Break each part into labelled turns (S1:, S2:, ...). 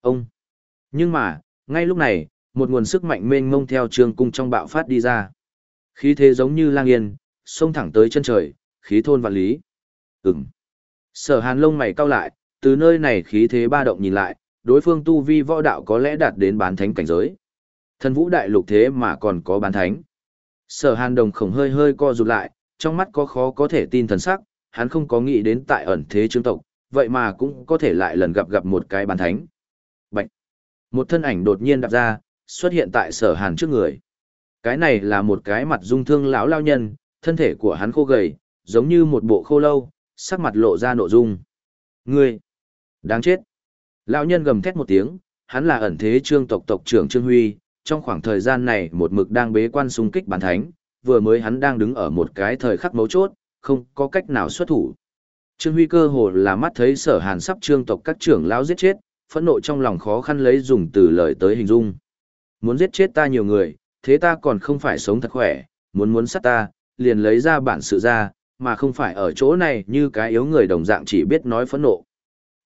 S1: Ông! Nhưng mà, ngay lúc này, một nguồn sức mạnh mênh mông theo trường cung trong bạo phát đi ra. Khí thế giống như lang yên, xông thẳng tới chân trời, khí thôn vạn lý. Ừm. Sở hàn lông mày cau lại, từ nơi này khí thế ba động nhìn lại, đối phương tu vi võ đạo có lẽ đạt đến bán thánh cảnh giới. Thần vũ đại lục thế mà còn có bán thánh. Sở hàn đồng khổng hơi hơi co rụt lại, trong mắt có khó có thể tin thần sắc, hắn không có nghĩ đến tại ẩn thế trương tộc, vậy mà cũng có thể lại lần gặp gặp một cái bán thánh. Một thân ảnh đột nhiên đạp ra, xuất hiện tại sở hàn trước người. Cái này là một cái mặt dung thương lão lao nhân, thân thể của hắn khô gầy, giống như một bộ khô lâu, sắc mặt lộ ra nội dung. Ngươi! Đáng chết! Lão nhân gầm thét một tiếng, hắn là ẩn thế trương tộc tộc trưởng Trương Huy, trong khoảng thời gian này một mực đang bế quan xung kích bàn thánh, vừa mới hắn đang đứng ở một cái thời khắc mấu chốt, không có cách nào xuất thủ. Trương Huy cơ hồ là mắt thấy sở hàn sắp trương tộc các trưởng lão giết chết, phẫn nộ trong lòng khó khăn lấy dùng từ lời tới hình dung. Muốn giết chết ta nhiều người, thế ta còn không phải sống thật khỏe, muốn muốn sát ta, liền lấy ra bản sự ra, mà không phải ở chỗ này như cái yếu người đồng dạng chỉ biết nói phẫn nộ.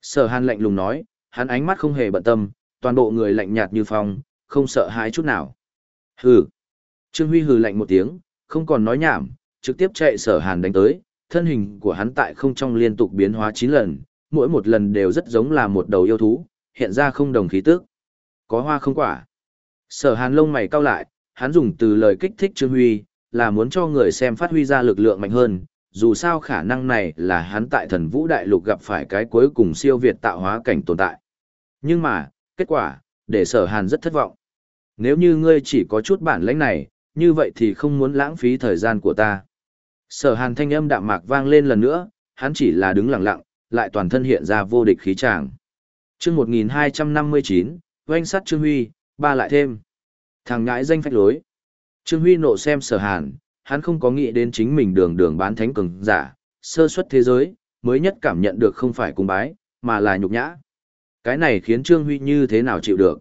S1: Sở hàn lạnh lùng nói, hắn ánh mắt không hề bận tâm, toàn bộ người lạnh nhạt như phong, không sợ hãi chút nào. Hừ. Trương Huy hừ lạnh một tiếng, không còn nói nhảm, trực tiếp chạy sở hàn đánh tới, thân hình của hắn tại không trong liên tục biến hóa 9 lần, mỗi một lần đều rất giống là một đầu yêu thú, hiện ra không đồng khí tức. Có hoa không quả. Sở hàn lông mày cau lại, hắn dùng từ lời kích thích Trương Huy, là muốn cho người xem phát huy ra lực lượng mạnh hơn, dù sao khả năng này là hắn tại thần vũ đại lục gặp phải cái cuối cùng siêu việt tạo hóa cảnh tồn tại. Nhưng mà, kết quả, để sở hàn rất thất vọng. Nếu như ngươi chỉ có chút bản lãnh này, như vậy thì không muốn lãng phí thời gian của ta. Sở hàn thanh âm đạm mạc vang lên lần nữa, hắn chỉ là đứng lặng lặng, lại toàn thân hiện ra vô địch khí tràng chương 1259, oanh sát Trương Huy, ba lại thêm. Thằng ngãi danh phách lối. Trương Huy nộ xem sở hàn, hắn không có nghĩ đến chính mình đường đường bán thánh cường giả, sơ suất thế giới, mới nhất cảm nhận được không phải cung bái, mà là nhục nhã. Cái này khiến Trương Huy như thế nào chịu được.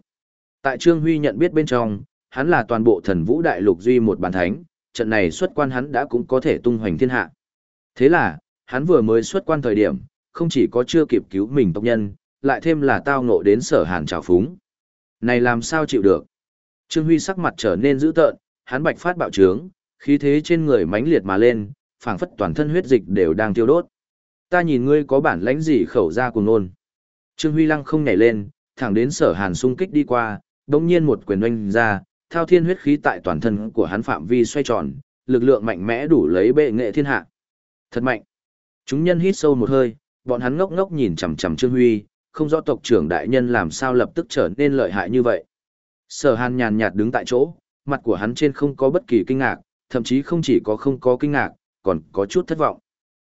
S1: Tại Trương Huy nhận biết bên trong, hắn là toàn bộ thần vũ đại lục duy một bán thánh, trận này xuất quan hắn đã cũng có thể tung hoành thiên hạ. Thế là, hắn vừa mới xuất quan thời điểm, không chỉ có chưa kịp cứu mình tộc nhân, lại thêm là tao ngộ đến sở hàn trào phúng. Này làm sao chịu được? Trương Huy sắc mặt trở nên dữ tợn, hắn bạch phát bạo trướng, khí thế trên người mãnh liệt mà lên, phảng phất toàn thân huyết dịch đều đang tiêu đốt. Ta nhìn ngươi có bản lãnh gì khẩu ra cùng nôn. Trương Huy Lăng không nhảy lên, thẳng đến sở hàn xung kích đi qua, đống nhiên một quyền oanh ra, thao thiên huyết khí tại toàn thân của hắn phạm vi xoay tròn, lực lượng mạnh mẽ đủ lấy bệ nghệ thiên hạ. Thật mạnh. Chúng nhân hít sâu một hơi, bọn hắn ngốc ngốc nhìn chằm chằm Trương Huy, không rõ tộc trưởng đại nhân làm sao lập tức trở nên lợi hại như vậy. Sở Hàn nhàn nhạt đứng tại chỗ, mặt của hắn trên không có bất kỳ kinh ngạc, thậm chí không chỉ có không có kinh ngạc, còn có chút thất vọng.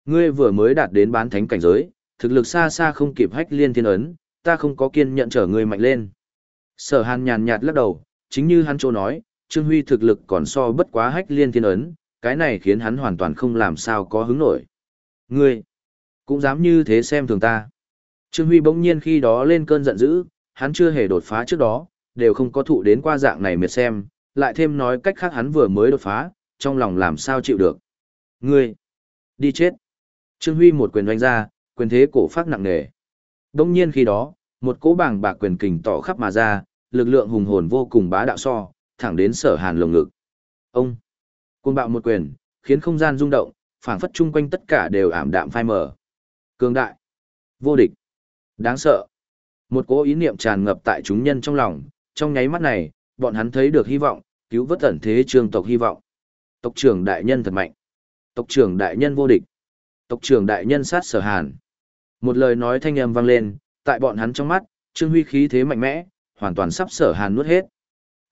S1: Ngươi vừa mới đạt đến bán thánh cảnh giới, thực lực xa xa không kịp hách liên thiên ấn, ta không có kiên nhận trở ngươi mạnh lên. Sở hàn nhàn nhạt lắc đầu, chính như hắn chỗ nói, Trương Huy thực lực còn so bất quá hách liên thiên ấn, cái này khiến hắn hoàn toàn không làm sao có hứng nổi. Ngươi, cũng dám như thế xem thường ta. Trương Huy bỗng nhiên khi đó lên cơn giận dữ, hắn chưa hề đột phá trước đó, đều không có thụ đến qua dạng này miệt xem, lại thêm nói cách khác hắn vừa mới đột phá, trong lòng làm sao chịu được. Ngươi, đi chết. Trương Huy một quyền đánh ra, quyền thế cổ phát nặng nề. Đông nhiên khi đó, một cỗ bảng bạc quyền kình tỏ khắp mà ra, lực lượng hùng hồn vô cùng bá đạo so, thẳng đến sở hàn lồng ngực. Ông, cuồng bạo một quyền, khiến không gian rung động, phảng phất chung quanh tất cả đều ảm đạm phai mờ. Cường đại, vô địch, đáng sợ. Một cỗ ý niệm tràn ngập tại chúng nhân trong lòng, trong nháy mắt này, bọn hắn thấy được hy vọng, cứu vớt ẩn thế trường tộc hy vọng. Tộc trưởng đại nhân thật mạnh. Tộc trưởng đại nhân vô địch. Tộc trưởng đại nhân sát sở hàn. Một lời nói thanh âm vang lên, tại bọn hắn trong mắt, Trương Huy khí thế mạnh mẽ, hoàn toàn sắp sở hàn nuốt hết.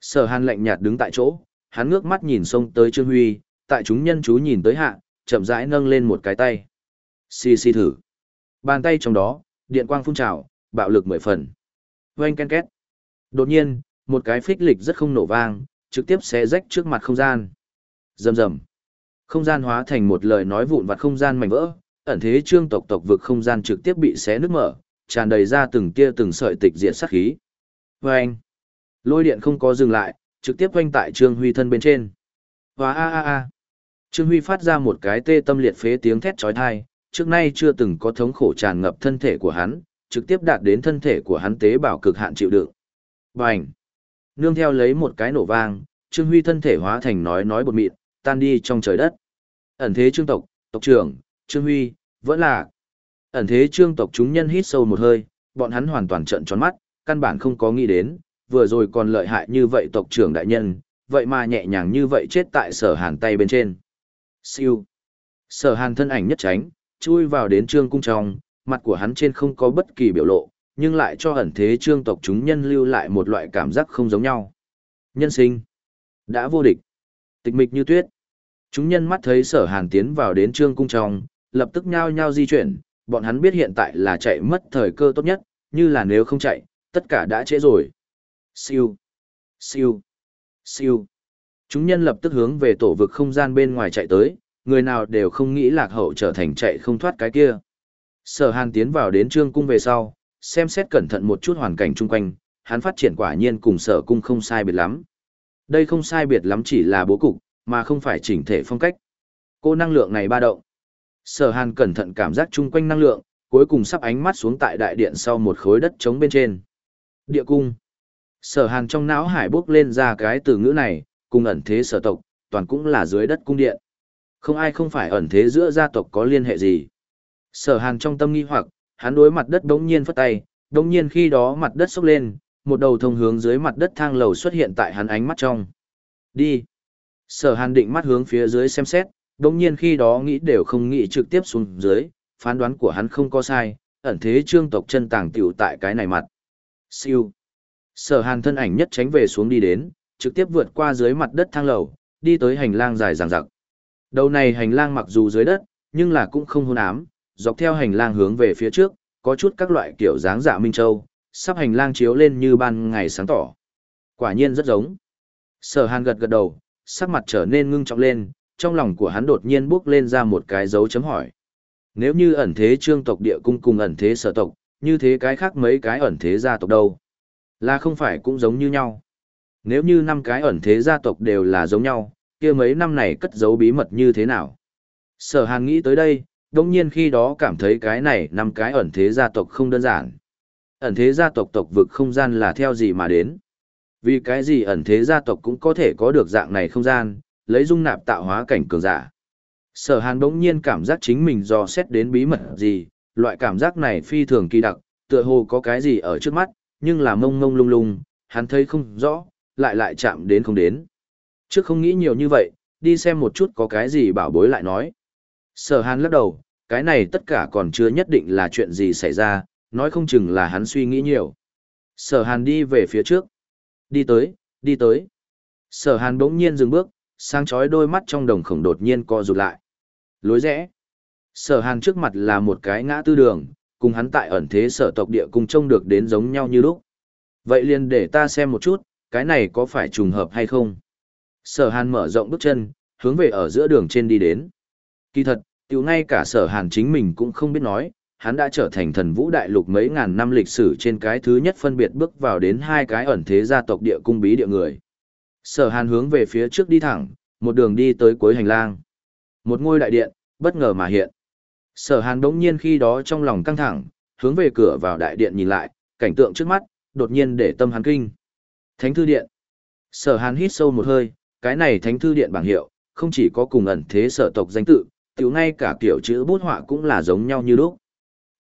S1: Sở hàn lạnh nhạt đứng tại chỗ, hắn ngước mắt nhìn xông tới Trương Huy, tại chúng nhân chú nhìn tới hạ, chậm rãi nâng lên một cái tay. Xì xì thử. Bàn tay trong đó, điện quang phun trào, bạo lực mười phần. Oanh ken két. Đột nhiên, một cái phích lịch rất không nổ vang, trực tiếp xé rách trước mặt không gian. Rầm rầm. Không gian hóa thành một lời nói vụn vặt không gian mảnh vỡ, ẩn thế trương tộc tộc vực không gian trực tiếp bị xé nứt mở, tràn đầy ra từng tia từng sợi tịch diệt sát khí. Oanh. lôi điện không có dừng lại, trực tiếp quanh tại Trương Huy thân bên trên. Và a a a. Trương Huy phát ra một cái tê tâm liệt phế tiếng thét chói tai, trước nay chưa từng có thống khổ tràn ngập thân thể của hắn, trực tiếp đạt đến thân thể của hắn tế bào cực hạn chịu đựng. Bành! Nương theo lấy một cái nổ vang, Trương Huy thân thể hóa thành nói nói bột mịn, tan đi trong trời đất. Ẩn thế trương tộc, tộc trưởng, Trương Huy, vẫn là. Ẩn thế trương tộc chúng nhân hít sâu một hơi, bọn hắn hoàn toàn trợn tròn mắt, căn bản không có nghĩ đến, vừa rồi còn lợi hại như vậy tộc trưởng đại nhân, vậy mà nhẹ nhàng như vậy chết tại sở hàn tay bên trên. Siêu. Sở hàn thân ảnh nhất tránh, chui vào đến trương cung trong, mặt của hắn trên không có bất kỳ biểu lộ, nhưng lại cho ẩn thế trương tộc chúng nhân lưu lại một loại cảm giác không giống nhau. Nhân sinh. Đã vô địch. Tịch mịch như tuyết. Chúng nhân mắt thấy sở hàn tiến vào đến trương cung trong, lập tức nhao nhao di chuyển, bọn hắn biết hiện tại là chạy mất thời cơ tốt nhất, như là nếu không chạy, tất cả đã trễ rồi. Siêu. Siêu. Siêu. Chúng nhân lập tức hướng về tổ vực không gian bên ngoài chạy tới, người nào đều không nghĩ lạc hậu trở thành chạy không thoát cái kia. Sở hàn tiến vào đến trương cung về sau, xem xét cẩn thận một chút hoàn cảnh chung quanh, hắn phát triển quả nhiên cùng sở cung không sai biệt lắm. Đây không sai biệt lắm chỉ là bố cục, mà không phải chỉnh thể phong cách. Cô năng lượng này ba động. Sở hàn cẩn thận cảm giác chung quanh năng lượng, cuối cùng sắp ánh mắt xuống tại đại điện sau một khối đất trống bên trên. Địa cung. Sở hàn trong não hải bốc lên ra cái từ ngữ này, cùng ẩn thế sở tộc, toàn cũng là dưới đất cung điện. Không ai không phải ẩn thế giữa gia tộc có liên hệ gì. Sở hàn trong tâm nghi hoặc, hắn đối mặt đất đống nhiên phất tay, đống nhiên khi đó mặt đất sốc lên, một đầu thông hướng dưới mặt đất thang lầu xuất hiện tại hắn ánh mắt trong. Đi. Sở hàn định mắt hướng phía dưới xem xét, đống nhiên khi đó nghĩ đều không nghĩ trực tiếp xuống dưới, phán đoán của hắn không có sai, ẩn thế trương tộc chân tàng tiểu tại cái này mặt. Siêu. Sở hàn thân ảnh nhất tránh về xuống đi đến, trực tiếp vượt qua dưới mặt đất thang lầu, đi tới hành lang dài dằng dặc. Đầu này hành lang mặc dù dưới đất, nhưng là cũng không hôn ám, dọc theo hành lang hướng về phía trước, có chút các loại kiểu dáng dạ minh châu, sắp hành lang chiếu lên như ban ngày sáng tỏ. Quả nhiên rất giống. Sở hàn gật gật đầu, sắc mặt trở nên ngưng trọng lên, trong lòng của hắn đột nhiên bước lên ra một cái dấu chấm hỏi. Nếu như ẩn thế trương tộc địa cung cùng ẩn thế sở tộc, như thế cái khác mấy cái ẩn thế gia tộc đâu? Là không phải cũng giống như nhau? Nếu như năm cái ẩn thế gia tộc đều là giống nhau, kia mấy năm này cất giấu bí mật như thế nào? Sở hàn nghĩ tới đây, đồng nhiên khi đó cảm thấy cái này năm cái ẩn thế gia tộc không đơn giản. Ẩn thế gia tộc tộc vực không gian là theo gì mà đến? Vì cái gì ẩn thế gia tộc cũng có thể có được dạng này không gian, lấy dung nạp tạo hóa cảnh cường giả. Sở hàn đống nhiên cảm giác chính mình do xét đến bí mật gì, loại cảm giác này phi thường kỳ đặc, tựa hồ có cái gì ở trước mắt, nhưng là mông mông lung lung, hắn thấy không rõ, lại lại chạm đến không đến. Trước không nghĩ nhiều như vậy, đi xem một chút có cái gì bảo bối lại nói. Sở hàn lắc đầu, cái này tất cả còn chưa nhất định là chuyện gì xảy ra, nói không chừng là hắn suy nghĩ nhiều. Sở hàn đi về phía trước. Đi tới, đi tới. Sở hàn bỗng nhiên dừng bước, sang chói đôi mắt trong đồng khổng đột nhiên co rụt lại. Lối rẽ. Sở hàn trước mặt là một cái ngã tư đường, cùng hắn tại ẩn thế sở tộc địa cùng trông được đến giống nhau như lúc. Vậy liền để ta xem một chút, cái này có phải trùng hợp hay không? Sở hàn mở rộng bước chân, hướng về ở giữa đường trên đi đến. Kỳ thật, tiểu ngay cả sở hàn chính mình cũng không biết nói, hắn đã trở thành thần vũ đại lục mấy ngàn năm lịch sử trên cái thứ nhất phân biệt bước vào đến hai cái ẩn thế gia tộc địa cung bí địa người. Sở hàn hướng về phía trước đi thẳng, một đường đi tới cuối hành lang. Một ngôi đại điện, bất ngờ mà hiện. Sở hàn đống nhiên khi đó trong lòng căng thẳng, hướng về cửa vào đại điện nhìn lại, cảnh tượng trước mắt, đột nhiên để tâm hắn kinh. Thánh thư điện. Sở hàn hít sâu một hơi, cái này thánh thư điện bảng hiệu, không chỉ có cùng ẩn thế sở tộc danh tự, tiểu ngay cả kiểu chữ bút họa cũng là giống nhau như lúc.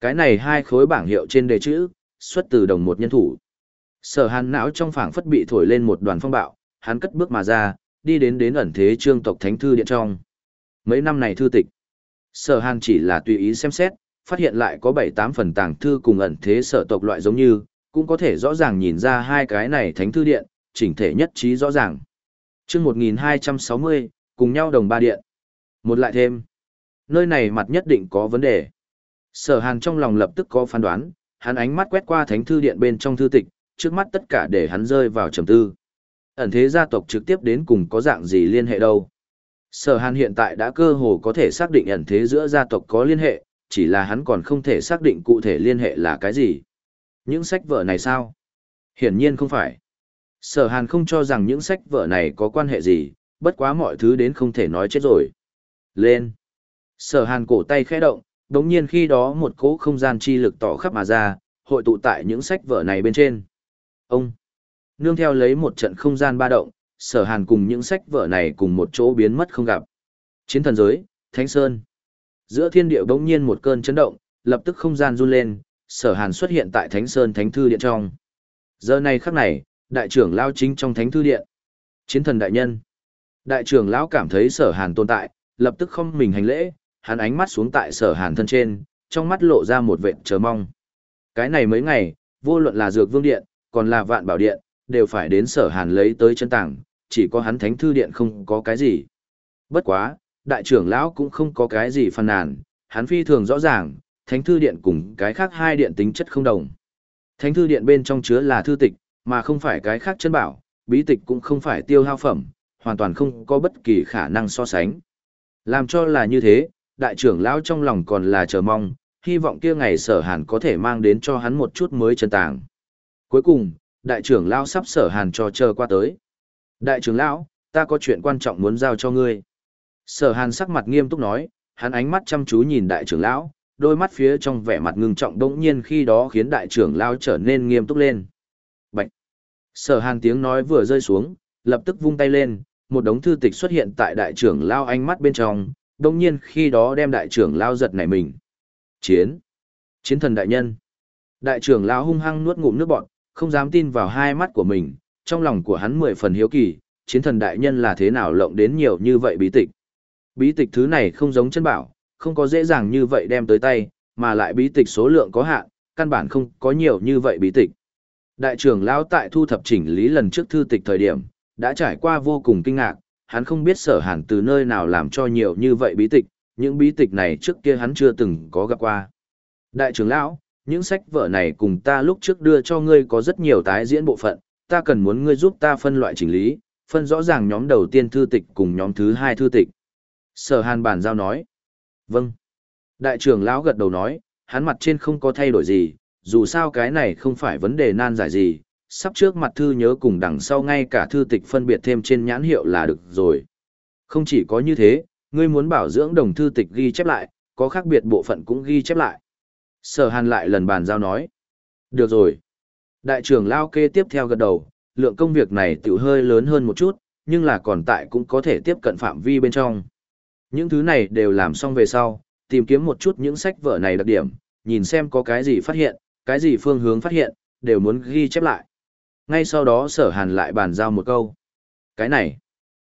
S1: Cái này hai khối bảng hiệu trên đề chữ, xuất từ đồng một nhân thủ. Sở hàn não trong phảng phất bị thổi lên một đoàn phong bạo, hắn cất bước mà ra, đi đến đến ẩn thế trương tộc thánh thư điện trong. Mấy năm này thư tịch, sở hàn chỉ là tùy ý xem xét, phát hiện lại có bảy tám phần tàng thư cùng ẩn thế sở tộc loại giống như, cũng có thể rõ ràng nhìn ra hai cái này thánh thư điện, chỉnh thể nhất trí rõ ràng chương 1260, cùng nhau đồng ba điện. Một lại thêm, nơi này mặt nhất định có vấn đề. Sở hàn trong lòng lập tức có phán đoán, hắn ánh mắt quét qua thánh thư điện bên trong thư tịch, trước mắt tất cả để hắn rơi vào trầm tư. Ẩn thế gia tộc trực tiếp đến cùng có dạng gì liên hệ đâu. Sở hàn hiện tại đã cơ hồ có thể xác định ẩn thế giữa gia tộc có liên hệ, chỉ là hắn còn không thể xác định cụ thể liên hệ là cái gì. Những sách vở này sao? Hiển nhiên không phải. Sở hàn không cho rằng những sách vở này có quan hệ gì, bất quá mọi thứ đến không thể nói chết rồi. Lên. Sở hàn cổ tay khẽ động, đống nhiên khi đó một cỗ không gian chi lực tỏ khắp mà ra, hội tụ tại những sách vở này bên trên. Ông, nương theo lấy một trận không gian ba động, sở hàn cùng những sách vở này cùng một chỗ biến mất không gặp. Chiến thần giới, Thánh Sơn. Giữa thiên địa bỗng nhiên một cơn chấn động, lập tức không gian run lên, sở hàn xuất hiện tại Thánh Sơn Thánh Thư Điện trong. Giờ này khắc này, đại trưởng lao chính trong Thánh Thư Điện. Chiến thần đại nhân. Đại trưởng lão cảm thấy sở hàn tồn tại, lập tức không mình hành lễ, hắn ánh mắt xuống tại sở hàn thân trên, trong mắt lộ ra một vệt chờ mong. Cái này mấy ngày, vô luận là dược vương điện, còn là vạn bảo điện, đều phải đến sở hàn lấy tới chân tảng, chỉ có hắn thánh thư điện không có cái gì. Bất quá, đại trưởng lão cũng không có cái gì phàn nàn, hắn phi thường rõ ràng, thánh thư điện cùng cái khác hai điện tính chất không đồng. Thánh thư điện bên trong chứa là thư tịch, mà không phải cái khác chân bảo, bí tịch cũng không phải tiêu hao phẩm, hoàn toàn không có bất kỳ khả năng so sánh. Làm cho là như thế, đại trưởng lão trong lòng còn là chờ mong, hy vọng kia ngày sở hàn có thể mang đến cho hắn một chút mới chân tàng. Cuối cùng, đại trưởng lão sắp sở hàn cho chờ qua tới. Đại trưởng lão, ta có chuyện quan trọng muốn giao cho ngươi. Sở hàn sắc mặt nghiêm túc nói, hắn ánh mắt chăm chú nhìn đại trưởng lão, đôi mắt phía trong vẻ mặt ngưng trọng đống nhiên khi đó khiến đại trưởng lão trở nên nghiêm túc lên. Sở hàn tiếng nói vừa rơi xuống, lập tức vung tay lên, một đống thư tịch xuất hiện tại đại trưởng lao ánh mắt bên trong, đống nhiên khi đó đem đại trưởng lao giật nảy mình. Chiến! Chiến thần đại nhân! Đại trưởng lao hung hăng nuốt ngụm nước bọt, không dám tin vào hai mắt của mình, trong lòng của hắn mười phần hiếu kỳ, chiến thần đại nhân là thế nào lộng đến nhiều như vậy bí tịch. Bí tịch thứ này không giống chân bảo, không có dễ dàng như vậy đem tới tay, mà lại bí tịch số lượng có hạn, căn bản không có nhiều như vậy bí tịch. Đại trưởng lão tại thu thập chỉnh lý lần trước thư tịch thời điểm, đã trải qua vô cùng kinh ngạc, hắn không biết sở hàn từ nơi nào làm cho nhiều như vậy bí tịch, những bí tịch này trước kia hắn chưa từng có gặp qua. Đại trưởng lão, những sách vở này cùng ta lúc trước đưa cho ngươi có rất nhiều tái diễn bộ phận, ta cần muốn ngươi giúp ta phân loại chỉnh lý, phân rõ ràng nhóm đầu tiên thư tịch cùng nhóm thứ hai thư tịch. Sở hàn bản giao nói. Vâng. Đại trưởng lão gật đầu nói, hắn mặt trên không có thay đổi gì, dù sao cái này không phải vấn đề nan giải gì, sắp trước mặt thư nhớ cùng đằng sau ngay cả thư tịch phân biệt thêm trên nhãn hiệu là được rồi. Không chỉ có như thế, ngươi muốn bảo dưỡng đồng thư tịch ghi chép lại, có khác biệt bộ phận cũng ghi chép lại. Sở hàn lại lần bàn giao nói. Được rồi. Đại trưởng lao kê tiếp theo gật đầu, lượng công việc này tiểu hơi lớn hơn một chút, nhưng là còn tại cũng có thể tiếp cận phạm vi bên trong. Những thứ này đều làm xong về sau, tìm kiếm một chút những sách vở này đặc điểm, nhìn xem có cái gì phát hiện, cái gì phương hướng phát hiện, đều muốn ghi chép lại. Ngay sau đó sở hàn lại bàn giao một câu. Cái này,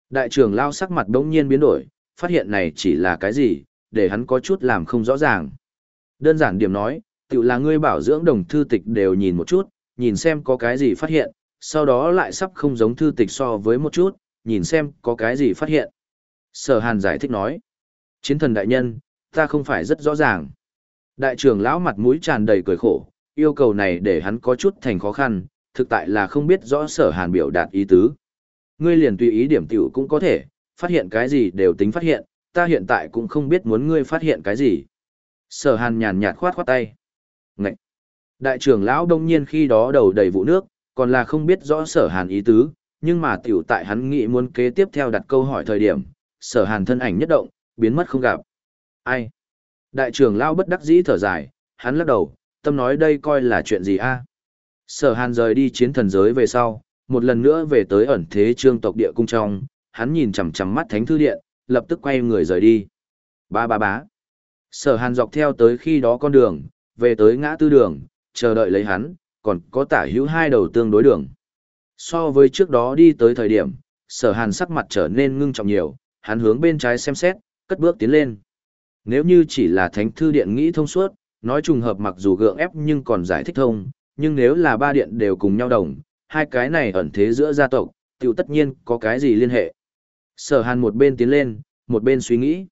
S1: đại trưởng lao sắc mặt đống nhiên biến đổi, phát hiện này chỉ là cái gì, để hắn có chút làm không rõ ràng. Đơn giản điểm nói, tự là ngươi bảo dưỡng đồng thư tịch đều nhìn một chút, nhìn xem có cái gì phát hiện, sau đó lại sắp không giống thư tịch so với một chút, nhìn xem có cái gì phát hiện. Sở Hàn giải thích nói, chiến thần đại nhân, ta không phải rất rõ ràng. Đại trưởng lão mặt mũi tràn đầy cười khổ, yêu cầu này để hắn có chút thành khó khăn, thực tại là không biết rõ sở Hàn biểu đạt ý tứ. Ngươi liền tùy ý điểm tiểu cũng có thể, phát hiện cái gì đều tính phát hiện, ta hiện tại cũng không biết muốn ngươi phát hiện cái gì. Sở hàn nhàn nhạt khoát khoát tay. Ngậy! Đại trưởng lão đông nhiên khi đó đầu đầy vụ nước, còn là không biết rõ sở hàn ý tứ, nhưng mà tiểu tại hắn nghĩ muốn kế tiếp theo đặt câu hỏi thời điểm, sở hàn thân ảnh nhất động, biến mất không gặp. Ai? Đại trưởng lão bất đắc dĩ thở dài, hắn lắc đầu, tâm nói đây coi là chuyện gì a? Sở hàn rời đi chiến thần giới về sau, một lần nữa về tới ẩn thế trương tộc địa cung trong, hắn nhìn chằm chằm mắt thánh thư điện, lập tức quay người rời đi. Ba ba bá. Sở hàn dọc theo tới khi đó con đường, về tới ngã tư đường, chờ đợi lấy hắn, còn có tả hữu hai đầu tương đối đường. So với trước đó đi tới thời điểm, sở hàn sắc mặt trở nên ngưng trọng nhiều, hắn hướng bên trái xem xét, cất bước tiến lên. Nếu như chỉ là thánh thư điện nghĩ thông suốt, nói trùng hợp mặc dù gượng ép nhưng còn giải thích thông, nhưng nếu là ba điện đều cùng nhau đồng, hai cái này ẩn thế giữa gia tộc, tiểu tất nhiên có cái gì liên hệ. Sở hàn một bên tiến lên, một bên suy nghĩ.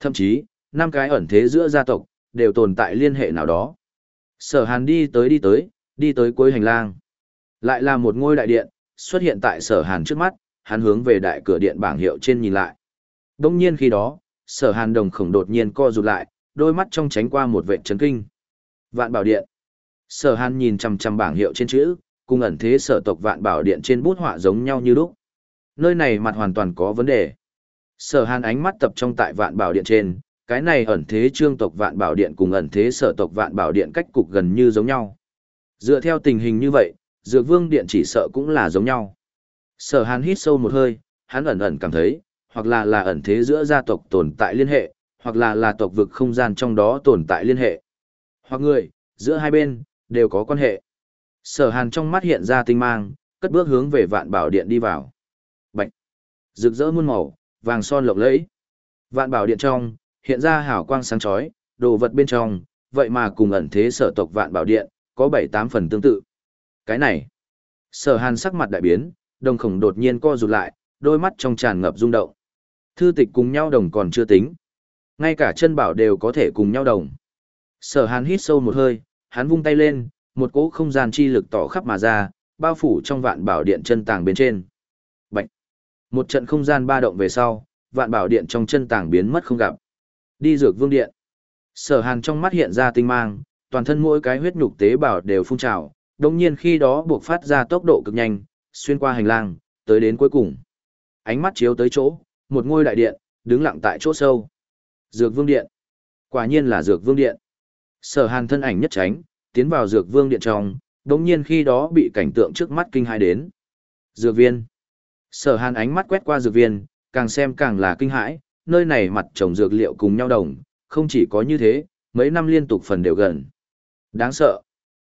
S1: Thậm chí, năm cái ẩn thế giữa gia tộc, đều tồn tại liên hệ nào đó. Sở hàn đi tới đi tới, đi tới cuối hành lang. Lại là một ngôi đại điện, xuất hiện tại sở hàn trước mắt, hắn hướng về đại cửa điện bảng hiệu trên nhìn lại. Đông nhiên khi đó, sở hàn đồng khổng đột nhiên co rụt lại, đôi mắt trong tránh qua một vệ chấn kinh. Vạn bảo điện. Sở hàn nhìn chằm chằm bảng hiệu trên chữ, cùng ẩn thế sở tộc vạn bảo điện trên bút họa giống nhau như lúc. Nơi này mặt hoàn toàn có vấn đề. Sở hàn ánh mắt tập trung tại vạn bảo điện trên, cái này ẩn thế trương tộc vạn bảo điện cùng ẩn thế sở tộc vạn bảo điện cách cục gần như giống nhau. Dựa theo tình hình như vậy, Dược Vương Điện chỉ sợ cũng là giống nhau. Sở Hàn hít sâu một hơi, hắn ẩn ẩn cảm thấy, hoặc là là ẩn thế giữa gia tộc tồn tại liên hệ, hoặc là là tộc vực không gian trong đó tồn tại liên hệ. Hoặc người, giữa hai bên, đều có quan hệ. Sở Hàn trong mắt hiện ra tinh mang, cất bước hướng về vạn bảo điện đi vào. Bạch! Rực rỡ muôn màu, vàng son lộng lẫy. Vạn bảo điện trong, hiện ra hào quang sáng chói, đồ vật bên trong, vậy mà cùng ẩn thế sở tộc vạn bảo điện, có bảy tám phần tương tự. Cái này, sở hàn sắc mặt đại biến, đồng khổng đột nhiên co rụt lại, đôi mắt trong tràn ngập rung động. Thư tịch cùng nhau đồng còn chưa tính. Ngay cả chân bảo đều có thể cùng nhau đồng. Sở hàn hít sâu một hơi, hắn vung tay lên, một cỗ không gian chi lực tỏ khắp mà ra, bao phủ trong vạn bảo điện chân tàng bên trên. Bạch! Một trận không gian ba động về sau, vạn bảo điện trong chân tàng biến mất không gặp. Đi dược vương điện. Sở hàn trong mắt hiện ra tinh mang, toàn thân mỗi cái huyết nhục tế bào đều phun trào, đồng nhiên khi đó buộc phát ra tốc độ cực nhanh, xuyên qua hành lang, tới đến cuối cùng. Ánh mắt chiếu tới chỗ, một ngôi đại điện, đứng lặng tại chỗ sâu. Dược vương điện. Quả nhiên là dược vương điện. Sở hàn thân ảnh nhất tránh, tiến vào dược vương điện trong, đồng nhiên khi đó bị cảnh tượng trước mắt kinh hãi đến. Dược viên. Sở hàn ánh mắt quét qua dược viên, càng xem càng là kinh hãi, nơi này mặt trồng dược liệu cùng nhau đồng, không chỉ có như thế, mấy năm liên tục phần đều gần. Đáng sợ.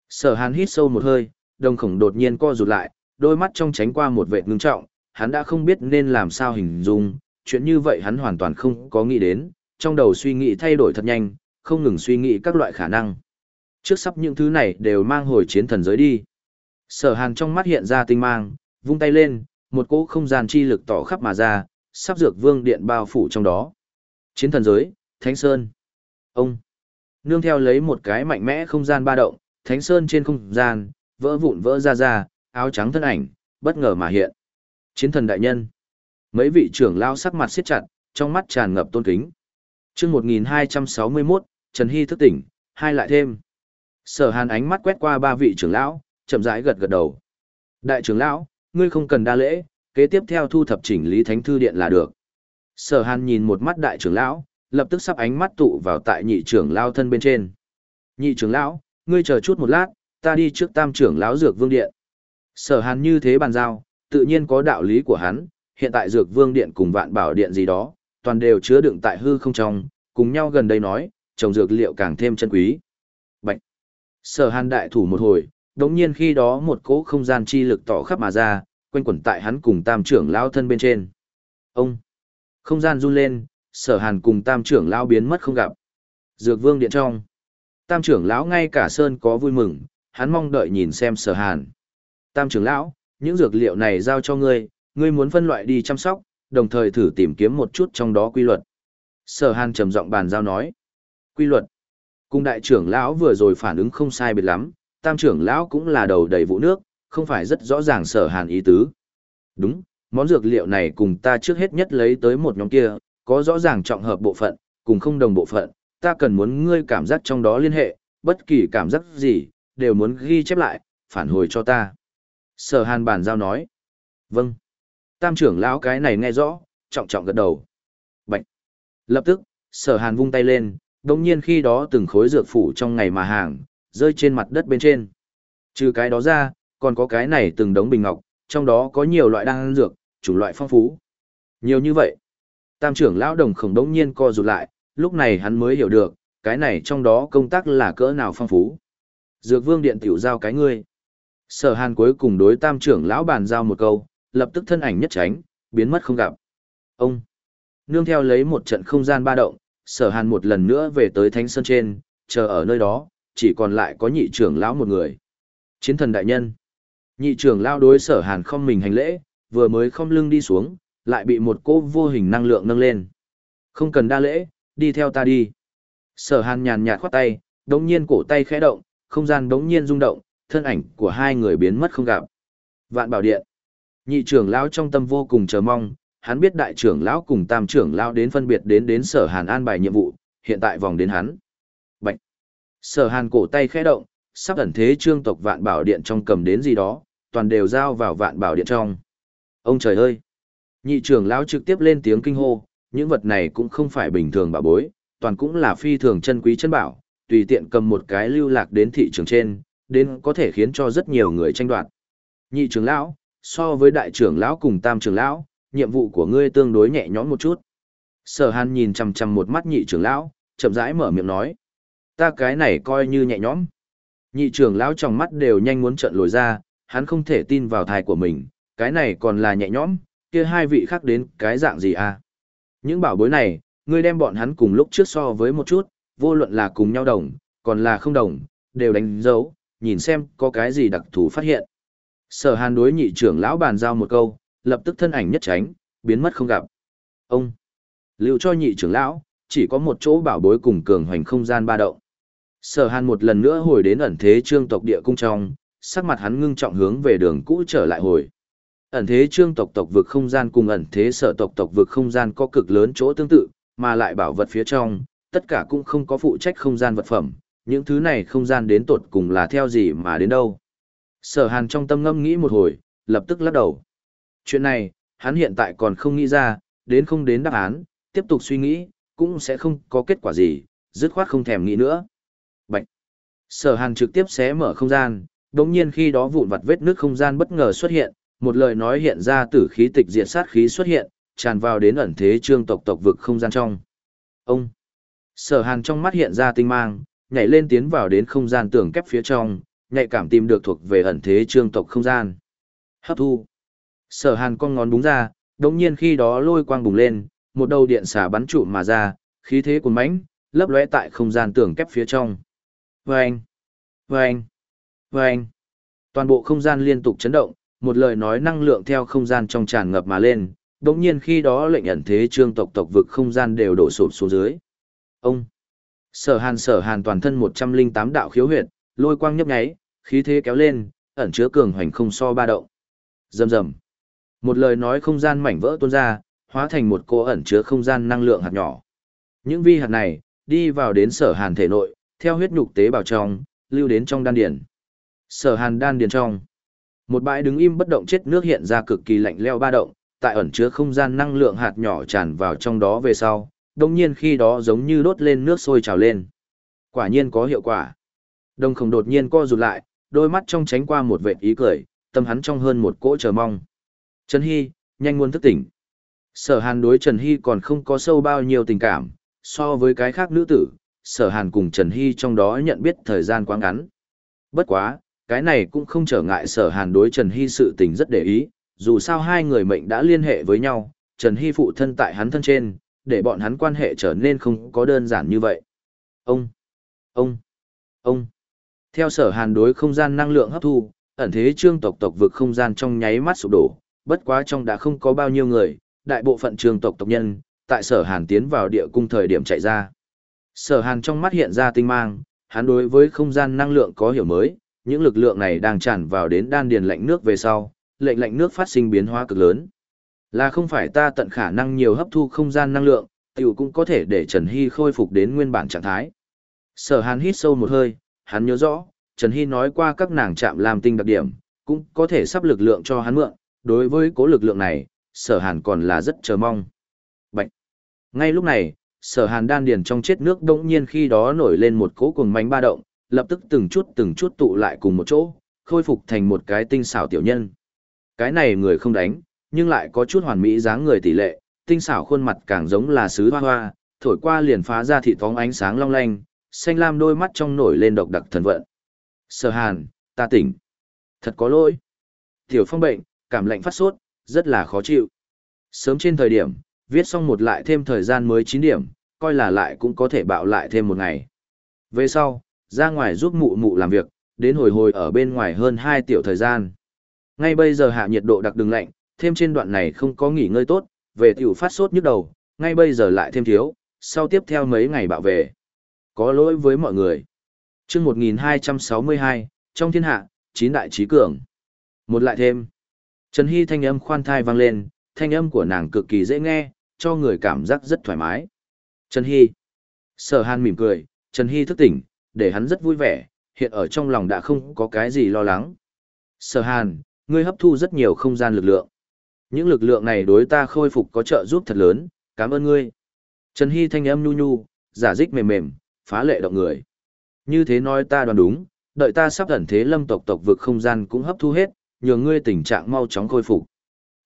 S1: Sở hàn hít sâu một hơi, đồng khổng đột nhiên co rụt lại, đôi mắt trong tránh qua một vệ ngưng trọng, hắn đã không biết nên làm sao hình dung, chuyện như vậy hắn hoàn toàn không có nghĩ đến, trong đầu suy nghĩ thay đổi thật nhanh, không ngừng suy nghĩ các loại khả năng. Trước sắp những thứ này đều mang hồi chiến thần giới đi. Sở hàn trong mắt hiện ra tinh mang, vung tay lên, một cỗ không gian chi lực tỏ khắp mà ra, sắp dược vương điện bao phủ trong đó. Chiến thần giới, Thánh Sơn. Ông. Nương theo lấy một cái mạnh mẽ không gian ba động, Thánh Sơn trên không gian, vỡ vụn vỡ ra ra, áo trắng thân ảnh, bất ngờ mà hiện. Chiến thần đại nhân. Mấy vị trưởng lao sắc mặt siết chặt, trong mắt tràn ngập tôn kính chương 1261, Trần Hy thức tỉnh, hai lại thêm. Sở hàn ánh mắt quét qua ba vị trưởng lão, chậm rãi gật gật đầu. Đại trưởng lão, ngươi không cần đa lễ, kế tiếp theo thu thập chỉnh lý thánh thư điện là được. Sở hàn nhìn một mắt đại trưởng lão, lập tức sắp ánh mắt tụ vào tại nhị trưởng lão thân bên trên. Nhị trưởng lão, ngươi chờ chút một lát, ta đi trước tam trưởng lão dược vương điện. Sở hàn như thế bàn giao, tự nhiên có đạo lý của hắn, hiện tại dược vương điện cùng vạn bảo điện gì đó, toàn đều chứa đựng tại hư không trong, cùng nhau gần đây nói, trồng dược liệu càng thêm chân quý. Bạch! Sở hàn đại thủ một hồi, đống nhiên khi đó một cỗ không gian chi lực tỏ khắp mà ra, quanh quẩn tại hắn cùng tam trưởng lão thân bên trên. Ông! Không gian run lên, sở hàn cùng tam trưởng lão biến mất không gặp. Dược vương điện trong. Tam trưởng lão ngay cả sơn có vui mừng, hắn mong đợi nhìn xem sở hàn. Tam trưởng lão, những dược liệu này giao cho ngươi, ngươi muốn phân loại đi chăm sóc, đồng thời thử tìm kiếm một chút trong đó quy luật. Sở hàn trầm giọng bàn giao nói. Quy luật. Cùng đại trưởng lão vừa rồi phản ứng không sai biệt lắm, tam trưởng lão cũng là đầu đầy vụ nước, không phải rất rõ ràng sở hàn ý tứ. Đúng, món dược liệu này cùng ta trước hết nhất lấy tới một nhóm kia, có rõ ràng trọng hợp bộ phận, cùng không đồng bộ phận, ta cần muốn ngươi cảm giác trong đó liên hệ, bất kỳ cảm giác gì, đều muốn ghi chép lại, phản hồi cho ta. Sở hàn bàn giao nói. Vâng. Tam trưởng lão cái này nghe rõ, trọng trọng gật đầu. Bạch. Lập tức, sở hàn vung tay lên, đồng nhiên khi đó từng khối dược phủ trong ngày mà hàng, rơi trên mặt đất bên trên. Trừ cái đó ra, còn có cái này từng đống bình ngọc, trong đó có nhiều loại đan dược, chủng loại phong phú. Nhiều như vậy. Tam trưởng lão đồng khổng đống nhiên co rụt lại, lúc này hắn mới hiểu được, cái này trong đó công tác là cỡ nào phong phú. Dược vương điện tiểu giao cái ngươi. Sở hàn cuối cùng đối tam trưởng lão bàn giao một câu, lập tức thân ảnh nhất tránh, biến mất không gặp. Ông, nương theo lấy một trận không gian ba động, sở hàn một lần nữa về tới thánh sơn trên, chờ ở nơi đó, chỉ còn lại có nhị trưởng lão một người. Chiến thần đại nhân. Nhị trưởng lão đối sở hàn không mình hành lễ, vừa mới không lưng đi xuống, lại bị một cô vô hình năng lượng nâng lên. Không cần đa lễ, đi theo ta đi. Sở hàn nhàn nhạt khoát tay, đống nhiên cổ tay khẽ động, không gian đống nhiên rung động, thân ảnh của hai người biến mất không gặp. Vạn bảo điện. Nhị trưởng lão trong tâm vô cùng chờ mong, hắn biết đại trưởng lão cùng tam trưởng lão đến phân biệt đến đến sở hàn an bài nhiệm vụ, hiện tại vòng đến hắn. Bạch. Sở hàn cổ tay khẽ động, sắp ẩn thế trương tộc vạn bảo điện trong cầm đến gì đó, toàn đều giao vào vạn bảo điện trong. Ông trời ơi! Nhị trưởng lão trực tiếp lên tiếng kinh hô, những vật này cũng không phải bình thường bảo bối, toàn cũng là phi thường chân quý chân bảo, tùy tiện cầm một cái lưu lạc đến thị trường trên, đến có thể khiến cho rất nhiều người tranh đoạt. Nhị trưởng lão, so với đại trưởng lão cùng tam trưởng lão, nhiệm vụ của ngươi tương đối nhẹ nhõm một chút. Sở Hàn nhìn chằm chằm một mắt nhị trưởng lão, chậm rãi mở miệng nói: "Ta cái này coi như nhẹ nhõm." Nhị trưởng lão trong mắt đều nhanh muốn trợn lồi ra, hắn không thể tin vào thai của mình, cái này còn là nhẹ nhõm, kia hai vị khác đến cái dạng gì à? Những bảo bối này, ngươi đem bọn hắn cùng lúc trước so với một chút, vô luận là cùng nhau đồng, còn là không đồng, đều đánh dấu, nhìn xem có cái gì đặc thù phát hiện. Sở hàn đối nhị trưởng lão bàn giao một câu, lập tức thân ảnh nhất tránh, biến mất không gặp. Ông, lưu cho nhị trưởng lão, chỉ có một chỗ bảo bối cùng cường hoành không gian ba động. Sở hàn một lần nữa hồi đến ẩn thế trương tộc địa cung trong, sắc mặt hắn ngưng trọng hướng về đường cũ trở lại hồi. Ẩn thế trương tộc tộc vực không gian cùng ẩn thế sở tộc tộc vực không gian có cực lớn chỗ tương tự, mà lại bảo vật phía trong, tất cả cũng không có phụ trách không gian vật phẩm, những thứ này không gian đến tột cùng là theo gì mà đến đâu. Sở hàn trong tâm ngâm nghĩ một hồi, lập tức lắc đầu. Chuyện này, hắn hiện tại còn không nghĩ ra, đến không đến đáp án, tiếp tục suy nghĩ, cũng sẽ không có kết quả gì, dứt khoát không thèm nghĩ nữa. Bạch! Sở hàn trực tiếp xé mở không gian, đồng nhiên khi đó vụn vặt vết nước không gian bất ngờ xuất hiện, một lời nói hiện ra tử khí tịch diệt sát khí xuất hiện, tràn vào đến ẩn thế trương tộc tộc vực không gian trong. Ông! Sở hàn trong mắt hiện ra tinh mang, nhảy lên tiến vào đến không gian tường kép phía trong, nhạy cảm tìm được thuộc về ẩn thế trương tộc không gian. Hấp thu. Sở hàn con ngón búng ra, đồng nhiên khi đó lôi quang bùng lên, một đầu điện xả bắn trụ mà ra, khí thế cuốn mãnh, lấp lóe tại không gian tường kép phía trong. Vâng! Vâng! Vâng! Toàn bộ không gian liên tục chấn động, một lời nói năng lượng theo không gian trong tràn ngập mà lên, đồng nhiên khi đó lệnh ẩn thế trương tộc tộc vực không gian đều đổ sụp xuống dưới. Ông! Sở hàn sở hàn toàn thân 108 đạo khiếu huyệt, lôi quang nhấp nháy, khí thế kéo lên, ẩn chứa cường hoành không so ba động. Rầm rầm. Một lời nói không gian mảnh vỡ tuôn ra, hóa thành một cô ẩn chứa không gian năng lượng hạt nhỏ. Những vi hạt này, đi vào đến sở hàn thể nội, theo huyết nhục tế bào trong, lưu đến trong đan điền. Sở hàn đan điền trong. Một bãi đứng im bất động chết nước hiện ra cực kỳ lạnh leo ba động, tại ẩn chứa không gian năng lượng hạt nhỏ tràn vào trong đó về sau, đồng nhiên khi đó giống như đốt lên nước sôi trào lên. Quả nhiên có hiệu quả. Đông không đột nhiên co rụt lại, đôi mắt trong tránh qua một vệt ý cười, tâm hắn trong hơn một cỗ chờ mong. Trần Hy, nhanh muốn thức tỉnh. Sở hàn đối Trần Hy còn không có sâu bao nhiêu tình cảm, so với cái khác nữ tử, sở hàn cùng Trần Hy trong đó nhận biết thời gian quá ngắn. Bất quá, cái này cũng không trở ngại sở hàn đối Trần Hy sự tình rất để ý, dù sao hai người mệnh đã liên hệ với nhau, Trần Hy phụ thân tại hắn thân trên, để bọn hắn quan hệ trở nên không có đơn giản như vậy. Ông, ông, ông. Theo sở hàn đối không gian năng lượng hấp thu, ẩn thế trương tộc tộc vực không gian trong nháy mắt sụp đổ, bất quá trong đã không có bao nhiêu người, đại bộ phận trương tộc tộc nhân, tại sở hàn tiến vào địa cung thời điểm chạy ra. Sở hàn trong mắt hiện ra tinh mang, hắn đối với không gian năng lượng có hiểu mới, những lực lượng này đang tràn vào đến đan điền lạnh nước về sau, lệnh lạnh nước phát sinh biến hóa cực lớn. Là không phải ta tận khả năng nhiều hấp thu không gian năng lượng, tiểu cũng có thể để Trần Hy khôi phục đến nguyên bản trạng thái. Sở hàn hít sâu một hơi, hắn nhớ rõ, Trần Hy nói qua các nàng chạm làm tinh đặc điểm, cũng có thể sắp lực lượng cho hắn mượn, đối với cố lực lượng này, sở hàn còn là rất chờ mong. Bạch! Ngay lúc này, sở hàn đan điền trong chết nước đông nhiên khi đó nổi lên một cỗ cuồng mánh ba động, lập tức từng chút từng chút tụ lại cùng một chỗ, khôi phục thành một cái tinh xảo tiểu nhân. Cái này người không đánh, nhưng lại có chút hoàn mỹ dáng người tỷ lệ, tinh xảo khuôn mặt càng giống là sứ hoa hoa, thổi qua liền phá ra thị phóng ánh sáng long lanh, xanh lam đôi mắt trong nổi lên độc đặc thần vận. Sở hàn, ta tỉnh. Thật có lỗi. Tiểu phong bệnh, cảm lạnh phát sốt, rất là khó chịu. Sớm trên thời điểm, viết xong một lại thêm thời gian mới 9 điểm, coi là lại cũng có thể bạo lại thêm một ngày. Về sau, ra ngoài giúp mụ mụ làm việc, đến hồi hồi ở bên ngoài hơn 2 tiểu thời gian. Ngay bây giờ hạ nhiệt độ đặc đường lạnh, thêm trên đoạn này không có nghỉ ngơi tốt, về tiểu phát sốt nhức đầu, ngay bây giờ lại thêm thiếu, sau tiếp theo mấy ngày bạo về. Có lỗi với mọi người. chương 1262, trong thiên hạ, chín đại trí cường. Một lại thêm. Trần Hy thanh âm khoan thai vang lên, thanh âm của nàng cực kỳ dễ nghe, cho người cảm giác rất thoải mái. Trần Hy. Sở Hàn mỉm cười, Trần Hy thức tỉnh, để hắn rất vui vẻ, hiện ở trong lòng đã không có cái gì lo lắng. Sở Hàn, ngươi hấp thu rất nhiều không gian lực lượng. Những lực lượng này đối ta khôi phục có trợ giúp thật lớn, cảm ơn ngươi. Trần Hy thanh âm nhu nhu, giả dích mềm mềm, phá lệ động người. Như thế nói ta đoán đúng, đợi ta sắp ẩn thế lâm tộc tộc vực không gian cũng hấp thu hết, nhờ ngươi tình trạng mau chóng khôi phục.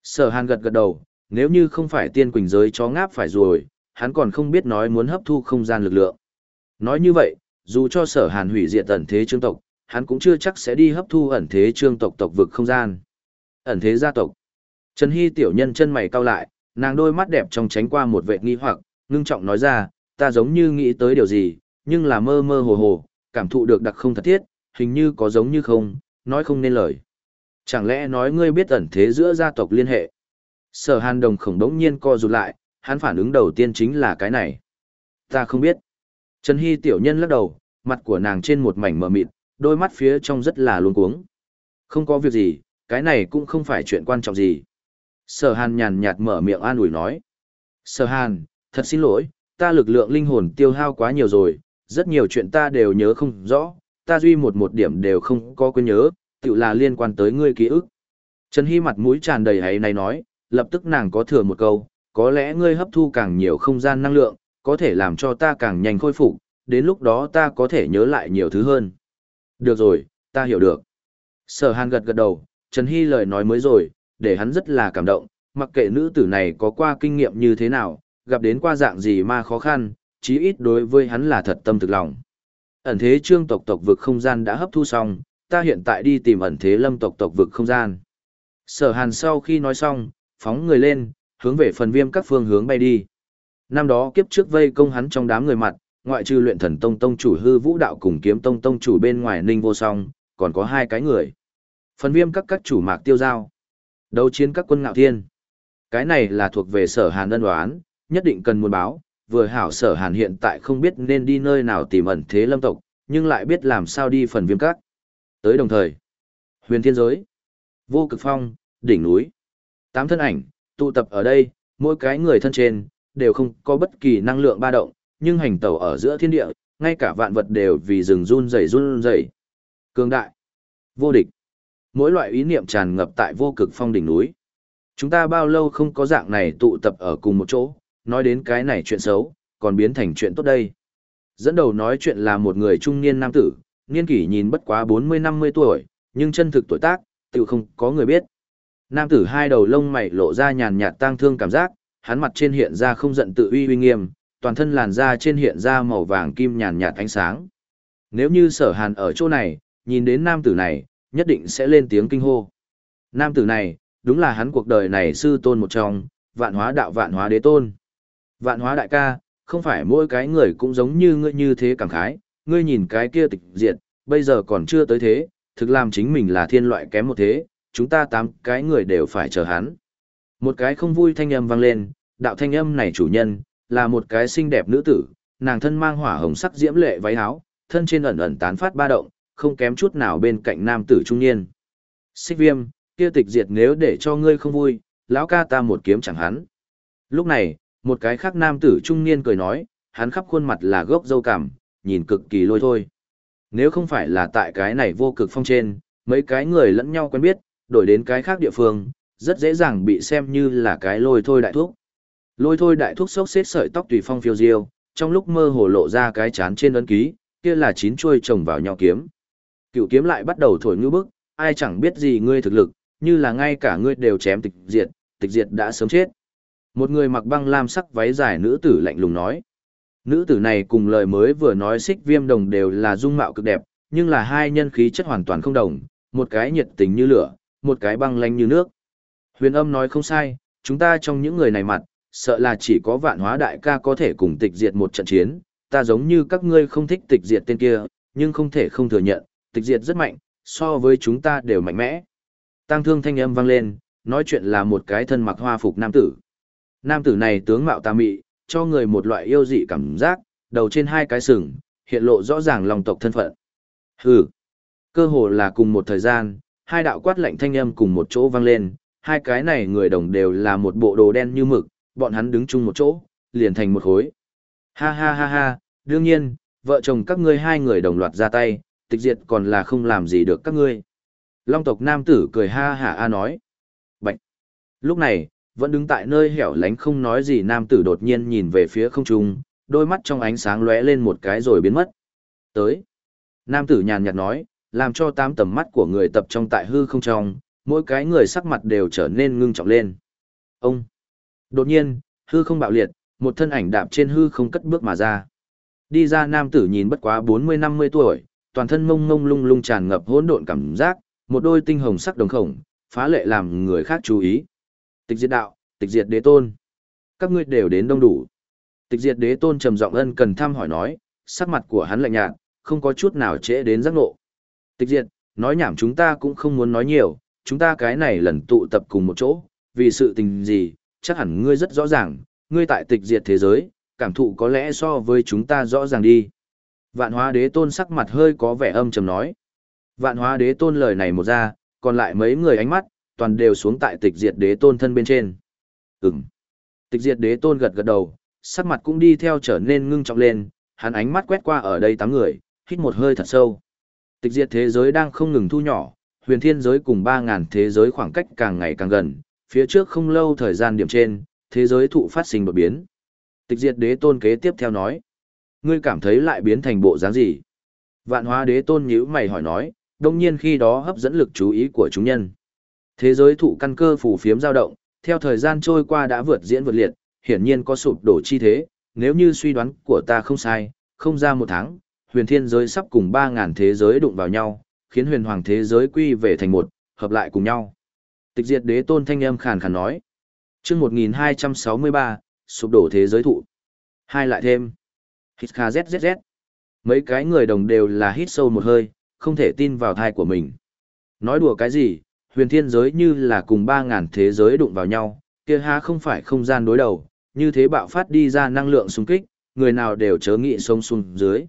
S1: Sở Hàn gật gật đầu, nếu như không phải tiên quỳnh giới chó ngáp phải rồi, hắn còn không biết nói muốn hấp thu không gian lực lượng. Nói như vậy, dù cho sở Hàn hủy diệt ẩn thế trương tộc, hắn cũng chưa chắc sẽ đi hấp thu ẩn thế trương tộc tộc vực không gian. Ẩn thế gia tộc. Trần Hy tiểu nhân chân mày cau lại, nàng đôi mắt đẹp trong tránh qua một vệ nghi hoặc, ngưng trọng nói ra, ta giống như nghĩ tới điều gì, nhưng là mơ mơ hồ hồ, cảm thụ được đặc không thật thiết, hình như có giống như không, nói không nên lời. Chẳng lẽ nói ngươi biết ẩn thế giữa gia tộc liên hệ? Sở hàn đồng khổng đống nhiên co rụt lại, hắn phản ứng đầu tiên chính là cái này. Ta không biết. Trần Hy tiểu nhân lắc đầu, mặt của nàng trên một mảnh mờ mịt, đôi mắt phía trong rất là luống cuống. Không có việc gì, cái này cũng không phải chuyện quan trọng gì. Sở hàn nhàn nhạt mở miệng an ủi nói. Sở hàn, thật xin lỗi, ta lực lượng linh hồn tiêu hao quá nhiều rồi, rất nhiều chuyện ta đều nhớ không rõ, ta duy một một điểm đều không có quên nhớ, tự là liên quan tới ngươi ký ức. Trần Hy mặt mũi tràn đầy hãy này nói, lập tức nàng có thừa một câu, có lẽ ngươi hấp thu càng nhiều không gian năng lượng, có thể làm cho ta càng nhanh khôi phục, đến lúc đó ta có thể nhớ lại nhiều thứ hơn. Được rồi, ta hiểu được. Sở Hàn gật gật đầu, Trần Hy lời nói mới rồi, để hắn rất là cảm động, mặc kệ nữ tử này có qua kinh nghiệm như thế nào, gặp đến qua dạng gì mà khó khăn, chí ít đối với hắn là thật tâm thực lòng. Ẩn thế trương tộc tộc vực không gian đã hấp thu xong, ta hiện tại đi tìm ẩn thế lâm tộc tộc vực không gian. Sở hàn sau khi nói xong, phóng người lên, hướng về phần viêm các phương hướng bay đi. Năm đó kiếp trước vây công hắn trong đám người mặt, ngoại trừ luyện thần tông tông chủ hư vũ đạo cùng kiếm tông tông chủ bên ngoài ninh vô song, còn có hai cái người. Phần viêm các các chủ mạc tiêu giao. Đấu chiến các quân ngạo thiên. Cái này là thuộc về sở hàn đơn đoán, nhất định cần muốn báo, vừa hảo sở hàn hiện tại không biết nên đi nơi nào tìm ẩn thế lâm tộc, nhưng lại biết làm sao đi phần viêm các. Tới đồng thời, huyền thiên giới, vô cực phong, đỉnh núi, tám thân ảnh, tụ tập ở đây, mỗi cái người thân trên, đều không có bất kỳ năng lượng ba động, nhưng hành tẩu ở giữa thiên địa, ngay cả vạn vật đều vì rừng run rẩy run rẩy. Cường đại, vô địch. Mỗi loại ý niệm tràn ngập tại vô cực phong đỉnh núi. Chúng ta bao lâu không có dạng này tụ tập ở cùng một chỗ, nói đến cái này chuyện xấu, còn biến thành chuyện tốt đây. Dẫn đầu nói chuyện là một người trung niên nam tử, niên kỷ nhìn bất quá 40-50 tuổi, nhưng chân thực tuổi tác, tự không có người biết. Nam tử hai đầu lông mày lộ ra nhàn nhạt tang thương cảm giác, hắn mặt trên hiện ra không giận tự uy uy nghiêm, toàn thân làn da trên hiện ra màu vàng kim nhàn nhạt ánh sáng. Nếu như sở hàn ở chỗ này, nhìn đến nam tử này, nhất định sẽ lên tiếng kinh hô. Nam tử này, đúng là hắn cuộc đời này sư tôn một trong, vạn hóa đạo vạn hóa đế tôn. Vạn hóa đại ca, không phải mỗi cái người cũng giống như ngươi như thế cảm khái, ngươi nhìn cái kia tịch diệt, bây giờ còn chưa tới thế, thực làm chính mình là thiên loại kém một thế, chúng ta tám cái người đều phải chờ hắn. Một cái không vui thanh âm vang lên, đạo thanh âm này chủ nhân, là một cái xinh đẹp nữ tử, nàng thân mang hỏa hồng sắc diễm lệ váy áo, thân trên ẩn ẩn tán phát ba động, không kém chút nào bên cạnh nam tử trung niên. Xích viêm, kia tịch diệt nếu để cho ngươi không vui, lão ca ta một kiếm chẳng hắn. Lúc này, một cái khác nam tử trung niên cười nói, hắn khắp khuôn mặt là gốc dâu cằm, nhìn cực kỳ lôi thôi. Nếu không phải là tại cái này vô cực phong trên, mấy cái người lẫn nhau quen biết, đổi đến cái khác địa phương, rất dễ dàng bị xem như là cái lôi thôi đại thuốc. Lôi thôi đại thuốc xốc xếp sợi tóc tùy phong phiêu diêu, trong lúc mơ hồ lộ ra cái chán trên ấn ký, kia là chín chuôi chồng vào nhau kiếm. Cựu kiếm lại bắt đầu thổi ngư bức, ai chẳng biết gì ngươi thực lực, như là ngay cả ngươi đều chém tịch diệt, tịch diệt đã sớm chết. Một người mặc băng lam sắc váy dài nữ tử lạnh lùng nói. Nữ tử này cùng lời mới vừa nói xích viêm đồng đều là dung mạo cực đẹp, nhưng là hai nhân khí chất hoàn toàn không đồng, một cái nhiệt tình như lửa, một cái băng lanh như nước. Huyền âm nói không sai, chúng ta trong những người này mặt, sợ là chỉ có vạn hóa đại ca có thể cùng tịch diệt một trận chiến, ta giống như các ngươi không thích tịch diệt tên kia, nhưng không thể không thừa nhận, tịch diệt rất mạnh, so với chúng ta đều mạnh mẽ. Tăng thương thanh âm vang lên, nói chuyện là một cái thân mặc hoa phục nam tử. Nam tử này tướng mạo tà mị, cho người một loại yêu dị cảm giác, đầu trên hai cái sừng, hiện lộ rõ ràng lòng tộc thân phận. Hừ. Cơ hồ là cùng một thời gian, hai đạo quát lạnh thanh âm cùng một chỗ vang lên, hai cái này người đồng đều là một bộ đồ đen như mực, bọn hắn đứng chung một chỗ, liền thành một khối. Ha ha ha ha, đương nhiên, vợ chồng các ngươi hai người đồng loạt ra tay, tịch diệt còn là không làm gì được các ngươi. Long tộc nam tử cười ha hả a nói. Bạch. Lúc này, vẫn đứng tại nơi hẻo lánh không nói gì nam tử đột nhiên nhìn về phía không trung, đôi mắt trong ánh sáng lóe lên một cái rồi biến mất. Tới. Nam tử nhàn nhạt nói, làm cho tám tầm mắt của người tập trong tại hư không trong, mỗi cái người sắc mặt đều trở nên ngưng trọng lên. Ông! Đột nhiên, hư không bạo liệt, một thân ảnh đạp trên hư không cất bước mà ra. Đi ra nam tử nhìn bất quá 40-50 tuổi, toàn thân mông mông lung lung tràn ngập hỗn độn cảm giác, một đôi tinh hồng sắc đồng khổng, phá lệ làm người khác chú ý. Tịch diệt đạo, tịch diệt đế tôn. Các ngươi đều đến đông đủ. Tịch diệt đế tôn trầm giọng ân cần thăm hỏi nói, sắc mặt của hắn lạnh nhạt, không có chút nào trễ đến giác ngộ. Tịch diệt, nói nhảm chúng ta cũng không muốn nói nhiều, chúng ta cái này lần tụ tập cùng một chỗ, vì sự tình gì, chắc hẳn ngươi rất rõ ràng, ngươi tại tịch diệt thế giới, cảm thụ có lẽ so với chúng ta rõ ràng đi. Vạn hóa đế tôn sắc mặt hơi có vẻ âm trầm nói. Vạn hóa đế tôn lời này một ra, còn lại mấy người ánh mắt, toàn đều xuống tại tịch diệt đế tôn thân bên trên. Ừm. Tịch diệt đế tôn gật gật đầu, sắc mặt cũng đi theo trở nên ngưng trọng lên, hắn ánh mắt quét qua ở đây tám người, hít một hơi thật sâu. Tịch diệt thế giới đang không ngừng thu nhỏ, huyền thiên giới cùng 3.000 thế giới khoảng cách càng ngày càng gần, phía trước không lâu thời gian điểm trên, thế giới thụ phát sinh đột biến. Tịch diệt đế tôn kế tiếp theo nói. Ngươi cảm thấy lại biến thành bộ dáng gì? Vạn hóa đế tôn nhíu mày hỏi nói, đồng nhiên khi đó hấp dẫn lực chú ý của chúng nhân. Thế giới thụ căn cơ phủ phiếm dao động, theo thời gian trôi qua đã vượt diễn vượt liệt, hiển nhiên có sụp đổ chi thế, nếu như suy đoán của ta không sai, không ra một tháng, huyền thiên giới sắp cùng 3.000 thế giới đụng vào nhau, khiến huyền hoàng thế giới quy về thành một, hợp lại cùng nhau. Tịch diệt đế tôn thanh âm khàn khàn nói. chương 1263, sụp đổ thế giới thụ. Hai lại thêm. Hít kha zzz. Mấy cái người đồng đều là hít sâu một hơi, không thể tin vào thai của mình. Nói đùa cái gì, huyền thiên giới như là cùng ba ngàn thế giới đụng vào nhau, kia ha không phải không gian đối đầu, như thế bạo phát đi ra năng lượng xung kích, người nào đều chớ nghị sông xuống dưới.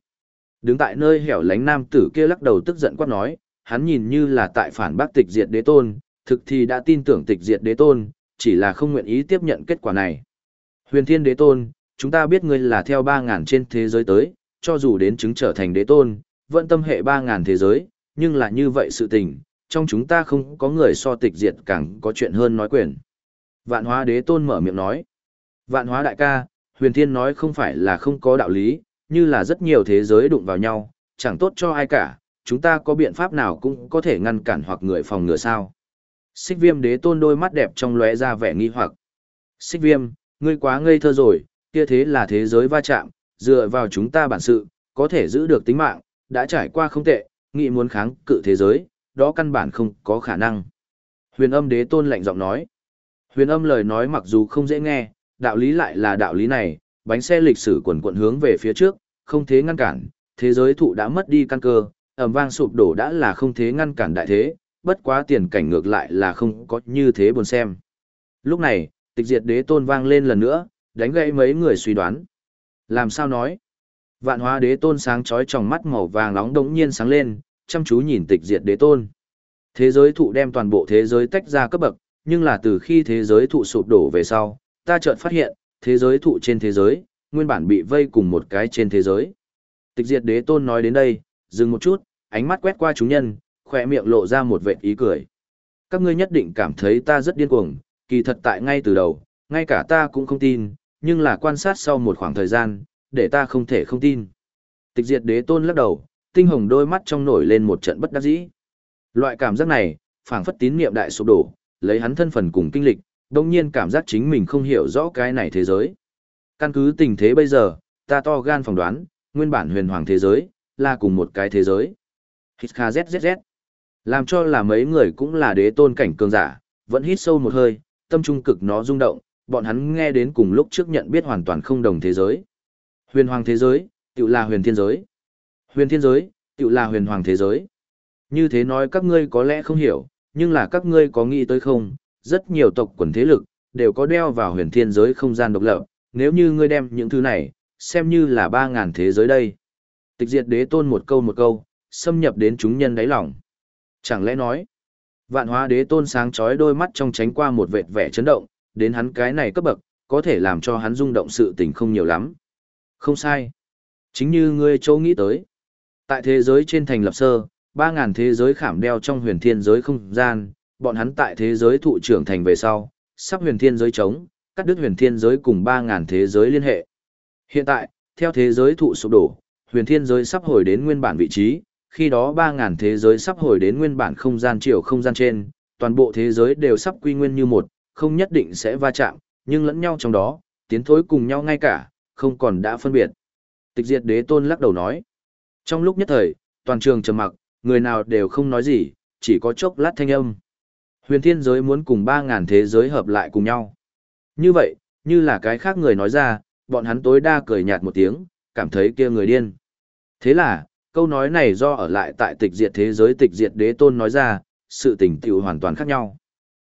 S1: Đứng tại nơi hẻo lánh nam tử kia lắc đầu tức giận quát nói, hắn nhìn như là tại phản bác tịch diệt đế tôn, thực thì đã tin tưởng tịch diệt đế tôn, chỉ là không nguyện ý tiếp nhận kết quả này. Huyền thiên đế tôn, chúng ta biết ngươi là theo 3.000 trên thế giới tới, cho dù đến chứng trở thành đế tôn, vẫn tâm hệ 3.000 thế giới, nhưng là như vậy sự tình, trong chúng ta không có người so tịch diệt càng có chuyện hơn nói quyền. Vạn hóa đế tôn mở miệng nói. Vạn hóa đại ca, huyền thiên nói không phải là không có đạo lý, như là rất nhiều thế giới đụng vào nhau, chẳng tốt cho ai cả, chúng ta có biện pháp nào cũng có thể ngăn cản hoặc người phòng ngừa sao. Xích viêm đế tôn đôi mắt đẹp trong lóe ra vẻ nghi hoặc. Xích viêm, ngươi quá ngây thơ rồi, kia thế là thế giới va chạm, dựa vào chúng ta bản sự, có thể giữ được tính mạng, đã trải qua không tệ, nghị muốn kháng cự thế giới, đó căn bản không có khả năng. Huyền âm đế tôn lạnh giọng nói. Huyền âm lời nói mặc dù không dễ nghe, đạo lý lại là đạo lý này, bánh xe lịch sử quần quận hướng về phía trước, không thế ngăn cản, thế giới thụ đã mất đi căn cơ, ẩm vang sụp đổ đã là không thế ngăn cản đại thế, bất quá tiền cảnh ngược lại là không có như thế buồn xem. Lúc này, tịch diệt đế tôn vang lên lần nữa, đánh gãy mấy người suy đoán. Làm sao nói? Vạn hóa đế tôn sáng chói trong mắt màu vàng nóng đống nhiên sáng lên, chăm chú nhìn tịch diệt đế tôn. Thế giới thụ đem toàn bộ thế giới tách ra cấp bậc, nhưng là từ khi thế giới thụ sụp đổ về sau, ta chợt phát hiện, thế giới thụ trên thế giới, nguyên bản bị vây cùng một cái trên thế giới. Tịch diệt đế tôn nói đến đây, dừng một chút, ánh mắt quét qua chúng nhân, khỏe miệng lộ ra một vệt ý cười. Các ngươi nhất định cảm thấy ta rất điên cuồng, kỳ thật tại ngay từ đầu, ngay cả ta cũng không tin, nhưng là quan sát sau một khoảng thời gian, để ta không thể không tin. Tịch diệt đế tôn lắc đầu, tinh hồng đôi mắt trong nổi lên một trận bất đắc dĩ. Loại cảm giác này, phảng phất tín niệm đại sụp đổ, lấy hắn thân phần cùng kinh lịch, đồng nhiên cảm giác chính mình không hiểu rõ cái này thế giới. Căn cứ tình thế bây giờ, ta to gan phỏng đoán, nguyên bản huyền hoàng thế giới, là cùng một cái thế giới. Hít kha zzz. Làm cho là mấy người cũng là đế tôn cảnh cường giả, vẫn hít sâu một hơi, tâm trung cực nó rung động, bọn hắn nghe đến cùng lúc trước nhận biết hoàn toàn không đồng thế giới. Huyền hoàng thế giới, tự là huyền thiên giới. Huyền thiên giới, tự là huyền hoàng thế giới. Như thế nói các ngươi có lẽ không hiểu, nhưng là các ngươi có nghĩ tới không, rất nhiều tộc quần thế lực, đều có đeo vào huyền thiên giới không gian độc lập, nếu như ngươi đem những thứ này, xem như là ba ngàn thế giới đây. Tịch diệt đế tôn một câu một câu, xâm nhập đến chúng nhân đáy lòng. Chẳng lẽ nói, vạn hóa đế tôn sáng chói đôi mắt trong tránh qua một vệt vẻ chấn động, đến hắn cái này cấp bậc, có thể làm cho hắn rung động sự tình không nhiều lắm. Không sai. Chính như ngươi châu nghĩ tới. Tại thế giới trên thành lập sơ, 3.000 thế giới khảm đeo trong huyền thiên giới không gian, bọn hắn tại thế giới thụ trưởng thành về sau, sắp huyền thiên giới chống, cắt đứt huyền thiên giới cùng 3.000 thế giới liên hệ. Hiện tại, theo thế giới thụ sụp đổ, huyền thiên giới sắp hồi đến nguyên bản vị trí, khi đó 3.000 thế giới sắp hồi đến nguyên bản không gian chiều không gian trên, toàn bộ thế giới đều sắp quy nguyên như một, không nhất định sẽ va chạm, nhưng lẫn nhau trong đó, tiến thối cùng nhau ngay cả, không còn đã phân biệt. Tịch diệt đế tôn lắc đầu nói. Trong lúc nhất thời, toàn trường trầm mặc, người nào đều không nói gì, chỉ có chốc lát thanh âm. Huyền thiên giới muốn cùng 3.000 thế giới hợp lại cùng nhau. Như vậy, như là cái khác người nói ra, bọn hắn tối đa cười nhạt một tiếng, cảm thấy kia người điên. Thế là, câu nói này do ở lại tại tịch diệt thế giới tịch diệt đế tôn nói ra, sự tình tiểu hoàn toàn khác nhau.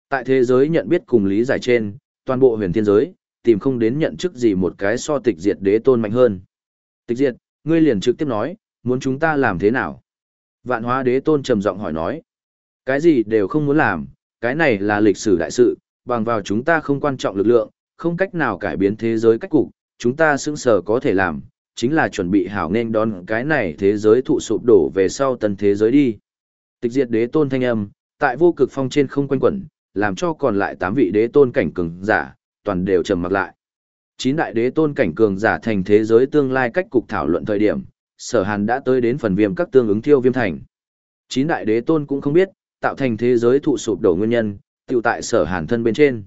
S1: Tại thế giới nhận biết cùng lý giải trên, toàn bộ huyền thiên giới, tìm không đến nhận chức gì một cái so tịch diệt đế tôn mạnh hơn. Tịch diệt, ngươi liền trực tiếp nói, muốn chúng ta làm thế nào? Vạn hóa đế tôn trầm giọng hỏi nói. Cái gì đều không muốn làm, cái này là lịch sử đại sự, bằng vào chúng ta không quan trọng lực lượng, không cách nào cải biến thế giới cách cục, chúng ta xứng sở có thể làm, chính là chuẩn bị hảo nên đón cái này thế giới thụ sụp đổ về sau tân thế giới đi. Tịch diệt đế tôn thanh âm, tại vô cực phong trên không quanh quẩn, làm cho còn lại tám vị đế tôn cảnh cường giả, toàn đều trầm mặc lại. Chín đại đế tôn cảnh cường giả thành thế giới tương lai cách cục thảo luận thời điểm, sở hàn đã tới đến phần viêm các tương ứng thiêu viêm thành. Chín đại đế tôn cũng không biết, tạo thành thế giới thụ sụp đổ nguyên nhân, tự tại sở hàn thân bên trên.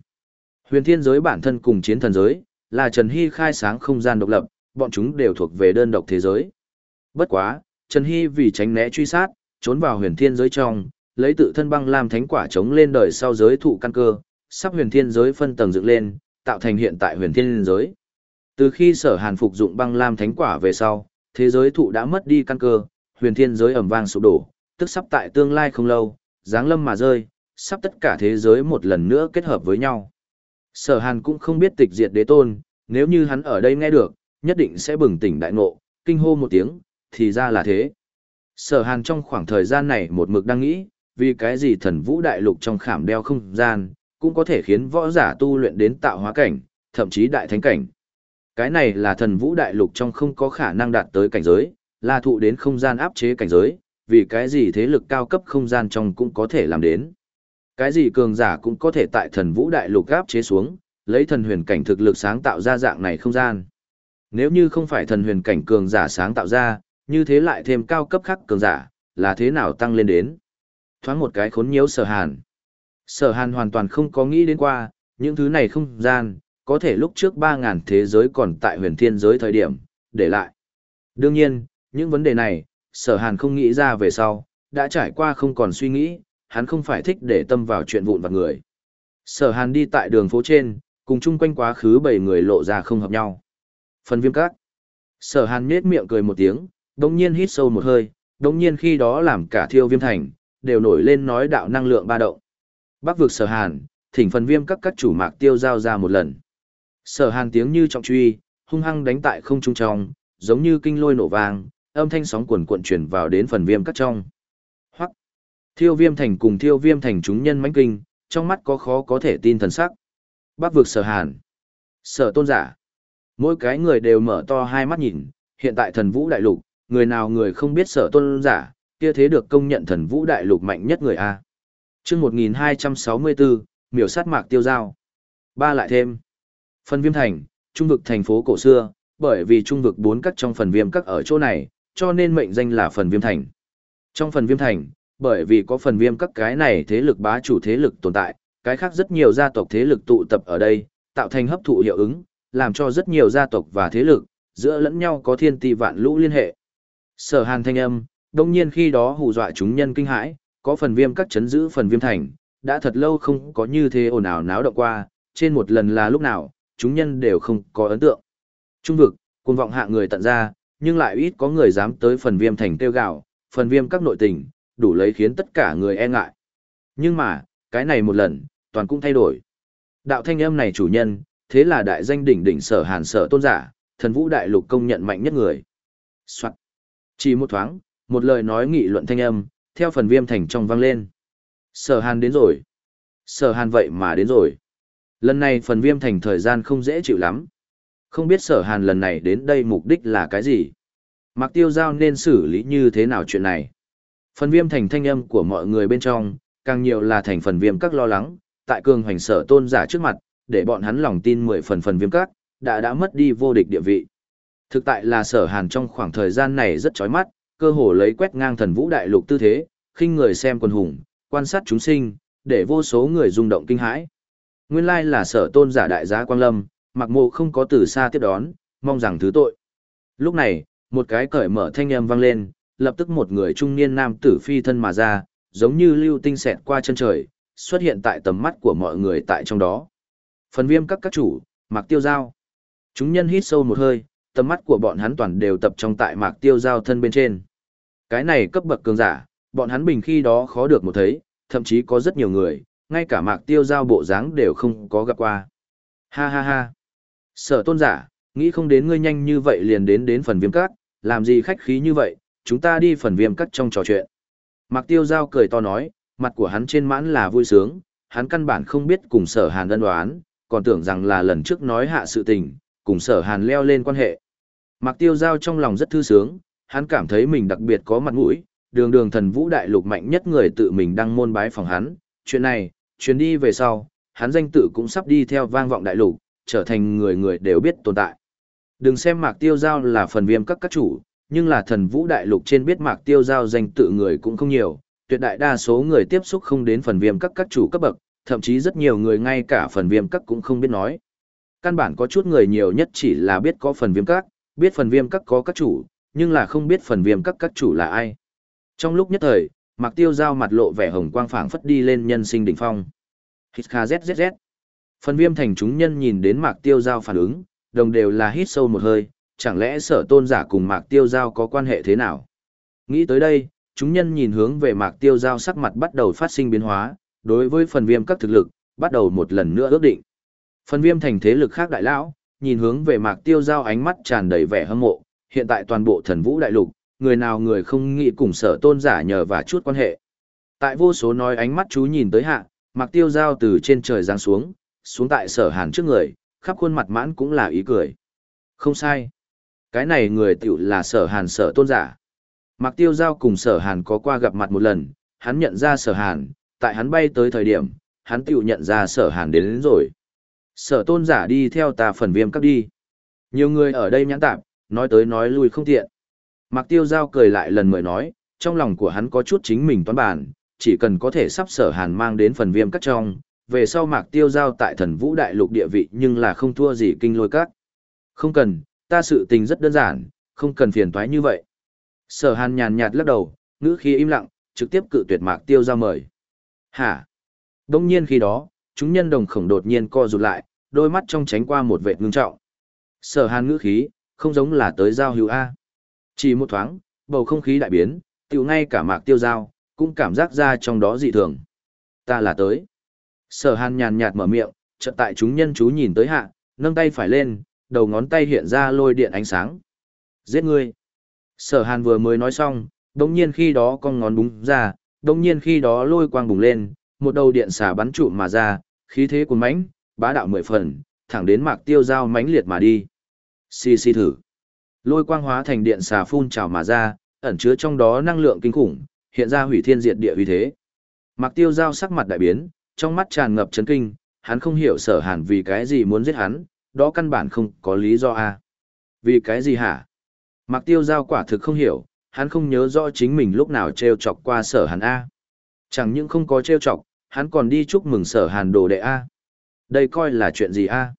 S1: Huyền thiên giới bản thân cùng chiến thần giới, là Trần Hy khai sáng không gian độc lập, bọn chúng đều thuộc về đơn độc thế giới. Bất quá, Trần Hy vì tránh né truy sát, trốn vào huyền thiên giới trong, lấy tự thân băng lam thánh quả chống lên đời sau giới thụ căn cơ, sắp huyền thiên giới phân tầng dựng lên, tạo thành hiện tại huyền thiên giới. Từ khi sở hàn phục dụng băng lam thánh quả về sau, thế giới thụ đã mất đi căn cơ, huyền thiên giới ẩm vang sụp đổ, tức sắp tại tương lai không lâu, giáng lâm mà rơi, sắp tất cả thế giới một lần nữa kết hợp với nhau. Sở hàn cũng không biết tịch diệt đế tôn, nếu như hắn ở đây nghe được, nhất định sẽ bừng tỉnh đại ngộ, kinh hô một tiếng, thì ra là thế. Sở hàn trong khoảng thời gian này một mực đang nghĩ, vì cái gì thần vũ đại lục trong khảm đeo không gian, cũng có thể khiến võ giả tu luyện đến tạo hóa cảnh, thậm chí đại thánh cảnh. Cái này là thần vũ đại lục trong không có khả năng đạt tới cảnh giới, là thụ đến không gian áp chế cảnh giới, vì cái gì thế lực cao cấp không gian trong cũng có thể làm đến. Cái gì cường giả cũng có thể tại thần vũ đại lục áp chế xuống, lấy thần huyền cảnh thực lực sáng tạo ra dạng này không gian. Nếu như không phải thần huyền cảnh cường giả sáng tạo ra, như thế lại thêm cao cấp khác cường giả, là thế nào tăng lên đến. Thoáng một cái khốn nhiễu sở hàn. Sở hàn hoàn toàn không có nghĩ đến qua, những thứ này không gian, có thể lúc trước 3.000 thế giới còn tại huyền thiên giới thời điểm, để lại. Đương nhiên, những vấn đề này, sở hàn không nghĩ ra về sau, đã trải qua không còn suy nghĩ, hắn không phải thích để tâm vào chuyện vụn vặt người. Sở hàn đi tại đường phố trên, cùng chung quanh quá khứ bảy người lộ ra không hợp nhau. Phần viêm các. Sở hàn nết miệng cười một tiếng, đồng nhiên hít sâu một hơi, đồng nhiên khi đó làm cả thiêu viêm thành, đều nổi lên nói đạo năng lượng ba động. Bắc vực sở hàn, thỉnh phần viêm các các chủ mạc tiêu giao ra một lần. Sở hàn tiếng như trọng truy, hung hăng đánh tại không trung trong, giống như kinh lôi nổ vang, âm thanh sóng cuồn cuộn truyền vào đến phần viêm cắt trong. Hoắc. Thiêu viêm thành cùng thiêu viêm thành chúng nhân mãnh kinh, trong mắt có khó có thể tin thần sắc. Bắc vực sở hàn. Sở tôn giả. Mỗi cái người đều mở to hai mắt nhìn, hiện tại thần vũ đại lục, người nào người không biết sở tôn giả, kia thế được công nhận thần vũ đại lục mạnh nhất người A. chương 1264, miểu sát mạc tiêu giao. Ba lại thêm. Phần viêm thành, trung vực thành phố cổ xưa, bởi vì trung vực bốn các trong phần viêm các ở chỗ này, cho nên mệnh danh là phần viêm thành. Trong phần viêm thành, bởi vì có phần viêm các cái này thế lực bá chủ thế lực tồn tại, cái khác rất nhiều gia tộc thế lực tụ tập ở đây, tạo thành hấp thụ hiệu ứng, làm cho rất nhiều gia tộc và thế lực, giữa lẫn nhau có thiên ti vạn lũ liên hệ. Sở hàn thanh âm, đông nhiên khi đó hù dọa chúng nhân kinh hãi, có phần viêm các chấn giữ phần viêm thành, đã thật lâu không có như thế ồn ào náo động qua, trên một lần là lúc nào, chúng nhân đều không có ấn tượng. Trung vực, cuồng vọng hạ người tận ra, nhưng lại ít có người dám tới phần viêm thành tiêu gạo, phần viêm các nội tình, đủ lấy khiến tất cả người e ngại. Nhưng mà, cái này một lần, toàn cũng thay đổi. Đạo thanh âm này chủ nhân, thế là đại danh đỉnh đỉnh sở hàn sở tôn giả, thần vũ đại lục công nhận mạnh nhất người. Soạn. Chỉ một thoáng, một lời nói nghị luận thanh âm, theo phần viêm thành trong vang lên. Sở hàn đến rồi. Sở hàn vậy mà đến rồi. Lần này phần viêm thành thời gian không dễ chịu lắm. Không biết sở hàn lần này đến đây mục đích là cái gì? Mạc tiêu giao nên xử lý như thế nào chuyện này? Phần viêm thành thanh âm của mọi người bên trong, càng nhiều là thành phần viêm các lo lắng, tại cường hoành sở tôn giả trước mặt, để bọn hắn lòng tin mười phần phần viêm các, đã đã mất đi vô địch địa vị. Thực tại là sở hàn trong khoảng thời gian này rất chói mắt, cơ hồ lấy quét ngang thần vũ đại lục tư thế, khinh người xem quần hùng, quan sát chúng sinh, để vô số người rung động kinh hãi. Nguyên lai là sở tôn giả đại giá Quang Lâm, mặc mộ không có từ xa tiếp đón, mong rằng thứ tội. Lúc này, một cái cởi mở thanh âm vang lên, lập tức một người trung niên nam tử phi thân mà ra, giống như lưu tinh xẹt qua chân trời, xuất hiện tại tầm mắt của mọi người tại trong đó. Phần viêm các các chủ, Mạc Tiêu Giao. Chúng nhân hít sâu một hơi, tầm mắt của bọn hắn toàn đều tập trong tại Mạc Tiêu Giao thân bên trên. Cái này cấp bậc cường giả, bọn hắn bình khi đó khó được một thấy, thậm chí có rất nhiều người, ngay cả Mạc Tiêu Giao bộ dáng đều không có gặp qua. Ha ha ha. Sở tôn giả, nghĩ không đến ngươi nhanh như vậy liền đến đến phần viêm cắt, làm gì khách khí như vậy, chúng ta đi phần viêm cắt trong trò chuyện. Mạc Tiêu Giao cười to nói, mặt của hắn trên mãn là vui sướng, hắn căn bản không biết cùng sở hàn đơn đoán, còn tưởng rằng là lần trước nói hạ sự tình, cùng sở hàn leo lên quan hệ. Mạc Tiêu Giao trong lòng rất thư sướng, hắn cảm thấy mình đặc biệt có mặt mũi, đường đường thần vũ đại lục mạnh nhất người tự mình đăng môn bái phòng hắn, chuyện này, chuyến đi về sau, hắn danh tự cũng sắp đi theo vang vọng đại lục, trở thành người người đều biết tồn tại. Đừng xem Mạc Tiêu Giao là phần viêm các các chủ, nhưng là thần vũ đại lục trên biết Mạc Tiêu Giao danh tự người cũng không nhiều, tuyệt đại đa số người tiếp xúc không đến phần viêm các các chủ cấp bậc, thậm chí rất nhiều người ngay cả phần viêm các cũng không biết nói. Căn bản có chút người nhiều nhất chỉ là biết có phần viêm các, biết phần viêm các có các chủ, nhưng là không biết phần viêm các các chủ là ai. Trong lúc nhất thời, Mạc Tiêu Giao mặt lộ vẻ hồng quang phảng phất đi lên nhân sinh đỉnh phong. Hít kha zzz. Phần viêm thành chúng nhân nhìn đến Mạc Tiêu Giao phản ứng, đồng đều là hít sâu một hơi, chẳng lẽ sở tôn giả cùng Mạc Tiêu Giao có quan hệ thế nào? Nghĩ tới đây, chúng nhân nhìn hướng về Mạc Tiêu Giao sắc mặt bắt đầu phát sinh biến hóa, đối với phần viêm các thực lực, bắt đầu một lần nữa ước định. Phần viêm thành thế lực khác đại lão, nhìn hướng về Mạc Tiêu Giao ánh mắt tràn đầy vẻ hâm mộ, hiện tại toàn bộ thần vũ đại lục, người nào người không nghĩ cùng sở tôn giả nhờ và chút quan hệ. Tại vô số nói ánh mắt chú nhìn tới hạ, mặc Tiêu Giao từ trên trời giáng xuống, xuống tại sở hàn trước người, khắp khuôn mặt mãn cũng là ý cười. Không sai. Cái này người tiểu là sở hàn sở tôn giả. mặc Tiêu Giao cùng sở hàn có qua gặp mặt một lần, hắn nhận ra sở hàn, tại hắn bay tới thời điểm, hắn tiểu nhận ra sở hàn đến, đến rồi. Sở tôn giả đi theo ta phần viêm cấp đi. Nhiều người ở đây nhãn tạp, nói tới nói lui không tiện. Mạc Tiêu Giao cười lại lần mời nói, trong lòng của hắn có chút chính mình toán bản, chỉ cần có thể sắp sở hàn mang đến phần viêm cắt trong, về sau Mạc Tiêu Giao tại thần vũ đại lục địa vị nhưng là không thua gì kinh lôi cắt. Không cần, ta sự tình rất đơn giản, không cần phiền toái như vậy. Sở hàn nhàn nhạt lắc đầu, ngữ khí im lặng, trực tiếp cự tuyệt Mạc Tiêu Giao mời. Hả? Đông nhiên khi đó, chúng nhân đồng khổng đột nhiên co rụt lại, đôi mắt trong tránh qua một vệt ngưng trọng. Sở hàn ngữ khí, không giống là tới giao hữu A. Chỉ một thoáng, bầu không khí đại biến, tiểu ngay cả mạc tiêu giao, cũng cảm giác ra trong đó dị thường. Ta là tới. Sở hàn nhàn nhạt mở miệng, chợt tại chúng nhân chú nhìn tới hạ, nâng tay phải lên, đầu ngón tay hiện ra lôi điện ánh sáng. Giết ngươi. Sở hàn vừa mới nói xong, đồng nhiên khi đó con ngón búng ra, đồng nhiên khi đó lôi quang bùng lên, một đầu điện xả bắn trụ mà ra, khí thế cuốn mãnh, bá đạo mười phần, thẳng đến mạc tiêu giao mãnh liệt mà đi. Xì xì thử. Lôi quang hóa thành điện xà phun trào mà ra, ẩn chứa trong đó năng lượng kinh khủng, hiện ra hủy thiên diệt địa uy thế. Mạc Tiêu Giao sắc mặt đại biến, trong mắt tràn ngập chấn kinh, hắn không hiểu Sở Hàn vì cái gì muốn giết hắn, đó căn bản không có lý do a. Vì cái gì hả? Mạc Tiêu Giao quả thực không hiểu, hắn không nhớ rõ chính mình lúc nào treo chọc qua Sở Hàn a. Chẳng những không có treo chọc, hắn còn đi chúc mừng Sở Hàn đồ đệ a. Đây coi là chuyện gì a?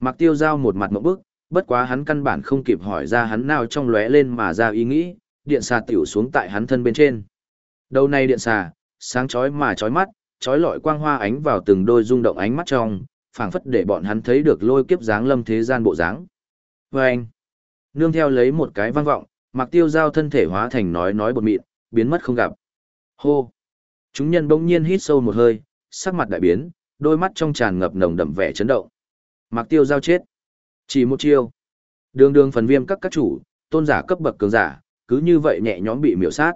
S1: Mạc Tiêu Giao một mặt ngộp bức, bất quá hắn căn bản không kịp hỏi ra hắn nào trong lóe lên mà ra ý nghĩ, điện xà tiểu xuống tại hắn thân bên trên. Đầu này điện xà, sáng chói mà chói mắt, chói lọi quang hoa ánh vào từng đôi rung động ánh mắt trong, phảng phất để bọn hắn thấy được lôi kiếp dáng lâm thế gian bộ dáng. vâng nương theo lấy một cái vang vọng, mặc tiêu giao thân thể hóa thành nói nói bột mịn, biến mất không gặp. Hô! Chúng nhân bỗng nhiên hít sâu một hơi, sắc mặt đại biến, đôi mắt trong tràn ngập nồng đậm vẻ chấn động. Mặc tiêu giao chết. Chỉ một chiêu. Đường đường phần viêm các các chủ, tôn giả cấp bậc cường giả, cứ như vậy nhẹ nhõm bị miểu sát.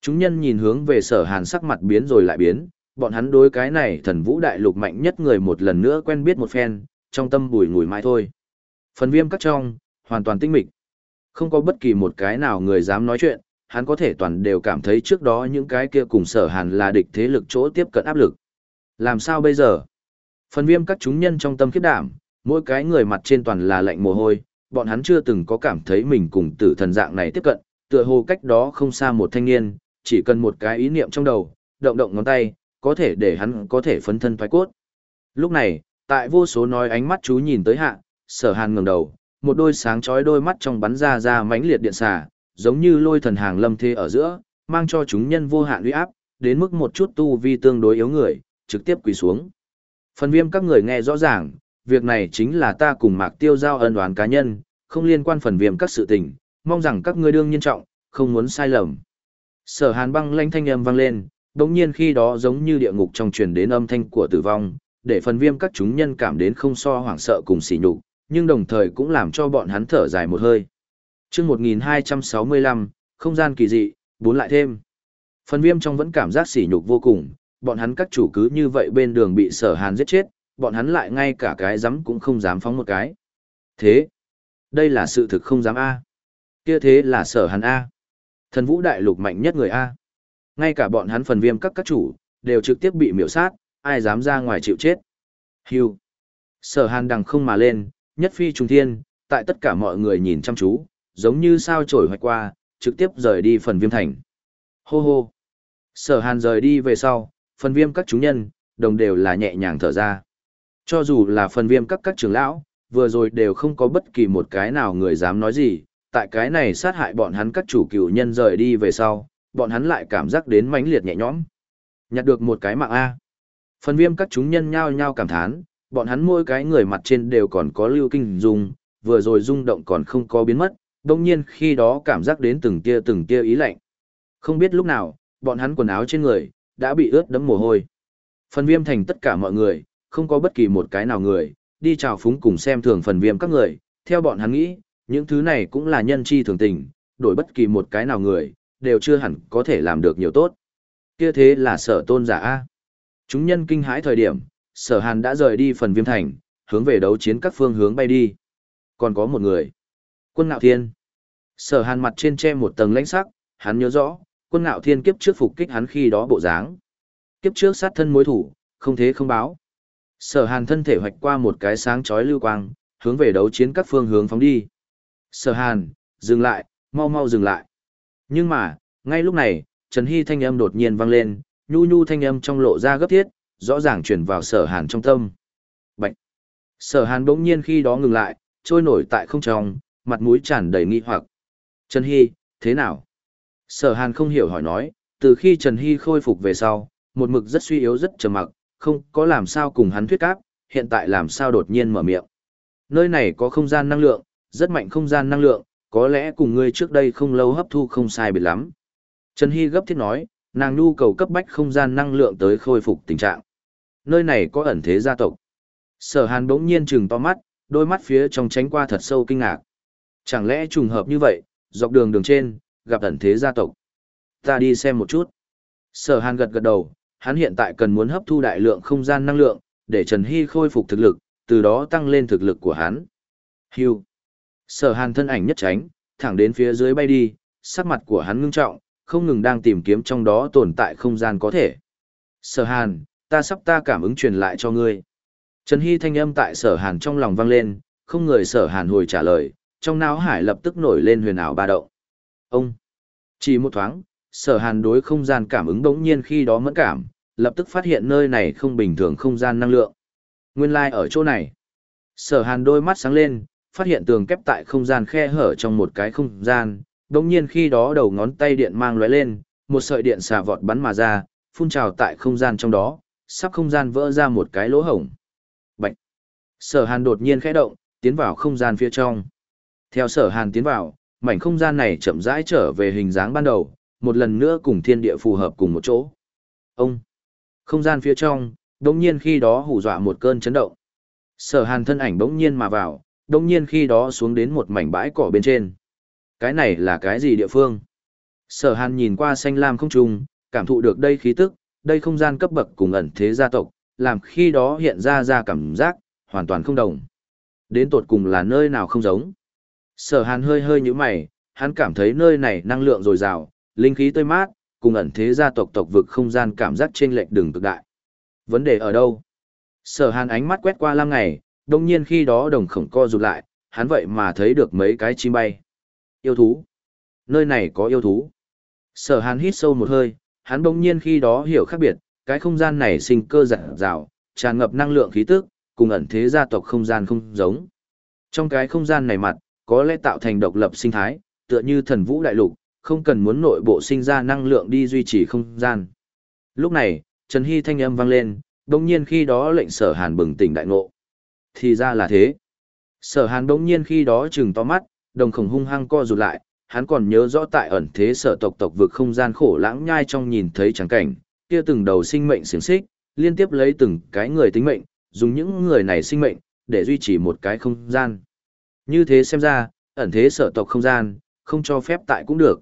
S1: Chúng nhân nhìn hướng về sở hàn sắc mặt biến rồi lại biến, bọn hắn đối cái này thần vũ đại lục mạnh nhất người một lần nữa quen biết một phen, trong tâm bùi ngùi mãi thôi. Phần viêm các trong, hoàn toàn tinh mịch. Không có bất kỳ một cái nào người dám nói chuyện, hắn có thể toàn đều cảm thấy trước đó những cái kia cùng sở hàn là địch thế lực chỗ tiếp cận áp lực. Làm sao bây giờ? Phần viêm các chúng nhân trong tâm khiếp đảm, mỗi cái người mặt trên toàn là lạnh mồ hôi, bọn hắn chưa từng có cảm thấy mình cùng tử thần dạng này tiếp cận, Tựa hồ cách đó không xa một thanh niên, chỉ cần một cái ý niệm trong đầu, động động ngón tay, có thể để hắn có thể phấn thân thoái cốt. Lúc này, tại vô số nói ánh mắt chú nhìn tới hạ, sở hàn ngẩng đầu, một đôi sáng chói đôi mắt trong bắn ra ra mãnh liệt điện xà, giống như lôi thần hàng lâm thế ở giữa, mang cho chúng nhân vô hạn uy áp, đến mức một chút tu vi tương đối yếu người, trực tiếp quỳ xuống. Phần viêm các người nghe rõ ràng, việc này chính là ta cùng Mạc Tiêu giao ân đoán cá nhân, không liên quan phần viêm các sự tình, mong rằng các ngươi đương nhiên trọng, không muốn sai lầm. Sở Hàn băng lanh thanh âm vang lên, đồng nhiên khi đó giống như địa ngục trong truyền đến âm thanh của tử vong, để phần viêm các chúng nhân cảm đến không so hoảng sợ cùng sỉ nhục, nhưng đồng thời cũng làm cho bọn hắn thở dài một hơi. Trước 1265, không gian kỳ dị, bốn lại thêm. Phần viêm trong vẫn cảm giác sỉ nhục vô cùng, bọn hắn các chủ cứ như vậy bên đường bị sở hàn giết chết, bọn hắn lại ngay cả cái dám cũng không dám phóng một cái. Thế, đây là sự thực không dám A. Kia thế là sở hàn A. Thần vũ đại lục mạnh nhất người A. Ngay cả bọn hắn phần viêm các các chủ, đều trực tiếp bị miểu sát, ai dám ra ngoài chịu chết. Hưu. Sở hàn đằng không mà lên, nhất phi trùng thiên, tại tất cả mọi người nhìn chăm chú, giống như sao trổi hoạch qua, trực tiếp rời đi phần viêm thành. Hô hô. Sở hàn rời đi về sau, phần viêm các chúng nhân, đồng đều là nhẹ nhàng thở ra. Cho dù là phần viêm các các trưởng lão, vừa rồi đều không có bất kỳ một cái nào người dám nói gì, tại cái này sát hại bọn hắn các chủ cựu nhân rời đi về sau, bọn hắn lại cảm giác đến mãnh liệt nhẹ nhõm. Nhặt được một cái mạng A. Phần viêm các chúng nhân nhao nhao cảm thán, bọn hắn mỗi cái người mặt trên đều còn có lưu kinh dung, vừa rồi rung động còn không có biến mất, đồng nhiên khi đó cảm giác đến từng tia từng tia ý lạnh. Không biết lúc nào, bọn hắn quần áo trên người, đã bị ướt đẫm mồ hôi. Phần viêm thành tất cả mọi người, không có bất kỳ một cái nào người, đi chào phúng cùng xem thường phần viêm các người, theo bọn hắn nghĩ, những thứ này cũng là nhân chi thường tình, đổi bất kỳ một cái nào người, đều chưa hẳn có thể làm được nhiều tốt. Kia thế là sở tôn giả A. Chúng nhân kinh hãi thời điểm, sở hàn đã rời đi phần viêm thành, hướng về đấu chiến các phương hướng bay đi. Còn có một người. Quân ngạo thiên. Sở hàn mặt trên che một tầng lãnh sắc, hắn nhớ rõ, quân ngạo thiên kiếp trước phục kích hắn khi đó bộ dáng. Kiếp trước sát thân mối thủ, không thế không báo. Sở hàn thân thể hoạch qua một cái sáng chói lưu quang, hướng về đấu chiến các phương hướng phóng đi. Sở hàn, dừng lại, mau mau dừng lại. Nhưng mà, ngay lúc này, Trần Hy thanh âm đột nhiên vang lên, nhu nhu thanh âm trong lộ ra gấp thiết, rõ ràng truyền vào sở hàn trong tâm. Bạch! Sở hàn bỗng nhiên khi đó ngừng lại, trôi nổi tại không trong, mặt mũi tràn đầy nghi hoặc. Trần Hy, thế nào? Sở hàn không hiểu hỏi nói, từ khi Trần Hy khôi phục về sau, một mực rất suy yếu rất trầm mặc, không có làm sao cùng hắn thuyết cáp, hiện tại làm sao đột nhiên mở miệng. Nơi này có không gian năng lượng, rất mạnh không gian năng lượng, có lẽ cùng ngươi trước đây không lâu hấp thu không sai biệt lắm. Trần Hy gấp thiết nói, nàng nhu cầu cấp bách không gian năng lượng tới khôi phục tình trạng. Nơi này có ẩn thế gia tộc. Sở hàn bỗng nhiên trừng to mắt, đôi mắt phía trong tránh qua thật sâu kinh ngạc. Chẳng lẽ trùng hợp như vậy, dọc đường đường trên, gặp ẩn thế gia tộc. Ta đi xem một chút. Sở hàn gật gật đầu, hắn hiện tại cần muốn hấp thu đại lượng không gian năng lượng, để Trần Hy khôi phục thực lực, từ đó tăng lên thực lực của hắn. Hưu. Sở hàn thân ảnh nhất tránh, thẳng đến phía dưới bay đi, sắc mặt của hắn ngưng trọng, không ngừng đang tìm kiếm trong đó tồn tại không gian có thể. Sở hàn, ta sắp ta cảm ứng truyền lại cho ngươi. Trần Hy thanh âm tại sở hàn trong lòng vang lên, không người sở hàn hồi trả lời, trong não hải lập tức nổi lên huyền ảo ba động. Ông! Chỉ một thoáng, sở hàn đối không gian cảm ứng đống nhiên khi đó mẫn cảm, lập tức phát hiện nơi này không bình thường không gian năng lượng. Nguyên lai like ở chỗ này. Sở hàn đôi mắt sáng lên, phát hiện tường kép tại không gian khe hở trong một cái không gian, đống nhiên khi đó đầu ngón tay điện mang lóe lên, một sợi điện xà vọt bắn mà ra, phun trào tại không gian trong đó, sắp không gian vỡ ra một cái lỗ hổng. Bạch! Sở hàn đột nhiên khẽ động, tiến vào không gian phía trong. Theo sở hàn tiến vào, mảnh không gian này chậm rãi trở về hình dáng ban đầu, một lần nữa cùng thiên địa phù hợp cùng một chỗ. Ông! Không gian phía trong, đống nhiên khi đó hù dọa một cơn chấn động. Sở hàn thân ảnh đống nhiên mà vào, đống nhiên khi đó xuống đến một mảnh bãi cỏ bên trên. Cái này là cái gì địa phương? Sở hàn nhìn qua xanh lam không trùng, cảm thụ được đây khí tức, đây không gian cấp bậc cùng ẩn thế gia tộc, làm khi đó hiện ra ra cảm giác, hoàn toàn không đồng. Đến tột cùng là nơi nào không giống. Sở hàn hơi hơi như mày, hắn cảm thấy nơi này năng lượng dồi dào, linh khí tươi mát, cùng ẩn thế gia tộc tộc vực không gian cảm giác trên lệch đường cực đại. Vấn đề ở đâu? Sở hàn ánh mắt quét qua lam ngày, đồng nhiên khi đó đồng khổng co rụt lại, hắn vậy mà thấy được mấy cái chim bay. Yêu thú. nơi này có yêu thú. Sở hàn hít sâu một hơi, hắn đồng nhiên khi đó hiểu khác biệt, cái không gian này sinh cơ dạng dào, tràn ngập năng lượng khí tức, cùng ẩn thế gia tộc không gian không giống. Trong cái không gian này mặt, có lẽ tạo thành độc lập sinh thái, tựa như thần vũ đại lục, không cần muốn nội bộ sinh ra năng lượng đi duy trì không gian. Lúc này, Trần Hy thanh âm vang lên, đồng nhiên khi đó lệnh sở hàn bừng tỉnh đại ngộ. Thì ra là thế. Sở hàn đồng nhiên khi đó trừng to mắt, đồng khổng hung hăng co rụt lại, hắn còn nhớ rõ tại ẩn thế sở tộc tộc vực không gian khổ lãng nhai trong nhìn thấy trắng cảnh, kia từng đầu sinh mệnh xiềng xích, liên tiếp lấy từng cái người tính mệnh, dùng những người này sinh mệnh, để duy trì một cái không gian. Như thế xem ra, ẩn thế sở tộc không gian, không cho phép tại cũng được.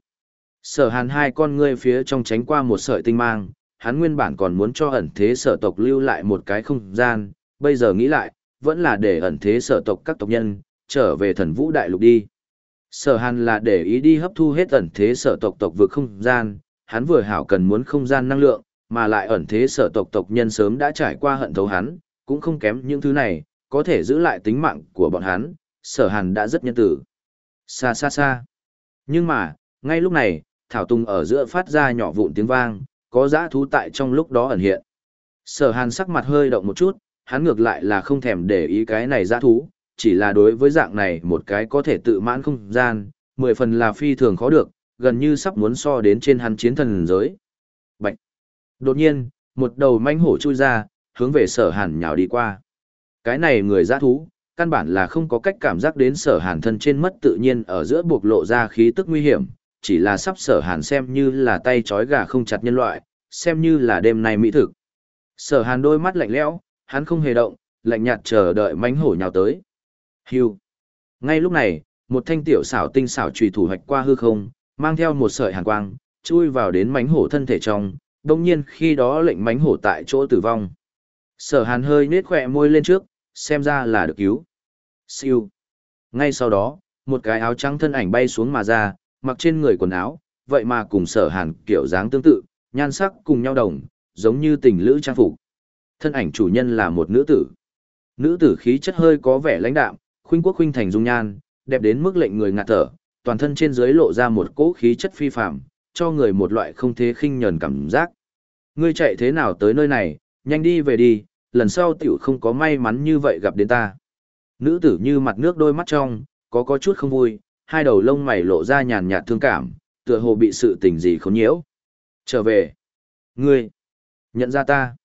S1: Sở hàn hai con ngươi phía trong tránh qua một sợi tinh mang, hắn nguyên bản còn muốn cho ẩn thế sở tộc lưu lại một cái không gian, bây giờ nghĩ lại, vẫn là để ẩn thế sở tộc các tộc nhân, trở về thần vũ đại lục đi. Sở hàn là để ý đi hấp thu hết ẩn thế sở tộc tộc vực không gian, hắn vừa hảo cần muốn không gian năng lượng, mà lại ẩn thế sở tộc tộc nhân sớm đã trải qua hận thấu hắn, cũng không kém những thứ này, có thể giữ lại tính mạng của bọn hắn, sở hàn đã rất nhân tử. Xa xa xa. Nhưng mà, ngay lúc này, Thảo Tùng ở giữa phát ra nhỏ vụn tiếng vang, có dã thú tại trong lúc đó ẩn hiện. Sở hàn sắc mặt hơi động một chút, hắn ngược lại là không thèm để ý cái này dã thú, chỉ là đối với dạng này một cái có thể tự mãn không gian, mười phần là phi thường khó được, gần như sắp muốn so đến trên hắn chiến thần giới. Bạch! Đột nhiên, một đầu manh hổ chui ra, hướng về sở hàn nhào đi qua. Cái này người giã thú, căn bản là không có cách cảm giác đến sở hàn thân trên mất tự nhiên ở giữa buộc lộ ra khí tức nguy hiểm, chỉ là sắp sở hàn xem như là tay trói gà không chặt nhân loại, xem như là đêm nay mỹ thực. Sở hàn đôi mắt lạnh lẽo, hắn không hề động, lạnh nhạt chờ đợi mánh hổ nhào tới. Hưu. Ngay lúc này, một thanh tiểu xảo tinh xảo trùy thủ hoạch qua hư không, mang theo một sợi hàn quang, chui vào đến mánh hổ thân thể trong, đồng nhiên khi đó lệnh mánh hổ tại chỗ tử vong. Sở hàn hơi nết khỏe môi lên trước, xem ra là được cứu. Siêu. Ngay sau đó, một cái áo trắng thân ảnh bay xuống mà ra, mặc trên người quần áo, vậy mà cùng sở hàn kiểu dáng tương tự, nhan sắc cùng nhau đồng, giống như tình lữ trang phục. Thân ảnh chủ nhân là một nữ tử. Nữ tử khí chất hơi có vẻ lãnh đạm, khuynh quốc khuynh thành dung nhan, đẹp đến mức lệnh người ngạt thở, toàn thân trên dưới lộ ra một cỗ khí chất phi phàm, cho người một loại không thế khinh nhờn cảm giác. Ngươi chạy thế nào tới nơi này, nhanh đi về đi, lần sau tiểu không có may mắn như vậy gặp đến ta. Nữ tử như mặt nước đôi mắt trong, có có chút không vui, hai đầu lông mày lộ ra nhàn nhạt thương cảm, tựa hồ bị sự tình gì khốn nhiễu. Trở về. Ngươi. Nhận ra ta.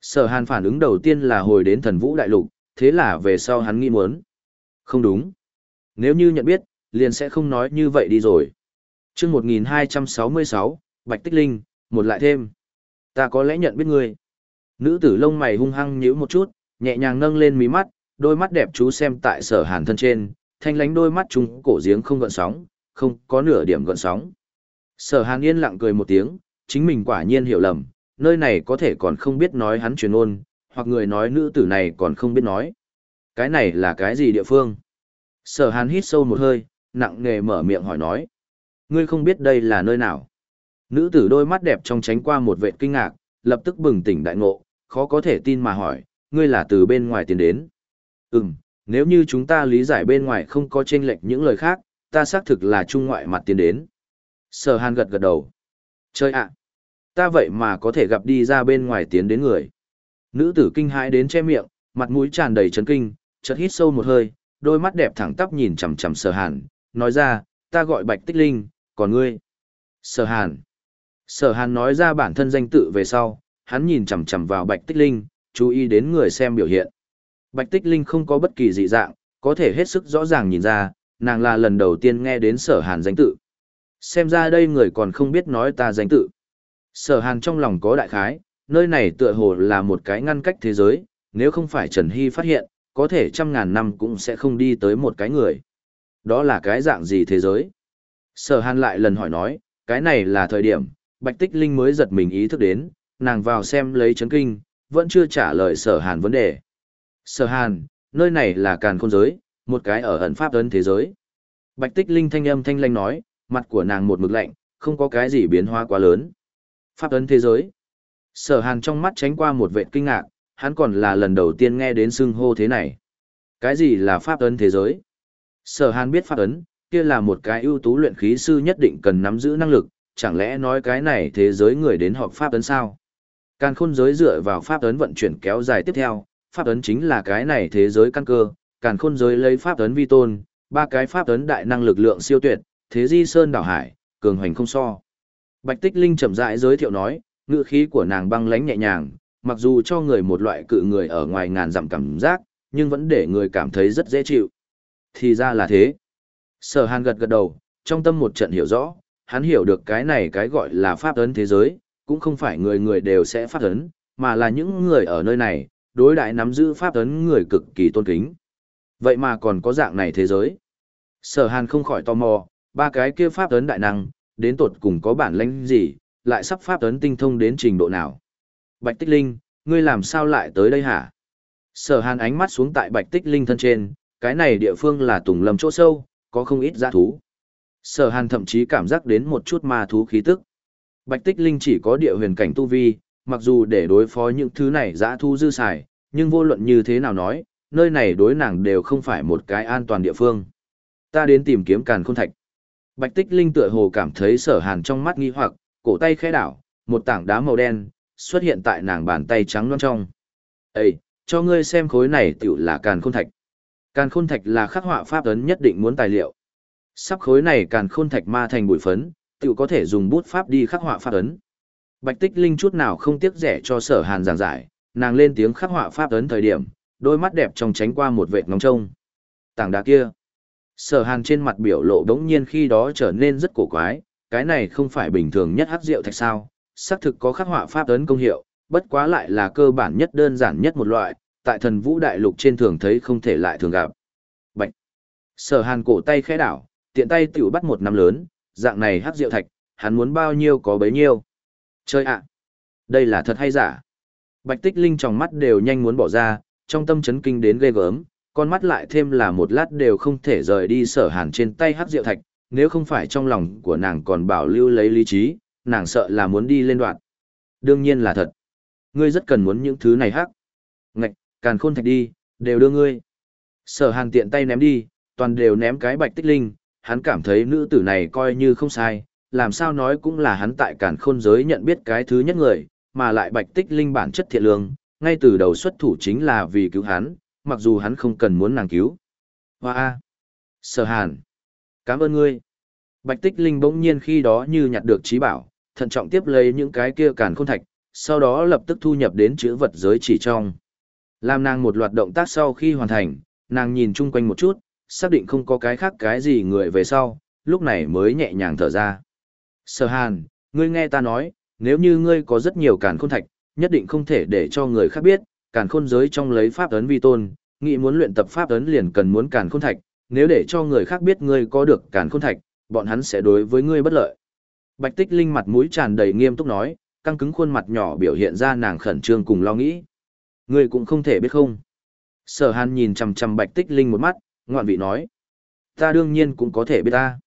S1: Sở hàn phản ứng đầu tiên là hồi đến thần vũ đại lục, thế là về sau hắn nghĩ muốn. Không đúng. Nếu như nhận biết, liền sẽ không nói như vậy đi rồi. chương 1266, Bạch Tích Linh, một lại thêm. Ta có lẽ nhận biết ngươi. Nữ tử lông mày hung hăng nhíu một chút, nhẹ nhàng nâng lên mí mắt, đôi mắt đẹp chú xem tại sở hàn thân trên, thanh lánh đôi mắt chúng cổ giếng không gợn sóng, không có nửa điểm gợn sóng. Sở hàn yên lặng cười một tiếng, chính mình quả nhiên hiểu lầm, nơi này có thể còn không biết nói hắn truyền ôn, hoặc người nói nữ tử này còn không biết nói. Cái này là cái gì địa phương? Sở hàn hít sâu một hơi, nặng nề mở miệng hỏi nói. Ngươi không biết đây là nơi nào? Nữ tử đôi mắt đẹp trong tránh qua một vệ kinh ngạc, lập tức bừng tỉnh đại ngộ, khó có thể tin mà hỏi, ngươi là từ bên ngoài tiến đến. Ừm, nếu như chúng ta lý giải bên ngoài không có chênh lệch những lời khác, ta xác thực là trung ngoại mặt tiến đến. Sở hàn gật gật đầu. Chơi ạ! ta vậy mà có thể gặp đi ra bên ngoài tiến đến người. Nữ tử kinh hãi đến che miệng, mặt mũi tràn đầy chấn kinh, chợt hít sâu một hơi, đôi mắt đẹp thẳng tắp nhìn chằm chằm sở hàn, nói ra, ta gọi bạch tích linh, còn ngươi? Sở hàn. Sở hàn nói ra bản thân danh tự về sau, hắn nhìn chằm chằm vào bạch tích linh, chú ý đến người xem biểu hiện. Bạch tích linh không có bất kỳ dị dạng, có thể hết sức rõ ràng nhìn ra, nàng là lần đầu tiên nghe đến sở hàn danh tự. Xem ra đây người còn không biết nói ta danh tự. Sở hàn trong lòng có đại khái, nơi này tựa hồ là một cái ngăn cách thế giới, nếu không phải Trần Hy phát hiện, có thể trăm ngàn năm cũng sẽ không đi tới một cái người. Đó là cái dạng gì thế giới? Sở hàn lại lần hỏi nói, cái này là thời điểm, Bạch Tích Linh mới giật mình ý thức đến, nàng vào xem lấy chấn kinh, vẫn chưa trả lời sở hàn vấn đề. Sở hàn, nơi này là càn khôn giới, một cái ở ẩn pháp ấn thế giới. Bạch Tích Linh thanh âm thanh lanh nói, mặt của nàng một mực lạnh, không có cái gì biến hóa quá lớn. Pháp ấn thế giới. Sở hàn trong mắt tránh qua một vệ kinh ngạc, hắn còn là lần đầu tiên nghe đến xưng hô thế này. Cái gì là pháp ấn thế giới? Sở hàn biết pháp ấn, kia là một cái ưu tú luyện khí sư nhất định cần nắm giữ năng lực, chẳng lẽ nói cái này thế giới người đến họp pháp ấn sao? Càn khôn giới dựa vào pháp ấn vận chuyển kéo dài tiếp theo, pháp ấn chính là cái này thế giới căn cơ, càn khôn giới lấy pháp ấn vi tôn, ba cái pháp ấn đại năng lực lượng siêu tuyệt, thế di sơn đảo hải, cường hoành không so. Bạch Tích Linh chậm rãi giới thiệu nói, ngữ khí của nàng băng lãnh nhẹ nhàng, mặc dù cho người một loại cự người ở ngoài ngàn dặm cảm giác, nhưng vẫn để người cảm thấy rất dễ chịu. Thì ra là thế. Sở Hàn gật gật đầu, trong tâm một trận hiểu rõ, hắn hiểu được cái này cái gọi là pháp ấn thế giới, cũng không phải người người đều sẽ pháp ấn, mà là những người ở nơi này, đối đại nắm giữ pháp ấn người cực kỳ tôn kính. Vậy mà còn có dạng này thế giới. Sở Hàn không khỏi tò mò, ba cái kia pháp ấn đại năng, đến tột cùng có bản lĩnh gì, lại sắp pháp ấn tinh thông đến trình độ nào. Bạch Tích Linh, ngươi làm sao lại tới đây hả? Sở Hàn ánh mắt xuống tại Bạch Tích Linh thân trên, cái này địa phương là tùng lâm chỗ sâu, có không ít giã thú. Sở Hàn thậm chí cảm giác đến một chút ma thú khí tức. Bạch Tích Linh chỉ có địa huyền cảnh tu vi, mặc dù để đối phó những thứ này dã thu dư xài, nhưng vô luận như thế nào nói, nơi này đối nàng đều không phải một cái an toàn địa phương. Ta đến tìm kiếm càn khôn thạch. Bạch Tích Linh tựa hồ cảm thấy sở hàn trong mắt nghi hoặc, cổ tay khẽ đảo, một tảng đá màu đen, xuất hiện tại nàng bàn tay trắng non trong. Ê, cho ngươi xem khối này tựu là càn khôn thạch. Càn khôn thạch là khắc họa pháp ấn nhất định muốn tài liệu. Sắp khối này càn khôn thạch ma thành bụi phấn, tựu có thể dùng bút pháp đi khắc họa pháp ấn. Bạch Tích Linh chút nào không tiếc rẻ cho sở hàn giảng giải, nàng lên tiếng khắc họa pháp ấn thời điểm, đôi mắt đẹp trong tránh qua một vệt ngóng trông. Tảng đá kia. Sở hàn trên mặt biểu lộ đống nhiên khi đó trở nên rất cổ quái, cái này không phải bình thường nhất hắc rượu thạch sao, xác thực có khắc họa pháp ấn công hiệu, bất quá lại là cơ bản nhất đơn giản nhất một loại, tại thần vũ đại lục trên thường thấy không thể lại thường gặp. Bạch. Sở hàn cổ tay khẽ đảo, tiện tay tiểu bắt một năm lớn, dạng này hắc rượu thạch, hắn muốn bao nhiêu có bấy nhiêu. Chơi ạ. Đây là thật hay giả? Bạch tích linh trong mắt đều nhanh muốn bỏ ra, trong tâm chấn kinh đến ghê gớm, con mắt lại thêm là một lát đều không thể rời đi sở hàn trên tay hắc rượu thạch, nếu không phải trong lòng của nàng còn bảo lưu lấy lý trí, nàng sợ là muốn đi lên đoạn. Đương nhiên là thật. Ngươi rất cần muốn những thứ này hắc. Ngạch, càn khôn thạch đi, đều đưa ngươi. Sở hàn tiện tay ném đi, toàn đều ném cái bạch tích linh, hắn cảm thấy nữ tử này coi như không sai, làm sao nói cũng là hắn tại cản khôn giới nhận biết cái thứ nhất người, mà lại bạch tích linh bản chất thiện lương, ngay từ đầu xuất thủ chính là vì cứu hắn, mặc dù hắn không cần muốn nàng cứu. Hoa A. Sở hàn. Cảm ơn ngươi. Bạch tích linh bỗng nhiên khi đó như nhặt được trí bảo, thận trọng tiếp lấy những cái kia cản khôn thạch, sau đó lập tức thu nhập đến chữ vật giới chỉ trong. Làm nàng một loạt động tác sau khi hoàn thành, nàng nhìn chung quanh một chút, xác định không có cái khác cái gì người về sau, lúc này mới nhẹ nhàng thở ra. Sở hàn, ngươi nghe ta nói, nếu như ngươi có rất nhiều càn khôn thạch, nhất định không thể để cho người khác biết, càn khôn giới trong lấy pháp ấn vi tôn, nghĩ muốn luyện tập pháp ấn liền cần muốn càn khôn thạch, nếu để cho người khác biết ngươi có được càn khôn thạch, bọn hắn sẽ đối với ngươi bất lợi. Bạch Tích Linh mặt mũi tràn đầy nghiêm túc nói, căng cứng khuôn mặt nhỏ biểu hiện ra nàng khẩn trương cùng lo nghĩ. Ngươi cũng không thể biết không. Sở Hàn nhìn chằm chằm Bạch Tích Linh một mắt, ngoạn vị nói. Ta đương nhiên cũng có thể biết ta.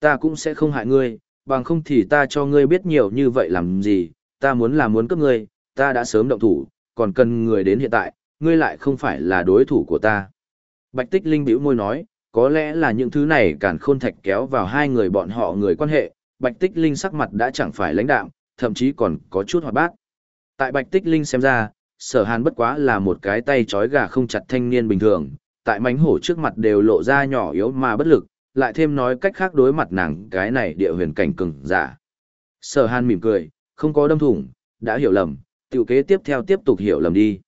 S1: Ta cũng sẽ không hại ngươi, bằng không thì ta cho ngươi biết nhiều như vậy làm gì, ta muốn là muốn cướp ngươi, ta đã sớm động thủ, còn cần người đến hiện tại, ngươi lại không phải là đối thủ của ta. Bạch Tích Linh bĩu môi nói, có lẽ là những thứ này càn khôn thạch kéo vào hai người bọn họ người quan hệ, Bạch Tích Linh sắc mặt đã chẳng phải lãnh đạm, thậm chí còn có chút hoạt bát. Tại Bạch Tích Linh xem ra, sở hàn bất quá là một cái tay trói gà không chặt thanh niên bình thường, tại mánh hổ trước mặt đều lộ ra nhỏ yếu mà bất lực, lại thêm nói cách khác đối mặt nàng cái này địa huyền cảnh cường giả. Sở hàn mỉm cười, không có đâm thủng, đã hiểu lầm, tiểu kế tiếp theo tiếp tục hiểu lầm đi.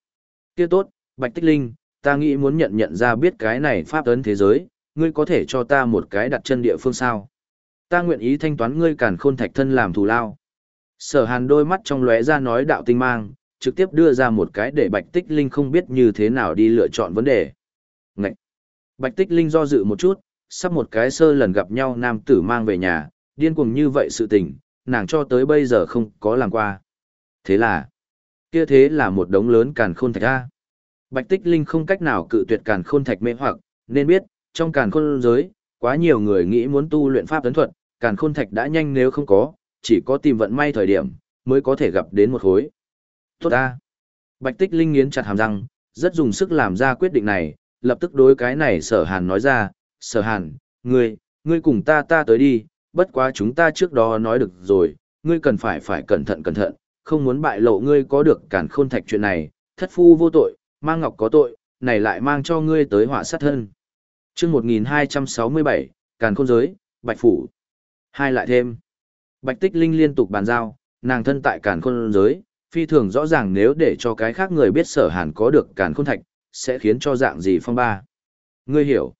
S1: Kia tốt, Bạch Tích Linh, ta nghĩ muốn nhận nhận ra biết cái này pháp ấn thế giới, ngươi có thể cho ta một cái đặt chân địa phương sao. Ta nguyện ý thanh toán ngươi càn khôn thạch thân làm thù lao. Sở hàn đôi mắt trong lóe ra nói đạo tinh mang, trực tiếp đưa ra một cái để Bạch Tích Linh không biết như thế nào đi lựa chọn vấn đề. Ngậy! Bạch Tích Linh do dự một chút, sắp một cái sơ lần gặp nhau nam tử mang về nhà, điên cuồng như vậy sự tình, nàng cho tới bây giờ không có làm qua. Thế là, kia thế là một đống lớn càn khôn thạch A. Bạch Tích Linh không cách nào cự tuyệt càn khôn thạch mê hoặc, nên biết, trong càn khôn giới, quá nhiều người nghĩ muốn tu luyện pháp tấn thuật, càn khôn thạch đã nhanh nếu không có, chỉ có tìm vận may thời điểm, mới có thể gặp đến một khối. Tốt ta Bạch Tích Linh nghiến chặt hàm răng, rất dùng sức làm ra quyết định này, lập tức đối cái này sở hàn nói ra, sở hàn, ngươi, ngươi cùng ta ta tới đi, bất quá chúng ta trước đó nói được rồi, ngươi cần phải phải cẩn thận cẩn thận, không muốn bại lộ ngươi có được cản khôn thạch chuyện này, thất phu vô tội, mang ngọc có tội, này lại mang cho ngươi tới họa sát thân. chương 1267, càn khôn giới, bạch phủ. Hai lại thêm. Bạch tích linh liên tục bàn giao, nàng thân tại càn khôn giới, phi thường rõ ràng nếu để cho cái khác người biết sở hàn có được càn khôn thạch, sẽ khiến cho dạng gì phong ba. Ngươi hiểu.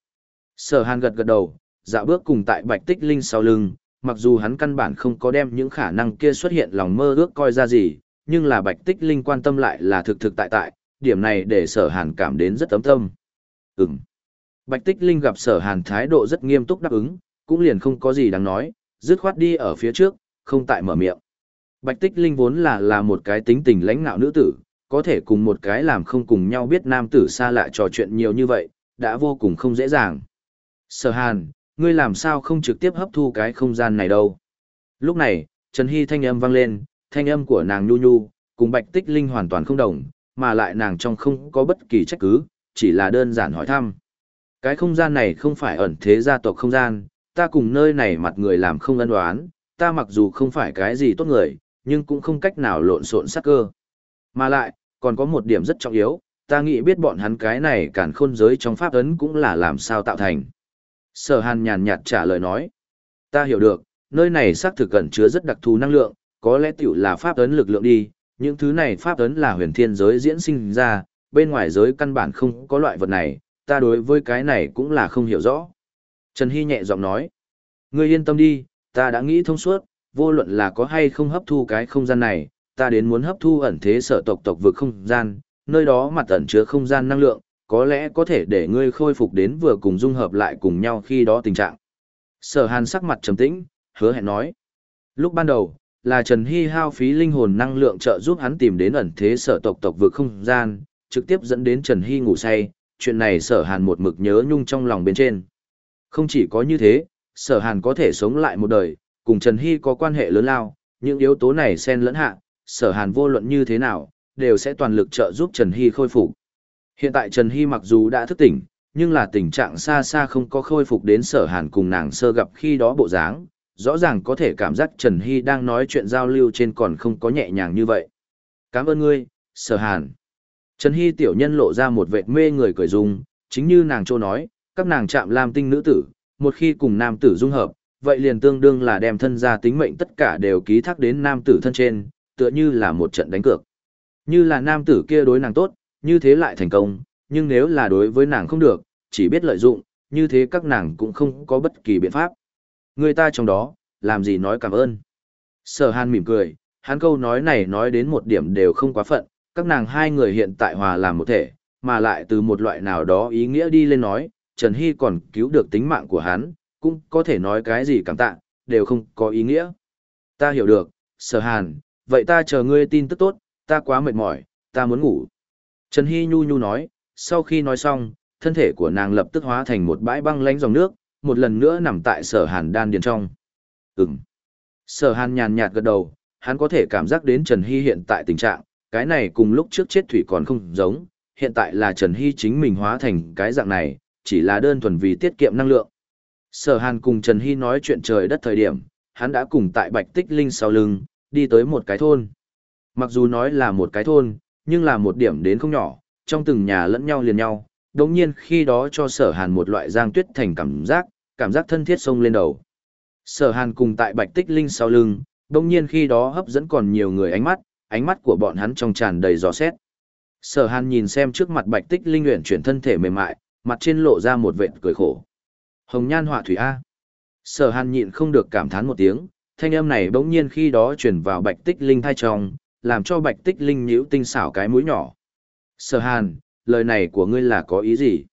S1: Sở hàn gật gật đầu, dạo bước cùng tại bạch tích linh sau lưng, mặc dù hắn căn bản không có đem những khả năng kia xuất hiện lòng mơ ước coi ra gì, nhưng là bạch tích linh quan tâm lại là thực thực tại tại, điểm này để sở hàn cảm đến rất ấm tâm. Ừm. Bạch tích linh gặp sở hàn thái độ rất nghiêm túc đáp ứng, cũng liền không có gì đáng nói, dứt khoát đi ở phía trước, không tại mở miệng. Bạch tích linh vốn là là một cái tính tình lãnh ngạo nữ tử, có thể cùng một cái làm không cùng nhau biết nam tử xa lạ trò chuyện nhiều như vậy, đã vô cùng không dễ dàng. Sở hàn, ngươi làm sao không trực tiếp hấp thu cái không gian này đâu. Lúc này, Trần Hy thanh âm vang lên, thanh âm của nàng nhu nhu, cùng bạch tích linh hoàn toàn không đồng, mà lại nàng trong không có bất kỳ trách cứ, chỉ là đơn giản hỏi thăm. Cái không gian này không phải ẩn thế gia tộc không gian, ta cùng nơi này mặt người làm không ân đoán, ta mặc dù không phải cái gì tốt người, nhưng cũng không cách nào lộn xộn sắc cơ. Mà lại, còn có một điểm rất trọng yếu, ta nghĩ biết bọn hắn cái này cản khôn giới trong pháp ấn cũng là làm sao tạo thành. Sở hàn nhàn nhạt trả lời nói. Ta hiểu được, nơi này xác thực cần chứa rất đặc thù năng lượng, có lẽ tiểu là pháp ấn lực lượng đi, những thứ này pháp ấn là huyền thiên giới diễn sinh ra, bên ngoài giới căn bản không có loại vật này, ta đối với cái này cũng là không hiểu rõ. Trần Hy nhẹ giọng nói. Ngươi yên tâm đi, ta đã nghĩ thông suốt, vô luận là có hay không hấp thu cái không gian này, ta đến muốn hấp thu ẩn thế sở tộc tộc vực không gian, nơi đó mặt ẩn chứa không gian năng lượng, có lẽ có thể để ngươi khôi phục đến vừa cùng dung hợp lại cùng nhau khi đó tình trạng. Sở hàn sắc mặt trầm tĩnh, hứa hẹn nói. Lúc ban đầu, là Trần Hy hao phí linh hồn năng lượng trợ giúp hắn tìm đến ẩn thế sở tộc tộc vực không gian, trực tiếp dẫn đến Trần Hy ngủ say, chuyện này sở hàn một mực nhớ nhung trong lòng bên trên. Không chỉ có như thế, sở hàn có thể sống lại một đời, cùng Trần Hy có quan hệ lớn lao, những yếu tố này xen lẫn hạ, sở hàn vô luận như thế nào, đều sẽ toàn lực trợ giúp Trần Hy khôi phục. Hiện tại Trần Hy mặc dù đã thức tỉnh, nhưng là tình trạng xa xa không có khôi phục đến sở hàn cùng nàng sơ gặp khi đó bộ dáng, rõ ràng có thể cảm giác Trần Hy đang nói chuyện giao lưu trên còn không có nhẹ nhàng như vậy. Cảm ơn ngươi, sở hàn. Trần Hy tiểu nhân lộ ra một vệt mê người cười dung, chính như nàng Châu nói, các nàng chạm làm tinh nữ tử, một khi cùng nam tử dung hợp, vậy liền tương đương là đem thân ra tính mệnh tất cả đều ký thác đến nam tử thân trên, tựa như là một trận đánh cược. Như là nam tử kia đối nàng tốt, như thế lại thành công, nhưng nếu là đối với nàng không được, chỉ biết lợi dụng, như thế các nàng cũng không có bất kỳ biện pháp. Người ta trong đó, làm gì nói cảm ơn. Sở hàn mỉm cười, hắn câu nói này nói đến một điểm đều không quá phận, các nàng hai người hiện tại hòa làm một thể, mà lại từ một loại nào đó ý nghĩa đi lên nói, Trần Hy còn cứu được tính mạng của hắn, cũng có thể nói cái gì cảm tạ, đều không có ý nghĩa. Ta hiểu được, sở hàn, vậy ta chờ ngươi tin tức tốt, ta quá mệt mỏi, ta muốn ngủ. Trần Hy nhu nhu nói, sau khi nói xong, thân thể của nàng lập tức hóa thành một bãi băng lánh dòng nước, một lần nữa nằm tại sở hàn đan điền trong. Ừm. Sở hàn nhàn nhạt gật đầu, hắn có thể cảm giác đến Trần Hy hiện tại tình trạng, cái này cùng lúc trước chết thủy còn không giống, hiện tại là Trần Hy chính mình hóa thành cái dạng này, chỉ là đơn thuần vì tiết kiệm năng lượng. Sở hàn cùng Trần Hy nói chuyện trời đất thời điểm, hắn đã cùng tại Bạch Tích Linh sau lưng, đi tới một cái thôn. Mặc dù nói là một cái thôn, nhưng là một điểm đến không nhỏ, trong từng nhà lẫn nhau liền nhau, đồng nhiên khi đó cho sở hàn một loại giang tuyết thành cảm giác, cảm giác thân thiết sông lên đầu. Sở hàn cùng tại bạch tích linh sau lưng, đồng nhiên khi đó hấp dẫn còn nhiều người ánh mắt, ánh mắt của bọn hắn trong tràn đầy giò xét. Sở hàn nhìn xem trước mặt bạch tích linh nguyện chuyển thân thể mềm mại, mặt trên lộ ra một vệt cười khổ. Hồng nhan họa thủy A. Sở hàn nhịn không được cảm thán một tiếng, thanh âm này bỗng nhiên khi đó chuyển vào bạch tích linh thai trong, làm cho bạch tích linh nhíu tinh xảo cái mũi nhỏ. Sở hàn, lời này của ngươi là có ý gì?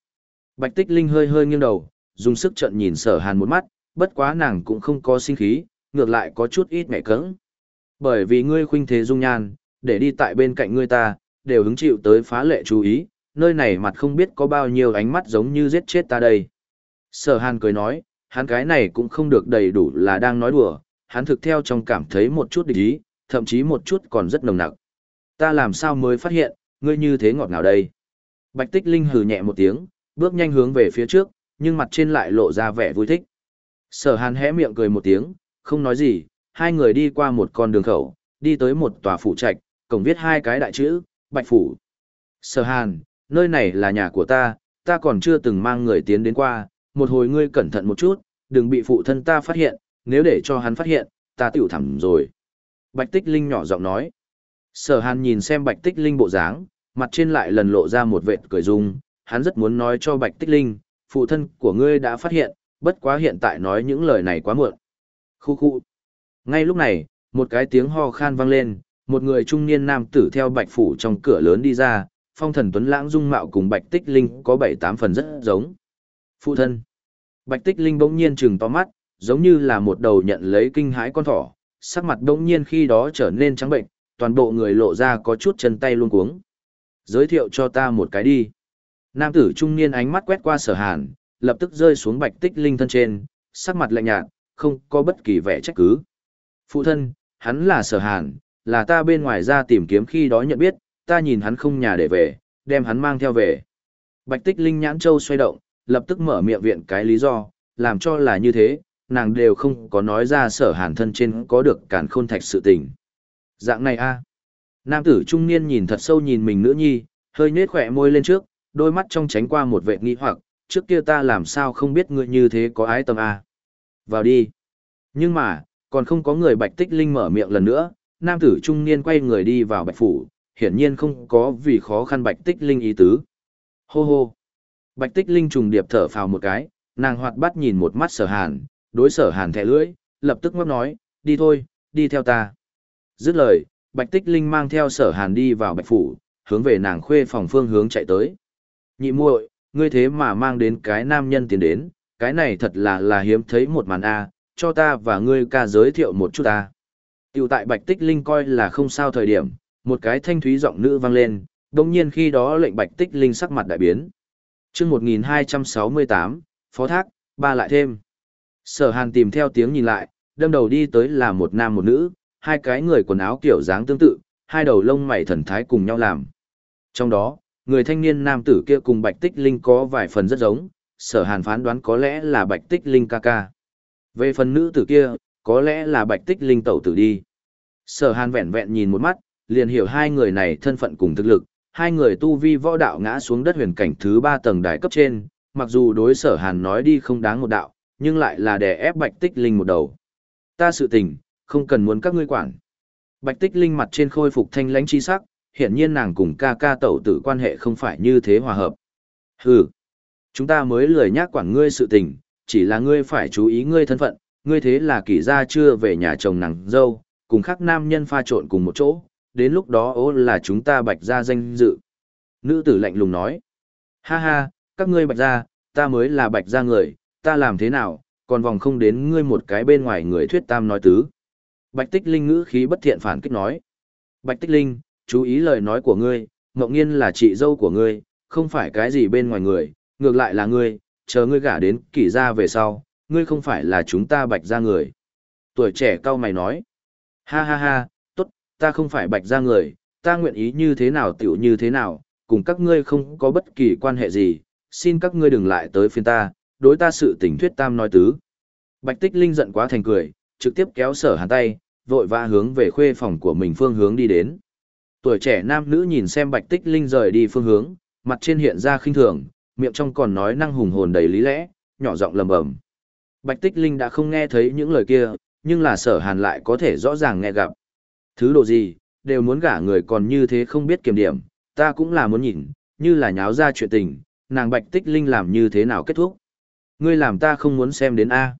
S1: Bạch tích linh hơi hơi nghiêng đầu, dùng sức trận nhìn sở hàn một mắt, bất quá nàng cũng không có sinh khí, ngược lại có chút ít mẹ cứng. Bởi vì ngươi khuynh thế dung nhan, để đi tại bên cạnh ngươi ta, đều hứng chịu tới phá lệ chú ý, nơi này mặt không biết có bao nhiêu ánh mắt giống như giết chết ta đây. Sở hàn cười nói, hắn cái này cũng không được đầy đủ là đang nói đùa, hắn thực theo trong cảm thấy một chút địch ý, thậm chí một chút còn rất nồng nặc. Ta làm sao mới phát hiện, ngươi như thế ngọt ngào đây. Bạch Tích Linh hừ nhẹ một tiếng, bước nhanh hướng về phía trước, nhưng mặt trên lại lộ ra vẻ vui thích. Sở hàn hé miệng cười một tiếng, không nói gì, hai người đi qua một con đường khẩu, đi tới một tòa phủ trạch, cổng viết hai cái đại chữ, Bạch Phủ. Sở hàn, nơi này là nhà của ta, ta còn chưa từng mang người tiến đến qua, một hồi ngươi cẩn thận một chút, đừng bị phụ thân ta phát hiện, nếu để cho hắn phát hiện, ta tiểu thẳm rồi. Bạch Tích Linh nhỏ giọng nói. Sở hàn nhìn xem Bạch Tích Linh bộ dáng, mặt trên lại lần lộ ra một vệt cười dung, hắn rất muốn nói cho Bạch Tích Linh, phụ thân của ngươi đã phát hiện, bất quá hiện tại nói những lời này quá muộn. Khu khu. Ngay lúc này, một cái tiếng ho khan vang lên, một người trung niên nam tử theo Bạch Phủ trong cửa lớn đi ra, phong thần tuấn lãng dung mạo cùng Bạch Tích Linh có bảy tám phần rất giống. Phụ thân. Bạch Tích Linh bỗng nhiên trừng to mắt, giống như là một đầu nhận lấy kinh hãi con thỏ, sắc mặt đông nhiên khi đó trở nên trắng bệnh, toàn bộ người lộ ra có chút chân tay luôn cuống. Giới thiệu cho ta một cái đi. Nam tử trung niên ánh mắt quét qua sở hàn, lập tức rơi xuống bạch tích linh thân trên, sắc mặt lạnh nhạt, không có bất kỳ vẻ trách cứ. Phụ thân, hắn là sở hàn, là ta bên ngoài ra tìm kiếm khi đó nhận biết, ta nhìn hắn không nhà để về, đem hắn mang theo về. Bạch tích linh nhãn châu xoay động, lập tức mở miệng viện cái lý do, làm cho là như thế, nàng đều không có nói ra sở hàn thân trên có được cản khôn thạch sự tình. Dạng này a Nam tử trung niên nhìn thật sâu nhìn mình nữ nhi, hơi nhếch khỏe môi lên trước, đôi mắt trong tránh qua một vệ nghi hoặc, trước kia ta làm sao không biết ngươi như thế có ái tâm a Vào đi. Nhưng mà, còn không có người bạch tích linh mở miệng lần nữa, nam tử trung niên quay người đi vào bạch phủ, hiển nhiên không có vì khó khăn bạch tích linh ý tứ. Hô hô. Bạch tích linh trùng điệp thở phào một cái, nàng hoạt bắt nhìn một mắt sở hàn, đối sở hàn thẻ lưỡi, lập tức ngóc nói, đi thôi, đi theo ta. Dứt lời, bạch tích linh mang theo sở hàn đi vào bạch phủ, hướng về nàng khuê phòng phương hướng chạy tới. Nhị muội, ngươi thế mà mang đến cái nam nhân tiến đến, cái này thật là là hiếm thấy một màn a, cho ta và ngươi ca giới thiệu một chút ta. Tiểu tại Bạch Tích Linh coi là không sao thời điểm, một cái thanh thúy giọng nữ vang lên, đồng nhiên khi đó lệnh Bạch Tích Linh sắc mặt đại biến. chương 1268, Phó Thác, ba lại thêm. Sở Hàn tìm theo tiếng nhìn lại, đâm đầu đi tới là một nam một nữ, hai cái người quần áo kiểu dáng tương tự, hai đầu lông mày thần thái cùng nhau làm. Trong đó, người thanh niên nam tử kia cùng Bạch Tích Linh có vài phần rất giống, sở hàn phán đoán có lẽ là Bạch Tích Linh ca ca. Về phần nữ tử kia, có lẽ là Bạch Tích Linh tẩu tử đi. Sở hàn vẹn vẹn nhìn một mắt, liền hiểu hai người này thân phận cùng thực lực, hai người tu vi võ đạo ngã xuống đất huyền cảnh thứ ba tầng đài cấp trên, mặc dù đối sở hàn nói đi không đáng một đạo, nhưng lại là đè ép Bạch Tích Linh một đầu. Ta sự tình, không cần muốn các ngươi quản. Bạch Tích Linh mặt trên khôi phục thanh lãnh chi sắc, hiện nhiên nàng cùng ca ca tẩu tử quan hệ không phải như thế hòa hợp. Hừ, chúng ta mới lười nhác quản ngươi sự tình, chỉ là ngươi phải chú ý ngươi thân phận, ngươi thế là kỷ gia chưa về nhà chồng nàng dâu, cùng khác nam nhân pha trộn cùng một chỗ, đến lúc đó ố là chúng ta bạch gia danh dự. Nữ tử lạnh lùng nói, ha ha, các ngươi bạch gia, ta mới là bạch gia người, ta làm thế nào, còn vòng không đến ngươi một cái bên ngoài người thuyết tam nói tứ. Bạch tích linh ngữ khí bất thiện phản kích nói, Bạch tích linh, chú ý lời nói của ngươi, Ngọc Nghiên là chị dâu của ngươi, không phải cái gì bên ngoài người, ngược lại là ngươi, chờ ngươi gả đến kỷ gia về sau, ngươi không phải là chúng ta bạch gia người. Tuổi trẻ cao mày nói, ha ha ha, tốt, ta không phải bạch gia người, ta nguyện ý như thế nào tiểu như thế nào, cùng các ngươi không có bất kỳ quan hệ gì, xin các ngươi đừng lại tới phiên ta, đối ta sự tình thuyết tam nói tứ. Bạch tích linh giận quá thành cười, trực tiếp kéo sở hàn tay, vội vã hướng về khuê phòng của mình phương hướng đi đến. Tuổi trẻ nam nữ nhìn xem Bạch Tích Linh rời đi phương hướng, mặt trên hiện ra khinh thường, miệng trong còn nói năng hùng hồn đầy lý lẽ, nhỏ giọng lầm bầm. Bạch Tích Linh đã không nghe thấy những lời kia, nhưng là sở hàn lại có thể rõ ràng nghe gặp. Thứ độ gì, đều muốn gả người còn như thế không biết kiểm điểm, ta cũng là muốn nhìn, như là nháo ra chuyện tình, nàng Bạch Tích Linh làm như thế nào kết thúc. Ngươi làm ta không muốn xem đến A.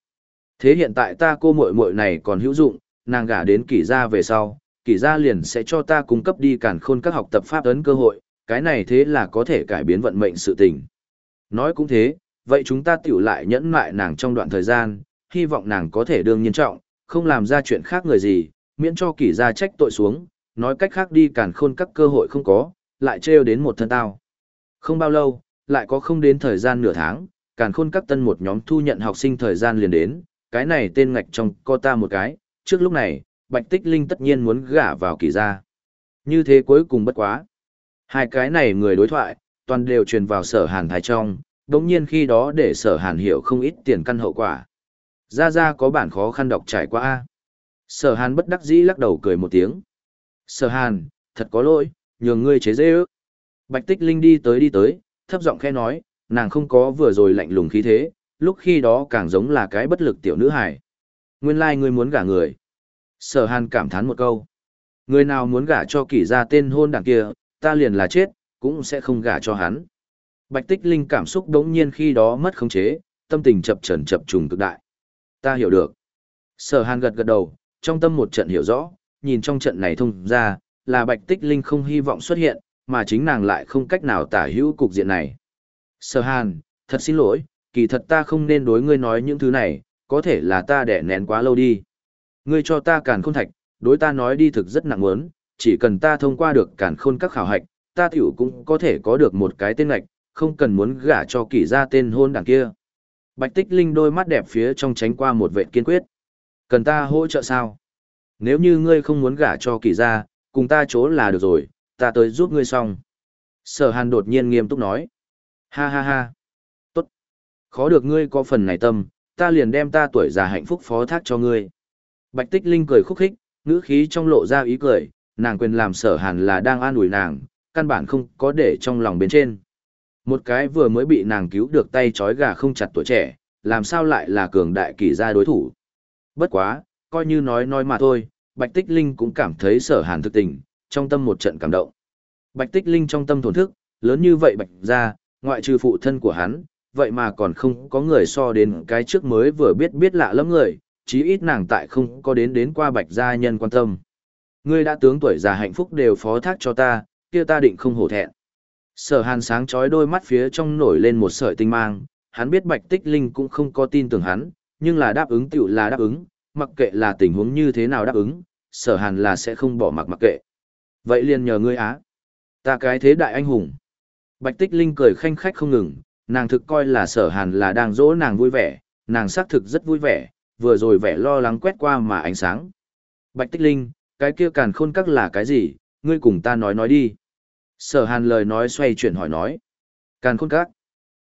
S1: Thế hiện tại ta cô muội muội này còn hữu dụng, nàng gả đến kỷ gia về sau, kỷ gia liền sẽ cho ta cung cấp đi cản khôn các học tập pháp ấn cơ hội, cái này thế là có thể cải biến vận mệnh sự tình. Nói cũng thế, vậy chúng ta tiểu lại nhẫn mại nàng trong đoạn thời gian, hy vọng nàng có thể đương nhiên trọng, không làm ra chuyện khác người gì, miễn cho kỷ gia trách tội xuống, nói cách khác đi cản khôn các cơ hội không có, lại trêu đến một thân tao. Không bao lâu, lại có không đến thời gian nửa tháng, càn khôn các tân một nhóm thu nhận học sinh thời gian liền đến, cái này tên ngạch trong co ta một cái, trước lúc này, Bạch Tích Linh tất nhiên muốn gả vào kỳ gia. Như thế cuối cùng bất quá. Hai cái này người đối thoại, toàn đều truyền vào sở hàn thái trong, đồng nhiên khi đó để sở hàn hiểu không ít tiền căn hậu quả. Ra ra có bản khó khăn đọc trải qua a Sở hàn bất đắc dĩ lắc đầu cười một tiếng. Sở hàn, thật có lỗi, nhường ngươi chế dễ ước. Bạch tích linh đi tới đi tới, thấp giọng khẽ nói, nàng không có vừa rồi lạnh lùng khí thế, lúc khi đó càng giống là cái bất lực tiểu nữ hải. Nguyên lai like ngươi muốn gả người. Sở hàn cảm thán một câu. Người nào muốn gả cho kỷ ra tên hôn đảng kia, ta liền là chết, cũng sẽ không gả cho hắn. Bạch tích linh cảm xúc đống nhiên khi đó mất khống chế, tâm tình chập trần chập trùng cực đại. Ta hiểu được. Sở hàn gật gật đầu, trong tâm một trận hiểu rõ, nhìn trong trận này thông ra, là bạch tích linh không hy vọng xuất hiện, mà chính nàng lại không cách nào tả hữu cục diện này. Sở hàn, thật xin lỗi, kỳ thật ta không nên đối ngươi nói những thứ này, có thể là ta đẻ nén quá lâu đi. Ngươi cho ta càn khôn thạch, đối ta nói đi thực rất nặng muốn, chỉ cần ta thông qua được càn khôn các khảo hạch, ta tiểu cũng có thể có được một cái tên ngạch, không cần muốn gả cho kỳ ra tên hôn đằng kia. Bạch tích linh đôi mắt đẹp phía trong tránh qua một vệ kiên quyết. Cần ta hỗ trợ sao? Nếu như ngươi không muốn gả cho kỳ ra, cùng ta chỗ là được rồi, ta tới giúp ngươi xong. Sở hàn đột nhiên nghiêm túc nói. Ha ha ha. Tốt. Khó được ngươi có phần này tâm, ta liền đem ta tuổi già hạnh phúc phó thác cho ngươi. Bạch tích linh cười khúc khích, ngữ khí trong lộ ra ý cười, nàng quyền làm sở hàn là đang an ủi nàng, căn bản không có để trong lòng bên trên. Một cái vừa mới bị nàng cứu được tay trói gà không chặt tuổi trẻ, làm sao lại là cường đại kỳ gia đối thủ. Bất quá, coi như nói nói mà thôi, Bạch Tích Linh cũng cảm thấy sở hàn thực tình, trong tâm một trận cảm động. Bạch Tích Linh trong tâm thổn thức, lớn như vậy Bạch gia, ngoại trừ phụ thân của hắn, vậy mà còn không có người so đến cái trước mới vừa biết biết lạ lắm người, chí ít nàng tại không có đến đến qua Bạch gia nhân quan tâm. Ngươi đã tướng tuổi già hạnh phúc đều phó thác cho ta, kia ta định không hổ thẹn. Sở hàn sáng chói đôi mắt phía trong nổi lên một sợi tinh mang, hắn biết Bạch Tích Linh cũng không có tin tưởng hắn, nhưng là đáp ứng tiểu là đáp ứng, mặc kệ là tình huống như thế nào đáp ứng, sở hàn là sẽ không bỏ mặc mặc kệ. Vậy liền nhờ ngươi á. Ta cái thế đại anh hùng. Bạch Tích Linh cười khanh khách không ngừng, nàng thực coi là sở hàn là đang dỗ nàng vui vẻ, nàng xác thực rất vui vẻ, vừa rồi vẻ lo lắng quét qua mà ánh sáng. Bạch Tích Linh, cái kia càn khôn các là cái gì, ngươi cùng ta nói nói đi. Sở hàn lời nói xoay chuyển hỏi nói. Càn khôn các.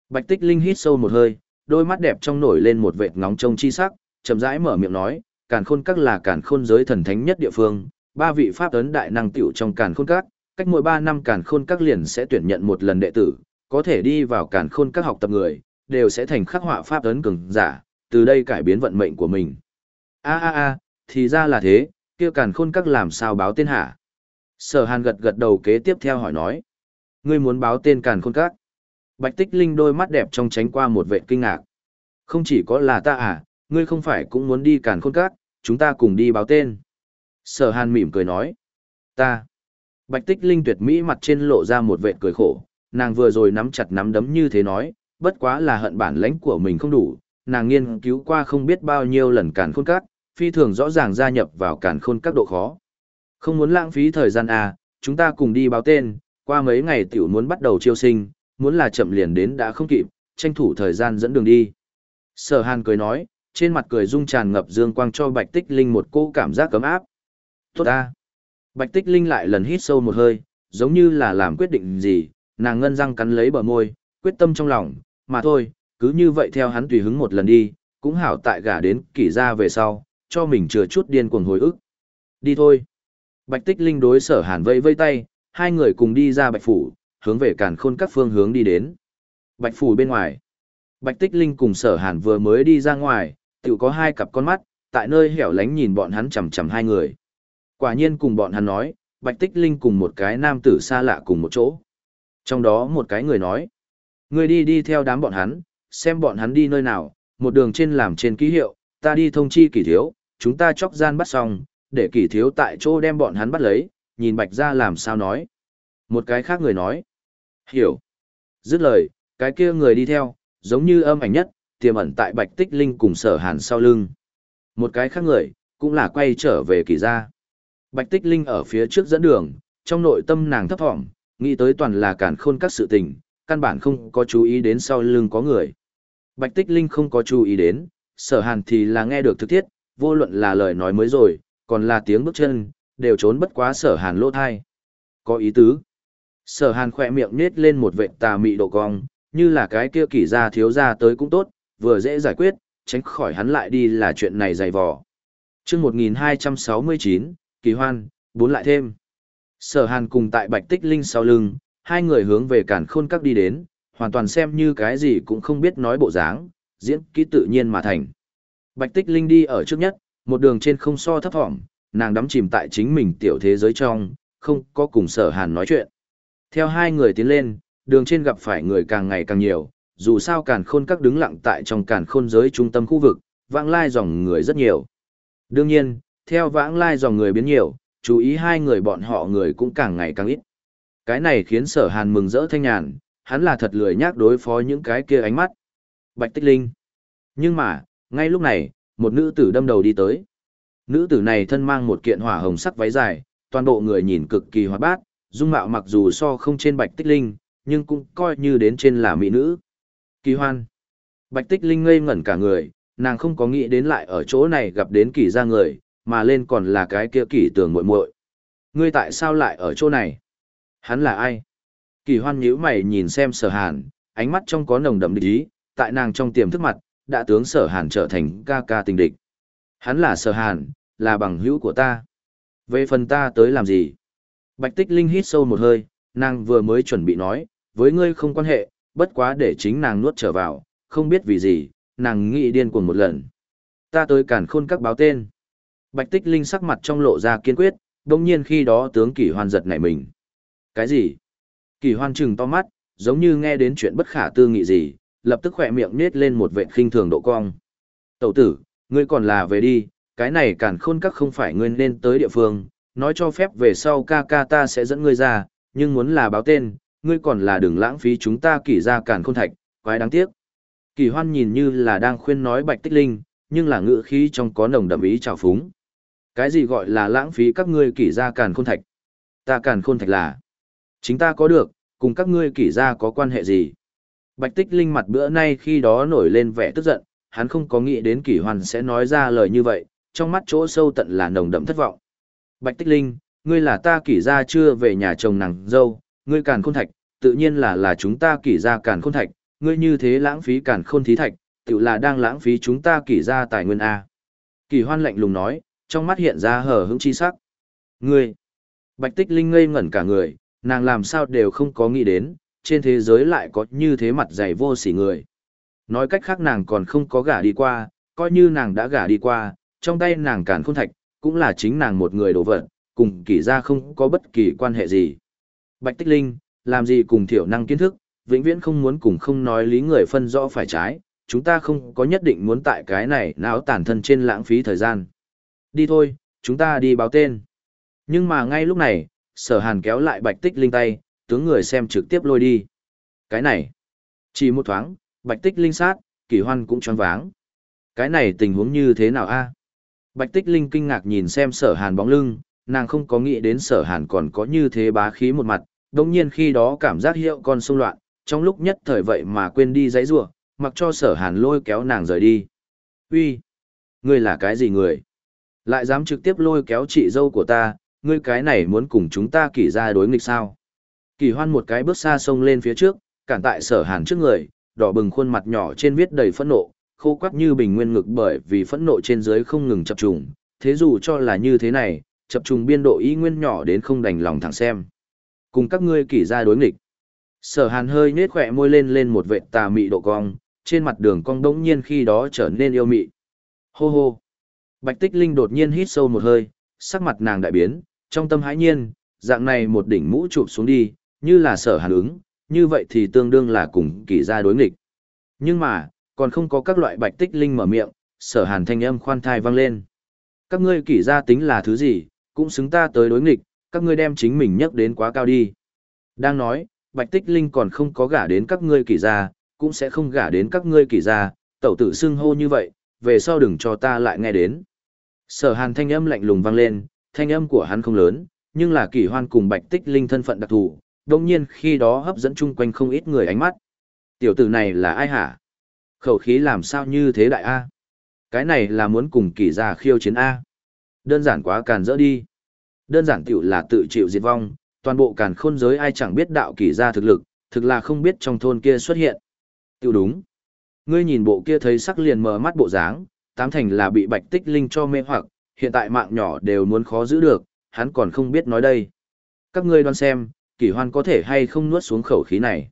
S1: Bạch tích linh hít sâu một hơi, đôi mắt đẹp trong nổi lên một vệt ngóng trông chi sắc, chậm rãi mở miệng nói, càn khôn các là càn khôn giới thần thánh nhất địa phương, ba vị pháp ấn đại năng tiểu trong càn khôn các, cách mỗi ba năm càn khôn các liền sẽ tuyển nhận một lần đệ tử, có thể đi vào càn khôn các học tập người, đều sẽ thành khắc họa pháp ấn cường giả, từ đây cải biến vận mệnh của mình. A a a, thì ra là thế, kia càn khôn các làm sao báo tên hả? Sở hàn gật gật đầu kế tiếp theo hỏi nói. Ngươi muốn báo tên càn khôn các. Bạch tích linh đôi mắt đẹp trong tránh qua một vệ kinh ngạc. Không chỉ có là ta à, ngươi không phải cũng muốn đi càn khôn các, chúng ta cùng đi báo tên. Sở hàn mỉm cười nói. Ta. Bạch tích linh tuyệt mỹ mặt trên lộ ra một vệt cười khổ, nàng vừa rồi nắm chặt nắm đấm như thế nói, bất quá là hận bản lãnh của mình không đủ, nàng nghiên cứu qua không biết bao nhiêu lần càn khôn các, phi thường rõ ràng gia nhập vào càn khôn các độ khó. Không muốn lãng phí thời gian à, chúng ta cùng đi báo tên, qua mấy ngày tiểu muốn bắt đầu chiêu sinh, muốn là chậm liền đến đã không kịp, tranh thủ thời gian dẫn đường đi. Sở Hàn cười nói, trên mặt cười dung tràn ngập dương quang cho Bạch Tích Linh một cô cảm giác cấm áp. Tốt ta. Bạch Tích Linh lại lần hít sâu một hơi, giống như là làm quyết định gì, nàng ngân răng cắn lấy bờ môi, quyết tâm trong lòng, mà thôi, cứ như vậy theo hắn tùy hứng một lần đi, cũng hảo tại gả đến kỷ ra về sau, cho mình chừa chút điên cuồng hồi ức. Đi thôi. Bạch Tích Linh đối sở hàn vây vây tay, hai người cùng đi ra bạch phủ, hướng về càn khôn các phương hướng đi đến. Bạch phủ bên ngoài. Bạch Tích Linh cùng sở hàn vừa mới đi ra ngoài, tự có hai cặp con mắt, tại nơi hẻo lánh nhìn bọn hắn chầm chầm hai người. Quả nhiên cùng bọn hắn nói, Bạch Tích Linh cùng một cái nam tử xa lạ cùng một chỗ. Trong đó một cái người nói, người đi đi theo đám bọn hắn, xem bọn hắn đi nơi nào, một đường trên làm trên ký hiệu, ta đi thông chi kỷ thiếu, chúng ta chóc gian bắt xong, để kỷ thiếu tại chỗ đem bọn hắn bắt lấy, nhìn bạch ra làm sao nói. Một cái khác người nói. Hiểu. Dứt lời, cái kia người đi theo, giống như âm ảnh nhất, tiềm ẩn tại bạch tích linh cùng sở hàn sau lưng. Một cái khác người, cũng là quay trở về kỳ gia. Bạch tích linh ở phía trước dẫn đường, trong nội tâm nàng thấp thỏm, nghĩ tới toàn là cản khôn các sự tình, căn bản không có chú ý đến sau lưng có người. Bạch tích linh không có chú ý đến, sở hàn thì là nghe được thực thiết, vô luận là lời nói mới rồi, còn là tiếng bước chân, đều trốn bất quá sở hàn lỗ thai. Có ý tứ. Sở hàn khỏe miệng nết lên một vệ tà mị độ cong, như là cái kia kỷ ra thiếu ra tới cũng tốt, vừa dễ giải quyết, tránh khỏi hắn lại đi là chuyện này dày vò. Trước 1269, kỳ hoan, bốn lại thêm. Sở hàn cùng tại bạch tích linh sau lưng, hai người hướng về cản khôn các đi đến, hoàn toàn xem như cái gì cũng không biết nói bộ dáng, diễn kỹ tự nhiên mà thành. Bạch tích linh đi ở trước nhất, một đường trên không so thấp thỏm, nàng đắm chìm tại chính mình tiểu thế giới trong, không có cùng sở hàn nói chuyện. Theo hai người tiến lên, đường trên gặp phải người càng ngày càng nhiều, dù sao càn khôn các đứng lặng tại trong càn khôn giới trung tâm khu vực, vãng lai dòng người rất nhiều. Đương nhiên, theo vãng lai dòng người biến nhiều, chú ý hai người bọn họ người cũng càng ngày càng ít. Cái này khiến sở hàn mừng rỡ thanh nhàn, hắn là thật lười nhác đối phó những cái kia ánh mắt. Bạch Tích Linh. Nhưng mà, ngay lúc này, một nữ tử đâm đầu đi tới. Nữ tử này thân mang một kiện hỏa hồng sắc váy dài, toàn bộ người nhìn cực kỳ hoạt bát, dung mạo mặc dù so không trên Bạch Tích Linh, nhưng cũng coi như đến trên là mỹ nữ. Kỳ hoan. Bạch Tích Linh ngây ngẩn cả người, nàng không có nghĩ đến lại ở chỗ này gặp đến kỳ ra người, mà lên còn là cái kia kỳ tường muội muội. Ngươi tại sao lại ở chỗ này? Hắn là ai? Kỳ hoan nhíu mày nhìn xem sở hàn, ánh mắt trong có nồng đậm địch ý, tại nàng trong tiềm thức mặt, đã tướng sở hàn trở thành ca ca tình địch. Hắn là sở hàn, là bằng hữu của ta. Về phần ta tới làm gì? Bạch tích linh hít sâu một hơi, nàng vừa mới chuẩn bị nói, với ngươi không quan hệ, bất quá để chính nàng nuốt trở vào, không biết vì gì, nàng nghĩ điên cuồng một lần. Ta tới cản khôn các báo tên. Bạch tích linh sắc mặt trong lộ ra kiên quyết, đồng nhiên khi đó tướng kỷ hoan giật nảy mình. Cái gì? Kỷ hoan trừng to mắt, giống như nghe đến chuyện bất khả tư nghị gì, lập tức khỏe miệng nết lên một vệt khinh thường độ cong. Tẩu tử, ngươi còn là về đi, cái này cản khôn các không phải ngươi nên tới địa phương, nói cho phép về sau ca ca ta sẽ dẫn ngươi ra, nhưng muốn là báo tên, ngươi còn là đừng lãng phí chúng ta kỷ ra cản khôn thạch, quái đáng tiếc. Kỳ hoan nhìn như là đang khuyên nói bạch tích linh, nhưng là ngữ khí trong có nồng đậm ý trào phúng. Cái gì gọi là lãng phí các ngươi kỷ ra càn khôn thạch? Ta càn khôn thạch là, chính ta có được, cùng các ngươi kỷ ra có quan hệ gì? Bạch tích linh mặt bữa nay khi đó nổi lên vẻ tức giận, hắn không có nghĩ đến kỷ hoàn sẽ nói ra lời như vậy, trong mắt chỗ sâu tận là nồng đậm thất vọng. Bạch tích linh, ngươi là ta kỷ ra chưa về nhà chồng nàng dâu, ngươi càn khôn thạch, tự nhiên là là chúng ta kỷ ra càn khôn thạch, ngươi như thế lãng phí càn khôn thí thạch, tự là đang lãng phí chúng ta kỷ ra tài nguyên A. kỷ hoan lạnh lùng nói, trong mắt hiện ra hờ hững chi sắc. Ngươi! Bạch tích linh ngây ngẩn cả người, nàng làm sao đều không có nghĩ đến, trên thế giới lại có như thế mặt dày vô sỉ người. Nói cách khác nàng còn không có gả đi qua, coi như nàng đã gả đi qua, trong tay nàng cản khôn thạch, cũng là chính nàng một người đổ vật, cùng kỳ ra không có bất kỳ quan hệ gì. Bạch tích linh, làm gì cùng thiểu năng kiến thức, vĩnh viễn không muốn cùng không nói lý người phân rõ phải trái, chúng ta không có nhất định muốn tại cái này náo tàn thân trên lãng phí thời gian. Đi thôi, chúng ta đi báo tên. Nhưng mà ngay lúc này, sở hàn kéo lại bạch tích linh tay, tướng người xem trực tiếp lôi đi. Cái này, chỉ một thoáng, bạch tích linh sát, kỳ hoan cũng choáng váng. Cái này tình huống như thế nào a? Bạch tích linh kinh ngạc nhìn xem sở hàn bóng lưng, nàng không có nghĩ đến sở hàn còn có như thế bá khí một mặt, đồng nhiên khi đó cảm giác hiệu con xung loạn, trong lúc nhất thời vậy mà quên đi giấy rủa mặc cho sở hàn lôi kéo nàng rời đi. Uy, ngươi là cái gì người? Lại dám trực tiếp lôi kéo chị dâu của ta, ngươi cái này muốn cùng chúng ta kỷ ra đối nghịch sao? Kỳ hoan một cái bước xa sông lên phía trước, cản tại sở hàn trước người, đỏ bừng khuôn mặt nhỏ trên viết đầy phẫn nộ, khô quắc như bình nguyên ngực bởi vì phẫn nộ trên dưới không ngừng chập trùng. Thế dù cho là như thế này, chập trùng biên độ y nguyên nhỏ đến không đành lòng thẳng xem. Cùng các ngươi kỷ ra đối nghịch. Sở hàn hơi nết khỏe môi lên lên một vệ tà mị độ cong, trên mặt đường cong đống nhiên khi đó trở nên yêu mị. Hô hô. Bạch tích linh đột nhiên hít sâu một hơi, sắc mặt nàng đại biến, trong tâm hãi nhiên, dạng này một đỉnh mũ chụp xuống đi, như là sở hàn ứng, như vậy thì tương đương là cùng kỳ ra đối nghịch. Nhưng mà, còn không có các loại bạch tích linh mở miệng, sở hàn thanh âm khoan thai vang lên. Các ngươi kỳ ra tính là thứ gì, cũng xứng ta tới đối nghịch, các ngươi đem chính mình nhắc đến quá cao đi. Đang nói, Bạch Tích Linh còn không có gả đến các ngươi kỳ gia, cũng sẽ không gả đến các ngươi kỳ gia, tẩu tử xưng hô như vậy, về sau đừng cho ta lại nghe đến. Sở hàn thanh âm lạnh lùng vang lên, thanh âm của hắn không lớn, nhưng là kỳ hoan cùng Bạch Tích Linh thân phận đặc thù, đồng nhiên khi đó hấp dẫn chung quanh không ít người ánh mắt. Tiểu tử này là ai hả? Khẩu khí làm sao như thế đại A? Cái này là muốn cùng kỳ gia khiêu chiến A. Đơn giản quá càn dỡ đi. Đơn giản tiểu là tự chịu diệt vong, toàn bộ càn khôn giới ai chẳng biết đạo kỳ gia thực lực, thực là không biết trong thôn kia xuất hiện. tiểu đúng. Ngươi nhìn bộ kia thấy sắc liền mờ mắt bộ dáng, tám thành là bị bạch tích linh cho mê hoặc, hiện tại mạng nhỏ đều muốn khó giữ được, hắn còn không biết nói đây. Các ngươi đoán xem, kỷ hoan có thể hay không nuốt xuống khẩu khí này.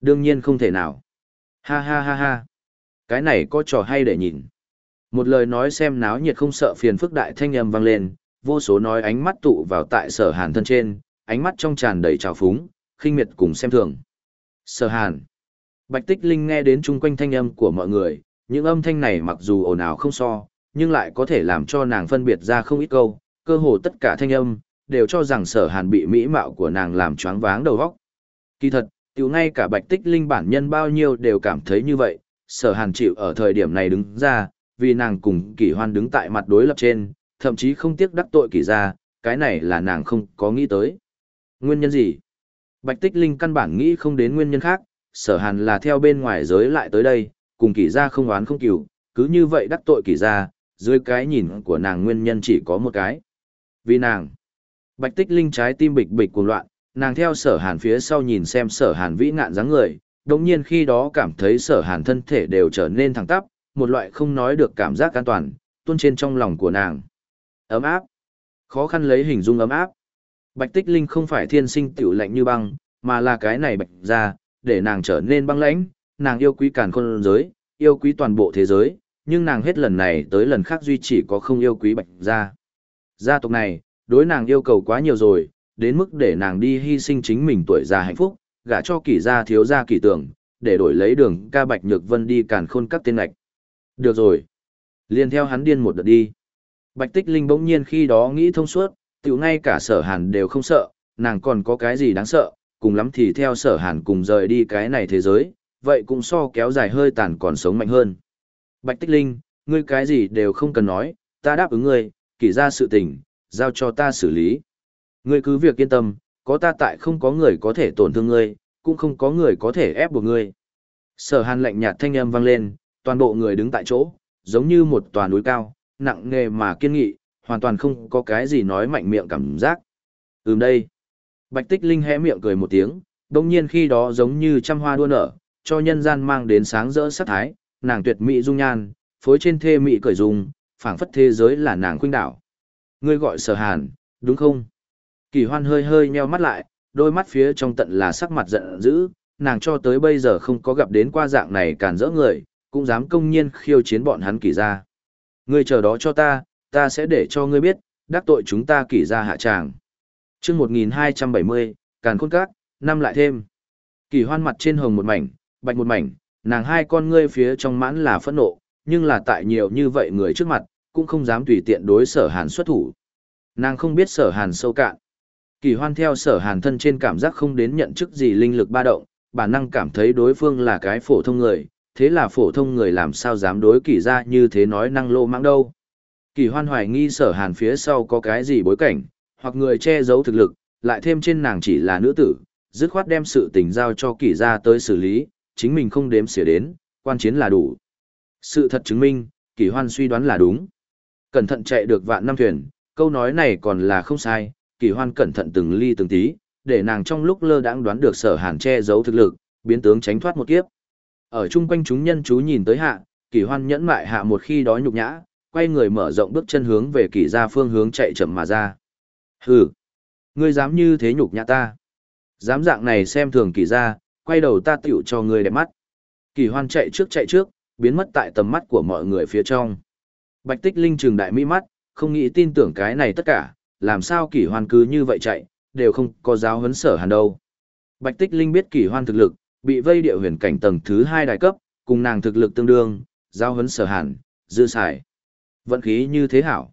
S1: Đương nhiên không thể nào. Ha ha ha ha. Cái này có trò hay để nhìn. Một lời nói xem náo nhiệt không sợ phiền phức đại thanh âm vang lên, vô số nói ánh mắt tụ vào tại sở hàn thân trên, ánh mắt trong tràn đầy trào phúng, khinh miệt cùng xem thường. Sở hàn. Bạch tích linh nghe đến chung quanh thanh âm của mọi người, những âm thanh này mặc dù ồn ào không so, nhưng lại có thể làm cho nàng phân biệt ra không ít câu, cơ hồ tất cả thanh âm, đều cho rằng sở hàn bị mỹ mạo của nàng làm choáng váng đầu óc. Kỳ thật, tiểu ngay cả bạch tích linh bản nhân bao nhiêu đều cảm thấy như vậy, sở hàn chịu ở thời điểm này đứng ra, vì nàng cùng kỷ hoan đứng tại mặt đối lập trên, thậm chí không tiếc đắc tội kỷ ra, cái này là nàng không có nghĩ tới. Nguyên nhân gì? Bạch tích linh căn bản nghĩ không đến nguyên nhân khác, sở hàn là theo bên ngoài giới lại tới đây, cùng kỷ gia không oán không cừu cứ như vậy đắc tội kỷ gia dưới cái nhìn của nàng nguyên nhân chỉ có một cái. Vì nàng, bạch tích linh trái tim bịch bịch cuồng loạn, nàng theo sở hàn phía sau nhìn xem sở hàn vĩ ngạn dáng người, đồng nhiên khi đó cảm thấy sở hàn thân thể đều trở nên thẳng tắp, một loại không nói được cảm giác an toàn, tuôn trên trong lòng của nàng. Ấm áp. Khó khăn lấy hình dung ấm áp. Bạch tích linh không phải thiên sinh tiểu lạnh như băng, mà là cái này bạch ra, để nàng trở nên băng lãnh, nàng yêu quý càn khôn giới, yêu quý toàn bộ thế giới, nhưng nàng hết lần này tới lần khác duy chỉ có không yêu quý bạch gia. Gia tộc này, đối nàng yêu cầu quá nhiều rồi, đến mức để nàng đi hy sinh chính mình tuổi già hạnh phúc, gả cho kỷ gia thiếu gia kỷ tưởng, để đổi lấy đường ca bạch nhược vân đi càn khôn các tên lạch. Được rồi. liền theo hắn điên một đợt đi. Bạch tích linh bỗng nhiên khi đó nghĩ thông suốt, tiểu ngay cả sở hàn đều không sợ, nàng còn có cái gì đáng sợ, cùng lắm thì theo sở hàn cùng rời đi cái này thế giới, vậy cũng so kéo dài hơi tàn còn sống mạnh hơn. Bạch tích linh, ngươi cái gì đều không cần nói, ta đáp ứng ngươi, kỷ ra sự tình, giao cho ta xử lý. Ngươi cứ việc yên tâm, có ta tại không có người có thể tổn thương ngươi, cũng không có người có thể ép buộc ngươi. Sở hàn lạnh nhạt thanh âm vang lên, toàn bộ người đứng tại chỗ, giống như một tòa núi cao, nặng nề mà kiên nghị, hoàn toàn không có cái gì nói mạnh miệng cảm giác. Ừm đây. Bạch tích linh hé miệng cười một tiếng, đồng nhiên khi đó giống như trăm hoa đua nở, cho nhân gian mang đến sáng rỡ sắc thái, nàng tuyệt mỹ dung nhan, phối trên thê mỹ cởi dùng phảng phất thế giới là nàng khuynh đảo. Ngươi gọi sở hàn, đúng không? Kỳ hoan hơi hơi nheo mắt lại, đôi mắt phía trong tận là sắc mặt giận dữ, nàng cho tới bây giờ không có gặp đến qua dạng này càn rỡ người, cũng dám công nhiên khiêu chiến bọn hắn kỳ ra. Ngươi chờ đó cho ta, ta sẽ để cho ngươi biết, đắc tội chúng ta kỳ ra hạ tràng. chương 1270, càn khôn các, năm lại thêm. Kỳ hoan mặt trên hồng một mảnh, bạch một mảnh, nàng hai con ngươi phía trong mãn là phẫn nộ, nhưng là tại nhiều như vậy người trước mặt, cũng không dám tùy tiện đối sở hàn xuất thủ. Nàng không biết sở hàn sâu cạn. Kỳ hoan theo sở hàn thân trên cảm giác không đến nhận chức gì linh lực ba động, bản năng cảm thấy đối phương là cái phổ thông người, thế là phổ thông người làm sao dám đối kỳ ra như thế nói năng lô mãng đâu. Kỳ hoan hoài nghi sở hàn phía sau có cái gì bối cảnh, hoặc người che giấu thực lực, lại thêm trên nàng chỉ là nữ tử, dứt khoát đem sự tình giao cho kỳ ra tới xử lý, chính mình không đếm xỉa đến, quan chiến là đủ. Sự thật chứng minh, kỳ hoan suy đoán là đúng. Cẩn thận chạy được vạn năm thuyền, câu nói này còn là không sai, kỳ hoan cẩn thận từng ly từng tí, để nàng trong lúc lơ đãng đoán được sở hàn che giấu thực lực, biến tướng tránh thoát một kiếp. Ở chung quanh chúng nhân chú nhìn tới hạ, kỳ hoan nhẫn mại hạ một khi đó nhục nhã, quay người mở rộng bước chân hướng về kỳ ra phương hướng chạy chậm mà ra. Hừ, ngươi dám như thế nhục nhã ta. Dám dạng này xem thường kỳ ra, quay đầu ta tiểu cho ngươi đẹp mắt. Kỳ hoan chạy trước chạy trước, biến mất tại tầm mắt của mọi người phía trong. Bạch tích linh trừng đại mỹ mắt, không nghĩ tin tưởng cái này tất cả, làm sao kỳ hoan cứ như vậy chạy, đều không có giáo huấn sở hàn đâu. Bạch tích linh biết kỳ hoan thực lực, bị vây địa huyền cảnh tầng thứ hai đại cấp, cùng nàng thực lực tương đương, giao huấn sở hàn, dư xài. Vận khí như thế hảo.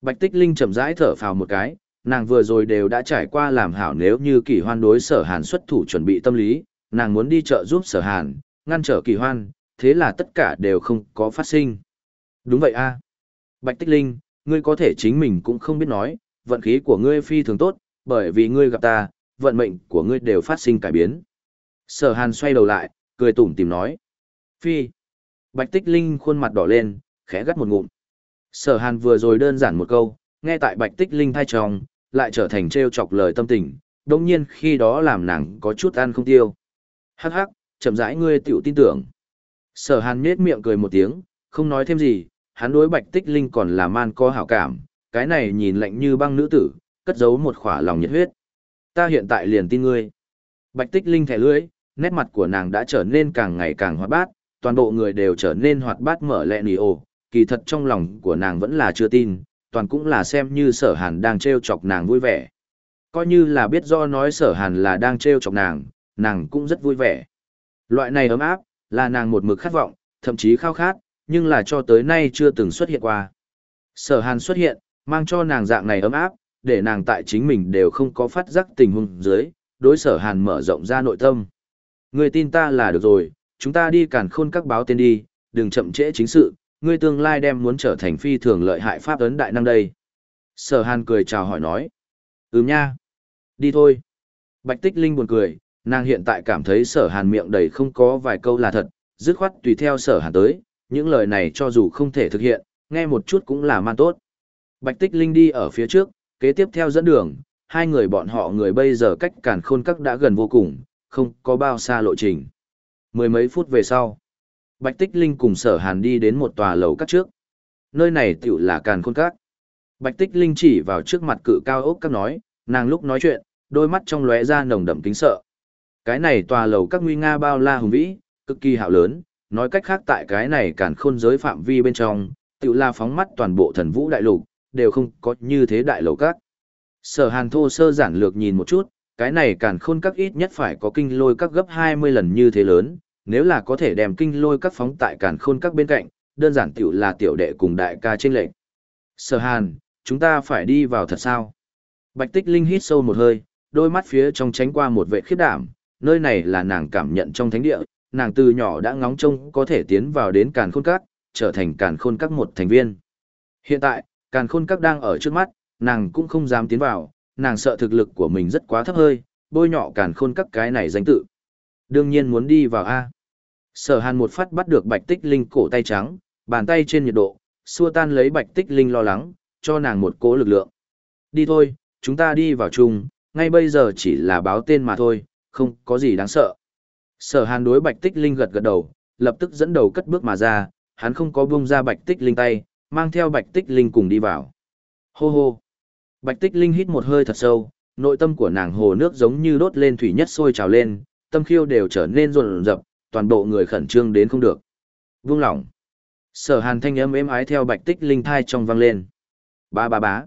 S1: Bạch Tích Linh chậm rãi thở phào một cái, nàng vừa rồi đều đã trải qua làm hảo nếu như kỳ hoan đối sở hàn xuất thủ chuẩn bị tâm lý, nàng muốn đi chợ giúp sở hàn, ngăn trở kỳ hoan, thế là tất cả đều không có phát sinh. Đúng vậy a Bạch Tích Linh, ngươi có thể chính mình cũng không biết nói, vận khí của ngươi phi thường tốt, bởi vì ngươi gặp ta, vận mệnh của ngươi đều phát sinh cải biến. Sở hàn xoay đầu lại, cười tủm tìm nói. Phi. Bạch tích linh khuôn mặt đỏ lên, khẽ gắt một ngụm. Sở hàn vừa rồi đơn giản một câu, nghe tại bạch tích linh thai tròng, lại trở thành trêu chọc lời tâm tình, đồng nhiên khi đó làm nàng có chút ăn không tiêu. Hắc hắc, chậm rãi ngươi tiểu tin tưởng. Sở hàn nhết miệng cười một tiếng, không nói thêm gì, hắn đối bạch tích linh còn là man co hảo cảm, cái này nhìn lạnh như băng nữ tử, cất giấu một khỏa lòng nhiệt huyết. Ta hiện tại liền tin ngươi. Bạch tích linh thẻ lưỡi, nét mặt của nàng đã trở nên càng ngày càng hoạt bát, toàn bộ người đều trở nên hoạt bát mở lẹ nì ồ, kỳ thật trong lòng của nàng vẫn là chưa tin, toàn cũng là xem như sở hàn đang trêu chọc nàng vui vẻ. Coi như là biết do nói sở hàn là đang trêu chọc nàng, nàng cũng rất vui vẻ. Loại này ấm áp, là nàng một mực khát vọng, thậm chí khao khát, nhưng là cho tới nay chưa từng xuất hiện qua. Sở hàn xuất hiện, mang cho nàng dạng này ấm áp, để nàng tại chính mình đều không có phát giác tình huống dưới, đối sở hàn mở rộng ra nội tâm. Người tin ta là được rồi, chúng ta đi cản khôn các báo tên đi, đừng chậm trễ chính sự, ngươi tương lai đem muốn trở thành phi thường lợi hại pháp ấn đại năng đây. Sở hàn cười chào hỏi nói. Ừm nha. Đi thôi. Bạch tích linh buồn cười, nàng hiện tại cảm thấy sở hàn miệng đầy không có vài câu là thật, dứt khoát tùy theo sở hàn tới, những lời này cho dù không thể thực hiện, nghe một chút cũng là man tốt. Bạch tích linh đi ở phía trước, kế tiếp theo dẫn đường, hai người bọn họ người bây giờ cách càn khôn các đã gần vô cùng, không có bao xa lộ trình. Mười mấy phút về sau, Bạch Tích Linh cùng sở hàn đi đến một tòa lầu các trước. Nơi này tựu là càn khôn các. Bạch Tích Linh chỉ vào trước mặt cự cao ốc các nói, nàng lúc nói chuyện, đôi mắt trong lóe ra nồng đậm kính sợ. Cái này tòa lầu các nguy nga bao la hùng vĩ, cực kỳ hạo lớn, nói cách khác tại cái này càn khôn giới phạm vi bên trong, tự là phóng mắt toàn bộ thần vũ đại lục, đều không có như thế đại lầu các. Sở hàn thô sơ giản lược nhìn một chút, cái này càn khôn các ít nhất phải có kinh lôi các gấp 20 lần như thế lớn, nếu là có thể đem kinh lôi các phóng tại càn khôn các bên cạnh, đơn giản tiểu là tiểu đệ cùng đại ca trên lệnh. Sở hàn, chúng ta phải đi vào thật sao? Bạch tích linh hít sâu một hơi, đôi mắt phía trong tránh qua một vệ khiếp đảm, nơi này là nàng cảm nhận trong thánh địa, nàng từ nhỏ đã ngóng trông có thể tiến vào đến càn khôn các, trở thành càn khôn các một thành viên. Hiện tại, càn khôn các đang ở trước mắt, nàng cũng không dám tiến vào, nàng sợ thực lực của mình rất quá thấp hơi, bôi nhọ càn khôn các cái này danh tự. Đương nhiên muốn đi vào A. Sở hàn một phát bắt được bạch tích linh cổ tay trắng, bàn tay trên nhiệt độ, xua tan lấy bạch tích linh lo lắng, cho nàng một cố lực lượng. Đi thôi, chúng ta đi vào chung, ngay bây giờ chỉ là báo tên mà thôi, không có gì đáng sợ. Sở hàn đối bạch tích linh gật gật đầu, lập tức dẫn đầu cất bước mà ra, hắn không có buông ra bạch tích linh tay, mang theo bạch tích linh cùng đi vào. Hô hô. Bạch tích linh hít một hơi thật sâu, nội tâm của nàng hồ nước giống như đốt lên thủy nhất sôi trào lên, tâm khiêu đều trở nên rộn rập, toàn bộ người khẩn trương đến không được. Vương lỏng. Sở hàn thanh âm êm ái theo bạch tích linh thai trong vang lên. Ba ba bá.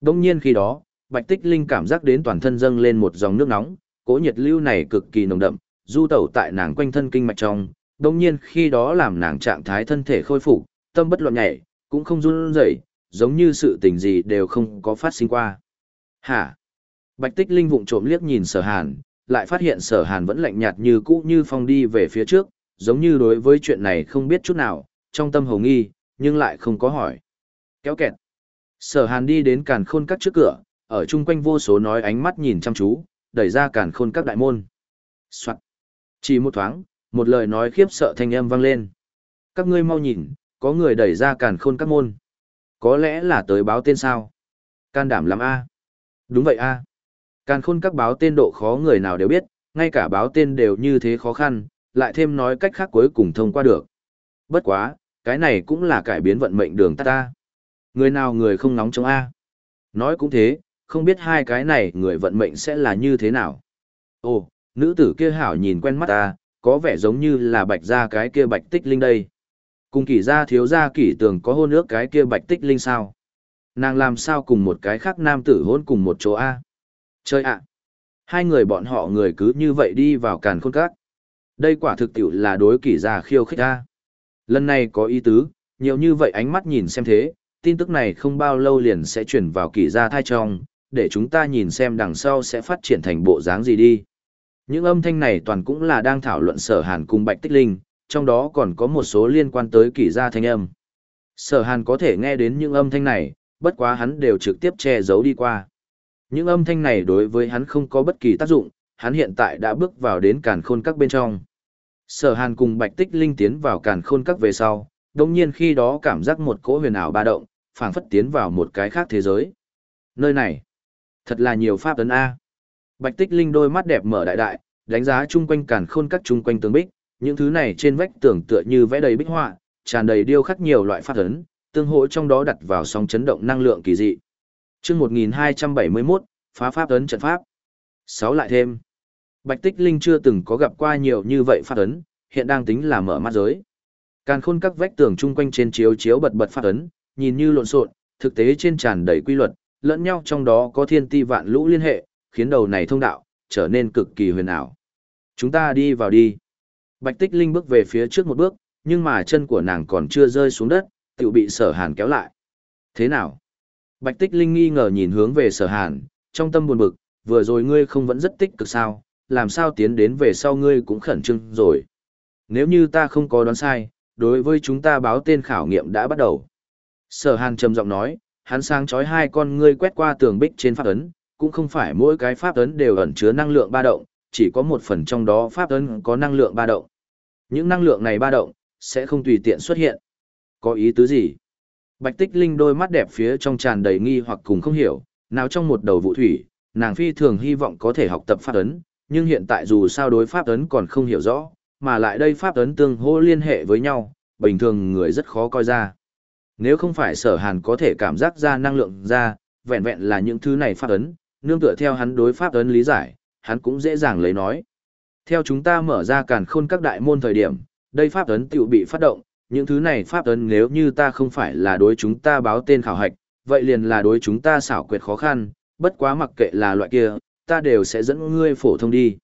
S1: Đông nhiên khi đó, bạch tích linh cảm giác đến toàn thân dâng lên một dòng nước nóng, cỗ nhiệt lưu này cực kỳ nồng đậm, du tẩu tại nàng quanh thân kinh mạch trong. đồng nhiên khi đó làm nàng trạng thái thân thể khôi phục, tâm bất loạn nhảy, cũng không run rẩy, giống như sự tình gì đều không có phát sinh qua. Hả? Bạch tích linh vụng trộm liếc nhìn sở hàn, lại phát hiện sở hàn vẫn lạnh nhạt như cũ như phong đi về phía trước, giống như đối với chuyện này không biết chút nào, trong tâm hồng nghi, nhưng lại không có hỏi. Kéo kẹt. Sở hàn đi đến càn khôn các trước cửa, ở chung quanh vô số nói ánh mắt nhìn chăm chú, đẩy ra càn khôn các đại môn. Soạn. Chỉ một thoáng, một lời nói khiếp sợ thanh âm vang lên. Các ngươi mau nhìn, có người đẩy ra càn khôn các môn. Có lẽ là tới báo tên sao? Can đảm lắm a. Đúng vậy a. Càn khôn các báo tên độ khó người nào đều biết, ngay cả báo tên đều như thế khó khăn, lại thêm nói cách khác cuối cùng thông qua được. Bất quá, cái này cũng là cải biến vận mệnh đường ta ta. Người nào người không nóng trong A. Nói cũng thế, không biết hai cái này người vận mệnh sẽ là như thế nào. Ồ, nữ tử kia hảo nhìn quen mắt ta, có vẻ giống như là bạch gia cái kia bạch tích linh đây. Cùng kỷ gia thiếu gia kỷ tường có hôn ước cái kia bạch tích linh sao? Nàng làm sao cùng một cái khác nam tử hôn cùng một chỗ A? Chơi ạ! Hai người bọn họ người cứ như vậy đi vào càn khôn các. Đây quả thực tiểu là đối kỷ gia khiêu khích A. Lần này có ý tứ, nhiều như vậy ánh mắt nhìn xem thế, tin tức này không bao lâu liền sẽ chuyển vào kỷ gia thai trong, để chúng ta nhìn xem đằng sau sẽ phát triển thành bộ dáng gì đi. Những âm thanh này toàn cũng là đang thảo luận sở hàn cùng bạch tích linh, trong đó còn có một số liên quan tới kỷ gia thanh âm. Sở hàn có thể nghe đến những âm thanh này, bất quá hắn đều trực tiếp che giấu đi qua. Những âm thanh này đối với hắn không có bất kỳ tác dụng, hắn hiện tại đã bước vào đến càn khôn các bên trong. Sở hàn cùng bạch tích linh tiến vào càn khôn các về sau, đồng nhiên khi đó cảm giác một cỗ huyền ảo ba động, phảng phất tiến vào một cái khác thế giới. Nơi này, thật là nhiều pháp tấn A. Bạch tích linh đôi mắt đẹp mở đại đại, đánh giá chung quanh càn khôn các chung quanh tường bích, Những thứ này trên vách tường tựa như vẽ đầy bích họa, tràn đầy điêu khắc nhiều loại pháp tấn tương hỗ trong đó đặt vào sóng chấn động năng lượng kỳ dị. Chương 1271, phá pháp tấn trận pháp. sáu lại thêm. Bạch Tích Linh chưa từng có gặp qua nhiều như vậy pháp tấn hiện đang tính là mở mắt giới. Càn khôn các vách tường chung quanh trên chiếu chiếu bật bật pháp tấn nhìn như lộn xộn, thực tế trên tràn đầy quy luật, lẫn nhau trong đó có thiên ti vạn lũ liên hệ, khiến đầu này thông đạo trở nên cực kỳ huyền ảo. Chúng ta đi vào đi. Bạch Tích Linh bước về phía trước một bước, nhưng mà chân của nàng còn chưa rơi xuống đất, tự bị sở hàn kéo lại. Thế nào? Bạch Tích Linh nghi ngờ nhìn hướng về sở hàn, trong tâm buồn bực, vừa rồi ngươi không vẫn rất tích cực sao, làm sao tiến đến về sau ngươi cũng khẩn trương rồi. Nếu như ta không có đoán sai, đối với chúng ta báo tên khảo nghiệm đã bắt đầu. Sở hàn trầm giọng nói, hắn sáng chói hai con ngươi quét qua tường bích trên pháp ấn, cũng không phải mỗi cái pháp ấn đều ẩn chứa năng lượng ba động, chỉ có một phần trong đó pháp ấn có năng lượng ba động. Những năng lượng này ba động, sẽ không tùy tiện xuất hiện. Có ý tứ gì? Bạch Tích Linh đôi mắt đẹp phía trong tràn đầy nghi hoặc cùng không hiểu, nào trong một đầu vụ thủy, nàng phi thường hy vọng có thể học tập pháp ấn, nhưng hiện tại dù sao đối pháp ấn còn không hiểu rõ, mà lại đây pháp ấn tương hô liên hệ với nhau, bình thường người rất khó coi ra. Nếu không phải sở hàn có thể cảm giác ra năng lượng ra, vẹn vẹn là những thứ này pháp ấn, nương tựa theo hắn đối pháp ấn lý giải, hắn cũng dễ dàng lấy nói. Theo chúng ta mở ra càn khôn các đại môn thời điểm, đây pháp ấn tiểu bị phát động, những thứ này pháp ấn nếu như ta không phải là đối chúng ta báo tên khảo hạch, vậy liền là đối chúng ta xảo quyệt khó khăn, bất quá mặc kệ là loại kia, ta đều sẽ dẫn ngươi phổ thông đi.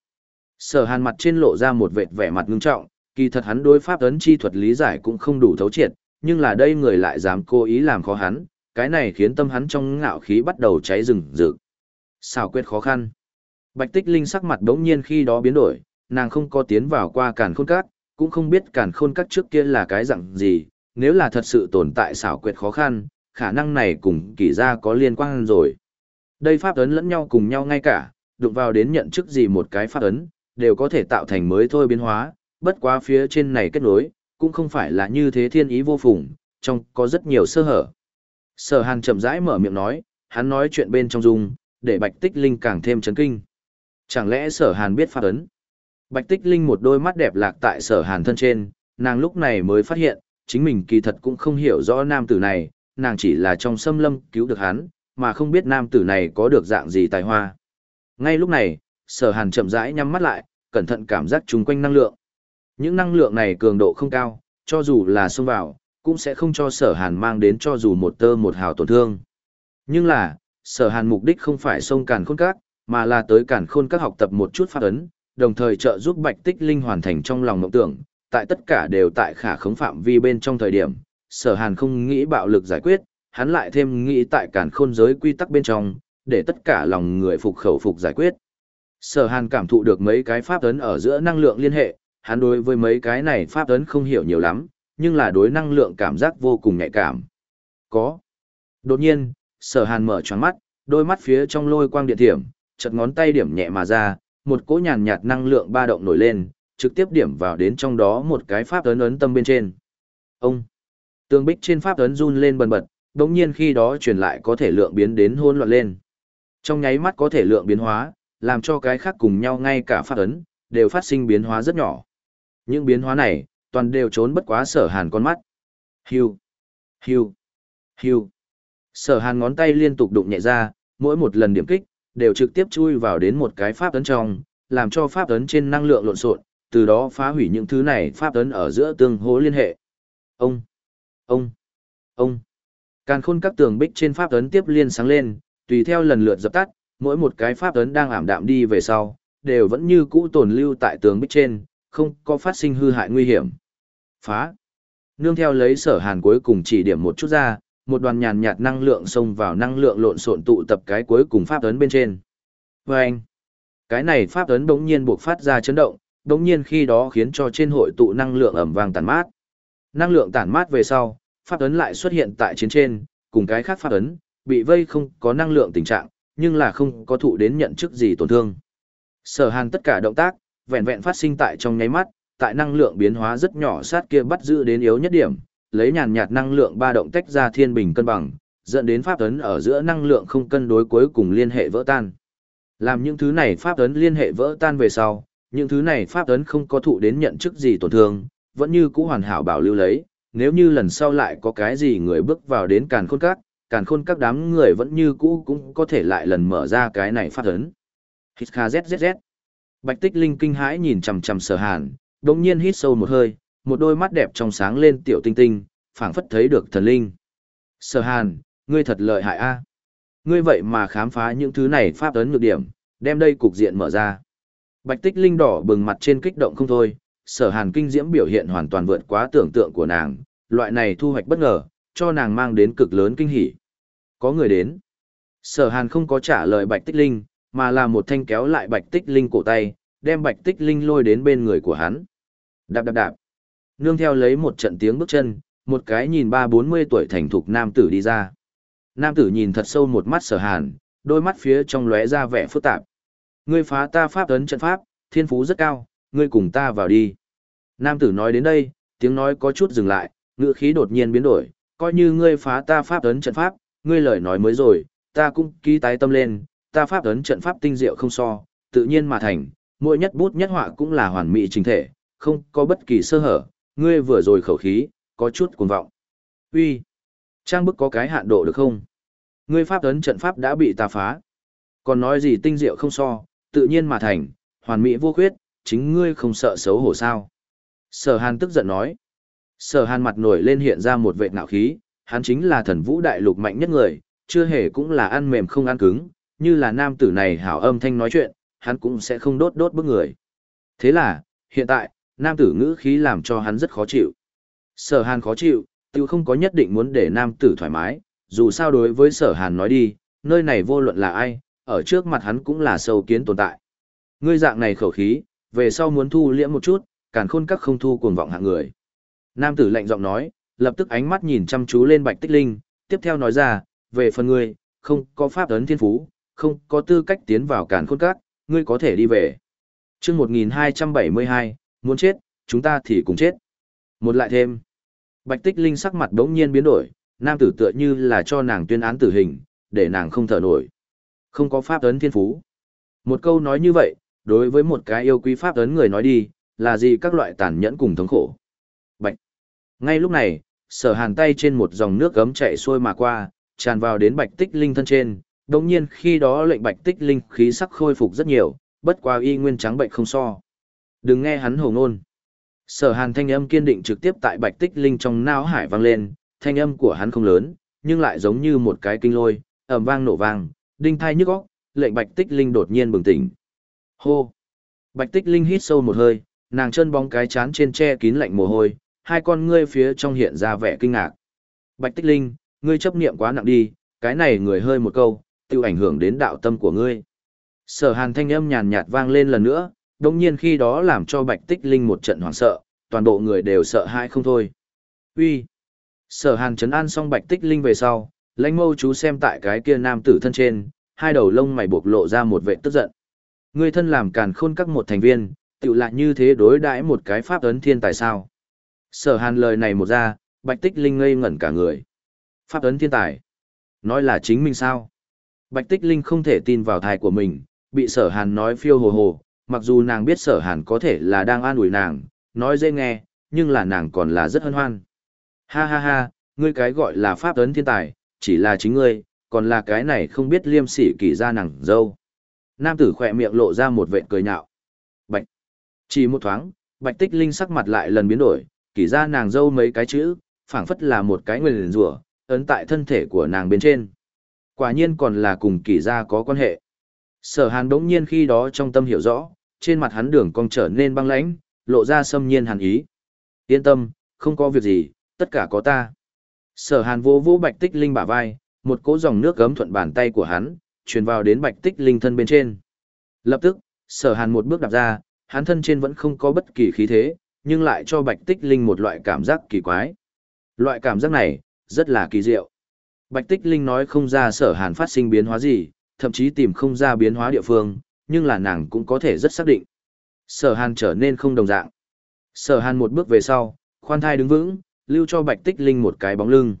S1: Sở hàn mặt trên lộ ra một vệt vẻ mặt ngưng trọng, kỳ thật hắn đối pháp ấn chi thuật lý giải cũng không đủ thấu triệt, nhưng là đây người lại dám cố ý làm khó hắn, cái này khiến tâm hắn trong ngạo khí bắt đầu cháy rừng rực. Xảo quyết khó khăn. Bạch Tích Linh sắc mặt đống nhiên khi đó biến đổi, nàng không có tiến vào qua càn khôn các, cũng không biết càn khôn các trước kia là cái dạng gì, nếu là thật sự tồn tại xảo quyệt khó khăn, khả năng này cùng kỳ ra có liên quan rồi. Đây pháp ấn lẫn nhau cùng nhau ngay cả, đụng vào đến nhận chức gì một cái pháp ấn, đều có thể tạo thành mới thôi biến hóa, bất quá phía trên này kết nối, cũng không phải là như thế thiên ý vô phùng, trong có rất nhiều sơ hở. Sở Hàn chậm rãi mở miệng nói, hắn nói chuyện bên trong dung, để Bạch Tích Linh càng thêm chấn kinh. Chẳng lẽ Sở Hàn biết pháp ấn? Bạch Tích Linh một đôi mắt đẹp lạc tại Sở Hàn thân trên, nàng lúc này mới phát hiện, chính mình kỳ thật cũng không hiểu rõ nam tử này, nàng chỉ là trong xâm lâm cứu được hắn, mà không biết nam tử này có được dạng gì tài hoa. Ngay lúc này, Sở Hàn chậm rãi nhắm mắt lại, cẩn thận cảm giác chung quanh năng lượng. Những năng lượng này cường độ không cao, cho dù là xông vào, cũng sẽ không cho sở hàn mang đến cho dù một tơ một hào tổn thương. Nhưng là, sở hàn mục đích không phải xông càn khôn các, mà là tới càn khôn các học tập một chút pháp ấn, đồng thời trợ giúp bạch tích linh hoàn thành trong lòng mộng tưởng, tại tất cả đều tại khả khống phạm vi bên trong thời điểm, sở hàn không nghĩ bạo lực giải quyết, hắn lại thêm nghĩ tại cản khôn giới quy tắc bên trong, để tất cả lòng người phục khẩu phục giải quyết. Sở hàn cảm thụ được mấy cái pháp ấn ở giữa năng lượng liên hệ, hắn đối với mấy cái này pháp ấn không hiểu nhiều lắm, nhưng là đối năng lượng cảm giác vô cùng nhạy cảm. Có. Đột nhiên, sở hàn mở choáng mắt, đôi mắt phía trong lôi quang điện thiểm, chật ngón tay điểm nhẹ mà ra, một cỗ nhàn nhạt năng lượng ba động nổi lên, trực tiếp điểm vào đến trong đó một cái pháp ấn ấn tâm bên trên. Ông. Tương bích trên pháp ấn run lên bần bật, đống nhiên khi đó truyền lại có thể lượng biến đến hôn loạn lên. Trong nháy mắt có thể lượng biến hóa, làm cho cái khác cùng nhau ngay cả pháp ấn, đều phát sinh biến hóa rất nhỏ. Những biến hóa này, toàn đều trốn bất quá sở hàn con mắt. Hiu, hiu, hiu. Sở hàn ngón tay liên tục đụng nhẹ ra, mỗi một lần điểm kích, đều trực tiếp chui vào đến một cái pháp ấn trong, làm cho pháp ấn trên năng lượng lộn xộn, từ đó phá hủy những thứ này pháp ấn ở giữa tương hố liên hệ. Ông, ông, ông. Càn khôn các tường bích trên pháp ấn tiếp liên sáng lên, tùy theo lần lượt dập tắt, mỗi một cái pháp ấn đang ảm đạm đi về sau, đều vẫn như cũ tồn lưu tại tường bích trên, không có phát sinh hư hại nguy hiểm. Phá. Nương theo lấy sở hàn cuối cùng chỉ điểm một chút ra, một đoàn nhàn nhạt năng lượng xông vào năng lượng lộn xộn tụ tập cái cuối cùng pháp ấn bên trên. Và anh, cái này pháp ấn đống nhiên buộc phát ra chấn động, đống nhiên khi đó khiến cho trên hội tụ năng lượng ẩm vàng tàn mát. Năng lượng tản mát về sau, pháp ấn lại xuất hiện tại chiến trên, cùng cái khác pháp ấn, bị vây không có năng lượng tình trạng, nhưng là không có thụ đến nhận chức gì tổn thương. Sở hàn tất cả động tác, vẹn vẹn phát sinh tại trong nháy mắt, tại năng lượng biến hóa rất nhỏ sát kia bắt giữ đến yếu nhất điểm, lấy nhàn nhạt năng lượng ba động tách ra thiên bình cân bằng, dẫn đến pháp ấn ở giữa năng lượng không cân đối cuối cùng liên hệ vỡ tan. Làm những thứ này pháp ấn liên hệ vỡ tan về sau, những thứ này pháp ấn không có thụ đến nhận chức gì tổn thương, vẫn như cũ hoàn hảo bảo lưu lấy, nếu như lần sau lại có cái gì người bước vào đến càn khôn các, càn khôn các đám người vẫn như cũ cũng có thể lại lần mở ra cái này pháp ấn. Hít kha. Bạch tích linh kinh hãi nhìn chằm chằm sở hàn, đồng nhiên hít sâu một hơi, một đôi mắt đẹp trong sáng lên tiểu tinh tinh, phảng phất thấy được thần linh. Sở hàn, ngươi thật lợi hại a. Ngươi vậy mà khám phá những thứ này pháp ấn nhược điểm, đem đây cục diện mở ra. Bạch tích linh đỏ bừng mặt trên kích động không thôi, sở hàn kinh diễm biểu hiện hoàn toàn vượt quá tưởng tượng của nàng, loại này thu hoạch bất ngờ, cho nàng mang đến cực lớn kinh hỉ. Có người đến. Sở hàn không có trả lời bạch tích linh, mà là một thanh kéo lại bạch tích linh cổ tay, đem bạch tích linh lôi đến bên người của hắn. Đạp đạp đạp. Nương theo lấy một trận tiếng bước chân, một cái nhìn ba bốn mươi tuổi thành thục nam tử đi ra. Nam tử nhìn thật sâu một mắt sở hàn, đôi mắt phía trong lóe ra vẻ phức tạp. Ngươi phá ta pháp ấn trận pháp, thiên phú rất cao, ngươi cùng ta vào đi. Nam tử nói đến đây, tiếng nói có chút dừng lại, ngữ khí đột nhiên biến đổi, coi như ngươi phá ta pháp ấn trận pháp, ngươi lời nói mới rồi, ta cũng ký tái tâm lên, ta pháp ấn trận pháp tinh diệu không so, tự nhiên mà thành, mỗi nhất bút nhất họa cũng là hoàn mỹ trình thể, không có bất kỳ sơ hở, ngươi vừa rồi khẩu khí, có chút cuồng vọng. Uy, trang bức có cái hạn độ được không? Ngươi pháp ấn trận pháp đã bị ta phá. Còn nói gì tinh diệu không so, tự nhiên mà thành, hoàn mỹ vô khuyết, chính ngươi không sợ xấu hổ sao? Sở Hàn tức giận nói. Sở Hàn mặt nổi lên hiện ra một vệ ngạo khí, hắn chính là thần vũ đại lục mạnh nhất người, chưa hề cũng là ăn mềm không ăn cứng, như là nam tử này hảo âm thanh nói chuyện, hắn cũng sẽ không đốt đốt bức người. Thế là, hiện tại, nam tử ngữ khí làm cho hắn rất khó chịu. Sở hàn khó chịu, tiêu không có nhất định muốn để nam tử thoải mái, dù sao đối với sở hàn nói đi, nơi này vô luận là ai, ở trước mặt hắn cũng là sâu kiến tồn tại. Ngươi dạng này khẩu khí, về sau muốn thu liễm một chút, càn khôn các không thu cuồng vọng hạng người. Nam tử lạnh giọng nói, lập tức ánh mắt nhìn chăm chú lên bạch tích linh, tiếp theo nói ra, về phần ngươi, không có pháp ấn thiên phú, không có tư cách tiến vào càn khôn các, ngươi có thể đi về. chương 1272, muốn chết, chúng ta thì cùng chết. Một lại thêm. Bạch tích linh sắc mặt đống nhiên biến đổi, nam tử tựa như là cho nàng tuyên án tử hình, để nàng không thở nổi. Không có pháp ấn thiên phú. Một câu nói như vậy, đối với một cái yêu quý pháp ấn người nói đi, là gì các loại tàn nhẫn cùng thống khổ. Bạch. Ngay lúc này, sở hàn tay trên một dòng nước gấm chạy xuôi mà qua, tràn vào đến bạch tích linh thân trên, đồng nhiên khi đó lệnh bạch tích linh khí sắc khôi phục rất nhiều, bất quá y nguyên trắng bệnh không so. Đừng nghe hắn hồ ngôn. Sở hàn thanh âm kiên định trực tiếp tại bạch tích linh trong não hải vang lên, thanh âm của hắn không lớn, nhưng lại giống như một cái kinh lôi, ầm vang nổ vang, đinh thai nhức óc, lệnh bạch tích linh đột nhiên bừng tỉnh. Hô! Bạch tích linh hít sâu một hơi, nàng chân bóng cái chán trên che kín lạnh mồ hôi, hai con ngươi phía trong hiện ra vẻ kinh ngạc. Bạch tích linh, ngươi chấp niệm quá nặng đi, cái này người hơi một câu, tự ảnh hưởng đến đạo tâm của ngươi. Sở hàn thanh âm nhàn nhạt vang lên lần nữa, đồng nhiên khi đó làm cho bạch tích linh một trận hoảng sợ, toàn bộ người đều sợ hãi không thôi. Uy. Sở hàn chấn an xong bạch tích linh về sau, lãnh mâu chú xem tại cái kia nam tử thân trên, hai đầu lông mày buộc lộ ra một vệ tức giận. Ngươi thân làm càn khôn các một thành viên, tự lại như thế đối đãi một cái pháp ấn thiên tài sao. Sở hàn lời này một ra, bạch tích linh ngây ngẩn cả người. Pháp ấn thiên tài. Nói là chính mình sao? Bạch tích linh không thể tin vào thai của mình, bị sở hàn nói phiêu hồ hồ, mặc dù nàng biết sở hàn có thể là đang an ủi nàng, nói dễ nghe, nhưng là nàng còn là rất hân hoan. Ha ha ha, ngươi cái gọi là pháp ấn thiên tài, chỉ là chính ngươi, còn là cái này không biết liêm sỉ kỳ ra nàng dâu. Nam tử khỏe miệng lộ ra một vệt cười nhạo. Bạch. Chỉ một thoáng, bạch tích linh sắc mặt lại lần biến đổi, kỳ ra nàng dâu mấy cái chữ, phảng phất là một cái nguyền rủa ấn tại thân thể của nàng bên trên. Quả nhiên còn là cùng kỳ gia có quan hệ. Sở hàn đống nhiên khi đó trong tâm hiểu rõ, trên mặt hắn đường cong trở nên băng lãnh, lộ ra xâm nhiên hàn ý. Yên tâm, không có việc gì, tất cả có ta. Sở hàn vô vô bạch tích linh bả vai, một cỗ dòng nước gấm thuận bàn tay của hắn, truyền vào đến bạch tích linh thân bên trên. Lập tức, sở hàn một bước đạp ra, hắn thân trên vẫn không có bất kỳ khí thế, nhưng lại cho bạch tích linh một loại cảm giác kỳ quái. Loại cảm giác này, rất là kỳ diệu. Bạch tích linh nói không ra sở hàn phát sinh biến hóa gì, thậm chí tìm không ra biến hóa địa phương, nhưng là nàng cũng có thể rất xác định. Sở hàn trở nên không đồng dạng. Sở hàn một bước về sau, khoan thai đứng vững, lưu cho bạch tích linh một cái bóng lưng.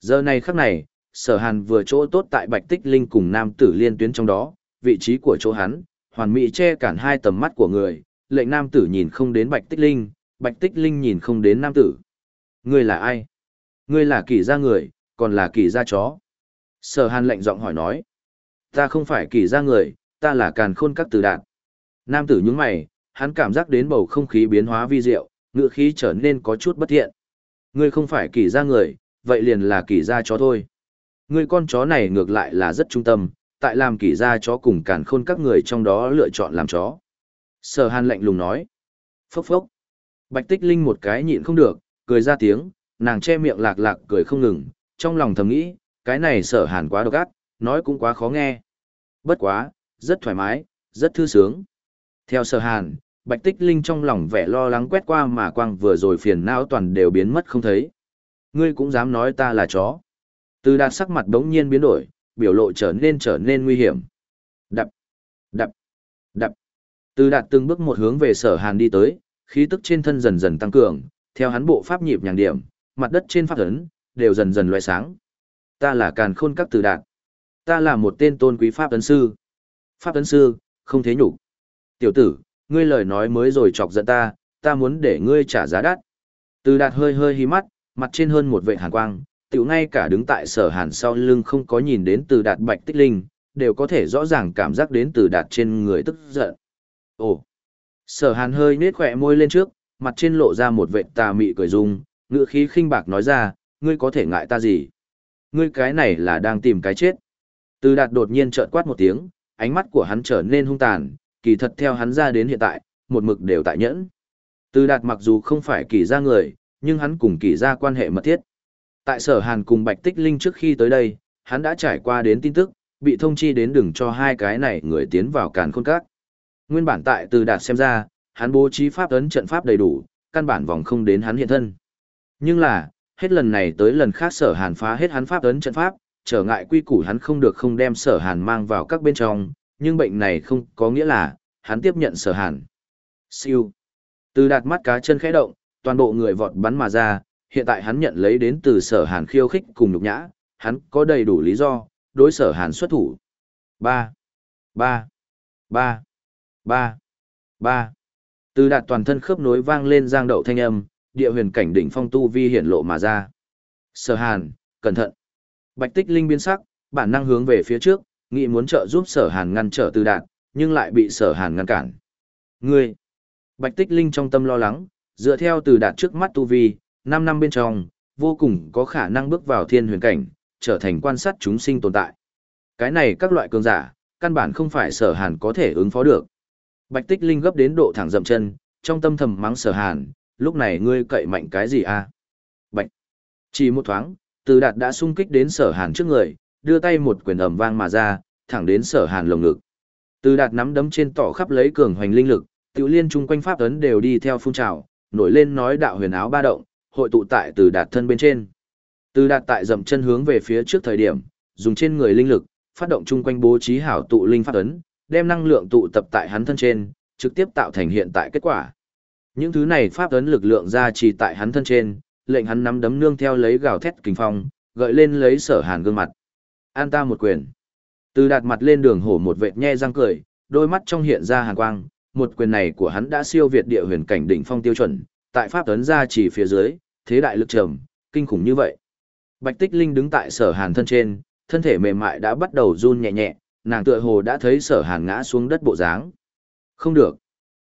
S1: Giờ này khắc này, sở hàn vừa chỗ tốt tại bạch tích linh cùng nam tử liên tuyến trong đó, vị trí của chỗ hắn, hoàn mỹ che cản hai tầm mắt của người, lệnh nam tử nhìn không đến bạch tích linh, bạch tích linh nhìn không đến nam tử. Ngươi là ai? Ngươi là kỳ gia người, còn là kỳ gia chó. Sở hàn lệnh giọng hỏi nói. Ta không phải kỳ gia người, ta là càn khôn các tử đạn. Nam tử nhướng mày, hắn cảm giác đến bầu không khí biến hóa vi diệu, ngựa khí trở nên có chút bất thiện. Ngươi không phải kỳ gia người, vậy liền là kỳ gia chó thôi. Ngươi con chó này ngược lại là rất trung tâm, tại làm kỳ gia chó cùng càn khôn các người trong đó lựa chọn làm chó. Sở hàn lạnh lùng nói. Phốc phốc. Bạch tích linh một cái nhịn không được, cười ra tiếng, nàng che miệng lạc lạc cười không ngừng, trong lòng thầm nghĩ, cái này sở hàn quá độc ác, nói cũng quá khó nghe. Bất quá, rất thoải mái, rất thư sướng. Theo sở hàn, bạch tích linh trong lòng vẻ lo lắng quét qua mà quang vừa rồi phiền não toàn đều biến mất không thấy. Ngươi cũng dám nói ta là chó. Từ đạt sắc mặt đống nhiên biến đổi, biểu lộ trở nên trở nên nguy hiểm. Đập, đập, đập. Từ đạt từng bước một hướng về sở hàn đi tới, khí tức trên thân dần dần tăng cường, theo hắn bộ pháp nhịp nhàng điểm, mặt đất trên pháp ấn, đều dần dần loại sáng. Ta là càn khôn các từ đạt. Ta là một tên tôn quý pháp tấn sư. Pháp tấn sư, không thế nhục. Tiểu tử, ngươi lời nói mới rồi chọc giận ta, ta muốn để ngươi trả giá đắt. Từ đạt hơi hơi hí mắt, mặt trên hơn một vệ hàn quang, tiểu ngay cả đứng tại sở hàn sau lưng không có nhìn đến từ đạt bạch tích linh, đều có thể rõ ràng cảm giác đến từ đạt trên người tức giận. Ồ! Sở hàn hơi nết khỏe môi lên trước, mặt trên lộ ra một vệ tà mị cười dung, ngựa khí khinh bạc nói ra, ngươi có thể ngại ta gì? Ngươi cái này là đang tìm cái chết. Từ đạt đột nhiên trợn quát một tiếng, ánh mắt của hắn trở nên hung tàn, kỳ thật theo hắn ra đến hiện tại, một mực đều tại nhẫn. Từ đạt mặc dù không phải kỳ gia người, nhưng hắn cùng kỳ gia quan hệ mật thiết. Tại sở hàn cùng Bạch Tích Linh trước khi tới đây, hắn đã trải qua đến tin tức, bị thông chi đến đừng cho hai cái này người tiến vào càn khôn các. Nguyên bản tại từ đạt xem ra, hắn bố trí pháp ấn trận pháp đầy đủ, căn bản vòng không đến hắn hiện thân. Nhưng là, hết lần này tới lần khác sở hàn phá hết hắn pháp ấn trận pháp, trở ngại quy củ hắn không được không đem sở hàn mang vào các bên trong, nhưng bệnh này không có nghĩa là, hắn tiếp nhận sở hàn. Siêu. Từ đạt mắt cá chân khẽ động, toàn bộ người vọt bắn mà ra, hiện tại hắn nhận lấy đến từ sở hàn khiêu khích cùng nhục nhã, hắn có đầy đủ lý do, đối sở hàn xuất thủ. 3. 3. 3. 3. 3. Từ đạt toàn thân khớp nối vang lên giang đậu thanh âm, địa huyền cảnh đỉnh phong tu vi hiển lộ mà ra. Sở Hàn, cẩn thận. Bạch Tích Linh biến sắc, bản năng hướng về phía trước, nghĩ muốn trợ giúp Sở Hàn ngăn trở Từ đạt, nhưng lại bị Sở Hàn ngăn cản. Ngươi! Bạch Tích Linh trong tâm lo lắng, dựa theo Từ đạt trước mắt tu vi, 5 năm bên trong, vô cùng có khả năng bước vào thiên huyền cảnh, trở thành quan sát chúng sinh tồn tại. Cái này các loại cường giả, căn bản không phải Sở Hàn có thể ứng phó được. Bạch Tích Linh gấp đến độ thẳng dậm chân, trong tâm thầm mắng Sở Hàn, lúc này ngươi cậy mạnh cái gì a? À? Bạch. Chỉ một thoáng, Từ Đạt đã sung kích đến Sở Hàn trước người, đưa tay một quyền ầm vang mà ra, thẳng đến Sở Hàn lồng ngực. Từ Đạt nắm đấm trên tỏ khắp lấy cường hoành linh lực, tiểu liên chung quanh pháp ấn đều đi theo phun trào, nổi lên nói đạo huyền áo ba động, hội tụ tại Từ Đạt thân bên trên. Từ Đạt tại dậm chân hướng về phía trước thời điểm, dùng trên người linh lực, phát động chung quanh bố trí hảo tụ linh pháp ấn, đem năng lượng tụ tập tại hắn thân trên, trực tiếp tạo thành hiện tại kết quả. Những thứ này pháp ấn lực lượng ra chỉ tại hắn thân trên, lệnh hắn nắm đấm nương theo lấy gào thét kinh phong, gợi lên lấy sở hàn gương mặt. An ta một quyền. Từ đạt mặt lên đường hổ một vệt nhe răng cười, đôi mắt trong hiện ra hàn quang, một quyền này của hắn đã siêu việt địa huyền cảnh đỉnh phong tiêu chuẩn, tại pháp ấn ra chỉ phía dưới, thế đại lực trầm, kinh khủng như vậy. Bạch Tích Linh đứng tại sở hàn thân trên, thân thể mềm mại đã bắt đầu run nhẹ nhẹ, nàng tựa hồ đã thấy sở hàn ngã xuống đất bộ dáng. Không được.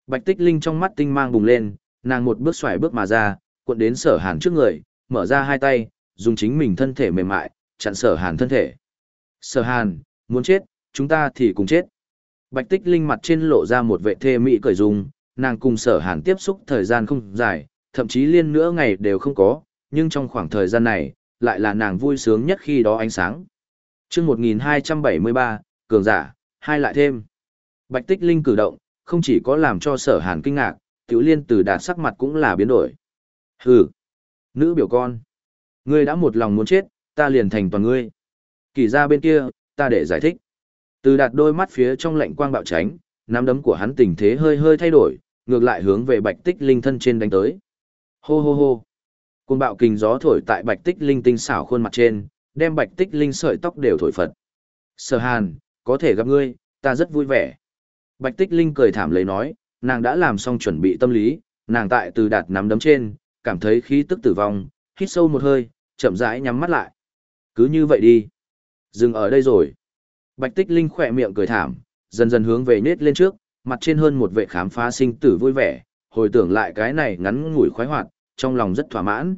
S1: Bạch Tích Linh trong mắt tinh mang bùng lên, nàng một bước xoài bước mà ra, cuộn đến sở hàn trước người, mở ra hai tay, dùng chính mình thân thể mềm mại, chặn sở hàn thân thể. Sở hàn, muốn chết, chúng ta thì cùng chết. Bạch Tích Linh mặt trên lộ ra một vệ thê mỹ cởi dung, nàng cùng sở hàn tiếp xúc thời gian không dài, thậm chí liên nữa ngày đều không có, nhưng trong khoảng thời gian này, lại là nàng vui sướng nhất khi đó ánh sáng. chương 1273, cường giả, hai lại thêm. Bạch Tích Linh cử động, không chỉ có làm cho sở hàn kinh ngạc, tiểu liên từ đạt sắc mặt cũng là biến đổi. Hừ, nữ biểu con, ngươi đã một lòng muốn chết, ta liền thành toàn ngươi. Kỳ ra bên kia, ta để giải thích. Từ đạt đôi mắt phía trong lạnh quang bạo tránh, nắm đấm của hắn tình thế hơi hơi thay đổi, ngược lại hướng về bạch tích linh thân trên đánh tới. Hô hô hô. Cơn bạo kình gió thổi tại bạch tích linh tinh xảo khuôn mặt trên, đem bạch tích linh sợi tóc đều thổi phật. Sở hàn, có thể gặp ngươi, ta rất vui vẻ. Bạch Tích Linh cười thảm lấy nói, nàng đã làm xong chuẩn bị tâm lý, nàng tại từ đạt nắm đấm trên, cảm thấy khí tức tử vong, hít sâu một hơi, chậm rãi nhắm mắt lại. Cứ như vậy đi. Dừng ở đây rồi. Bạch Tích Linh khỏe miệng cười thảm, dần dần hướng về nết lên trước, mặt trên hơn một vệ khám phá sinh tử vui vẻ, hồi tưởng lại cái này ngắn ngủi khoái hoạt, trong lòng rất thỏa mãn.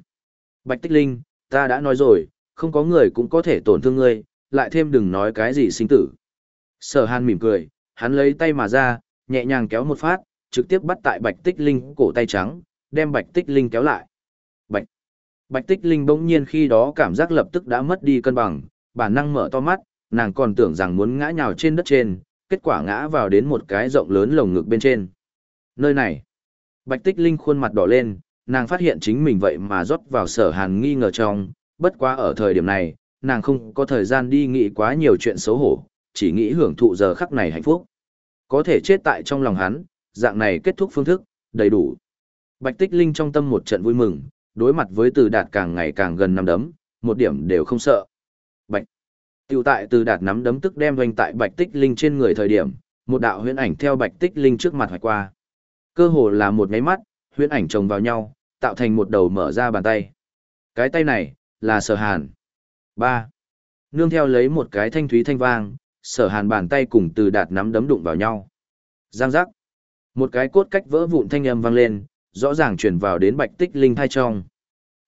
S1: Bạch Tích Linh, ta đã nói rồi, không có người cũng có thể tổn thương ngươi, lại thêm đừng nói cái gì sinh tử. Sở Hàn mỉm cười, hắn lấy tay mà ra, nhẹ nhàng kéo một phát, trực tiếp bắt tại Bạch Tích Linh cổ tay trắng, đem Bạch Tích Linh kéo lại. Bạch. Bạch Tích Linh bỗng nhiên khi đó cảm giác lập tức đã mất đi cân bằng, bản năng mở to mắt, nàng còn tưởng rằng muốn ngã nhào trên đất trên, kết quả ngã vào đến một cái rộng lớn lồng ngực bên trên. Nơi này, Bạch Tích Linh khuôn mặt đỏ lên, nàng phát hiện chính mình vậy mà rót vào sở hàn nghi ngờ trong, bất quá ở thời điểm này, nàng không có thời gian đi nghĩ quá nhiều chuyện xấu hổ, chỉ nghĩ hưởng thụ giờ khắc này hạnh phúc. Có thể chết tại trong lòng hắn, dạng này kết thúc phương thức, đầy đủ. Bạch Tích Linh trong tâm một trận vui mừng, đối mặt với từ đạt càng ngày càng gần năm đấm, một điểm đều không sợ. Bạch. Tiểu tại từ đạt nắm đấm tức đem doanh tại Bạch Tích Linh trên người thời điểm, một đạo huyễn ảnh theo Bạch Tích Linh trước mặt hoài qua. Cơ hồ là một nháy mắt, huyễn ảnh chồng vào nhau, tạo thành một đầu mở ra bàn tay. Cái tay này, là sở hàn. ba Nương theo lấy một cái thanh thúy thanh vang, sở hàn bàn tay cùng từ đạt nắm đấm đụng vào nhau. Giang giác. Một cái cốt cách vỡ vụn thanh âm vang lên, rõ ràng truyền vào đến bạch tích linh thai trong.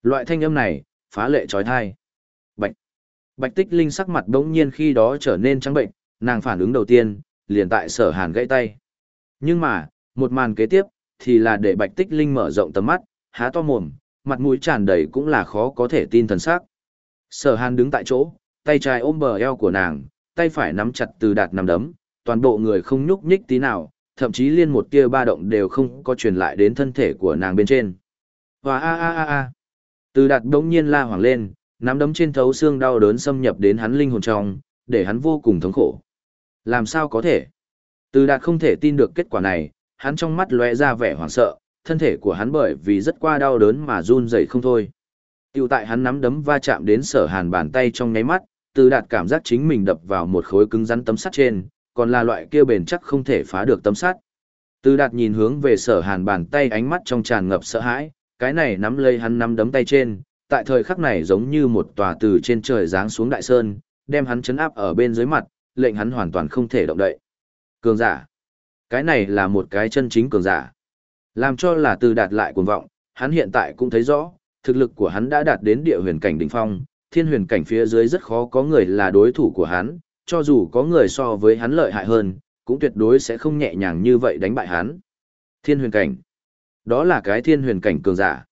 S1: Loại thanh âm này, phá lệ trói thai. Bạch. Bạch tích linh sắc mặt đống nhiên khi đó trở nên trắng bệnh, nàng phản ứng đầu tiên, liền tại sở hàn gãy tay. Nhưng mà, một màn kế tiếp, thì là để bạch tích linh mở rộng tầm mắt, há to mồm, mặt mũi tràn đầy cũng là khó có thể tin thần sắc. Sở hàn đứng tại chỗ, tay trái ôm bờ eo của nàng, tay phải nắm chặt từ đạt nằm đấm, toàn bộ người không nhúc nhích tí nào, thậm chí liên một tia ba động đều không có truyền lại đến thân thể của nàng bên trên. Và a a a a. Từ đạt đống nhiên la hoảng lên, nắm đấm trên thấu xương đau đớn xâm nhập đến hắn linh hồn trong, để hắn vô cùng thống khổ. Làm sao có thể? Từ đạt không thể tin được kết quả này, hắn trong mắt lóe ra vẻ hoảng sợ, thân thể của hắn bởi vì rất qua đau đớn mà run rẩy không thôi. Tiểu tại hắn nắm đấm va chạm đến sở hàn bàn tay trong nháy mắt, từ đạt cảm giác chính mình đập vào một khối cứng rắn tấm sắt trên, còn là loại kia bền chắc không thể phá được tấm sắt. Từ đạt nhìn hướng về sở hàn bàn tay ánh mắt trong tràn ngập sợ hãi, cái này nắm lấy hắn nắm đấm tay trên, tại thời khắc này giống như một tòa từ trên trời giáng xuống đại sơn, đem hắn chấn áp ở bên dưới mặt, lệnh hắn hoàn toàn không thể động đậy. Cường giả. Cái này là một cái chân chính cường giả. Làm cho là từ đạt lại cuồng vọng, hắn hiện tại cũng thấy rõ, thực lực của hắn đã đạt đến địa huyền cảnh đỉnh phong, thiên huyền cảnh phía dưới rất khó có người là đối thủ của hắn, cho dù có người so với hắn lợi hại hơn, cũng tuyệt đối sẽ không nhẹ nhàng như vậy đánh bại hắn. Thiên huyền cảnh. Đó là cái thiên huyền cảnh cường giả.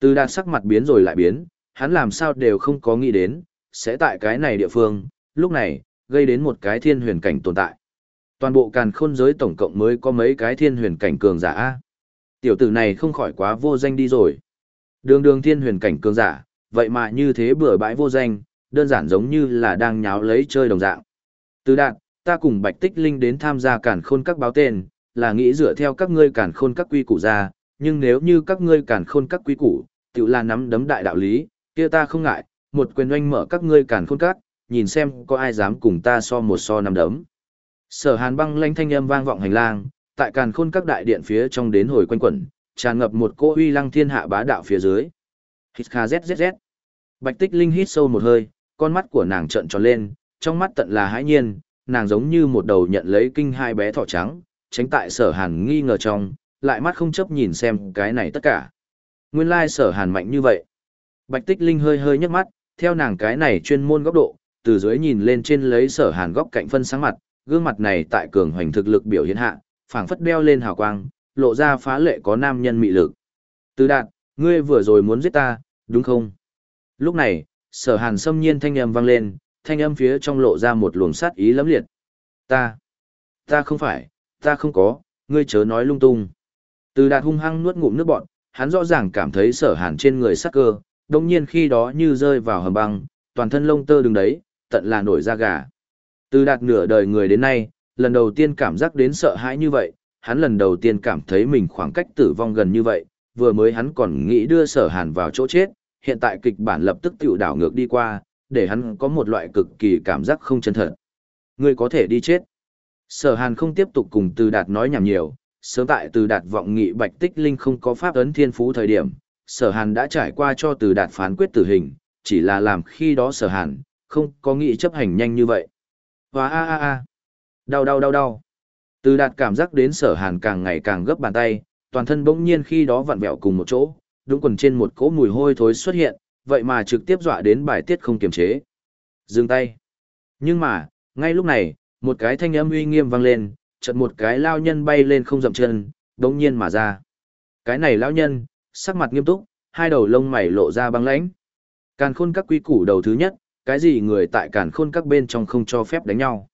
S1: Từ đạt sắc mặt biến rồi lại biến, hắn làm sao đều không có nghĩ đến, sẽ tại cái này địa phương, lúc này, gây đến một cái thiên huyền cảnh tồn tại. Toàn bộ càn khôn giới tổng cộng mới có mấy cái thiên huyền cảnh cường giả. Tiểu tử này không khỏi quá vô danh đi rồi. Đường đường thiên huyền cảnh cường giả, vậy mà như thế bừa bãi vô danh, đơn giản giống như là đang nháo lấy chơi đồng dạng. Từ đạt, ta cùng Bạch Tích Linh đến tham gia cản khôn các báo tên, là nghĩ dựa theo các ngươi cản khôn các quy củ ra, nhưng nếu như các ngươi cản khôn các quy củ, tự là nắm đấm đại đạo lý, kia ta không ngại, một quyền oanh mở các ngươi cản khôn các, nhìn xem có ai dám cùng ta so một so nắm đấm. Sở Hàn băng lanh thanh âm vang vọng hành lang, tại càn khôn các đại điện phía trong đến hồi quanh quẩn, tràn ngập một cỗ uy lăng thiên hạ bá đạo phía dưới. Hít kha zzz. Bạch Tích Linh hít sâu một hơi, con mắt của nàng trợn tròn lên, trong mắt tận là hãi nhiên, nàng giống như một đầu nhận lấy kinh hai bé thỏ trắng, tránh tại sở hàn nghi ngờ trong, lại mắt không chấp nhìn xem cái này tất cả. Nguyên lai sở hàn mạnh như vậy. Bạch Tích Linh hơi hơi nhấc mắt, theo nàng cái này chuyên môn góc độ, từ dưới nhìn lên trên lấy sở hàn góc cạnh phân sáng mặt, gương mặt này tại cường hoành thực lực biểu hiện hạ, phảng phất đeo lên hào quang, lộ ra phá lệ có nam nhân mị lực. Từ đạt, ngươi vừa rồi muốn giết ta, đúng không? Lúc này, sở hàn xâm nhiên thanh âm vang lên, thanh âm phía trong lộ ra một luồng sát ý lẫm liệt. Ta, ta không phải, ta không có, ngươi chớ nói lung tung. Từ đạt hung hăng nuốt ngụm nước bọn, hắn rõ ràng cảm thấy sở hàn trên người sắc cơ, đồng nhiên khi đó như rơi vào hầm băng, toàn thân lông tơ đứng đấy, tận là nổi da gà. Từ đạt nửa đời người đến nay, lần đầu tiên cảm giác đến sợ hãi như vậy, hắn lần đầu tiên cảm thấy mình khoảng cách tử vong gần như vậy, vừa mới hắn còn nghĩ đưa sở hàn vào chỗ chết, hiện tại kịch bản lập tức tiểu đảo ngược đi qua, để hắn có một loại cực kỳ cảm giác không chân thật. Ngươi có thể đi chết. Sở hàn không tiếp tục cùng từ đạt nói nhảm nhiều, sớm tại từ đạt vọng nghị bạch tích linh không có pháp ấn thiên phú thời điểm, sở hàn đã trải qua cho từ đạt phán quyết tử hình, chỉ là làm khi đó sở hàn, không có nghị chấp hành nhanh như vậy. Hóa a a a, đau đau đau đau. Từ đạt cảm giác đến sở hàn càng ngày càng gấp bàn tay, toàn thân bỗng nhiên khi đó vặn vẹo cùng một chỗ, đúng quần trên một cỗ mùi hôi thối xuất hiện, vậy mà trực tiếp dọa đến bài tiết không kiềm chế. Dừng tay. Nhưng mà, ngay lúc này, một cái thanh âm uy nghiêm vang lên, chợt một cái lao nhân bay lên không dậm chân, đống nhiên mà ra. Cái này lão nhân, sắc mặt nghiêm túc, hai đầu lông mày lộ ra băng lãnh. Càn khôn các quy củ đầu thứ nhất, cái gì người tại càn khôn các bên trong không cho phép đánh nhau.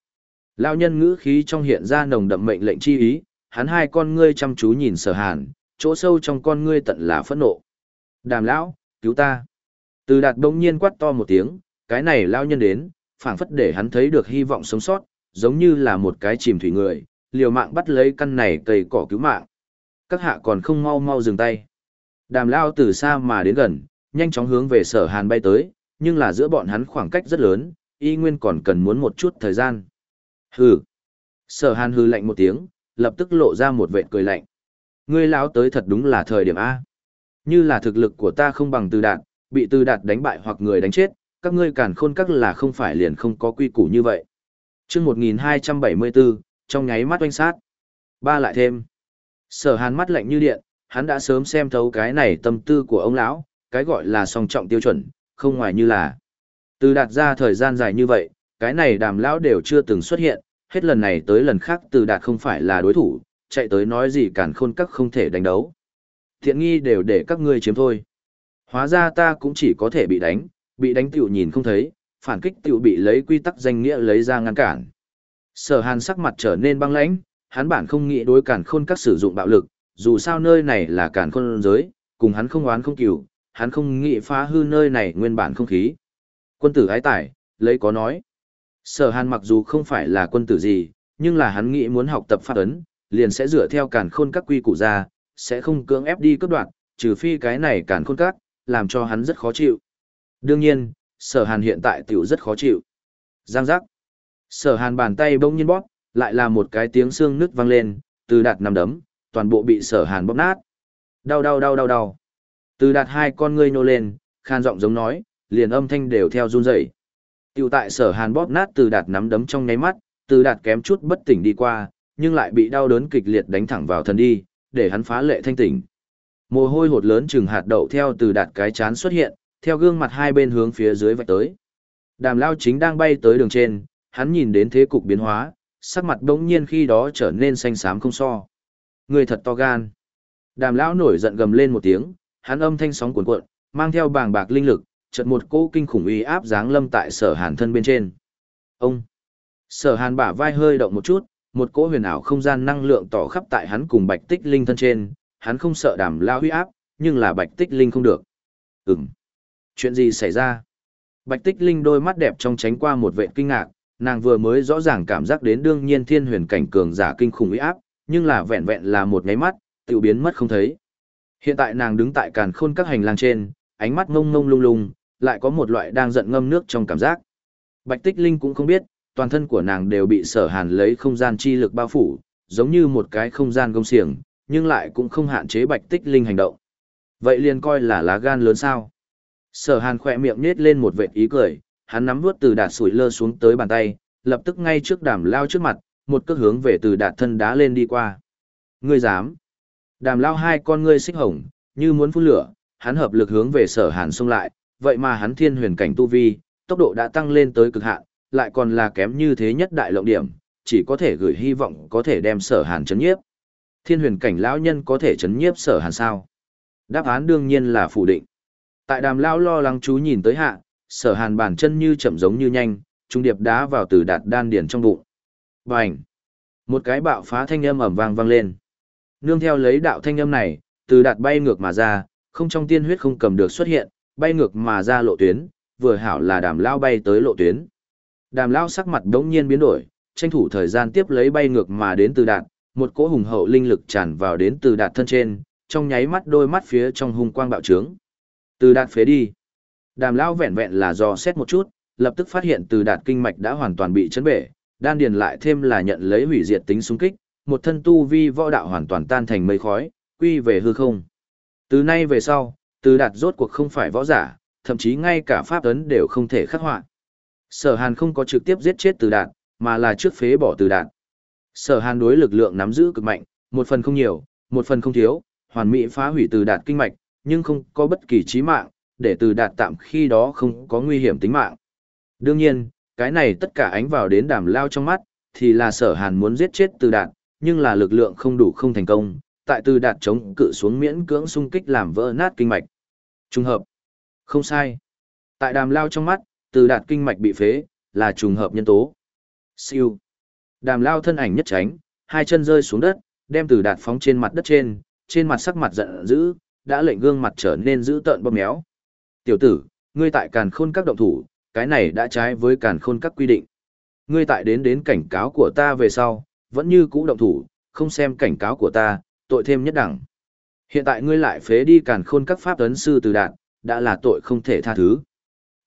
S1: Lão nhân ngữ khí trong hiện ra nồng đậm mệnh lệnh chi ý, hắn hai con ngươi chăm chú nhìn sở hàn, chỗ sâu trong con ngươi tận là phẫn nộ. Đàm lão, cứu ta. Từ đạt đông nhiên quát to một tiếng, cái này lão nhân đến, phảng phất để hắn thấy được hy vọng sống sót, giống như là một cái chìm thủy người, liều mạng bắt lấy căn này cây cỏ cứu mạng. Các hạ còn không mau mau dừng tay. Đàm lao từ xa mà đến gần, nhanh chóng hướng về sở hàn bay tới, nhưng là giữa bọn hắn khoảng cách rất lớn, y nguyên còn cần muốn một chút thời gian. Hừ. Sở hàn hư lạnh một tiếng, lập tức lộ ra một vệt cười lạnh. Ngươi lão tới thật đúng là thời điểm A. Như là thực lực của ta không bằng từ đạt, bị từ đạt đánh bại hoặc người đánh chết, các ngươi càn khôn các là không phải liền không có quy củ như vậy. chương 1274, trong nháy mắt oanh sát. Ba lại thêm. Sở hàn mắt lạnh như điện, hắn đã sớm xem thấu cái này tâm tư của ông lão, cái gọi là song trọng tiêu chuẩn, không ngoài như là. Từ đạt ra thời gian dài như vậy, cái này đàm lão đều chưa từng xuất hiện, hết lần này tới lần khác từ đạt không phải là đối thủ, chạy tới nói gì càn khôn các không thể đánh đấu. Thiện nghi đều để các ngươi chiếm thôi. Hóa ra ta cũng chỉ có thể bị đánh, bị đánh tiểu nhìn không thấy, phản kích tiểu bị lấy quy tắc danh nghĩa lấy ra ngăn cản. Sở hàn sắc mặt trở nên băng lãnh, hắn bản không nghĩ đối càn khôn các sử dụng bạo lực, dù sao nơi này là càn khôn giới, cùng hắn không oán không cừu, hắn không nghĩ phá hư nơi này nguyên bản không khí. Quân tử ái tải, lấy có nói. Sở hàn mặc dù không phải là quân tử gì, nhưng là hắn nghĩ muốn học tập pháp ấn, liền sẽ dựa theo càn khôn các quy củ ra, sẽ không cưỡng ép đi cấp đoạn, trừ phi cái này càn khôn các, làm cho hắn rất khó chịu. Đương nhiên, sở hàn hiện tại tiểu rất khó chịu. Giang giác. Sở hàn bàn tay bỗng nhiên bóp, lại là một cái tiếng xương nứt vang lên, từ đạt nằm đấm, toàn bộ bị sở hàn bóp nát. Đau đau đau đau đau. Từ đạt hai con ngươi nô lên, khan giọng giống nói, liền âm thanh đều theo run rẩy. Tiểu tại sở hàn bóp nát từ đạt nắm đấm trong nháy mắt, từ đạt kém chút bất tỉnh đi qua, nhưng lại bị đau đớn kịch liệt đánh thẳng vào thân đi, để hắn phá lệ thanh tỉnh. Mồ hôi hột lớn chừng hạt đậu theo từ đạt cái chán xuất hiện, theo gương mặt hai bên hướng phía dưới vạch tới. Đàm lao chính đang bay tới đường trên, hắn nhìn đến thế cục biến hóa, sắc mặt đống nhiên khi đó trở nên xanh xám không so. Người thật to gan. Đàm lão nổi giận gầm lên một tiếng, hắn âm thanh sóng cuồn cuộn, mang theo bàng bạc linh lực, chợt một cỗ kinh khủng uy áp giáng lâm tại sở hàn thân bên trên. Ông! Sở hàn bả vai hơi động một chút, một cỗ huyền ảo không gian năng lượng tỏ khắp tại hắn cùng bạch tích linh thân trên, hắn không sợ đàm lao huy áp, nhưng là bạch tích linh không được. Ừm! Chuyện gì xảy ra? Bạch tích linh đôi mắt đẹp trong tránh qua một vệ kinh ngạc, nàng vừa mới rõ ràng cảm giác đến đương nhiên thiên huyền cảnh cường giả kinh khủng uy áp, nhưng là vẹn vẹn là một nháy mắt, tự biến mất không thấy. Hiện tại nàng đứng tại càn khôn các hành lang trên, ánh mắt ngông ngông lung lung, lại có một loại đang giận ngâm nước trong cảm giác. Bạch Tích Linh cũng không biết, toàn thân của nàng đều bị sở hàn lấy không gian chi lực bao phủ, giống như một cái không gian gông xiềng, nhưng lại cũng không hạn chế Bạch Tích Linh hành động. Vậy liền coi là lá gan lớn sao? Sở hàn khỏe miệng nết lên một vệt ý cười, hắn nắm vuốt từ đạt sủi lơ xuống tới bàn tay, lập tức ngay trước đàm lao trước mặt, một cước hướng về từ đạt thân đá lên đi qua. Ngươi dám? Đàm lao hai con ngươi xích hồng, như muốn phun lửa, hắn hợp lực hướng về sở hàn xông lại, vậy mà hắn thiên huyền cảnh tu vi, tốc độ đã tăng lên tới cực hạn, lại còn là kém như thế nhất đại lộng điểm, chỉ có thể gửi hy vọng có thể đem sở hàn chấn nhiếp. Thiên huyền cảnh lão nhân có thể chấn nhiếp sở hàn sao? Đáp án đương nhiên là phủ định. Tại đàm lao lo lắng chú nhìn tới hạ, sở hàn bản chân như chậm giống như nhanh, trung điệp đá vào từ đạt đan điển trong bụng. Bành! Một cái bạo phá thanh âm ẩm vang vang lên. Nương theo lấy đạo thanh âm này, từ đạt bay ngược mà ra, không trong tiên huyết không cầm được xuất hiện, bay ngược mà ra lộ tuyến, vừa hảo là đàm lao bay tới lộ tuyến. Đàm lao sắc mặt đống nhiên biến đổi, tranh thủ thời gian tiếp lấy bay ngược mà đến từ đạt, một cỗ hùng hậu linh lực tràn vào đến từ đạt thân trên, trong nháy mắt đôi mắt phía trong hung quang bạo trướng. Từ đạt phế đi. Đàm lao vẹn vẹn là do xét một chút, lập tức phát hiện từ đạt kinh mạch đã hoàn toàn bị chấn bể, đan điền lại thêm là nhận lấy hủy diệt tính xung kích, một thân tu vi võ đạo hoàn toàn tan thành mây khói, quy về hư không. Từ nay về sau, từ đạt rốt cuộc không phải võ giả, thậm chí ngay cả pháp ấn đều không thể khắc họa. Sở Hàn không có trực tiếp giết chết từ đạt, mà là trước phế bỏ từ đạt. Sở Hàn đối lực lượng nắm giữ cực mạnh, một phần không nhiều, một phần không thiếu, hoàn mỹ phá hủy từ đạt kinh mạch, nhưng không có bất kỳ chí mạng, để từ đạt tạm khi đó không có nguy hiểm tính mạng. Đương nhiên, cái này tất cả ánh vào đến đàm lao trong mắt, thì là sở hàn muốn giết chết từ đạt, nhưng là lực lượng không đủ không thành công, tại từ đạt chống cự xuống miễn cưỡng xung kích làm vỡ nát kinh mạch. Trùng hợp. Không sai. Tại đàm lao trong mắt, từ đạt kinh mạch bị phế, là trùng hợp nhân tố. Siêu. Đàm lao thân ảnh nhất tránh, hai chân rơi xuống đất, đem từ đạt phóng trên mặt đất trên, trên mặt sắc mặt giận dữ, đã lệnh gương mặt trở nên dữ tợn bóp méo. Tiểu tử, ngươi tại càn khôn các động thủ, cái này đã trái với càn khôn các quy định. Ngươi tại đến đến cảnh cáo của ta về sau, vẫn như cũ động thủ, không xem cảnh cáo của ta, tội thêm nhất đẳng. Hiện tại ngươi lại phế đi càn khôn các pháp ấn sư từ đạn, đã là tội không thể tha thứ.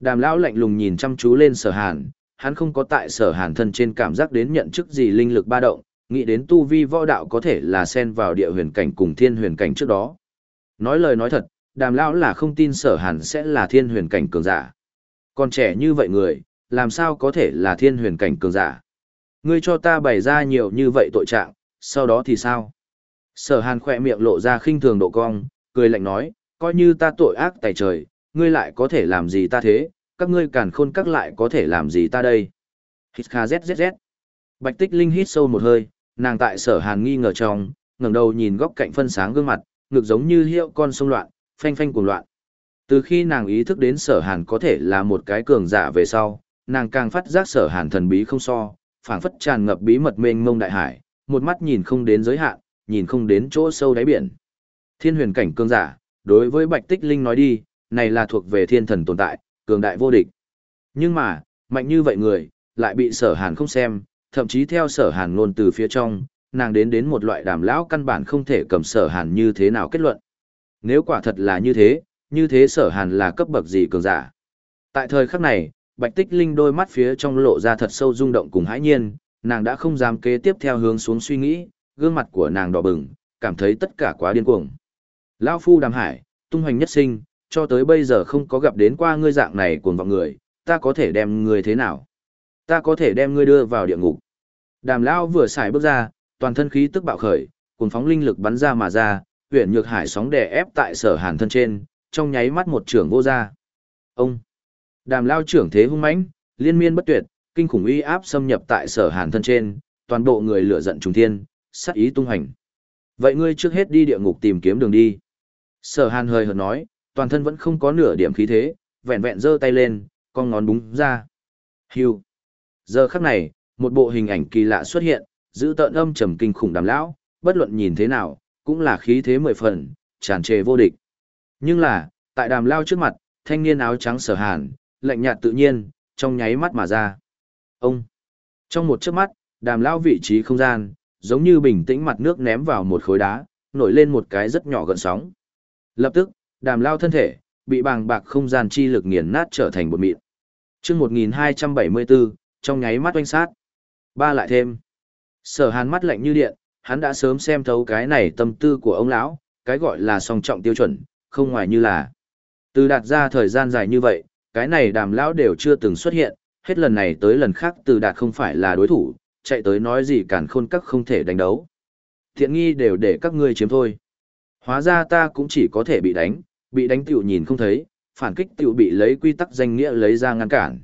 S1: Đàm lão lạnh lùng nhìn chăm chú lên sở hàn, hắn không có tại sở hàn thân trên cảm giác đến nhận chức gì linh lực ba động, nghĩ đến tu vi võ đạo có thể là xen vào địa huyền cảnh cùng thiên huyền cảnh trước đó. Nói lời nói thật, đàm lão là không tin sở hàn sẽ là thiên huyền cảnh cường giả. Còn trẻ như vậy người, làm sao có thể là thiên huyền cảnh cường giả? Ngươi cho ta bày ra nhiều như vậy tội trạng, sau đó thì sao? Sở hàn khỏe miệng lộ ra khinh thường độ cong, cười lạnh nói, coi như ta tội ác tại trời, ngươi lại có thể làm gì ta thế, các ngươi càn khôn các lại có thể làm gì ta đây? Hít kha zzz. Bạch tích linh hít sâu một hơi, nàng tại sở hàn nghi ngờ trong, ngẩng đầu nhìn góc cạnh phân sáng gương mặt, ngực giống như hiệu con sông loạn, phanh phanh cuồng loạn. Từ khi nàng ý thức đến sở hàn có thể là một cái cường giả về sau, nàng càng phát giác sở hàn thần bí không so, phảng phất tràn ngập bí mật mênh mông đại hải, một mắt nhìn không đến giới hạn, nhìn không đến chỗ sâu đáy biển. Thiên huyền cảnh cường giả, đối với Bạch Tích Linh nói đi, này là thuộc về thiên thần tồn tại, cường đại vô địch. Nhưng mà, mạnh như vậy người, lại bị sở hàn không xem, thậm chí theo sở hàn ngôn từ phía trong, nàng đến đến một loại đàm lão căn bản không thể cầm sở hàn như thế nào kết luận. Nếu quả thật là như thế, như thế sở hàn là cấp bậc gì cường giả. Tại thời khắc này, Bạch Tích Linh đôi mắt phía trong lộ ra thật sâu rung động cùng hãi nhiên, nàng đã không dám kế tiếp theo hướng xuống suy nghĩ, gương mặt của nàng đỏ bừng, cảm thấy tất cả quá điên cuồng. Lão phu đàm hải, tung hoành nhất sinh, cho tới bây giờ không có gặp đến qua ngươi dạng này cuồng vọng người, ta có thể đem ngươi thế nào? Ta có thể đem ngươi đưa vào địa ngục. Đàm lão vừa xài bước ra, toàn thân khí tức bạo khởi, cuồng phóng linh lực bắn ra mà ra, huyền nhược hải sóng đè ép tại sở hàn thân trên, trong nháy mắt một trưởng vô ra. Ông! Đàm lao trưởng thế hung mãnh, liên miên bất tuyệt, kinh khủng uy áp xâm nhập tại sở hàn thân trên, toàn bộ người lửa giận trùng thiên, sát ý tung hành. Vậy ngươi trước hết đi địa ngục tìm kiếm đường đi. Sở hàn hơi hợt nói, toàn thân vẫn không có nửa điểm khí thế, vẹn vẹn giơ tay lên, con ngón búng ra. Hưu. Giờ khắc này, một bộ hình ảnh kỳ lạ xuất hiện, giữ tợn âm trầm kinh khủng đàm lão, bất luận nhìn thế nào, cũng là khí thế mười phần, tràn trề vô địch. Nhưng là, tại đàm lao trước mặt, thanh niên áo trắng sở hàn, lạnh nhạt tự nhiên, trong nháy mắt mà ra. Ông! Trong một chớp mắt, đàm lao vị trí không gian, giống như bình tĩnh mặt nước ném vào một khối đá, nổi lên một cái rất nhỏ gần sóng. Lập tức, đàm lao thân thể, bị bàng bạc không gian chi lực nghiền nát trở thành bột mịn. chương 1274, trong nháy mắt oanh sát. Ba lại thêm. Sở hàn mắt lạnh như điện, hắn đã sớm xem thấu cái này tâm tư của ông lão, cái gọi là song trọng tiêu chuẩn, không ngoài như là. Từ đạt ra thời gian dài như vậy, cái này đàm lão đều chưa từng xuất hiện, hết lần này tới lần khác từ đạt không phải là đối thủ, chạy tới nói gì cản khôn các không thể đánh đấu. Thiện nghi đều để các ngươi chiếm thôi. Hóa ra ta cũng chỉ có thể bị đánh, bị đánh tiểu nhìn không thấy, phản kích tiểu bị lấy quy tắc danh nghĩa lấy ra ngăn cản.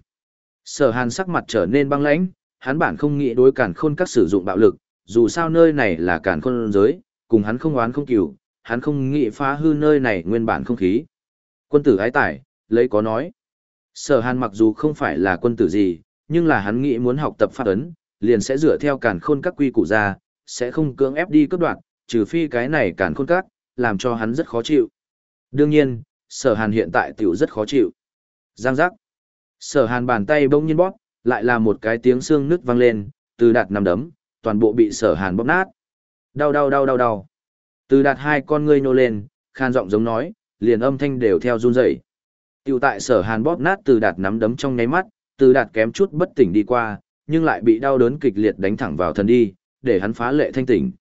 S1: Sở hàn sắc mặt trở nên băng lãnh, hắn bản không nghĩ đối cản khôn các sử dụng bạo lực, dù sao nơi này là cản khôn giới, cùng hắn không oán không cừu, hắn không nghĩ phá hư nơi này nguyên bản không khí. Quân tử ái tải, lấy có nói. Sở hàn mặc dù không phải là quân tử gì, nhưng là hắn nghĩ muốn học tập phát ấn, liền sẽ dựa theo cản khôn các quy củ ra, sẽ không cưỡng ép đi cấp đoạn, trừ phi cái này cản khôn các, làm cho hắn rất khó chịu. Đương nhiên, sở hàn hiện tại tiểu rất khó chịu. Giang giác. Sở hàn bàn tay bỗng nhiên bóp, lại là một cái tiếng xương nứt vang lên, từ đạt nằm đấm, toàn bộ bị sở hàn bóp nát. Đau đau đau đau đau. Từ đạt hai con ngươi nô lên, khan giọng giống nói, liền âm thanh đều theo run rẩy. Tiểu tại sở hàn bóp nát từ đạt nắm đấm trong nháy mắt, từ đạt kém chút bất tỉnh đi qua, nhưng lại bị đau đớn kịch liệt đánh thẳng vào thần đi, để hắn phá lệ thanh tỉnh.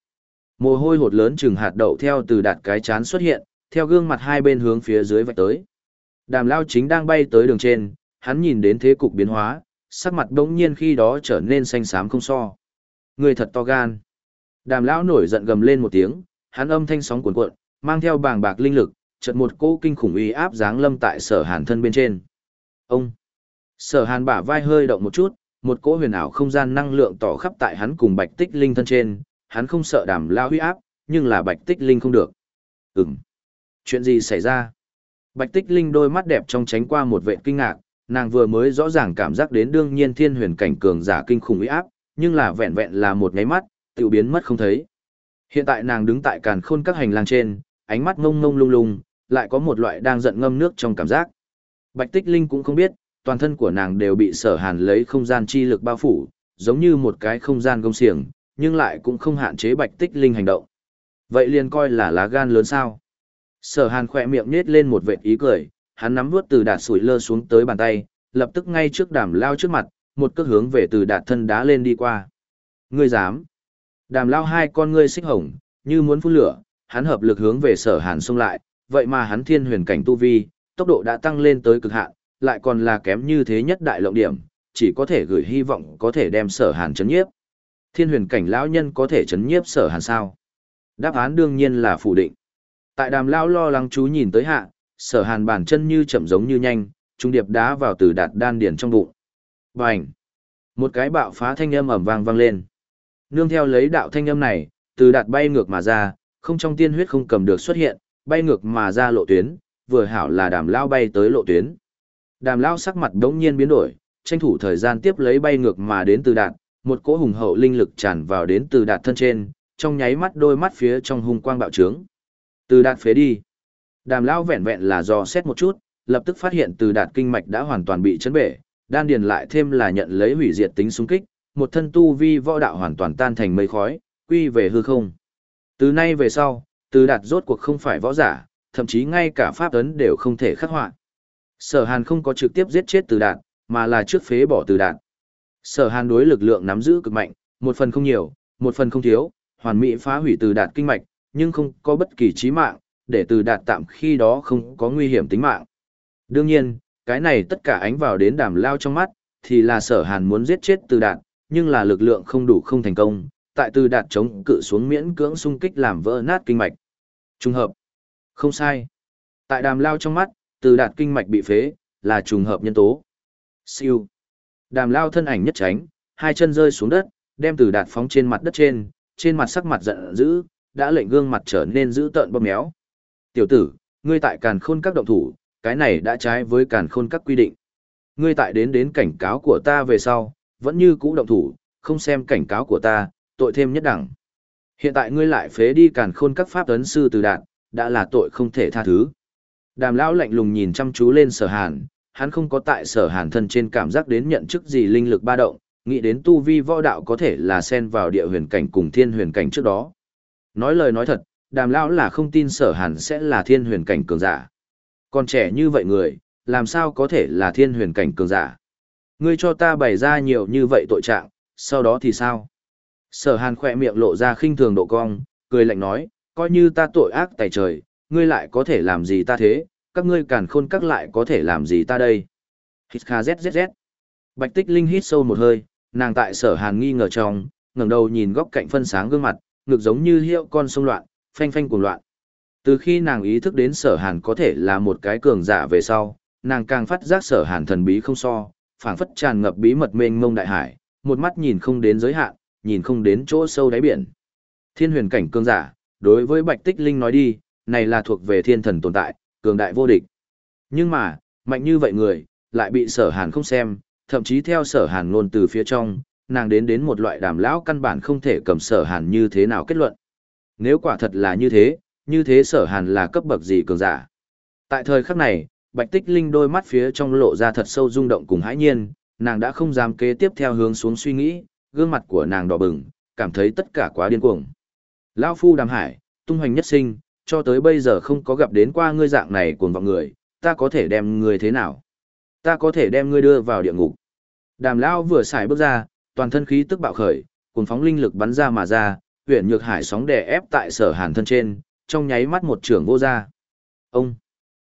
S1: Mồ hôi hột lớn chừng hạt đậu theo từ đạt cái chán xuất hiện, theo gương mặt hai bên hướng phía dưới vạch tới. Đàm lao chính đang bay tới đường trên, hắn nhìn đến thế cục biến hóa, sắc mặt đống nhiên khi đó trở nên xanh xám không so. Người thật to gan. Đàm lão nổi giận gầm lên một tiếng, hắn âm thanh sóng cuồn cuộn, mang theo bàng bạc linh lực, chợt một cỗ kinh khủng uy áp giáng lâm tại sở hàn thân bên trên. Ông! Sở hàn bả vai hơi động một chút, một cỗ huyền ảo không gian năng lượng tỏ khắp tại hắn cùng bạch tích linh thân trên, hắn không sợ đàm lao huy áp, nhưng là bạch tích linh không được. Ừm! Chuyện gì xảy ra? Bạch tích linh đôi mắt đẹp trong tránh qua một vệ kinh ngạc, nàng vừa mới rõ ràng cảm giác đến đương nhiên thiên huyền cảnh cường giả kinh khủng uy áp, nhưng là vẹn vẹn là một nháy mắt, tự biến mất không thấy. Hiện tại nàng đứng tại càn khôn các hành lang trên, ánh mắt ngông ngông lung lung, lại có một loại đang giận ngâm nước trong cảm giác. Bạch Tích Linh cũng không biết, toàn thân của nàng đều bị sở hàn lấy không gian chi lực bao phủ, giống như một cái không gian gông xiềng, nhưng lại cũng không hạn chế Bạch Tích Linh hành động. Vậy liền coi là lá gan lớn sao. Sở hàn khỏe miệng nết lên một vệt ý cười, hắn nắm vuốt từ đạt sủi lơ xuống tới bàn tay, lập tức ngay trước đàm lao trước mặt, một cước hướng về từ đạt thân đá lên đi qua. Ngươi dám. Đàm lao hai con ngươi xích hồng, như muốn phun lửa, hắn hợp lực hướng về sở hàn xông lại, vậy mà hắn thiên huyền cảnh tu vi, tốc độ đã tăng lên tới cực hạn, lại còn là kém như thế nhất đại lộng điểm, chỉ có thể gửi hy vọng có thể đem sở hàn chấn nhiếp. Thiên huyền cảnh lão nhân có thể chấn nhiếp sở hàn sao? Đáp án đương nhiên là phủ định. Tại đàm lao lo lắng chú nhìn tới hạ, sở hàn bản chân như chậm giống như nhanh, trung điệp đá vào từ đạt đan điển trong bụng. Bành! Một cái bạo phá thanh âm ầm vang vang lên. Nương theo lấy đạo thanh âm này, từ đạt bay ngược mà ra, không trong tiên huyết không cầm được xuất hiện, bay ngược mà ra lộ tuyến, vừa hảo là đàm lao bay tới lộ tuyến. Đàm lao sắc mặt đống nhiên biến đổi, tranh thủ thời gian tiếp lấy bay ngược mà đến từ đạt, một cỗ hùng hậu linh lực tràn vào đến từ đạt thân trên, trong nháy mắt đôi mắt phía trong hung quang bạo trướng. Từ đạt phế đi. Đàm lao vẹn vẹn là do xét một chút, lập tức phát hiện từ đạt kinh mạch đã hoàn toàn bị chấn bể, đan điền lại thêm là nhận lấy hủy diệt tính xung kích, một thân tu vi võ đạo hoàn toàn tan thành mây khói, quy về hư không. Từ nay về sau, từ đạt rốt cuộc không phải võ giả, thậm chí ngay cả pháp ấn đều không thể khắc họa. Sở Hàn không có trực tiếp giết chết từ đạt, mà là trước phế bỏ từ đạt. Sở Hàn đối lực lượng nắm giữ cực mạnh, một phần không nhiều, một phần không thiếu, hoàn mỹ phá hủy từ đạt kinh mạch, nhưng không có bất kỳ chí mạng, để từ đạt tạm khi đó không có nguy hiểm tính mạng. Đương nhiên, cái này tất cả ánh vào đến đàm lao trong mắt, thì là sở hàn muốn giết chết từ đạt, nhưng là lực lượng không đủ không thành công, tại từ đạt chống cự xuống miễn cưỡng xung kích làm vỡ nát kinh mạch. Trùng hợp. Không sai. Tại đàm lao trong mắt, từ đạt kinh mạch bị phế, là trùng hợp nhân tố. Siêu. Đàm lao thân ảnh nhất tránh, hai chân rơi xuống đất, đem từ đạt phóng trên mặt đất trên, trên mặt sắc mặt giận dữ, đã lệnh gương mặt trở nên dữ tợn bóp méo. Tiểu tử, ngươi tại càn khôn các động thủ, cái này đã trái với càn khôn các quy định. Ngươi tại đến đến cảnh cáo của ta về sau, vẫn như cũ động thủ, không xem cảnh cáo của ta, tội thêm nhất đẳng. Hiện tại ngươi lại phế đi càn khôn các pháp tấn sư từ đạn, đã là tội không thể tha thứ. Đàm lão lạnh lùng nhìn chăm chú lên sở hàn, hắn không có tại sở hàn thân trên cảm giác đến nhận chức gì linh lực ba động, nghĩ đến tu vi võ đạo có thể là xen vào địa huyền cảnh cùng thiên huyền cảnh trước đó. Nói lời nói thật, đàm lão là không tin sở hàn sẽ là thiên huyền cảnh cường giả. Còn trẻ như vậy người, làm sao có thể là thiên huyền cảnh cường giả? Ngươi cho ta bày ra nhiều như vậy tội trạng, sau đó thì sao? Sở hàn khỏe miệng lộ ra khinh thường độ cong, cười lạnh nói, coi như ta tội ác tài trời, ngươi lại có thể làm gì ta thế, các ngươi càn khôn các lại có thể làm gì ta đây? Hít kha zzz. Bạch tích linh hít sâu một hơi, nàng tại sở hàn nghi ngờ trong, ngẩng đầu nhìn góc cạnh phân sáng gương mặt, ngực giống như hiệu con sông loạn, phanh phanh cuồng loạn. Từ khi nàng ý thức đến sở hàn có thể là một cái cường giả về sau, nàng càng phát giác sở hàn thần bí không so, phảng phất tràn ngập bí mật mênh mông đại hải, một mắt nhìn không đến giới hạn, nhìn không đến chỗ sâu đáy biển. Thiên huyền cảnh cường giả, đối với Bạch Tích Linh nói đi, này là thuộc về thiên thần tồn tại, cường đại vô địch. Nhưng mà, mạnh như vậy người, lại bị sở hàn không xem, thậm chí theo sở hàn luôn từ phía trong, nàng đến đến một loại đàm lão căn bản không thể cầm sở hàn như thế nào kết luận. Nếu quả thật là như thế, như thế sở hàn là cấp bậc gì cường giả. Tại thời khắc này, Bạch Tích Linh đôi mắt phía trong lộ ra thật sâu rung động cùng hãi nhiên, nàng đã không dám kế tiếp theo hướng xuống suy nghĩ, gương mặt của nàng đỏ bừng, cảm thấy tất cả quá điên cuồng. Lão phu đàm hải, tung hoành nhất sinh, cho tới bây giờ không có gặp đến qua ngươi dạng này cuồng vọng người, ta có thể đem ngươi thế nào? Ta có thể đem ngươi đưa vào địa ngục. Đàm lão vừa xài bước ra, toàn thân khí tức bạo khởi, cuồng phóng linh lực bắn ra mà ra, huyền nhược hải sóng đè ép tại sở hàn thân trên, trong nháy mắt một trưởng vô ra. Ông!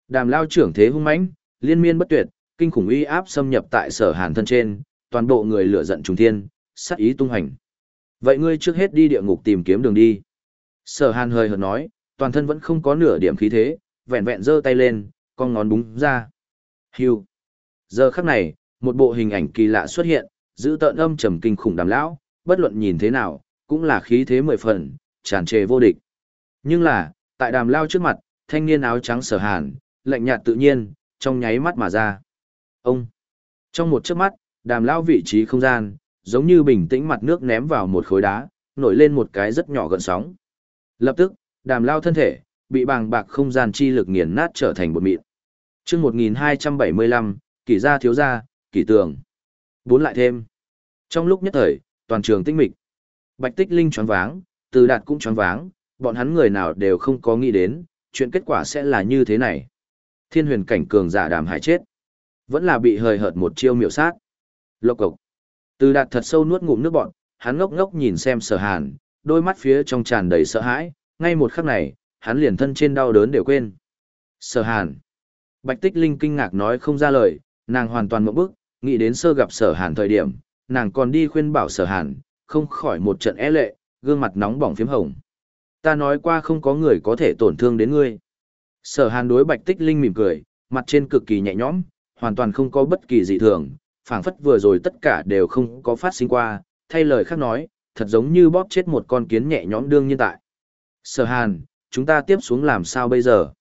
S1: Đàm lao trưởng thế hung mãnh, liên miên bất tuyệt, kinh khủng uy áp xâm nhập tại sở hàn thân trên, toàn bộ người lửa giận trùng thiên, sát ý tung hành. Vậy ngươi trước hết đi địa ngục tìm kiếm đường đi. Sở hàn hơi hợt nói, toàn thân vẫn không có nửa điểm khí thế, vẹn vẹn giơ tay lên, con ngón búng ra. Hưu. Giờ khắc này, một bộ hình ảnh kỳ lạ xuất hiện, giữ tợn âm trầm kinh khủng đàm lão, bất luận nhìn thế nào, cũng là khí thế mười phần, tràn trề vô địch. Nhưng là, tại đàm lao trước mặt, thanh niên áo trắng sở hàn, lạnh nhạt tự nhiên, trong nháy mắt mà ra. Ông! Trong một chớp mắt, đàm lao vị trí không gian, giống như bình tĩnh mặt nước ném vào một khối đá, nổi lên một cái rất nhỏ gợn sóng. Lập tức, đàm lao thân thể, bị bàng bạc không gian chi lực nghiền nát trở thành bột mịn. chương 1275, kỷ gia thiếu gia, kỷ tường. Bốn lại thêm. Trong lúc nhất thời, toàn trường tinh mịch. Bạch tích linh choáng váng, từ đạt cũng choáng váng, bọn hắn người nào đều không có nghĩ đến, chuyện kết quả sẽ là như thế này. Thiên huyền cảnh cường giả đàm hải chết. Vẫn là bị hời hợt một chiêu miểu sát. Lộc cộc. Từ đạt thật sâu nuốt ngụm nước bọn, hắn ngốc ngốc nhìn xem sở hàn, đôi mắt phía trong tràn đầy sợ hãi, ngay một khắc này, hắn liền thân trên đau đớn đều quên. Sở hàn. Bạch tích linh kinh ngạc nói không ra lời, nàng hoàn toàn mộng bức, nghĩ đến sơ gặp sở hàn thời điểm, nàng còn đi khuyên bảo sở hàn, không khỏi một trận e lệ, gương mặt nóng bỏng phím hồng. Ta nói qua không có người có thể tổn thương đến ngươi. Sở hàn đối bạch tích linh mỉm cười, mặt trên cực kỳ nhẹ nhõm, hoàn toàn không có bất kỳ dị thường, phảng phất vừa rồi tất cả đều không có phát sinh qua, thay lời khác nói, thật giống như bóp chết một con kiến nhẹ nhõm đương nhiên tại. Sở hàn, chúng ta tiếp xuống làm sao bây giờ?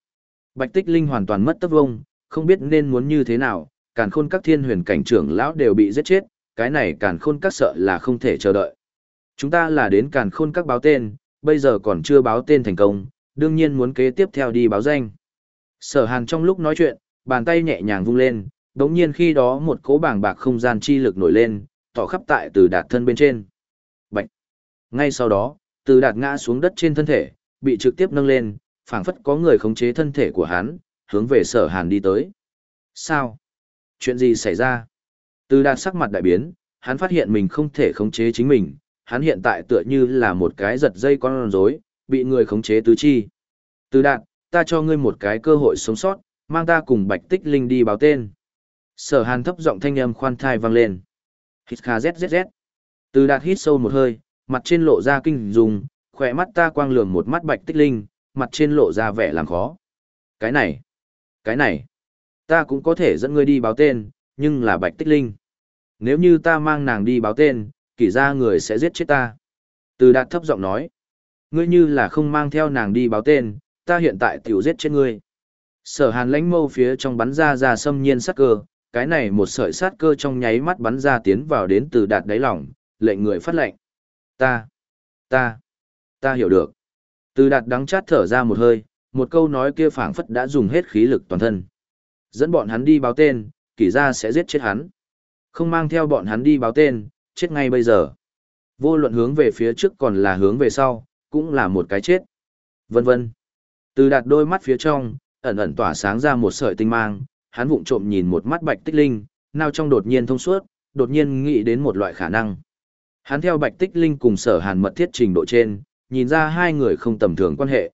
S1: Bạch tích linh hoàn toàn mất tất vông, không biết nên muốn như thế nào, càn khôn các thiên huyền cảnh trưởng lão đều bị giết chết, cái này càn khôn các sợ là không thể chờ đợi. Chúng ta là đến càn khôn các báo tên, bây giờ còn chưa báo tên thành công, đương nhiên muốn kế tiếp theo đi báo danh. Sở hàn trong lúc nói chuyện, bàn tay nhẹ nhàng vung lên, đống nhiên khi đó một cỗ bảng bạc không gian chi lực nổi lên, tỏ khắp tại từ đạt thân bên trên. Bạch! Ngay sau đó, từ đạt ngã xuống đất trên thân thể, bị trực tiếp nâng lên, phảng phất có người khống chế thân thể của hắn, hướng về sở hàn đi tới. Sao? Chuyện gì xảy ra? Từ đạt sắc mặt đại biến, hắn phát hiện mình không thể khống chế chính mình, hắn hiện tại tựa như là một cái giật dây con rối, bị người khống chế tứ chi. Từ đạt, ta cho ngươi một cái cơ hội sống sót, mang ta cùng Bạch Tích Linh đi báo tên. Sở Hàn thấp giọng thanh âm khoan thai vang lên. Hít kha zzz. Từ đạt hít sâu một hơi, mặt trên lộ ra kinh dùng, khỏe mắt ta quang lường một mắt Bạch Tích Linh, mặt trên lộ ra vẻ làm khó. Cái này, cái này, ta cũng có thể dẫn ngươi đi báo tên, nhưng là Bạch Tích Linh. Nếu như ta mang nàng đi báo tên, kỷ ra người sẽ giết chết ta. Từ đạt thấp giọng nói, ngươi như là không mang theo nàng đi báo tên, ta hiện tại tiểu giết chết ngươi. Sở hàn lãnh mâu phía trong bắn ra ra xâm nhiên sát cơ, cái này một sợi sát cơ trong nháy mắt bắn ra tiến vào đến từ đạt đáy lòng, lệnh người phát lệnh. Ta, ta, ta hiểu được. Từ đạt đắng chát thở ra một hơi, một câu nói kia phảng phất đã dùng hết khí lực toàn thân. Dẫn bọn hắn đi báo tên, kỷ ra sẽ giết chết hắn. Không mang theo bọn hắn đi báo tên, chết ngay bây giờ. Vô luận hướng về phía trước còn là hướng về sau, cũng là một cái chết. Vân vân. Từ đạt đôi mắt phía trong, ẩn ẩn tỏa sáng ra một sợi tinh mang, hắn vụng trộm nhìn một mắt bạch tích linh, nào trong đột nhiên thông suốt, đột nhiên nghĩ đến một loại khả năng. Hắn theo bạch tích linh cùng sở hàn mật thiết trình độ trên, nhìn ra hai người không tầm thường quan hệ.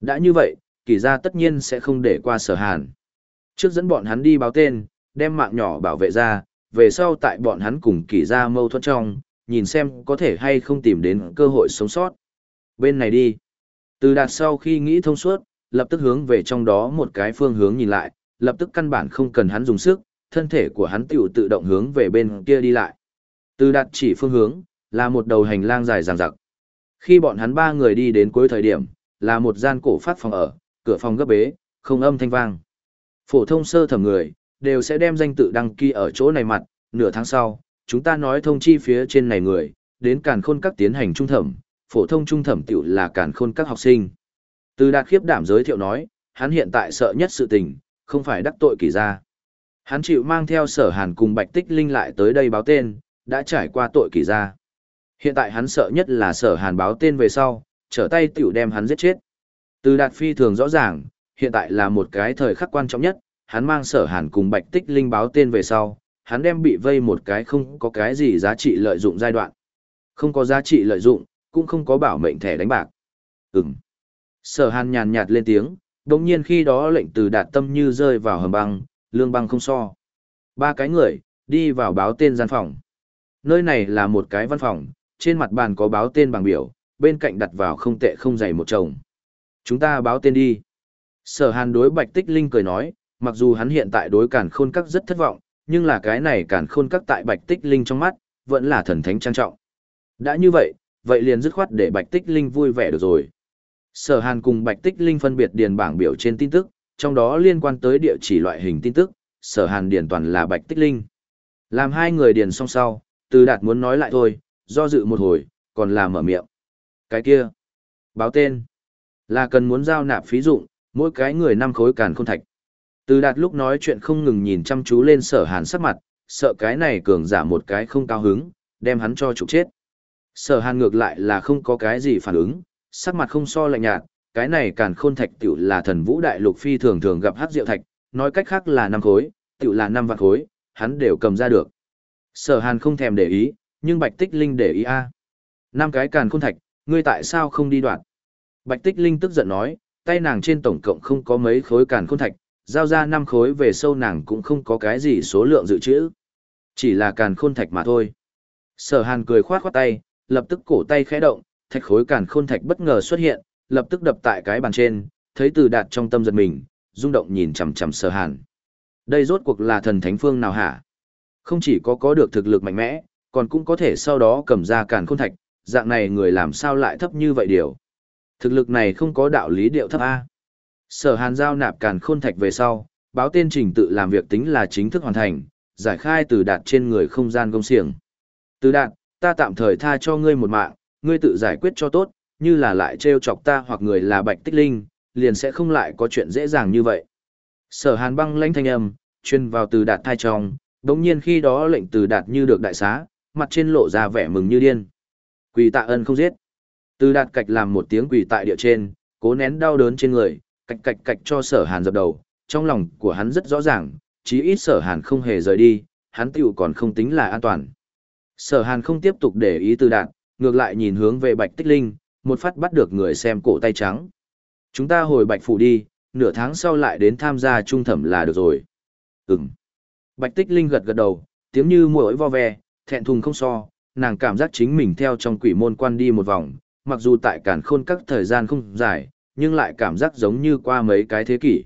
S1: Đã như vậy, kỳ gia tất nhiên sẽ không để qua sở hàn. Trước dẫn bọn hắn đi báo tên, đem mạng nhỏ bảo vệ ra, về sau tại bọn hắn cùng kỳ gia mâu thuẫn trong, nhìn xem có thể hay không tìm đến cơ hội sống sót. Bên này đi. Từ đạt sau khi nghĩ thông suốt, lập tức hướng về trong đó một cái phương hướng nhìn lại, lập tức căn bản không cần hắn dùng sức, thân thể của hắn tiểu tự động hướng về bên kia đi lại. Từ đặt chỉ phương hướng, là một đầu hành lang dài dằng dặc. Khi bọn hắn ba người đi đến cuối thời điểm, là một gian cổ phát phòng ở, cửa phòng gấp bế, không âm thanh vang. Phổ thông sơ thẩm người, đều sẽ đem danh tự đăng ký ở chỗ này mặt, nửa tháng sau, chúng ta nói thông chi phía trên này người, đến càn khôn các tiến hành trung thẩm, phổ thông trung thẩm tiểu là càn khôn các học sinh. Từ đạt khiếp đảm giới thiệu nói, hắn hiện tại sợ nhất sự tình, không phải đắc tội kỳ ra Hắn chịu mang theo sở hàn cùng bạch tích linh lại tới đây báo tên, đã trải qua tội kỳ ra Hiện tại hắn sợ nhất là sở hàn báo tên về sau, trở tay tiểu đem hắn giết chết. Từ đạt phi thường rõ ràng, hiện tại là một cái thời khắc quan trọng nhất, hắn mang sở hàn cùng bạch tích linh báo tên về sau, hắn đem bị vây một cái không có cái gì giá trị lợi dụng giai đoạn. Không có giá trị lợi dụng, cũng không có bảo mệnh thẻ đánh bạc. Ừm. Sở hàn nhàn nhạt lên tiếng, đồng nhiên khi đó lệnh từ đạt tâm như rơi vào hầm băng, lương băng không so. Ba cái người, đi vào báo tên gian phòng. Nơi này là một cái văn phòng, trên mặt bàn có báo tên bằng biểu, bên cạnh đặt vào không tệ không dày một chồng. Chúng ta báo tên đi. Sở hàn đối Bạch Tích Linh cười nói, mặc dù hắn hiện tại đối cản khôn các rất thất vọng, nhưng là cái này cản khôn các tại Bạch Tích Linh trong mắt, vẫn là thần thánh trang trọng. Đã như vậy, vậy liền dứt khoát để Bạch Tích Linh vui vẻ được rồi. Sở Hàn cùng Bạch Tích Linh phân biệt điền bảng biểu trên tin tức, trong đó liên quan tới địa chỉ loại hình tin tức, Sở Hàn điền toàn là Bạch Tích Linh. Làm hai người điền xong sau, từ Đạt muốn nói lại thôi, do dự một hồi, còn là mở miệng. Cái kia, báo tên, là cần muốn giao nạp phí dụng, mỗi cái người năm khối càn khôn thạch. Từ Đạt lúc nói chuyện không ngừng nhìn chăm chú lên Sở Hàn sắc mặt, sợ cái này cường giả một cái không cao hứng, đem hắn cho trục chết. Sở hàn ngược lại là không có cái gì phản ứng, sắc mặt không so lạnh nhạt, cái này càn khôn thạch tiểu là thần vũ đại lục phi thường thường gặp hắc diệu thạch, nói cách khác là năm khối, tiểu là năm vạn khối, hắn đều cầm ra được. Sở hàn không thèm để ý, nhưng bạch tích linh để ý a năm cái càn khôn thạch, ngươi tại sao không đi đoạn? Bạch tích linh tức giận nói, tay nàng trên tổng cộng không có mấy khối càn khôn thạch, giao ra năm khối về sâu nàng cũng không có cái gì số lượng dự trữ. Chỉ là càn khôn thạch mà thôi. Sở hàn cười khoát khoát tay, lập tức cổ tay khẽ động, thạch khối càn khôn thạch bất ngờ xuất hiện, lập tức đập tại cái bàn trên, thấy từ đạt trong tâm giật mình, rung động nhìn chằm chằm sở hàn. Đây rốt cuộc là thần thánh phương nào hả? Không chỉ có có được thực lực mạnh mẽ, còn cũng có thể sau đó cầm ra càn khôn thạch, dạng này người làm sao lại thấp như vậy điều. Thực lực này không có đạo lý điệu thấp A. Sở hàn giao nạp càn khôn thạch về sau, báo tên trình tự làm việc tính là chính thức hoàn thành, giải khai từ đạt trên người không gian công siềng. Từ đạt, ta tạm thời tha cho ngươi một mạng, ngươi tự giải quyết cho tốt, như là lại trêu chọc ta hoặc người là bạch tích linh, liền sẽ không lại có chuyện dễ dàng như vậy. Sở hàn băng lãnh thanh âm, chuyên vào từ đạt thai trong, đồng nhiên khi đó lệnh từ đạt như được đại xá, mặt trên lộ ra vẻ mừng như điên. Quỳ tạ ân không giết. Từ đạt cạch làm một tiếng quỳ tại địa trên, cố nén đau đớn trên người, cạch cạch cạch cho sở hàn dập đầu, trong lòng của hắn rất rõ ràng, chí ít sở hàn không hề rời đi, hắn tiểu còn không tính là an toàn. Sở hàn không tiếp tục để ý từ đạt, ngược lại nhìn hướng về bạch tích linh, một phát bắt được người xem cổ tay trắng. Chúng ta hồi bạch phủ đi, nửa tháng sau lại đến tham gia trung thẩm là được rồi. Ừm. Bạch tích linh gật gật đầu, tiếng như muỗi vo ve, thẹn thùng không so, nàng cảm giác chính mình theo trong quỷ môn quan đi một vòng, mặc dù tại cản khôn các thời gian không dài, nhưng lại cảm giác giống như qua mấy cái thế kỷ.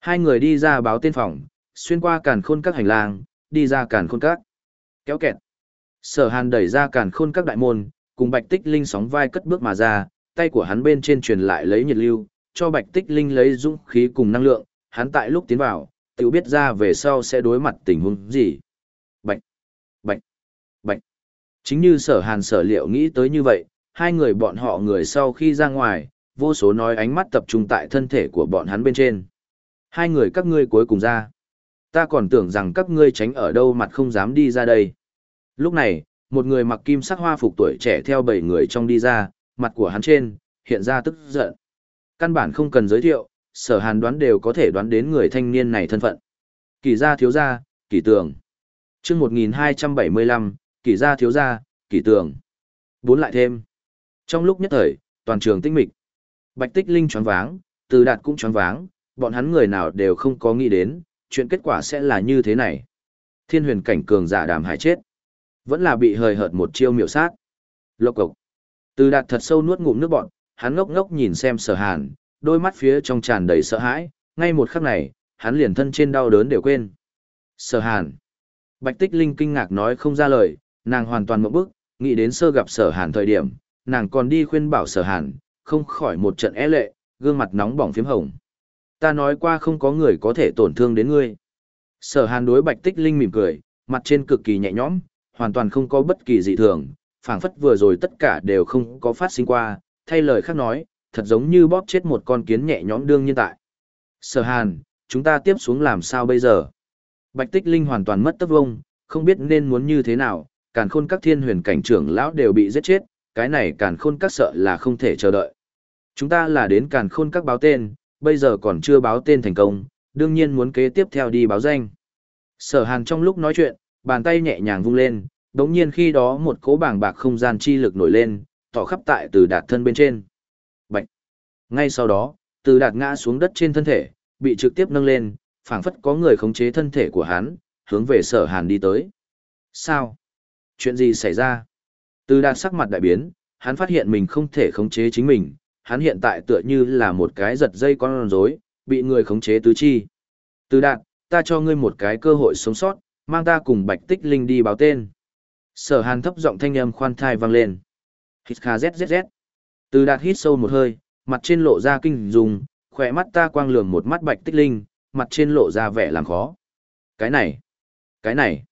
S1: Hai người đi ra báo tên phòng, xuyên qua cản khôn các hành lang, đi ra cản khôn các. Kéo kẹt. Sở Hàn đẩy ra càn khôn các đại môn, cùng Bạch Tích Linh sóng vai cất bước mà ra, tay của hắn bên trên truyền lại lấy nhiệt lưu, cho Bạch Tích Linh lấy dũng khí cùng năng lượng, hắn tại lúc tiến vào, tự biết ra về sau sẽ đối mặt tình huống gì. Bạch, bạch, bạch. Chính như sở hàn sở liệu nghĩ tới như vậy, hai người bọn họ người sau khi ra ngoài, vô số nói ánh mắt tập trung tại thân thể của bọn hắn bên trên. Hai người các ngươi cuối cùng ra. Ta còn tưởng rằng các ngươi tránh ở đâu mặt không dám đi ra đây. Lúc này, một người mặc kim sắc hoa phục tuổi trẻ theo bảy người trong đi ra, mặt của hắn trên, hiện ra tức giận. Căn bản không cần giới thiệu, sở hàn đoán đều có thể đoán đến người thanh niên này thân phận. Kỳ gia thiếu gia, kỳ tường. chương 1275, kỳ gia thiếu gia, kỳ tường. Bốn lại thêm. Trong lúc nhất thời, toàn trường tinh mịch. Bạch tích linh choáng váng, từ đạt cũng choáng váng, bọn hắn người nào đều không có nghĩ đến, chuyện kết quả sẽ là như thế này. Thiên huyền cảnh cường giả đàm hải chết. Vẫn là bị hời hợt một chiêu miểu sát. Lộc cộc. Từ đạt thật sâu nuốt ngụm nước bọn, hắn ngốc ngốc nhìn xem sở hàn, đôi mắt phía trong tràn đầy sợ hãi, ngay một khắc này, hắn liền thân trên đau đớn đều quên. Sở hàn. Bạch tích linh kinh ngạc nói không ra lời, nàng hoàn toàn mộng bức, nghĩ đến sơ gặp sở hàn thời điểm, nàng còn đi khuyên bảo sở hàn, không khỏi một trận é lệ, gương mặt nóng bỏng phím hồng. Ta nói qua không có người có thể tổn thương đến ngươi. Sở hàn đối bạch tích linh mỉm cười, mặt trên cực kỳ nhẹ nhõm, hoàn toàn không có bất kỳ dị thường, phảng phất vừa rồi tất cả đều không có phát sinh qua, thay lời khác nói, thật giống như bóp chết một con kiến nhẹ nhõm đương nhiên tại. Sở Hàn, chúng ta tiếp xuống làm sao bây giờ? Bạch Tích Linh hoàn toàn mất tất vông, không biết nên muốn như thế nào, càn khôn các thiên huyền cảnh trưởng lão đều bị giết chết, cái này càn khôn các sợ là không thể chờ đợi. Chúng ta là đến càn khôn các báo tên, bây giờ còn chưa báo tên thành công, đương nhiên muốn kế tiếp theo đi báo danh. Sở Hàn trong lúc nói chuyện, bàn tay nhẹ nhàng vung lên, Đống nhiên khi đó một cỗ bảng bạc không gian chi lực nổi lên, tỏ khắp tại từ đạt thân bên trên. Ngay sau đó, từ đạt ngã xuống đất trên thân thể, bị trực tiếp nâng lên, phảng phất có người khống chế thân thể của hắn, hướng về sở hàn đi tới. Sao? Chuyện gì xảy ra? Từ đạt sắc mặt đại biến, hắn phát hiện mình không thể khống chế chính mình, hắn hiện tại tựa như là một cái giật dây con rối, bị người khống chế tứ chi. Từ đạt, ta cho ngươi một cái cơ hội sống sót, mang ta cùng bạch tích linh đi báo tên. Sở hàn thấp giọng thanh âm khoan thai vang lên. Hít kha zzz. Từ đạt hít sâu một hơi, mặt trên lộ ra kinh dùng, khỏe mắt ta quang lường một mắt bạch tích linh, mặt trên lộ ra vẻ làm khó. Cái này, cái này,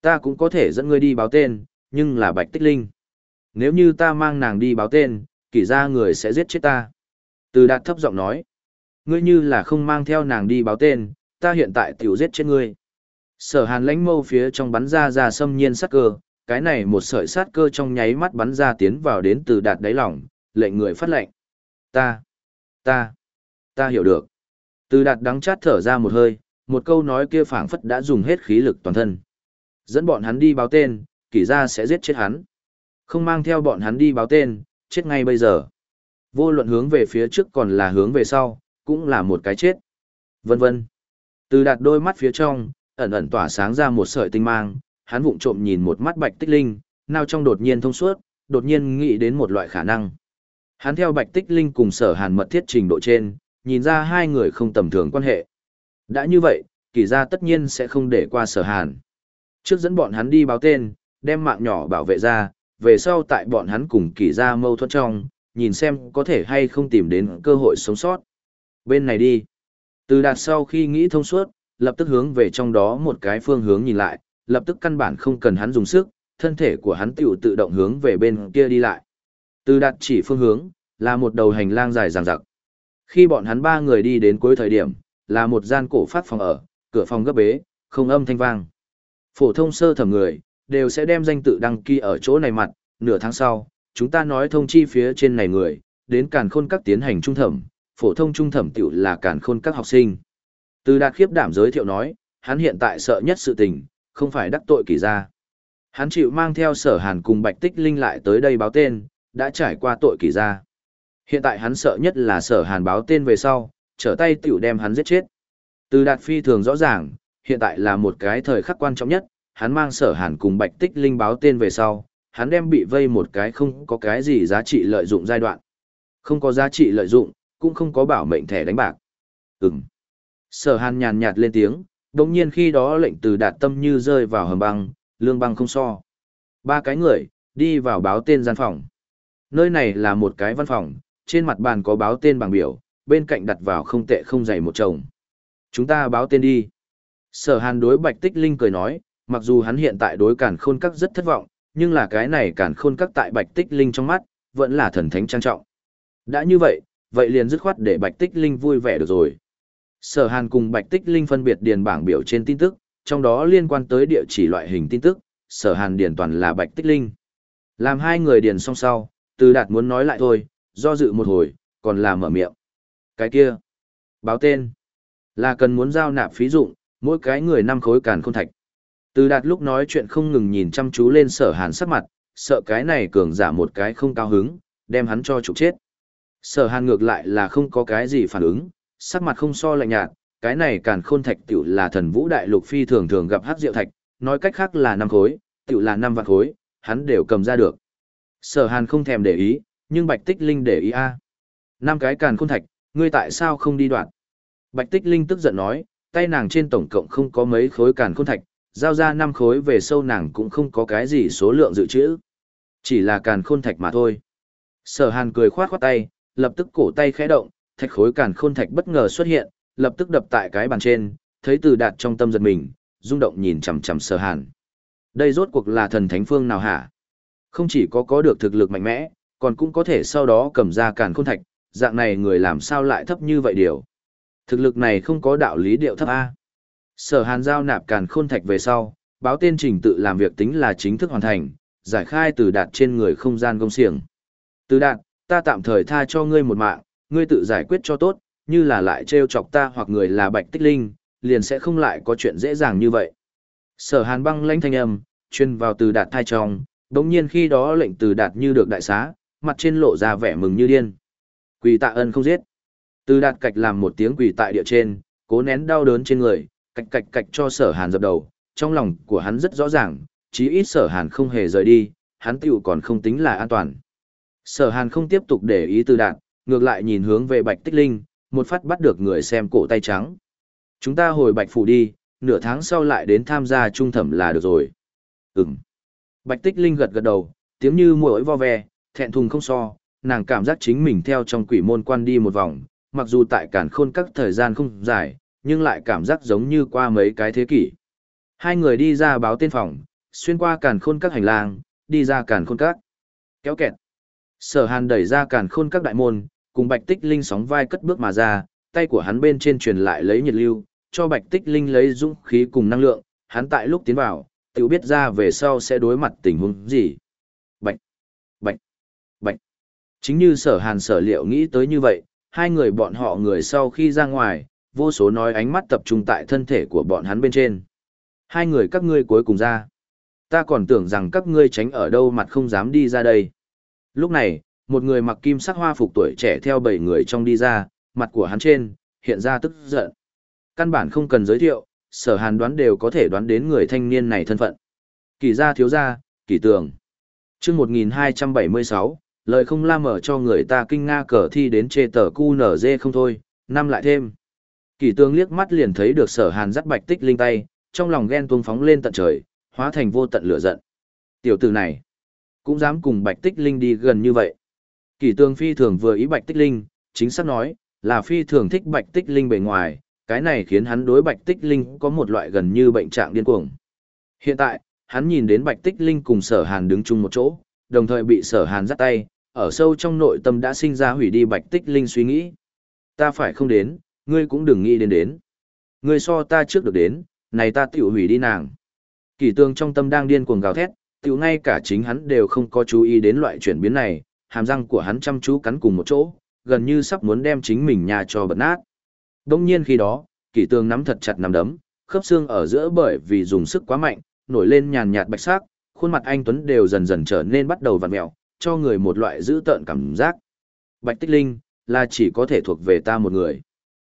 S1: ta cũng có thể dẫn ngươi đi báo tên, nhưng là bạch tích linh. Nếu như ta mang nàng đi báo tên, kỷ ra người sẽ giết chết ta. Từ đạt thấp giọng nói, ngươi như là không mang theo nàng đi báo tên, ta hiện tại tiểu giết chết ngươi. Sở hàn lãnh mâu phía trong bắn ra ra xâm nhiên sắc cơ, cái này một sợi sát cơ trong nháy mắt bắn ra tiến vào đến từ đạt đáy lòng, lệnh người phát lệnh. Ta, ta, ta hiểu được. Từ đạt đắng chát thở ra một hơi, một câu nói kia phảng phất đã dùng hết khí lực toàn thân. Dẫn bọn hắn đi báo tên, kỷ ra sẽ giết chết hắn. Không mang theo bọn hắn đi báo tên, chết ngay bây giờ. Vô luận hướng về phía trước còn là hướng về sau, cũng là một cái chết. Vân vân. Từ đạt đôi mắt phía trong, ẩn ẩn tỏa sáng ra một sợi tinh mang, hắn vụng trộm nhìn một mắt bạch tích linh, nào trong đột nhiên thông suốt, đột nhiên nghĩ đến một loại khả năng. Hắn theo bạch tích linh cùng sở hàn mật thiết trình độ trên, nhìn ra hai người không tầm thường quan hệ. Đã như vậy, kỳ gia tất nhiên sẽ không để qua sở hàn. Trước dẫn bọn hắn đi báo tên, đem mạng nhỏ bảo vệ ra, về sau tại bọn hắn cùng kỳ gia mâu thuẫn trong, nhìn xem có thể hay không tìm đến cơ hội sống sót. Bên này đi. Từ đạt sau khi nghĩ thông suốt, lập tức hướng về trong đó một cái phương hướng nhìn lại, lập tức căn bản không cần hắn dùng sức, thân thể của hắn tiểu tự động hướng về bên kia đi lại. Từ đặt chỉ phương hướng, là một đầu hành lang dài dằng dặc. Khi bọn hắn ba người đi đến cuối thời điểm, là một gian cổ phát phòng ở, cửa phòng gấp bế, không âm thanh vang. Phổ thông sơ thẩm người, đều sẽ đem danh tự đăng ký ở chỗ này mặt, nửa tháng sau, chúng ta nói thông chi phía trên này người, đến càn khôn các tiến hành trung thẩm, phổ thông trung thẩm tiểu là càn khôn các học sinh. Từ đạt khiếp đảm giới thiệu nói, hắn hiện tại sợ nhất sự tình, không phải đắc tội kỳ gia. Hắn chịu mang theo sở hàn cùng bạch tích linh lại tới đây báo tên, đã trải qua tội kỳ ra Hiện tại hắn sợ nhất là sở hàn báo tên về sau, trở tay tiểu đem hắn giết chết. Từ đạt phi thường rõ ràng, hiện tại là một cái thời khắc quan trọng nhất, hắn mang sở hàn cùng bạch tích linh báo tên về sau, hắn đem bị vây một cái không có cái gì giá trị lợi dụng giai đoạn. Không có giá trị lợi dụng, cũng không có bảo mệnh thẻ đánh bạc. Ừm. Sở hàn nhàn nhạt lên tiếng, đồng nhiên khi đó lệnh từ đạt tâm như rơi vào hầm băng, lương băng không so. Ba cái người, đi vào báo tên gian phòng. Nơi này là một cái văn phòng, trên mặt bàn có báo tên bằng biểu, bên cạnh đặt vào không tệ không dày một chồng. Chúng ta báo tên đi. Sở hàn đối Bạch Tích Linh cười nói, mặc dù hắn hiện tại đối cản khôn các rất thất vọng, nhưng là cái này cản khôn các tại Bạch Tích Linh trong mắt, vẫn là thần thánh trang trọng. Đã như vậy, vậy liền dứt khoát để Bạch Tích Linh vui vẻ được rồi. Sở hàn cùng Bạch Tích Linh phân biệt điền bảng biểu trên tin tức, trong đó liên quan tới địa chỉ loại hình tin tức, sở hàn điền toàn là Bạch Tích Linh. Làm hai người điền xong sau, từ đạt muốn nói lại thôi, do dự một hồi, còn là mở miệng. Cái kia, báo tên, là cần muốn giao nạp phí dụng, mỗi cái người năm khối càn khôn thạch. Từ đạt lúc nói chuyện không ngừng nhìn chăm chú lên sở hàn sắc mặt, sợ cái này cường giả một cái không cao hứng, đem hắn cho trục chết. Sở hàn ngược lại là không có cái gì phản ứng, sắc mặt không so lạnh nhạt, cái này càn khôn thạch tiểu là thần vũ đại lục phi thường thường gặp hắc diệu thạch, nói cách khác là năm khối, tiểu là năm vạn khối, hắn đều cầm ra được. Sở hàn không thèm để ý, nhưng Bạch Tích Linh để ý a. Năm cái càn khôn thạch, ngươi tại sao không đi đoạn? Bạch Tích Linh tức giận nói, tay nàng trên tổng cộng không có mấy khối càn khôn thạch, giao ra năm khối về sâu nàng cũng không có cái gì số lượng dự trữ. Chỉ là càn khôn thạch mà thôi. Sở Hàn cười khoát khoát tay, lập tức cổ tay khẽ động, thạch khối càn khôn thạch bất ngờ xuất hiện, lập tức đập tại cái bàn trên, thấy Từ Đạt trong tâm giật mình, rung động nhìn chằm chằm Sở Hàn. Đây rốt cuộc là thần thánh phương nào hả? Không chỉ có có được thực lực mạnh mẽ, còn cũng có thể sau đó cầm ra càn khôn thạch, dạng này người làm sao lại thấp như vậy điều. Thực lực này không có đạo lý điệu thấp A. Sở hàn giao nạp càn khôn thạch về sau, báo tên trình tự làm việc tính là chính thức hoàn thành, giải khai từ đạt trên người không gian công xiềng. Từ đạt, ta tạm thời tha cho ngươi một mạng, ngươi tự giải quyết cho tốt, như là lại trêu chọc ta hoặc người là bạch tích linh, liền sẽ không lại có chuyện dễ dàng như vậy. Sở hàn băng lãnh thanh âm, chuyên vào từ đạt thai trong, đồng nhiên khi đó lệnh từ đạt như được đại xá, mặt trên lộ ra vẻ mừng như điên. Quỳ tạ ân không giết. Từ đạt cạch làm một tiếng quỳ tại địa trên, cố nén đau đớn trên người, cạch cạch cạch cho sở hàn dập đầu, trong lòng của hắn rất rõ ràng, chí ít sở hàn không hề rời đi, hắn tiểu còn không tính là an toàn. Sở hàn không tiếp tục để ý từ đạt, ngược lại nhìn hướng về bạch tích linh, một phát bắt được người xem cổ tay trắng. Chúng ta hồi bạch phủ đi, nửa tháng sau lại đến tham gia trung thẩm là được rồi. Ừm. Bạch tích linh gật gật đầu, tiếng như muỗi vo ve, thẹn thùng không so, nàng cảm giác chính mình theo trong quỷ môn quan đi một vòng, mặc dù tại cản khôn các thời gian không dài, nhưng lại cảm giác giống như qua mấy cái thế kỷ. Hai người đi ra báo tên phòng, xuyên qua cản khôn các hành lang, đi ra cản khôn các. Kéo kẹt. Sở hàn đẩy ra cản khôn các đại môn, cùng bạch tích linh sóng vai cất bước mà ra, tay của hắn bên trên truyền lại lấy nhiệt lưu, cho bạch tích linh lấy dũng khí cùng năng lượng, hắn tại lúc tiến vào, tự biết ra về sau sẽ đối mặt tình huống gì. bệnh bệnh bệnh Chính như sở hàn sở liệu nghĩ tới như vậy, hai người bọn họ người sau khi ra ngoài, vô số nói ánh mắt tập trung tại thân thể của bọn hắn bên trên. Hai người các ngươi cuối cùng ra. Ta còn tưởng rằng các ngươi tránh ở đâu mặt không dám đi ra đây. Lúc này, một người mặc kim sắc hoa phục tuổi trẻ theo bảy người trong đi ra, mặt của hắn trên, hiện ra tức giận. Căn bản không cần giới thiệu, sở hàn đoán đều có thể đoán đến người thanh niên này thân phận. Kỳ gia thiếu gia, kỳ tường. chương 1276, lời không la mở cho người ta kinh nga cờ thi đến chê tờ cu nở dê không thôi, năm lại thêm. Kỳ tường liếc mắt liền thấy được sở hàn dắt bạch tích linh tay, trong lòng ghen tuông phóng lên tận trời, hóa thành vô tận lửa giận. Tiểu tử này, cũng dám cùng bạch tích linh đi gần như vậy. Kỳ tường phi thường vừa ý bạch tích linh, chính xác nói, là phi thường thích bạch tích linh bề ngoài, cái này khiến hắn đối bạch tích linh có một loại gần như bệnh trạng điên cuồng. Hiện tại, hắn nhìn đến bạch tích linh cùng sở hàn đứng chung một chỗ, đồng thời bị sở hàn dắt tay, ở sâu trong nội tâm đã sinh ra hủy đi bạch tích linh suy nghĩ. Ta phải không đến, ngươi cũng đừng nghĩ đến đến. Ngươi so ta trước được đến, này ta tiểu hủy đi nàng. kỷ tương trong tâm đang điên cuồng gào thét, tiểu ngay cả chính hắn đều không có chú ý đến loại chuyển biến này, hàm răng của hắn chăm chú cắn cùng một chỗ, gần như sắp muốn đem chính mình nhà cho bật nát. Đông nhiên khi đó, kỷ tường nắm thật chặt nắm đấm, khớp xương ở giữa bởi vì dùng sức quá mạnh, nổi lên nhàn nhạt bạch sắc, khuôn mặt anh Tuấn đều dần dần trở nên bắt đầu vặn mẹo, cho người một loại dữ tợn cảm giác. Bạch Tích Linh, là chỉ có thể thuộc về ta một người.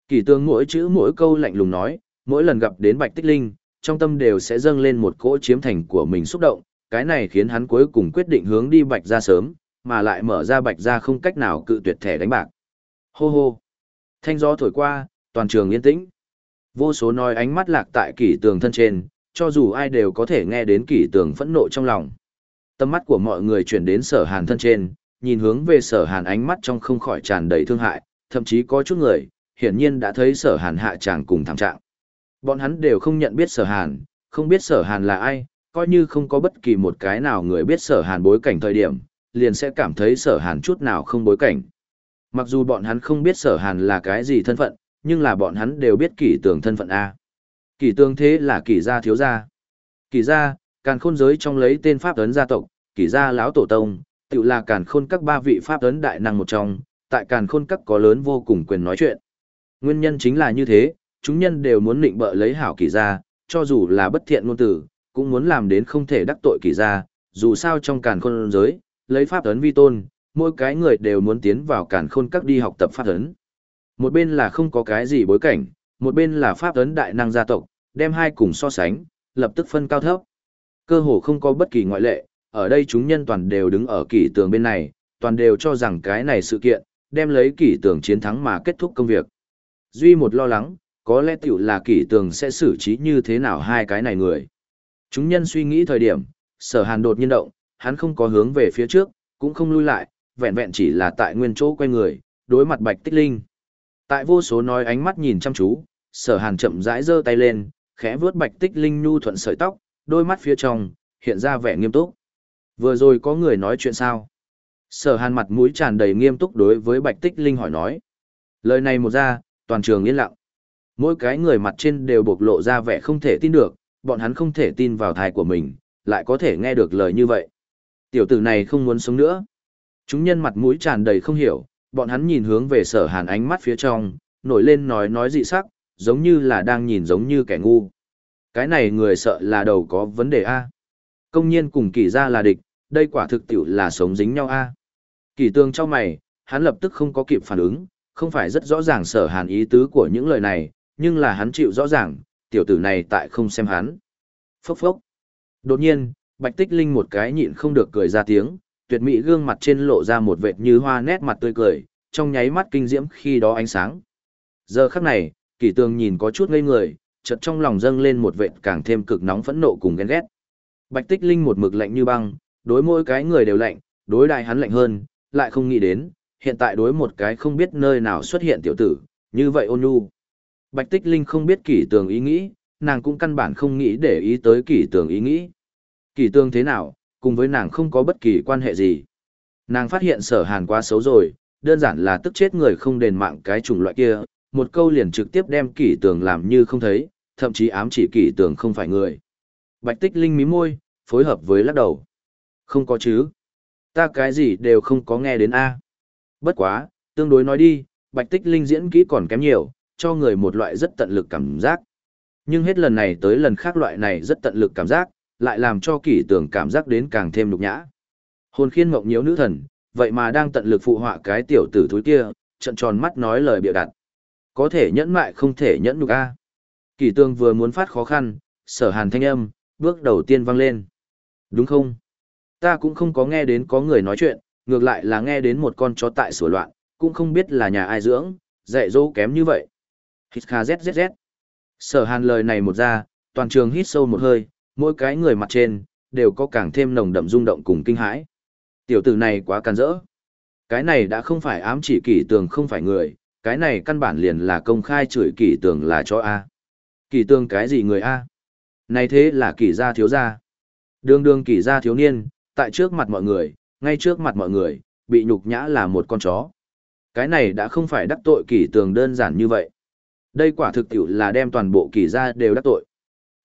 S1: Kỷ tường mỗi chữ mỗi câu lạnh lùng nói, mỗi lần gặp đến Bạch Tích Linh, trong tâm đều sẽ dâng lên một cỗ chiếm thành của mình xúc động, cái này khiến hắn cuối cùng quyết định hướng đi Bạch ra sớm, mà lại mở ra Bạch ra không cách nào cự tuyệt thẻ đánh bạc. Hô hô! Thanh gió thổi qua, toàn trường yên tĩnh. Vô số nói ánh mắt lạc tại kỷ tường thân trên, cho dù ai đều có thể nghe đến kỷ tường phẫn nộ trong lòng. Tâm mắt của mọi người chuyển đến sở hàn thân trên, nhìn hướng về sở hàn ánh mắt trong không khỏi tràn đầy thương hại, thậm chí có chút người, hiển nhiên đã thấy sở hàn hạ tràng cùng thảm trạng. Bọn hắn đều không nhận biết sở hàn, không biết sở hàn là ai, coi như không có bất kỳ một cái nào người biết sở hàn bối cảnh thời điểm, liền sẽ cảm thấy sở hàn chút nào không bối cảnh. Mặc dù bọn hắn không biết sở hàn là cái gì thân phận, nhưng là bọn hắn đều biết kỷ tường thân phận A. Kỷ tường thế là kỷ gia thiếu gia. Kỷ gia, càn khôn giới trong lấy tên pháp ấn gia tộc, kỷ gia lão tổ tông, tự là càn khôn các ba vị pháp ấn đại năng một trong, tại càn khôn các có lớn vô cùng quyền nói chuyện. Nguyên nhân chính là như thế, chúng nhân đều muốn định bợ lấy hảo kỷ gia, cho dù là bất thiện ngôn tử, cũng muốn làm đến không thể đắc tội kỷ gia, dù sao trong càn khôn giới, lấy pháp ấn vi tôn, mỗi cái người đều muốn tiến vào càn khôn các đi học tập pháp ấn. Một bên là không có cái gì bối cảnh, một bên là pháp ấn đại năng gia tộc, đem hai cùng so sánh, lập tức phân cao thấp. Cơ hồ không có bất kỳ ngoại lệ, ở đây chúng nhân toàn đều đứng ở kỷ tường bên này, toàn đều cho rằng cái này sự kiện, đem lấy kỷ tường chiến thắng mà kết thúc công việc. Duy một lo lắng, có lẽ tiểu là kỷ tường sẽ xử trí như thế nào hai cái này người. Chúng nhân suy nghĩ thời điểm, sở hàn đột nhiên động, hắn không có hướng về phía trước, cũng không lui lại, vẹn vẹn chỉ là tại nguyên chỗ quay người, đối mặt bạch tích linh. Tại vô số nói ánh mắt nhìn chăm chú, sở hàn chậm rãi giơ tay lên, khẽ vuốt bạch tích linh nhu thuận sợi tóc, đôi mắt phía trong, hiện ra vẻ nghiêm túc. Vừa rồi có người nói chuyện sao? Sở hàn mặt mũi tràn đầy nghiêm túc đối với bạch tích linh hỏi nói. Lời này một ra, toàn trường yên lặng. Mỗi cái người mặt trên đều bộc lộ ra vẻ không thể tin được, bọn hắn không thể tin vào thai của mình, lại có thể nghe được lời như vậy. Tiểu tử này không muốn sống nữa. Chúng nhân mặt mũi tràn đầy không hiểu, bọn hắn nhìn hướng về sở hàn ánh mắt phía trong, nổi lên nói nói dị sắc, giống như là đang nhìn giống như kẻ ngu. Cái này người sợ là đầu có vấn đề A. Công nhiên cùng kỷ ra là địch, đây quả thực tiểu là sống dính nhau a. Kỷ tường cho mày, hắn lập tức không có kịp phản ứng, không phải rất rõ ràng sở hàn ý tứ của những lời này, nhưng là hắn chịu rõ ràng, tiểu tử này tại không xem hắn. Phốc phốc. Đột nhiên, Bạch Tích Linh một cái nhịn không được cười ra tiếng, tuyệt mỹ gương mặt trên lộ ra một vệt như hoa nét mặt tươi cười, trong nháy mắt kinh diễm khi đó ánh sáng. Giờ khắc này, Kỷ Tường nhìn có chút ngây người, chợt trong lòng dâng lên một vệt càng thêm cực nóng phẫn nộ cùng ghen ghét. Bạch Tích Linh một mực lạnh như băng, đối mỗi cái người đều lạnh, đối đại hắn lạnh hơn, lại không nghĩ đến, hiện tại đối một cái không biết nơi nào xuất hiện tiểu tử, như vậy ôn nhu. Bạch Tích Linh không biết kỷ tường ý nghĩ, nàng cũng căn bản không nghĩ để ý tới kỷ tường ý nghĩ. Kỷ tường thế nào, cùng với nàng không có bất kỳ quan hệ gì. Nàng phát hiện sở hàn quá xấu rồi, đơn giản là tức chết người không đền mạng cái chủng loại kia, một câu liền trực tiếp đem kỷ tường làm như không thấy, thậm chí ám chỉ kỷ tường không phải người. Bạch Tích Linh mí môi, phối hợp với lắc đầu. Không có chứ. Ta cái gì đều không có nghe đến A. Bất quá, tương đối nói đi, Bạch Tích Linh diễn kỹ còn kém nhiều, cho người một loại rất tận lực cảm giác. Nhưng hết lần này tới lần khác loại này rất tận lực cảm giác, lại làm cho kỷ tưởng cảm giác đến càng thêm nhục nhã. Hồn khiên mộng nhiễu nữ thần, vậy mà đang tận lực phụ họa cái tiểu tử thúi kia, trận tròn mắt nói lời bịa đặt. Có thể nhẫn mại không thể nhẫn nhục a. Kỷ tương vừa muốn phát khó khăn, sở hàn thanh âm, bước đầu tiên vang lên. Đúng không? Ta cũng không có nghe đến có người nói chuyện, ngược lại là nghe đến một con chó tại sửa loạn, cũng không biết là nhà ai dưỡng, dạy dỗ kém như vậy. Hít kha zzz. Sở hàn lời này một ra, toàn trường hít sâu một hơi, mỗi cái người mặt trên, đều có càng thêm nồng đậm rung động cùng kinh hãi. Tiểu tử này quá can rỡ. Cái này đã không phải ám chỉ kỷ tường không phải người, cái này căn bản liền là công khai chửi kỷ tường là cho A. Kỷ tường cái gì người A? Này thế là kỷ gia thiếu gia. Đường đường kỷ gia thiếu niên, tại trước mặt mọi người, ngay trước mặt mọi người, bị nhục nhã là một con chó. Cái này đã không phải đắc tội kỷ tường đơn giản như vậy. Đây quả thực tiểu là đem toàn bộ kỷ gia đều đắc tội.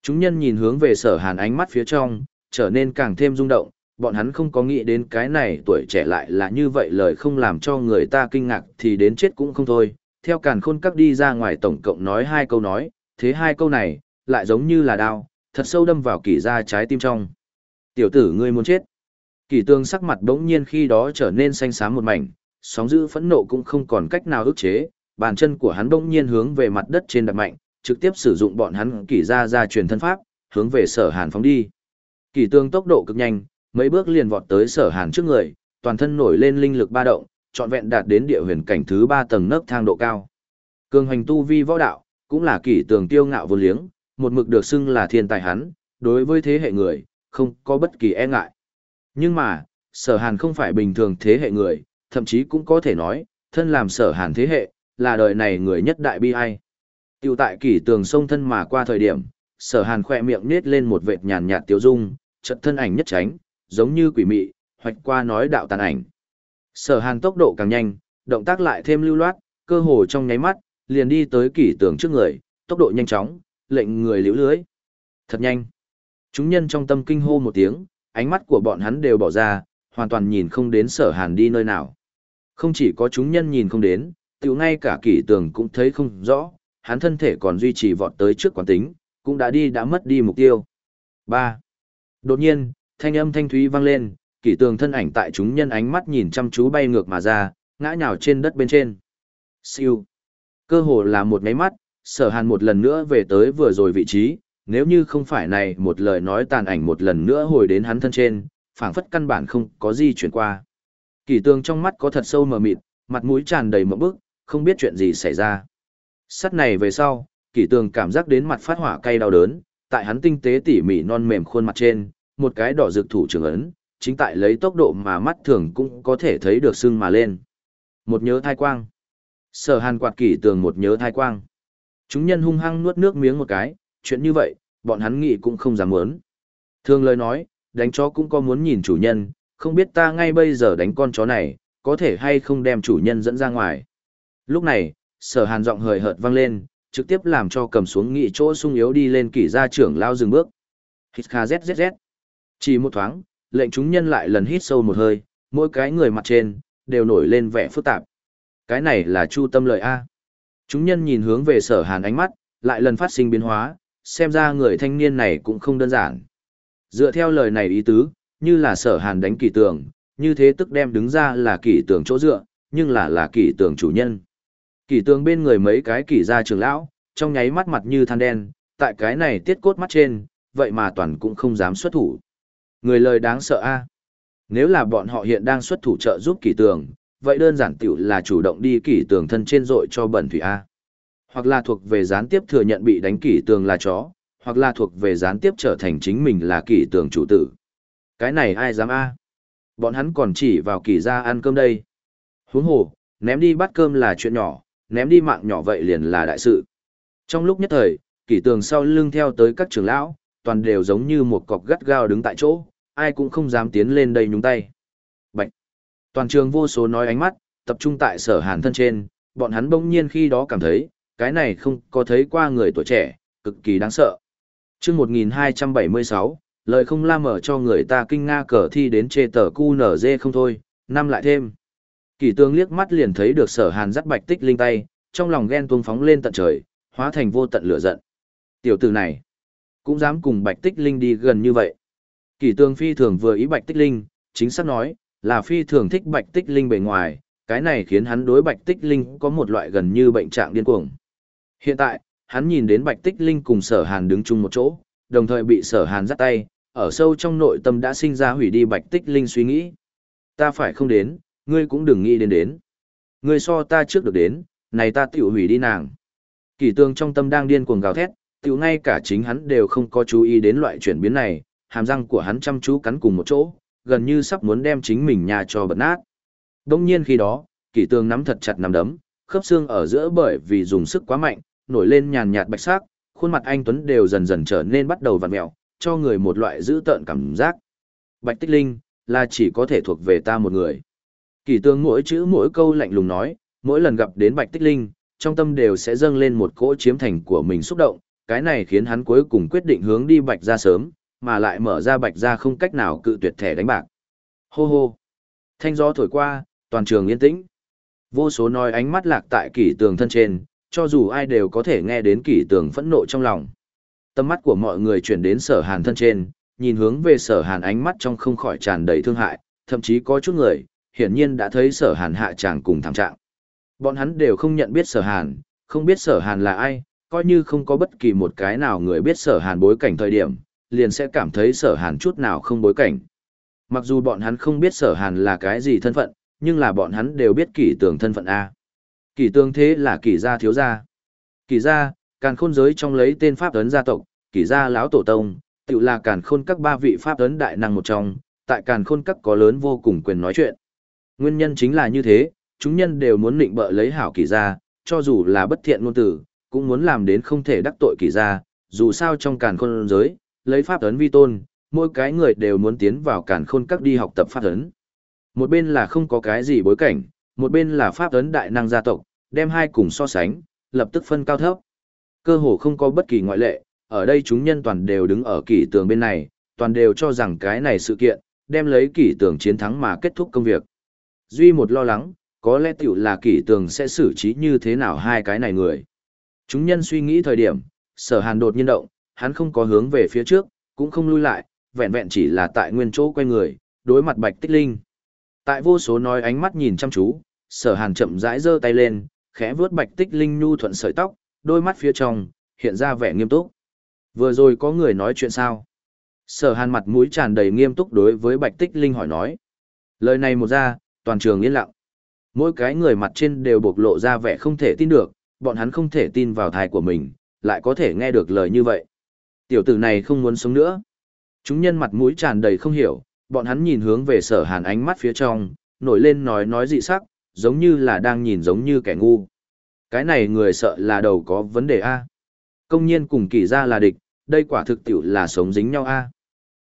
S1: Chúng nhân nhìn hướng về sở hàn ánh mắt phía trong, trở nên càng thêm rung động, bọn hắn không có nghĩ đến cái này tuổi trẻ lại là như vậy lời không làm cho người ta kinh ngạc thì đến chết cũng không thôi. Theo càn khôn các đi ra ngoài tổng cộng nói hai câu nói, thế hai câu này, lại giống như là đao, thật sâu đâm vào kỷ gia trái tim trong. Tiểu tử ngươi muốn chết. Kỷ tương sắc mặt đống nhiên khi đó trở nên xanh xám một mảnh, sóng dữ phẫn nộ cũng không còn cách nào ức chế, bàn chân của hắn đống nhiên hướng về mặt đất trên đập mạnh, trực tiếp sử dụng bọn hắn kỷ ra ra truyền thân pháp, hướng về sở hàn phóng đi. Kỷ tương tốc độ cực nhanh, mấy bước liền vọt tới sở hàn trước người, toàn thân nổi lên linh lực ba động, trọn vẹn đạt đến địa huyền cảnh thứ ba tầng nấc thang độ cao. Cường hành tu vi võ đạo, cũng là kỷ tường tiêu ngạo vô liếng, một mực được xưng là thiên tài hắn, đối với thế hệ người, không có bất kỳ e ngại. Nhưng mà, sở hàn không phải bình thường thế hệ người, thậm chí cũng có thể nói, thân làm sở hàn thế hệ, là đời này người nhất đại bi ai. Tiểu tại kỷ tường sông thân mà qua thời điểm, sở hàn khỏe miệng nết lên một vệt nhàn nhạt tiêu dung, chật thân ảnh nhất tránh, giống như quỷ mị, hoạch qua nói đạo tàn ảnh. Sở hàn tốc độ càng nhanh, động tác lại thêm lưu loát, cơ hồ trong nháy mắt, liền đi tới kỷ tường trước người, tốc độ nhanh chóng, lệnh người liễu lưới. Thật nhanh. Chúng nhân trong tâm kinh hô một tiếng, ánh mắt của bọn hắn đều bỏ ra, hoàn toàn nhìn không đến sở hàn đi nơi nào. Không chỉ có chúng nhân nhìn không đến, tiểu ngay cả kỷ tường cũng thấy không rõ, hắn thân thể còn duy trì vọt tới trước quán tính, cũng đã đi đã mất đi mục tiêu. 3. Đột nhiên, thanh âm thanh thúy vang lên, kỷ tường thân ảnh tại chúng nhân ánh mắt nhìn chăm chú bay ngược mà ra, ngã nhào trên đất bên trên. Siêu. Cơ hồ là một máy mắt, sở hàn một lần nữa về tới vừa rồi vị trí, nếu như không phải này một lời nói tàn ảnh một lần nữa hồi đến hắn thân trên, phảng phất căn bản không có gì chuyển qua. Kỷ tường trong mắt có thật sâu mờ mịt, mặt mũi tràn đầy mộng bức, không biết chuyện gì xảy ra. Sắt này về sau, kỷ tường cảm giác đến mặt phát hỏa cay đau đớn, tại hắn tinh tế tỉ mỉ non mềm khuôn mặt trên, một cái đỏ rực thủ trưởng ấn, chính tại lấy tốc độ mà mắt thường cũng có thể thấy được sưng mà lên. Một nhớ thai quang. Sở hàn quạt kỷ tường một nhớ thai quang. Chúng nhân hung hăng nuốt nước miếng một cái, chuyện như vậy, bọn hắn nghĩ cũng không dám muốn. Thường lời nói, đánh chó cũng có muốn nhìn chủ nhân, không biết ta ngay bây giờ đánh con chó này, có thể hay không đem chủ nhân dẫn ra ngoài. Lúc này, sở hàn giọng hời hợt vang lên, trực tiếp làm cho cầm xuống nghị chỗ sung yếu đi lên kỷ gia trưởng lao dừng bước. Hít kha zzz. Chỉ một thoáng, lệnh chúng nhân lại lần hít sâu một hơi, mỗi cái người mặt trên, đều nổi lên vẻ phức tạp. Cái này là chu tâm lợi A. Chúng nhân nhìn hướng về sở hàn ánh mắt, lại lần phát sinh biến hóa, xem ra người thanh niên này cũng không đơn giản. Dựa theo lời này ý tứ, như là sở hàn đánh kỳ tường, như thế tức đem đứng ra là kỳ tường chỗ dựa, nhưng là là kỳ tường chủ nhân. Kỳ tường bên người mấy cái kỳ gia trưởng lão, trong nháy mắt mặt như than đen, tại cái này tiết cốt mắt trên, vậy mà toàn cũng không dám xuất thủ. Người lời đáng sợ a. Nếu là bọn họ hiện đang xuất thủ trợ giúp kỳ tường, vậy đơn giản tiểu là chủ động đi kỳ tường thân trên dội cho bẩn thủy a. Hoặc là thuộc về gián tiếp thừa nhận bị đánh kỳ tường là chó, hoặc là thuộc về gián tiếp trở thành chính mình là kỳ tường chủ tử. Cái này ai dám a? Bọn hắn còn chỉ vào kỳ ra ăn cơm đây. Huống hồ, ném đi bát cơm là chuyện nhỏ, ném đi mạng nhỏ vậy liền là đại sự. Trong lúc nhất thời, kỷ tường sau lưng theo tới các trưởng lão, toàn đều giống như một cọc gắt gao đứng tại chỗ, ai cũng không dám tiến lên đây nhúng tay. Bạch! Toàn trường vô số nói ánh mắt, tập trung tại sở hàn thân trên, bọn hắn bỗng nhiên khi đó cảm thấy, cái này không có thấy qua người tuổi trẻ, cực kỳ đáng sợ. trước 1276, lời không la mở cho người ta kinh nga cờ thi đến chê tờ cu nở dê không thôi, năm lại thêm. Kỳ tướng liếc mắt liền thấy được sở hàn dắt bạch tích linh tay, trong lòng ghen tuông phóng lên tận trời, hóa thành vô tận lửa giận. Tiểu tử này, cũng dám cùng bạch tích linh đi gần như vậy. Kỳ tướng phi thường vừa ý bạch tích linh, chính xác nói, là phi thường thích bạch tích linh bề ngoài, cái này khiến hắn đối bạch tích linh có một loại gần như bệnh trạng điên cuồng. Hiện tại, hắn nhìn đến bạch tích linh cùng sở hàn đứng chung một chỗ, đồng thời bị sở hàn dắt tay, ở sâu trong nội tâm đã sinh ra hủy đi bạch tích linh suy nghĩ. Ta phải không đến, ngươi cũng đừng nghĩ đến đến. Ngươi so ta trước được đến, này ta tiểu hủy đi nàng. Kỳ tương trong tâm đang điên cuồng gào thét, tiểu ngay cả chính hắn đều không có chú ý đến loại chuyển biến này, hàm răng của hắn chăm chú cắn cùng một chỗ, gần như sắp muốn đem chính mình nhà cho bật nát. Đông nhiên khi đó, kỳ tương nắm thật chặt nắm đấm, khớp xương ở giữa bởi vì dùng sức quá mạnh, nổi lên nhàn nhạt bạch sắc, khuôn mặt anh Tuấn đều dần dần trở nên bắt đầu vặn mẹo, cho người một loại dữ tợn cảm giác. Bạch Tích Linh, là chỉ có thể thuộc về ta một người. Kỳ tương mỗi chữ mỗi câu lạnh lùng nói, mỗi lần gặp đến Bạch Tích Linh, trong tâm đều sẽ dâng lên một cỗ chiếm thành của mình xúc động, cái này khiến hắn cuối cùng quyết định hướng đi Bạch ra sớm, mà lại mở ra Bạch ra không cách nào cự tuyệt thẻ đánh bạc. Hô hô! Thanh gió thổi qua, toàn trường yên tĩnh. Vô số nói ánh mắt lạc tại kỷ tường thân trên, cho dù ai đều có thể nghe đến kỷ tường phẫn nộ trong lòng. Tâm mắt của mọi người chuyển đến sở hàn thân trên, nhìn hướng về sở hàn ánh mắt trong không khỏi tràn đầy thương hại, thậm chí có chút người, hiển nhiên đã thấy sở hàn hạ tràng cùng thảm trạng. Bọn hắn đều không nhận biết sở hàn, không biết sở hàn là ai, coi như không có bất kỳ một cái nào người biết sở hàn bối cảnh thời điểm, liền sẽ cảm thấy sở hàn chút nào không bối cảnh. Mặc dù bọn hắn không biết sở hàn là cái gì thân phận, nhưng là bọn hắn đều biết kỷ tường thân phận A. Kỷ tường thế là kỷ gia thiếu gia. Kỷ gia, càn khôn giới trong lấy tên pháp ấn gia tộc, kỷ gia lão tổ tông, tự là càn khôn các ba vị pháp ấn đại năng một trong, tại càn khôn các có lớn vô cùng quyền nói chuyện. Nguyên nhân chính là như thế, chúng nhân đều muốn định bợ lấy hảo kỳ gia, cho dù là bất thiện ngôn tử, cũng muốn làm đến không thể đắc tội kỳ gia, dù sao trong càn khôn giới, lấy pháp ấn vi tôn, mỗi cái người đều muốn tiến vào càn khôn các đi học tập pháp ấn. Một bên là không có cái gì bối cảnh, một bên là pháp ấn đại năng gia tộc, đem hai cùng so sánh, lập tức phân cao thấp. Cơ hồ không có bất kỳ ngoại lệ, ở đây chúng nhân toàn đều đứng ở kỷ tường bên này, toàn đều cho rằng cái này sự kiện, đem lấy kỷ tường chiến thắng mà kết thúc công việc. Duy một lo lắng, có lẽ tiểu là kỷ tường sẽ xử trí như thế nào hai cái này người. Chúng nhân suy nghĩ thời điểm, sở hàn đột nhiên động, hắn không có hướng về phía trước, cũng không lui lại, vẹn vẹn chỉ là tại nguyên chỗ quay người, đối mặt bạch tích linh. Tại vô số nói ánh mắt nhìn chăm chú, sở hàn chậm rãi giơ tay lên, khẽ vướt bạch tích linh nhu thuận sợi tóc, đôi mắt phía trong, hiện ra vẻ nghiêm túc. Vừa rồi có người nói chuyện sao? Sở hàn mặt mũi tràn đầy nghiêm túc đối với bạch tích linh hỏi nói. Lời này một ra, toàn trường yên lặng. Mỗi cái người mặt trên đều bộc lộ ra vẻ không thể tin được, bọn hắn không thể tin vào thai của mình, lại có thể nghe được lời như vậy. Tiểu tử này không muốn sống nữa. Chúng nhân mặt mũi tràn đầy không hiểu, bọn hắn nhìn hướng về sở hàn ánh mắt phía trong, nổi lên nói nói dị sắc, giống như là đang nhìn giống như kẻ ngu. Cái này người sợ là đầu có vấn đề A. Công nhiên cùng kỳ ra là địch, đây quả thực tiểu là sống dính nhau A.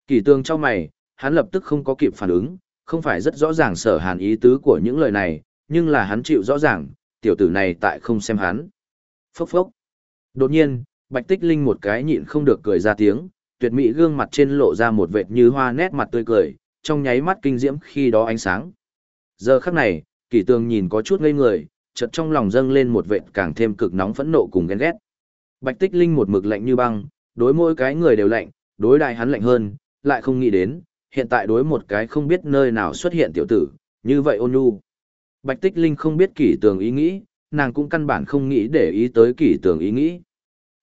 S1: Kỳ tương cho mày, hắn lập tức không có kịp phản ứng, không phải rất rõ ràng sở hàn ý tứ của những lời này, nhưng là hắn chịu rõ ràng, tiểu tử này tại không xem hắn. Phốc phốc. Đột nhiên, Bạch Tích Linh một cái nhịn không được cười ra tiếng, tuyệt mỹ gương mặt trên lộ ra một vệt như hoa nét mặt tươi cười, trong nháy mắt kinh diễm khi đó ánh sáng. Giờ khắc này, Kỳ Tường nhìn có chút ngây người, chợt trong lòng dâng lên một vệt càng thêm cực nóng phẫn nộ cùng ghen ghét. Bạch Tích Linh một mực lạnh như băng, đối mỗi cái người đều lạnh, đối đại hắn lạnh hơn, lại không nghĩ đến, hiện tại đối một cái không biết nơi nào xuất hiện tiểu tử, như vậy ôn nhu. Bạch Tích Linh không biết kỷ tường ý nghĩ, nàng cũng căn bản không nghĩ để ý tới kỷ tường ý nghĩ.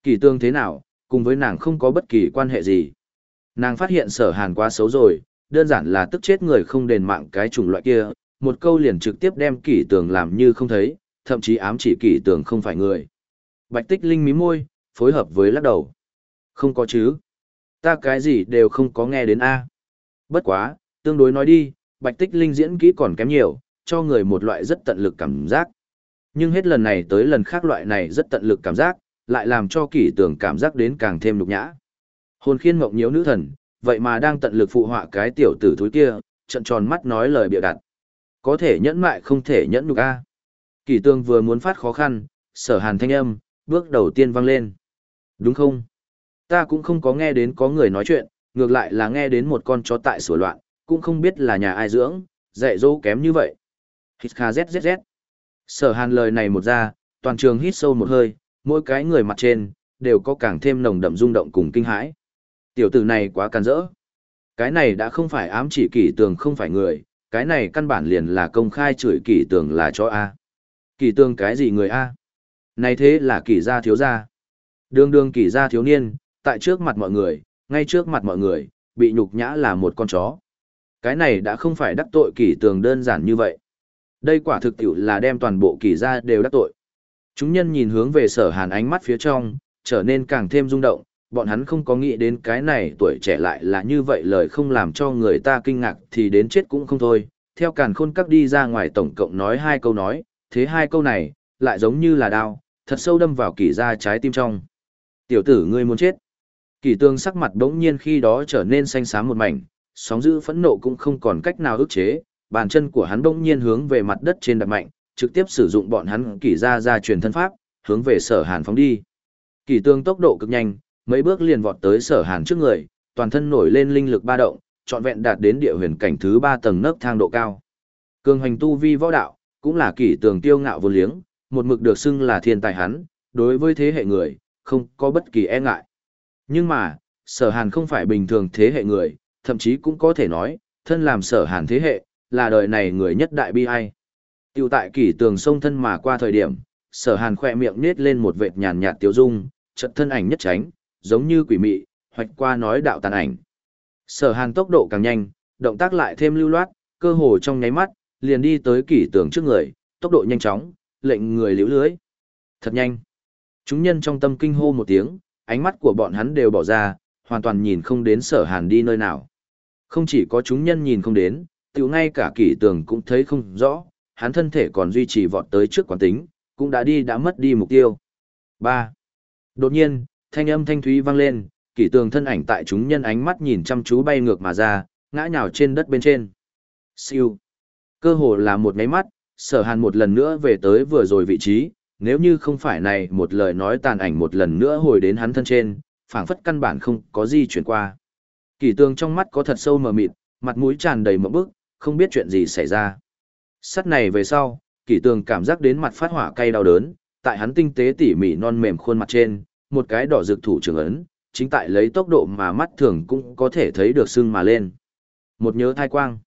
S1: Kỷ tường thế nào, cùng với nàng không có bất kỳ quan hệ gì. Nàng phát hiện sở hàn quá xấu rồi, đơn giản là tức chết người không đền mạng cái chủng loại kia, một câu liền trực tiếp đem kỷ tường làm như không thấy, thậm chí ám chỉ kỷ tường không phải người. Bạch tích linh mí môi, phối hợp với lắc đầu. Không có chứ. Ta cái gì đều không có nghe đến A. Bất quá, tương đối nói đi, bạch tích linh diễn kỹ còn kém nhiều, cho người một loại rất tận lực cảm giác. Nhưng hết lần này tới lần khác loại này rất tận lực cảm giác, lại làm cho kỷ tưởng cảm giác đến càng thêm nhục nhã. Hồn khiên mộng nhiễu nữ thần, vậy mà đang tận lực phụ họa cái tiểu tử thúi kia, trận tròn mắt nói lời bịa đặt. Có thể nhẫn mại không thể nhẫn nhục a. Kỷ tương vừa muốn phát khó khăn, sở hàn thanh âm, bước đầu tiên vang lên. Đúng không? Ta cũng không có nghe đến có người nói chuyện, ngược lại là nghe đến một con chó tại sửa loạn, cũng không biết là nhà ai dưỡng, dạy dỗ kém như vậy. Hít kha zzz. Sở hàn lời này một ra, toàn trường hít sâu một hơi, mỗi cái người mặt trên, đều có càng thêm nồng đậm rung động cùng kinh hãi. Tiểu tử này quá can rỡ. Cái này đã không phải ám chỉ kỷ tường không phải người, cái này căn bản liền là công khai chửi kỷ tường là cho A. Kỷ tường cái gì người A? Này thế là kỷ gia thiếu gia. Đường đường kỷ gia thiếu niên, tại trước mặt mọi người, ngay trước mặt mọi người, bị nhục nhã là một con chó. Cái này đã không phải đắc tội kỷ tường đơn giản như vậy. Đây quả thực tiểu là đem toàn bộ kỷ gia đều đắc tội. Chúng nhân nhìn hướng về sở hàn ánh mắt phía trong, trở nên càng thêm rung động, bọn hắn không có nghĩ đến cái này tuổi trẻ lại là như vậy lời không làm cho người ta kinh ngạc thì đến chết cũng không thôi. Theo càn khôn các đi ra ngoài tổng cộng nói hai câu nói, thế hai câu này, lại giống như là đao, thật sâu đâm vào kỷ ra trái tim trong. Tiểu tử ngươi muốn chết. Kỳ tương sắc mặt đống nhiên khi đó trở nên xanh xám một mảnh, sóng dữ phẫn nộ cũng không còn cách nào ức chế, bàn chân của hắn đống nhiên hướng về mặt đất trên đặt mạnh, trực tiếp sử dụng bọn hắn kỳ ra ra truyền thân pháp, hướng về sở hàn phóng đi. Kỳ tương tốc độ cực nhanh, mấy bước liền vọt tới sở hàn trước người, toàn thân nổi lên linh lực ba động, trọn vẹn đạt đến địa huyền cảnh thứ ba tầng nấc thang độ cao. Cường hành tu vi võ đạo, cũng là kỷ tường tiêu ngạo vô liếng, một mực được xưng là thiên tài hắn, đối với thế hệ người, không có bất kỳ e ngại. Nhưng mà, sở hàn không phải bình thường thế hệ người, thậm chí cũng có thể nói, thân làm sở hàn thế hệ, là đời này người nhất đại bi ai. Tiêu tại kỷ tường sông thân mà qua thời điểm, sở hàn khỏe miệng nết lên một vệt nhàn nhạt tiêu dung, trận thân ảnh nhất tránh, giống như quỷ mị, hoạch qua nói đạo tàn ảnh. Sở hàn tốc độ càng nhanh, động tác lại thêm lưu loát, cơ hồ trong nháy mắt, liền đi tới kỷ tường trước người, tốc độ nhanh chóng, lệnh người liễu lưới. Thật nhanh. Chúng nhân trong tâm kinh hô một tiếng, ánh mắt của bọn hắn đều bỏ ra, hoàn toàn nhìn không đến sở hàn đi nơi nào. Không chỉ có chúng nhân nhìn không đến, tiểu ngay cả kỷ tường cũng thấy không rõ, hắn thân thể còn duy trì vọt tới trước quán tính, cũng đã đi đã mất đi mục tiêu. 3. Đột nhiên, thanh âm thanh thúy vang lên, kỷ tường thân ảnh tại chúng nhân ánh mắt nhìn chăm chú bay ngược mà ra, ngã nhào trên đất bên trên. Siêu. Cơ hồ là một máy mắt, sở hàn một lần nữa về tới vừa rồi vị trí, nếu như không phải này một lời nói tàn ảnh một lần nữa hồi đến hắn thân trên, phảng phất căn bản không có gì chuyển qua. Kỷ tường trong mắt có thật sâu mờ mịt, mặt mũi tràn đầy mộng bức, không biết chuyện gì xảy ra. Sắt này về sau, kỷ tường cảm giác đến mặt phát hỏa cay đau đớn, tại hắn tinh tế tỉ mỉ non mềm khuôn mặt trên, một cái đỏ rực thủ trưởng ấn, chính tại lấy tốc độ mà mắt thường cũng có thể thấy được sưng mà lên. Một nhớ thai quang.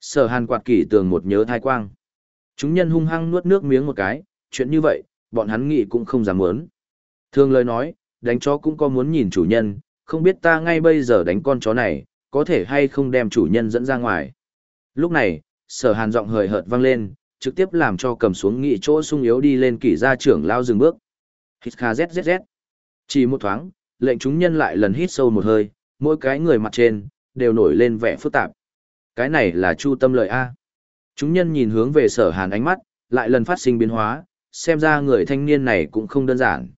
S1: Sở hàn quạt kỷ tường một nhớ thai quang. Chúng nhân hung hăng nuốt nước miếng một cái, chuyện như vậy, bọn hắn nghĩ cũng không dám muốn. Thường lời nói, đánh chó cũng có muốn nhìn chủ nhân, không biết ta ngay bây giờ đánh con chó này, có thể hay không đem chủ nhân dẫn ra ngoài. Lúc này, sở hàn giọng hời hợt vang lên, trực tiếp làm cho cầm xuống nghị chỗ sung yếu đi lên kỷ gia trưởng lao dừng bước. Hít kha zzz. Chỉ một thoáng, lệnh chúng nhân lại lần hít sâu một hơi, mỗi cái người mặt trên, đều nổi lên vẻ phức tạp. Cái này là chu tâm lợi A. Chúng nhân nhìn hướng về sở hàn ánh mắt, lại lần phát sinh biến hóa, xem ra người thanh niên này cũng không đơn giản.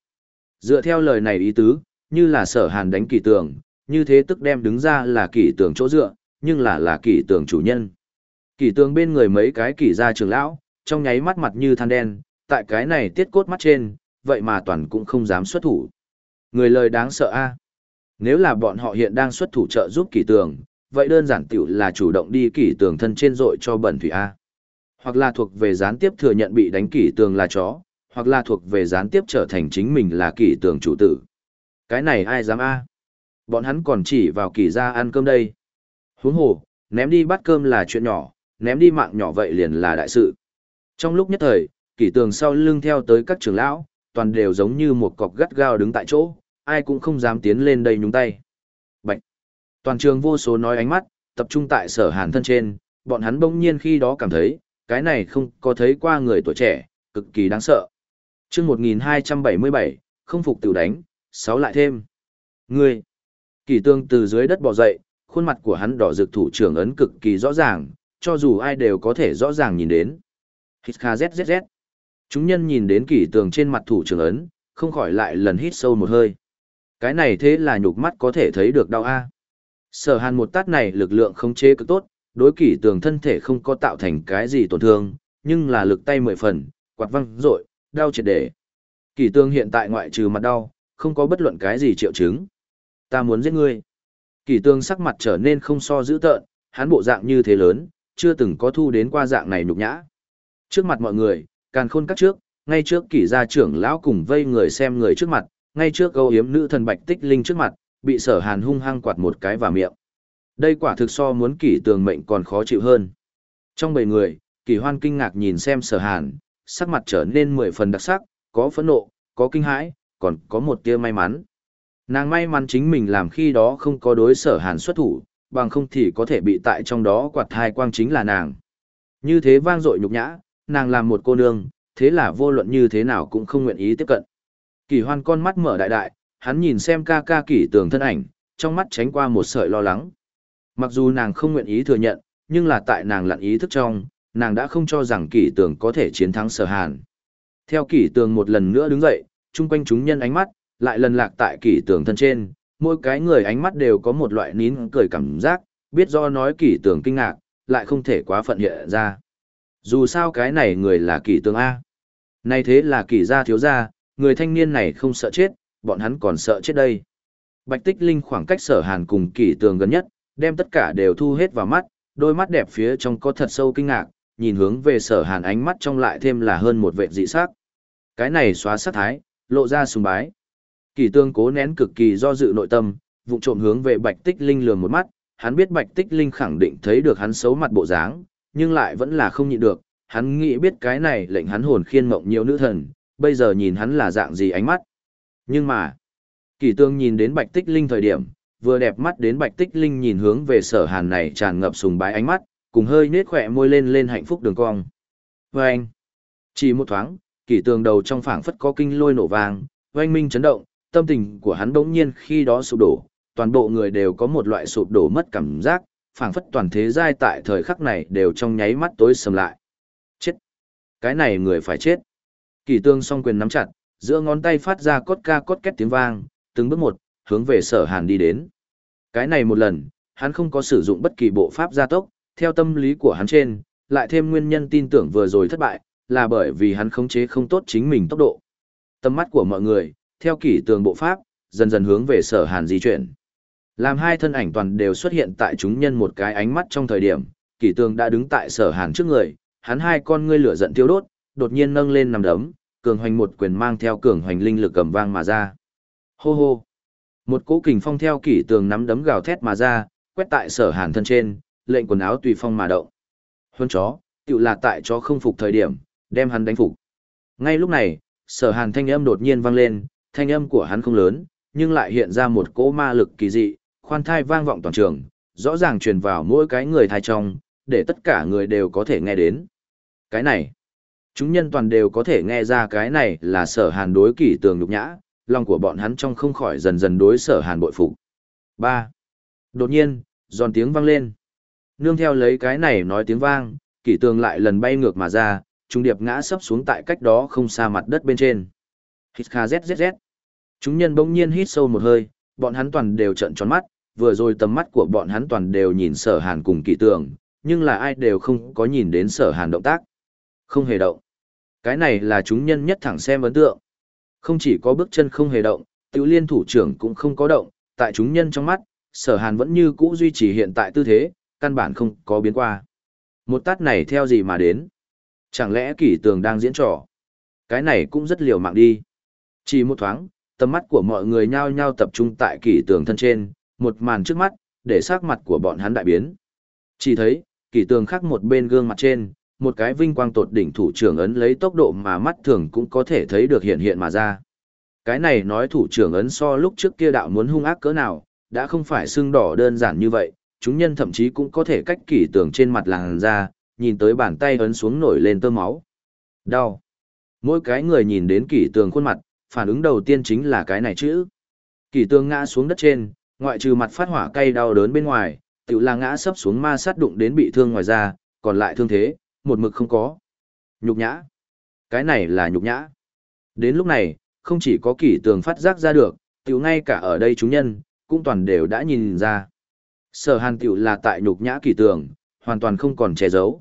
S1: Dựa theo lời này ý tứ, như là sở hàn đánh kỳ tường, như thế tức đem đứng ra là kỳ tường chỗ dựa, nhưng là là kỳ tường chủ nhân. Kỳ tường bên người mấy cái kỳ gia trường lão, trong nháy mắt mặt như than đen, tại cái này tiết cốt mắt trên, vậy mà toàn cũng không dám xuất thủ. Người lời đáng sợ a. Nếu là bọn họ hiện đang xuất thủ trợ giúp kỳ tường, vậy đơn giản tiểu là chủ động đi kỳ tường thân trên rội cho bẩn thủy a. Hoặc là thuộc về gián tiếp thừa nhận bị đánh kỷ tường là chó, hoặc là thuộc về gián tiếp trở thành chính mình là kỷ tường chủ tử. Cái này ai dám a? Bọn hắn còn chỉ vào kỷ ra ăn cơm đây. Huống hồ, ném đi bát cơm là chuyện nhỏ, ném đi mạng nhỏ vậy liền là đại sự. Trong lúc nhất thời, kỷ tường sau lưng theo tới các trưởng lão, toàn đều giống như một cọc gắt gao đứng tại chỗ, ai cũng không dám tiến lên đây nhúng tay. Bạch! Toàn trường vô số nói ánh mắt, tập trung tại sở hàn thân trên, bọn hắn bỗng nhiên khi đó cảm thấy, cái này không có thấy qua người tuổi trẻ, cực kỳ đáng sợ. chương 1277, không phục tiểu đánh, sáu lại thêm. Ngươi! Kỳ tương từ dưới đất bò dậy, khuôn mặt của hắn đỏ rực thủ trưởng ấn cực kỳ rõ ràng, cho dù ai đều có thể rõ ràng nhìn đến. Hít kha zzz. Chúng nhân nhìn đến kỳ tường trên mặt thủ trưởng ấn, không khỏi lại lần hít sâu một hơi. Cái này thế là nhục mắt có thể thấy được đau a. Sở hàn một tát này lực lượng không chế cực tốt, đối kỷ tường thân thể không có tạo thành cái gì tổn thương, nhưng là lực tay mười phần, quạt văng rội, đau triệt để. Kỷ tường hiện tại ngoại trừ mặt đau, không có bất luận cái gì triệu chứng. Ta muốn giết ngươi. Kỷ tường sắc mặt trở nên không so dữ tợn, hắn bộ dạng như thế lớn, chưa từng có thu đến qua dạng này nhục nhã. Trước mặt mọi người, càn khôn các trước, ngay trước kỷ gia trưởng lão cùng vây người xem người trước mặt, ngay trước câu hiếm nữ thần bạch tích linh trước mặt, bị sở hàn hung hăng quạt một cái vào miệng. Đây quả thực so muốn kỷ tường mệnh còn khó chịu hơn. Trong bầy người, kỷ hoan kinh ngạc nhìn xem sở hàn, sắc mặt trở nên mười phần đặc sắc, có phẫn nộ, có kinh hãi, còn có một tia may mắn. Nàng may mắn chính mình làm khi đó không có đối sở hàn xuất thủ, bằng không thì có thể bị tại trong đó quạt thai quang chính là nàng. Như thế vang dội nhục nhã, nàng làm một cô nương, thế là vô luận như thế nào cũng không nguyện ý tiếp cận. Kỳ hoan con mắt mở đại đại, hắn nhìn xem ca ca kỷ tường thân ảnh, trong mắt tránh qua một sợi lo lắng. Mặc dù nàng không nguyện ý thừa nhận, nhưng là tại nàng lặn ý thức trong, nàng đã không cho rằng kỷ tường có thể chiến thắng sở hàn. Theo kỷ tường một lần nữa đứng dậy, chung quanh chúng nhân ánh mắt, lại lần lạc tại kỷ tường thân trên, mỗi cái người ánh mắt đều có một loại nín cười cảm giác, biết do nói kỷ tường kinh ngạc, lại không thể quá phận hiện ra. Dù sao cái này người là kỷ tường A. nay thế là kỷ gia thiếu gia, người thanh niên này không sợ chết, bọn hắn còn sợ chết đây. Bạch Tích Linh khoảng cách sở hàn cùng kỷ tường gần nhất, đem tất cả đều thu hết vào mắt, đôi mắt đẹp phía trong có thật sâu kinh ngạc, nhìn hướng về sở hàn ánh mắt trong lại thêm là hơn một vệ dị sắc. Cái này xóa sát thái, lộ ra sùng bái. Kỳ tương cố nén cực kỳ do dự nội tâm, vụ trộm hướng về Bạch Tích Linh lườm một mắt, hắn biết Bạch Tích Linh khẳng định thấy được hắn xấu mặt bộ dáng, nhưng lại vẫn là không nhịn được, hắn nghĩ biết cái này lệnh hắn hồn khiên mộng nhiều nữ thần, bây giờ nhìn hắn là dạng gì ánh mắt. Nhưng mà, kỳ tương nhìn đến Bạch Tích Linh thời điểm, vừa đẹp mắt đến Bạch Tích Linh nhìn hướng về sở hàn này tràn ngập sùng bái ánh mắt, cùng hơi nết khỏe môi lên lên hạnh phúc đường cong. vê anh, chỉ một thoáng, kỷ tường đầu trong phảng phất có kinh lôi nổ vàng, oanh minh chấn động, tâm tình của hắn bỗng nhiên khi đó sụp đổ, toàn bộ người đều có một loại sụp đổ mất cảm giác, phảng phất toàn thế giai tại thời khắc này đều trong nháy mắt tối sầm lại. Chết! Cái này người phải chết! kỷ tương song quyền nắm chặt, giữa ngón tay phát ra cốt ca cốt két tiếng vang, từng bước một, hướng về sở hàn đi đến. Cái này một lần, hắn không có sử dụng bất kỳ bộ pháp gia tốc, theo tâm lý của hắn trên, lại thêm nguyên nhân tin tưởng vừa rồi thất bại, là bởi vì hắn khống chế không tốt chính mình tốc độ. Tâm mắt của mọi người, theo kỷ tường bộ pháp, dần dần hướng về sở hàn di chuyển. Làm hai thân ảnh toàn đều xuất hiện tại chúng nhân một cái ánh mắt trong thời điểm, kỷ tường đã đứng tại sở hàn trước người, hắn hai con ngươi lửa giận tiêu đốt, đột nhiên nâng lên nằm đấm, cường hoành một quyền mang theo cường hoành linh lực cầm vang mà ra. Hô hô! Một cỗ kình phong theo kỷ tường nắm đấm gào thét mà ra, quét tại sở hàn thân trên, lệnh quần áo tùy phong mà động. Hơn chó, tự là tại chó không phục thời điểm, đem hắn đánh phục. Ngay lúc này, sở hàn thanh âm đột nhiên vang lên, thanh âm của hắn không lớn, nhưng lại hiện ra một cỗ ma lực kỳ dị, khoan thai vang vọng toàn trường, rõ ràng truyền vào mỗi cái người thai trong, để tất cả người đều có thể nghe đến. Cái này, chúng nhân toàn đều có thể nghe ra cái này là sở hàn đối kỷ tường nhục nhã, lòng của bọn hắn trong không khỏi dần dần đối sở hàn bội phục. ba Đột nhiên, giòn tiếng vang lên. Nương theo lấy cái này nói tiếng vang, kỷ tường lại lần bay ngược mà ra, trung điệp ngã sấp xuống tại cách đó không xa mặt đất bên trên. Hít kha zzz. Chúng nhân bỗng nhiên hít sâu một hơi, bọn hắn toàn đều trợn tròn mắt, vừa rồi tầm mắt của bọn hắn toàn đều nhìn sở hàn cùng kỷ tường, nhưng là ai đều không có nhìn đến sở hàn động tác. Không hề động. Cái này là chúng nhân nhất thẳng xem ấn tượng. Không chỉ có bước chân không hề động, tiểu liên thủ trưởng cũng không có động, tại chúng nhân trong mắt, sở hàn vẫn như cũ duy trì hiện tại tư thế, căn bản không có biến qua. Một tát này theo gì mà đến? Chẳng lẽ kỷ tường đang diễn trò? Cái này cũng rất liều mạng đi. Chỉ một thoáng, tầm mắt của mọi người nhao nhao tập trung tại kỷ tường thân trên, một màn trước mắt, để sắc mặt của bọn hắn đại biến. Chỉ thấy, Kỷ tường khắc một bên gương mặt trên, một cái vinh quang tột đỉnh thủ trưởng ấn lấy tốc độ mà mắt thường cũng có thể thấy được hiện hiện mà ra. Cái này nói thủ trưởng ấn so lúc trước kia đạo muốn hung ác cỡ nào, đã không phải xương đỏ đơn giản như vậy, chúng nhân thậm chí cũng có thể cách kỳ tường trên mặt làn ra, nhìn tới bàn tay ấn xuống nổi lên tơ máu. Đau. Mỗi cái người nhìn đến kỳ tường khuôn mặt, phản ứng đầu tiên chính là cái này chữ. Kỳ tường ngã xuống đất trên, ngoại trừ mặt phát hỏa cay đau đớn bên ngoài, tự là ngã sấp xuống ma sát đụng đến bị thương ngoài ra, còn lại thương thế, một mực không có. Nhục nhã. Cái này là nhục nhã. Đến lúc này, không chỉ có kỷ tường phát giác ra được, tiểu ngay cả ở đây chúng nhân, cũng toàn đều đã nhìn ra. Sở hàn tiểu là tại nhục nhã kỷ tường, hoàn toàn không còn che giấu.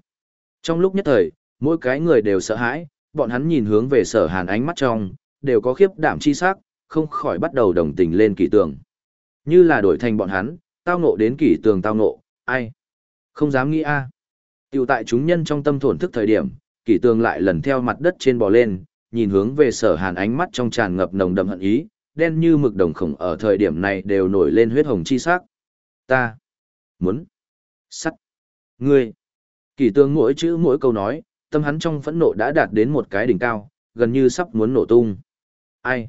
S1: Trong lúc nhất thời, mỗi cái người đều sợ hãi, bọn hắn nhìn hướng về sở hàn ánh mắt trong, đều có khiếp đảm chi sắc, không khỏi bắt đầu đồng tình lên kỷ tường. Như là đổi thành bọn hắn, tao ngộ đến kỷ tường tao ngộ, ai? Không dám nghĩ a. Tiểu tại chúng nhân trong tâm thổn thức thời điểm, kỷ tường lại lần theo mặt đất trên bò lên, nhìn hướng về sở hàn ánh mắt trong tràn ngập nồng đậm hận ý, đen như mực đồng khổng ở thời điểm này đều nổi lên huyết hồng chi sắc. Ta muốn sắt ngươi. Kỷ tường mỗi chữ mỗi câu nói, tâm hắn trong phẫn nộ đã đạt đến một cái đỉnh cao, gần như sắp muốn nổ tung. Ai?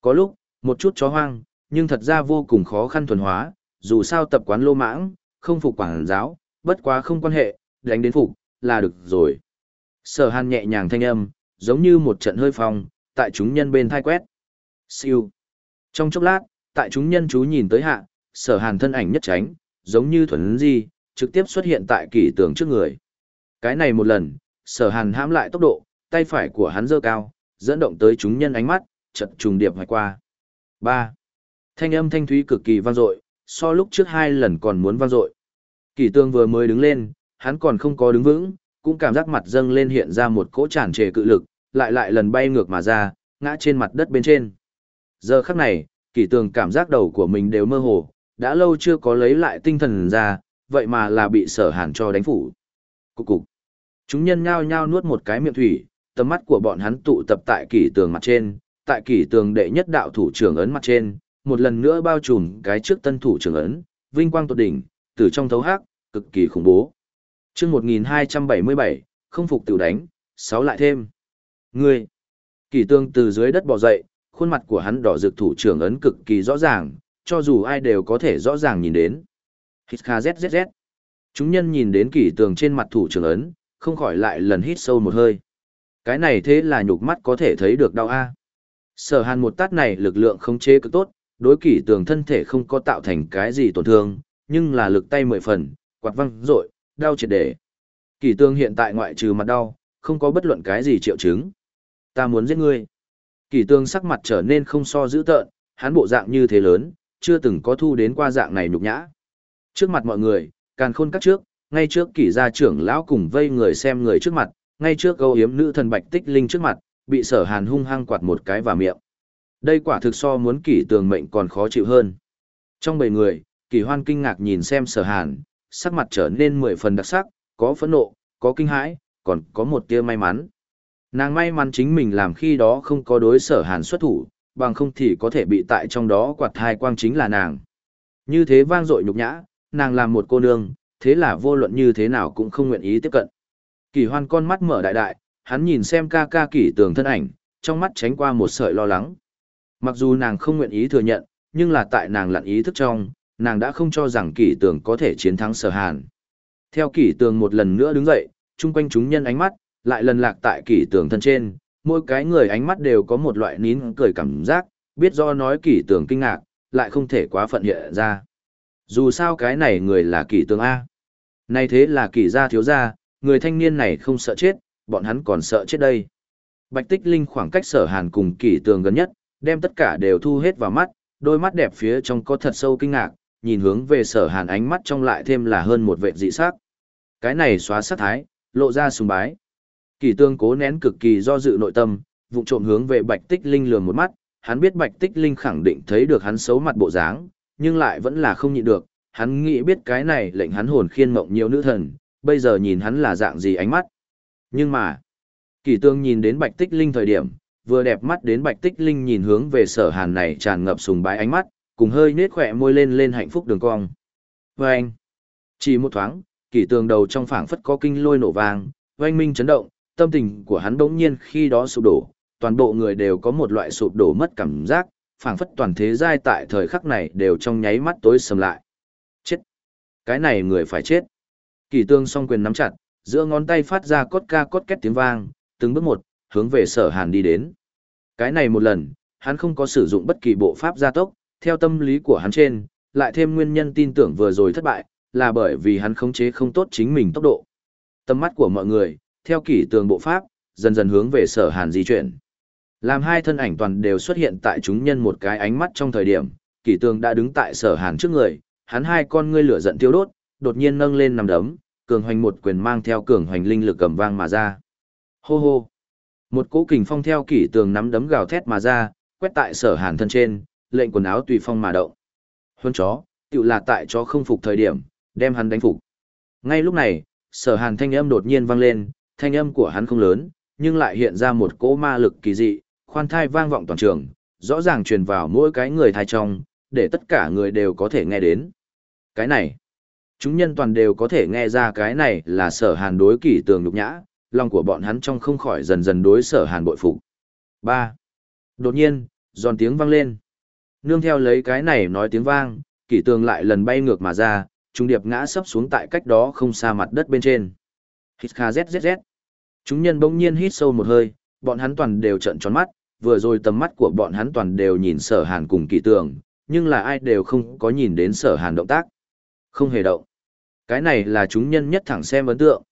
S1: Có lúc, một chút chó hoang, nhưng thật ra vô cùng khó khăn thuần hóa, dù sao tập quán lô mãng, không phục quảng giáo, bất quá không quan hệ, đánh đến phục, là được rồi. Sở hàn nhẹ nhàng thanh âm, giống như một trận hơi phong, tại chúng nhân bên thai quét. Siêu. Trong chốc lát, tại chúng nhân chú nhìn tới hạ, sở hàn thân ảnh nhất tránh, giống như thuần di, trực tiếp xuất hiện tại kỷ tường trước người. Cái này một lần, sở hàn hãm lại tốc độ, tay phải của hắn giơ cao, dẫn động tới chúng nhân ánh mắt, chật trùng điệp hoài qua. 3. Thanh âm thanh thúy cực kỳ vang dội, so lúc trước hai lần còn muốn vang dội. Kỷ tường vừa mới đứng lên, hắn còn không có đứng vững, cũng cảm giác mặt dâng lên hiện ra một cỗ tràn trề cự lực, lại lại lần bay ngược mà ra, ngã trên mặt đất bên trên. Giờ khắc này, kỷ tường cảm giác đầu của mình đều mơ hồ, đã lâu chưa có lấy lại tinh thần ra, vậy mà là bị sở hàn cho đánh phủ. Cục cục. Chúng nhân nhao nhao nuốt một cái miệng thủy, tầm mắt của bọn hắn tụ tập tại kỷ tường mặt trên, tại kỷ tường đệ nhất đạo thủ trưởng ấn mặt trên, một lần nữa bao trùm cái trước tân thủ trưởng ấn, vinh quang tột đỉnh, từ trong thấu hắc, cực kỳ khủng bố chương 1277, không phục tiểu đánh, sáu lại thêm. Ngươi, kỳ tương từ dưới đất bò dậy, khuôn mặt của hắn đỏ rực thủ trưởng ấn cực kỳ rõ ràng, cho dù ai đều có thể rõ ràng nhìn đến. Hít kha zzz. Chúng nhân nhìn đến kỳ tường trên mặt thủ trưởng ấn, không khỏi lại lần hít sâu một hơi. Cái này thế là nhục mắt có thể thấy được đau a. Sở hàn một tát này lực lượng không chế cực tốt, đối kỳ tường thân thể không có tạo thành cái gì tổn thương, nhưng là lực tay mười phần, quạt văng rội, đau triệt để. Kỳ tương hiện tại ngoại trừ mặt đau, không có bất luận cái gì triệu chứng. Ta muốn giết ngươi. Kỳ tương sắc mặt trở nên không so dữ tợn, hắn bộ dạng như thế lớn, chưa từng có thu đến qua dạng này nhục nhã. Trước mặt mọi người, càn khôn cắt trước, ngay trước kỳ gia trưởng lão cùng vây người xem người trước mặt, ngay trước câu hiếm nữ thần bạch tích linh trước mặt, bị sở hàn hung hăng quạt một cái vào miệng. Đây quả thực so muốn kỳ tường mệnh còn khó chịu hơn. Trong bầy người, kỳ hoan kinh ngạc nhìn xem sở hàn, sắc mặt trở nên mười phần đặc sắc, có phẫn nộ, có kinh hãi, còn có một tia may mắn. Nàng may mắn chính mình làm khi đó không có đối sở hàn xuất thủ, bằng không thì có thể bị tại trong đó quạt hai quang chính là nàng. Như thế vang dội nhục nhã, nàng làm một cô nương, thế là vô luận như thế nào cũng không nguyện ý tiếp cận. Kỳ hoan con mắt mở đại đại, hắn nhìn xem ca ca kỳ tường thân ảnh, trong mắt tránh qua một sợi lo lắng. Mặc dù nàng không nguyện ý thừa nhận, nhưng là tại nàng lặn ý thức trong, nàng đã không cho rằng kỷ tường có thể chiến thắng sở hàn. Theo kỷ tường một lần nữa đứng dậy, chung quanh chúng nhân ánh mắt, lại lần lạc tại kỷ tường thân trên, mỗi cái người ánh mắt đều có một loại nín cười cảm giác, biết do nói kỷ tường kinh ngạc, lại không thể quá phận hiện ra. Dù sao cái này người là kỷ tường A. Này thế là kỷ gia thiếu gia, người thanh niên này không sợ chết, bọn hắn còn sợ chết đây. Bạch Tích Linh khoảng cách sở hàn cùng kỷ tường gần nhất, đem tất cả đều thu hết vào mắt, đôi mắt đẹp phía trong có thật sâu kinh ngạc, nhìn hướng về sở hàn ánh mắt trong lại thêm là hơn một vệ dị sắc. Cái này xóa sát thái, lộ ra sùng bái. Kỳ tương cố nén cực kỳ do dự nội tâm, vụng trộm hướng về bạch tích linh lường một mắt, hắn biết bạch tích linh khẳng định thấy được hắn xấu mặt bộ dáng, nhưng lại vẫn là không nhịn được, hắn nghĩ biết cái này lệnh hắn hồn khiên mộng nhiều nữ thần, bây giờ nhìn hắn là dạng gì ánh mắt. Nhưng mà, kỳ tương nhìn đến bạch tích linh thời điểm, vừa đẹp mắt đến bạch tích linh nhìn hướng về sở hàn này tràn ngập sùng bái ánh mắt, cùng hơi nết khỏe môi lên lên hạnh phúc đường cong. Và anh, chỉ một thoáng, kỷ tường đầu trong phảng phất có kinh lôi nổ vàng, oanh minh chấn động, tâm tình của hắn bỗng nhiên khi đó sụp đổ, toàn bộ người đều có một loại sụp đổ mất cảm giác, phảng phất toàn thế giai tại thời khắc này đều trong nháy mắt tối sầm lại. Chết! Cái này người phải chết! Kỷ tương song quyền nắm chặt, giữa ngón tay phát ra cốt ca cốt két tiếng vang, từng bước một, hướng về sở hàn đi đến. Cái này một lần, hắn không có sử dụng bất kỳ bộ pháp gia tốc, theo tâm lý của hắn trên, lại thêm nguyên nhân tin tưởng vừa rồi thất bại, là bởi vì hắn khống chế không tốt chính mình tốc độ. Tâm mắt của mọi người, theo kỷ tường bộ pháp, dần dần hướng về sở hàn di chuyển. Làm hai thân ảnh toàn đều xuất hiện tại chúng nhân một cái ánh mắt trong thời điểm, kỷ tường đã đứng tại sở hàn trước người, hắn hai con ngươi lửa giận tiêu đốt, đột nhiên nâng lên nằm đấm, cường hoành một quyền mang theo cường hoành linh lực cầm vang mà ra. Hô hô! Một cỗ kình phong theo kỷ tường nắm đấm gào thét mà ra, quét tại sở hàn thân trên, lệnh quần áo tùy phong mà động. huân chó, tự là tại chó không phục thời điểm, đem hắn đánh phục. Ngay lúc này, sở hàn thanh âm đột nhiên vang lên, thanh âm của hắn không lớn, nhưng lại hiện ra một cỗ ma lực kỳ dị, khoan thai vang vọng toàn trường, rõ ràng truyền vào mỗi cái người thai trong, để tất cả người đều có thể nghe đến. Cái này, chúng nhân toàn đều có thể nghe ra cái này là sở hàn đối kỷ tường nhục nhã, lòng của bọn hắn trong không khỏi dần dần đối sở hàn bội phục. 3. Đột nhiên, giòn tiếng vang lên. Nương theo lấy cái này nói tiếng vang, kỷ tường lại lần bay ngược mà ra, trung điệp ngã sấp xuống tại cách đó không xa mặt đất bên trên. Hít kha zzz. Chúng nhân bỗng nhiên hít sâu một hơi, bọn hắn toàn đều trợn tròn mắt, vừa rồi tầm mắt của bọn hắn toàn đều nhìn sở hàn cùng kỷ tường, nhưng là ai đều không có nhìn đến sở hàn động tác. Không hề động. Cái này là chúng nhân nhất thẳng xem ấn tượng.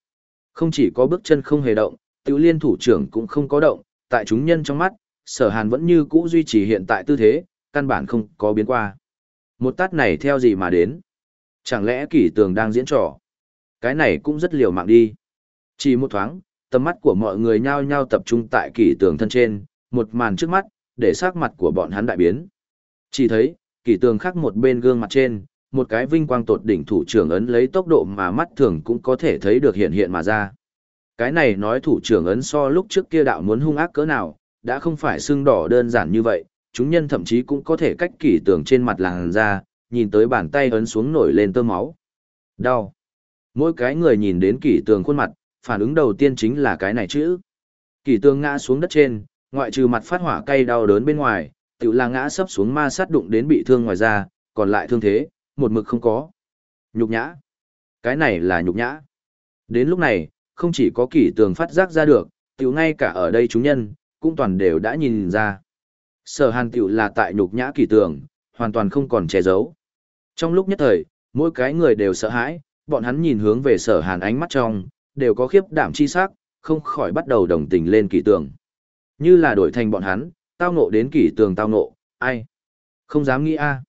S1: Không chỉ có bước chân không hề động, tiểu liên thủ trưởng cũng không có động, tại chúng nhân trong mắt, sở hàn vẫn như cũ duy trì hiện tại tư thế, căn bản không có biến qua. Một tát này theo gì mà đến? Chẳng lẽ kỷ tường đang diễn trò? Cái này cũng rất liều mạng đi. Chỉ một thoáng, tầm mắt của mọi người nhao nhao tập trung tại kỷ tường thân trên, một màn trước mắt, để sắc mặt của bọn hắn đại biến. Chỉ thấy, kỷ tường khắc một bên gương mặt trên, một cái vinh quang tột đỉnh thủ trưởng ấn lấy tốc độ mà mắt thường cũng có thể thấy được hiện hiện mà ra. Cái này nói thủ trưởng ấn so lúc trước kia đạo muốn hung ác cỡ nào, đã không phải xương đỏ đơn giản như vậy, chúng nhân thậm chí cũng có thể cách kỷ tường trên mặt làn da, nhìn tới bàn tay ấn xuống nổi lên tơ máu. Đau. Mỗi cái người nhìn đến kỷ tường khuôn mặt, phản ứng đầu tiên chính là cái này chữ. Kỷ tường ngã xuống đất trên, ngoại trừ mặt phát hỏa cay đau đớn bên ngoài, tự là ngã sấp xuống ma sát đụng đến bị thương ngoài ra, còn lại thương thế, một mực không có. Nhục nhã. Cái này là nhục nhã. Đến lúc này, không chỉ có kỷ tường phát giác ra được, tiểu ngay cả ở đây chúng nhân, cũng toàn đều đã nhìn ra. Sở hàn tiểu là tại nhục nhã kỳ tường, hoàn toàn không còn che giấu. Trong lúc nhất thời, mỗi cái người đều sợ hãi, bọn hắn nhìn hướng về sở hàn ánh mắt trong, đều có khiếp đảm chi sắc, không khỏi bắt đầu đồng tình lên kỳ tường. Như là đổi thành bọn hắn, tao ngộ đến kỳ tường tao ngộ, ai? Không dám nghĩ a. À.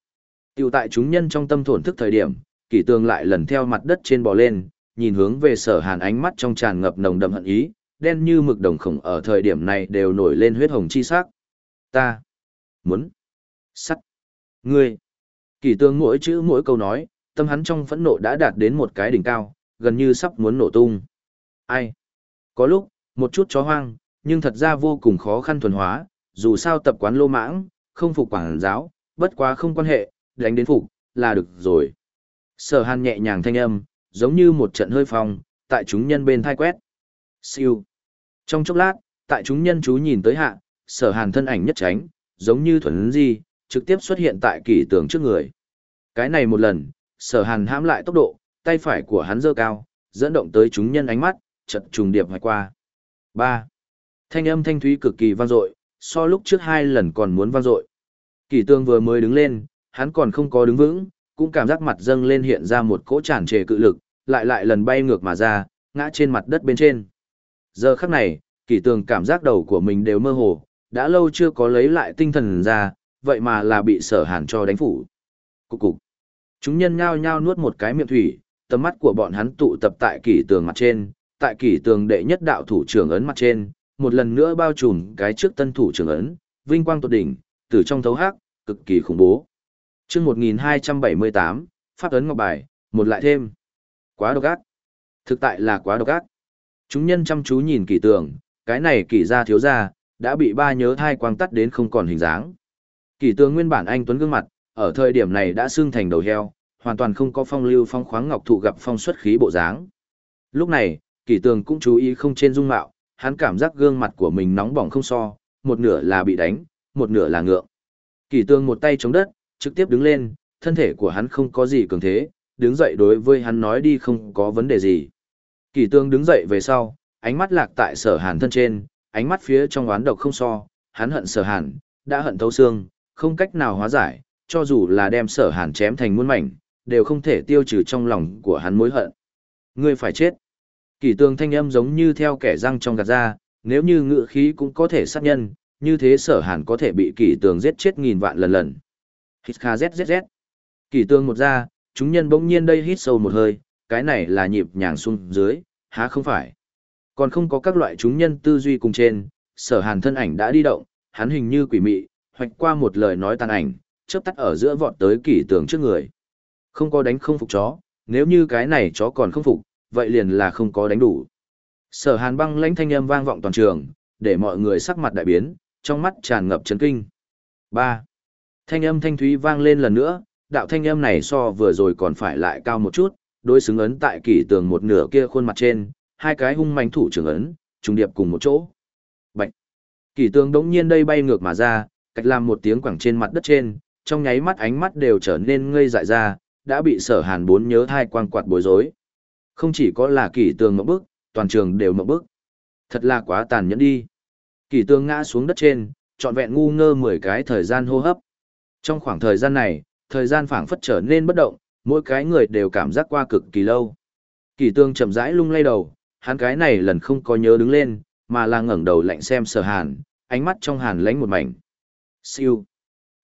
S1: Tiểu tại chúng nhân trong tâm thổn thức thời điểm, kỷ tường lại lần theo mặt đất trên bò lên, nhìn hướng về sở hàn ánh mắt trong tràn ngập nồng đậm hận ý, đen như mực đồng khổng ở thời điểm này đều nổi lên huyết hồng chi sắc. Ta muốn sắt ngươi. Kỷ tướng mỗi chữ mỗi câu nói, tâm hắn trong phẫn nộ đã đạt đến một cái đỉnh cao, gần như sắp muốn nổ tung. Ai? Có lúc, một chút chó hoang, nhưng thật ra vô cùng khó khăn thuần hóa, dù sao tập quán lô mãng, không phục quảng giáo, bất quá không quan hệ, đánh đến phục, là được rồi. Sở hàn nhẹ nhàng thanh âm, giống như một trận hơi phong, tại chúng nhân bên thai quét. Siêu. Trong chốc lát, tại chúng nhân chú nhìn tới hạ, sở hàn thân ảnh nhất tránh, giống như thuần di, trực tiếp xuất hiện tại kỷ tường trước người. Cái này một lần, sở hàn hãm lại tốc độ, tay phải của hắn giơ cao, dẫn động tới chúng nhân ánh mắt, chật trùng điệp hoài qua. 3. Thanh âm thanh thúy cực kỳ vang dội, so lúc trước hai lần còn muốn vang dội. Kỷ tường vừa mới đứng lên, hắn còn không có đứng vững, cũng cảm giác mặt dâng lên hiện ra một cỗ tràn trề cự lực, lại lại lần bay ngược mà ra, ngã trên mặt đất bên trên. Giờ khắc này, kỷ tường cảm giác đầu của mình đều mơ hồ, đã lâu chưa có lấy lại tinh thần ra, vậy mà là bị sở hàn cho đánh phủ. Cục cục. Chúng nhân nhao nhao nuốt một cái miệng thủy, tầm mắt của bọn hắn tụ tập tại kỷ tường mặt trên, tại kỷ tường đệ nhất đạo thủ trưởng ấn mặt trên, một lần nữa bao trùm cái trước tân thủ trưởng ấn, vinh quang tột đỉnh, từ trong thấu hắc, cực kỳ khủng bố. Chương 1278, Pháp ấn ngọc bài, một lại thêm. Quá độc ác. Thực tại là quá độc ác. Chúng nhân chăm chú nhìn kỷ tường, cái này kỷ gia thiếu gia, đã bị ba nhớ thai quang tắt đến không còn hình dáng. Kỷ tướng nguyên bản anh tuấn gương mặt, ở thời điểm này đã xương thành đầu heo, hoàn toàn không có phong lưu phong khoáng ngọc thụ gặp phong xuất khí bộ dáng. Lúc này, kỷ tường cũng chú ý không trên dung mạo, hắn cảm giác gương mặt của mình nóng bỏng không so, một nửa là bị đánh, một nửa là ngượng. Kỷ tường một tay chống đất, trực tiếp đứng lên, thân thể của hắn không có gì cường thế, đứng dậy đối với hắn nói đi không có vấn đề gì. Kỷ tường đứng dậy về sau, ánh mắt lạc tại sở hàn thân trên, ánh mắt phía trong oán độc không so, hắn hận sở hàn, đã hận thấu xương, không cách nào hóa giải, cho dù là đem sở hàn chém thành muôn mảnh, đều không thể tiêu trừ trong lòng của hắn mối hận. Ngươi phải chết. Kỷ tường thanh âm giống như theo kẻ răng trong gạt ra, nếu như ngựa khí cũng có thể sát nhân, như thế sở hàn có thể bị kỷ tường giết chết nghìn vạn lần lần. Hít kha zzz. Kỷ tường một ra, chúng nhân bỗng nhiên đây hít sâu một hơi, cái này là nhịp nhàng xuống dưới, há không phải. Còn không có các loại chúng nhân tư duy cùng trên, sở hàn thân ảnh đã đi động, hắn hình như quỷ mị, hoạch qua một lời nói tàn ảnh, chớp tắt ở giữa vọt tới kỷ tường trước người. Không có đánh không phục chó, nếu như cái này chó còn không phục, vậy liền là không có đánh đủ. Sở hàn băng lãnh thanh âm vang vọng toàn trường, để mọi người sắc mặt đại biến, trong mắt tràn ngập chấn kinh. 3. Thanh âm thanh thúy vang lên lần nữa, đạo thanh âm này so vừa rồi còn phải lại cao một chút, đối xứng ấn tại kỷ tường một nửa kia khuôn mặt trên, hai cái hung manh thủ trưởng ấn, trùng điệp cùng một chỗ. Bạch. Kỷ tướng đống nhiên đây bay ngược mà ra, cách làm một tiếng quẳng trên mặt đất trên, trong nháy mắt ánh mắt đều trở nên ngây dại ra, đã bị sở hàn bốn nhớ thai quang quạt bối rối. Không chỉ có là kỷ tường mộng bức, toàn trường đều mộng bức. Thật là quá tàn nhẫn đi. Kỷ tường ngã xuống đất trên, trọn vẹn ngu ngơ 10 cái thời gian hô hấp. Trong khoảng thời gian này, thời gian phảng phất trở nên bất động, mỗi cái người đều cảm giác qua cực kỳ lâu. Kỷ tường chậm rãi lung lay đầu, hắn cái này lần không có nhớ đứng lên, mà là ngẩng đầu lạnh xem sở hàn, ánh mắt trong hàn lánh một mảnh. Siêu.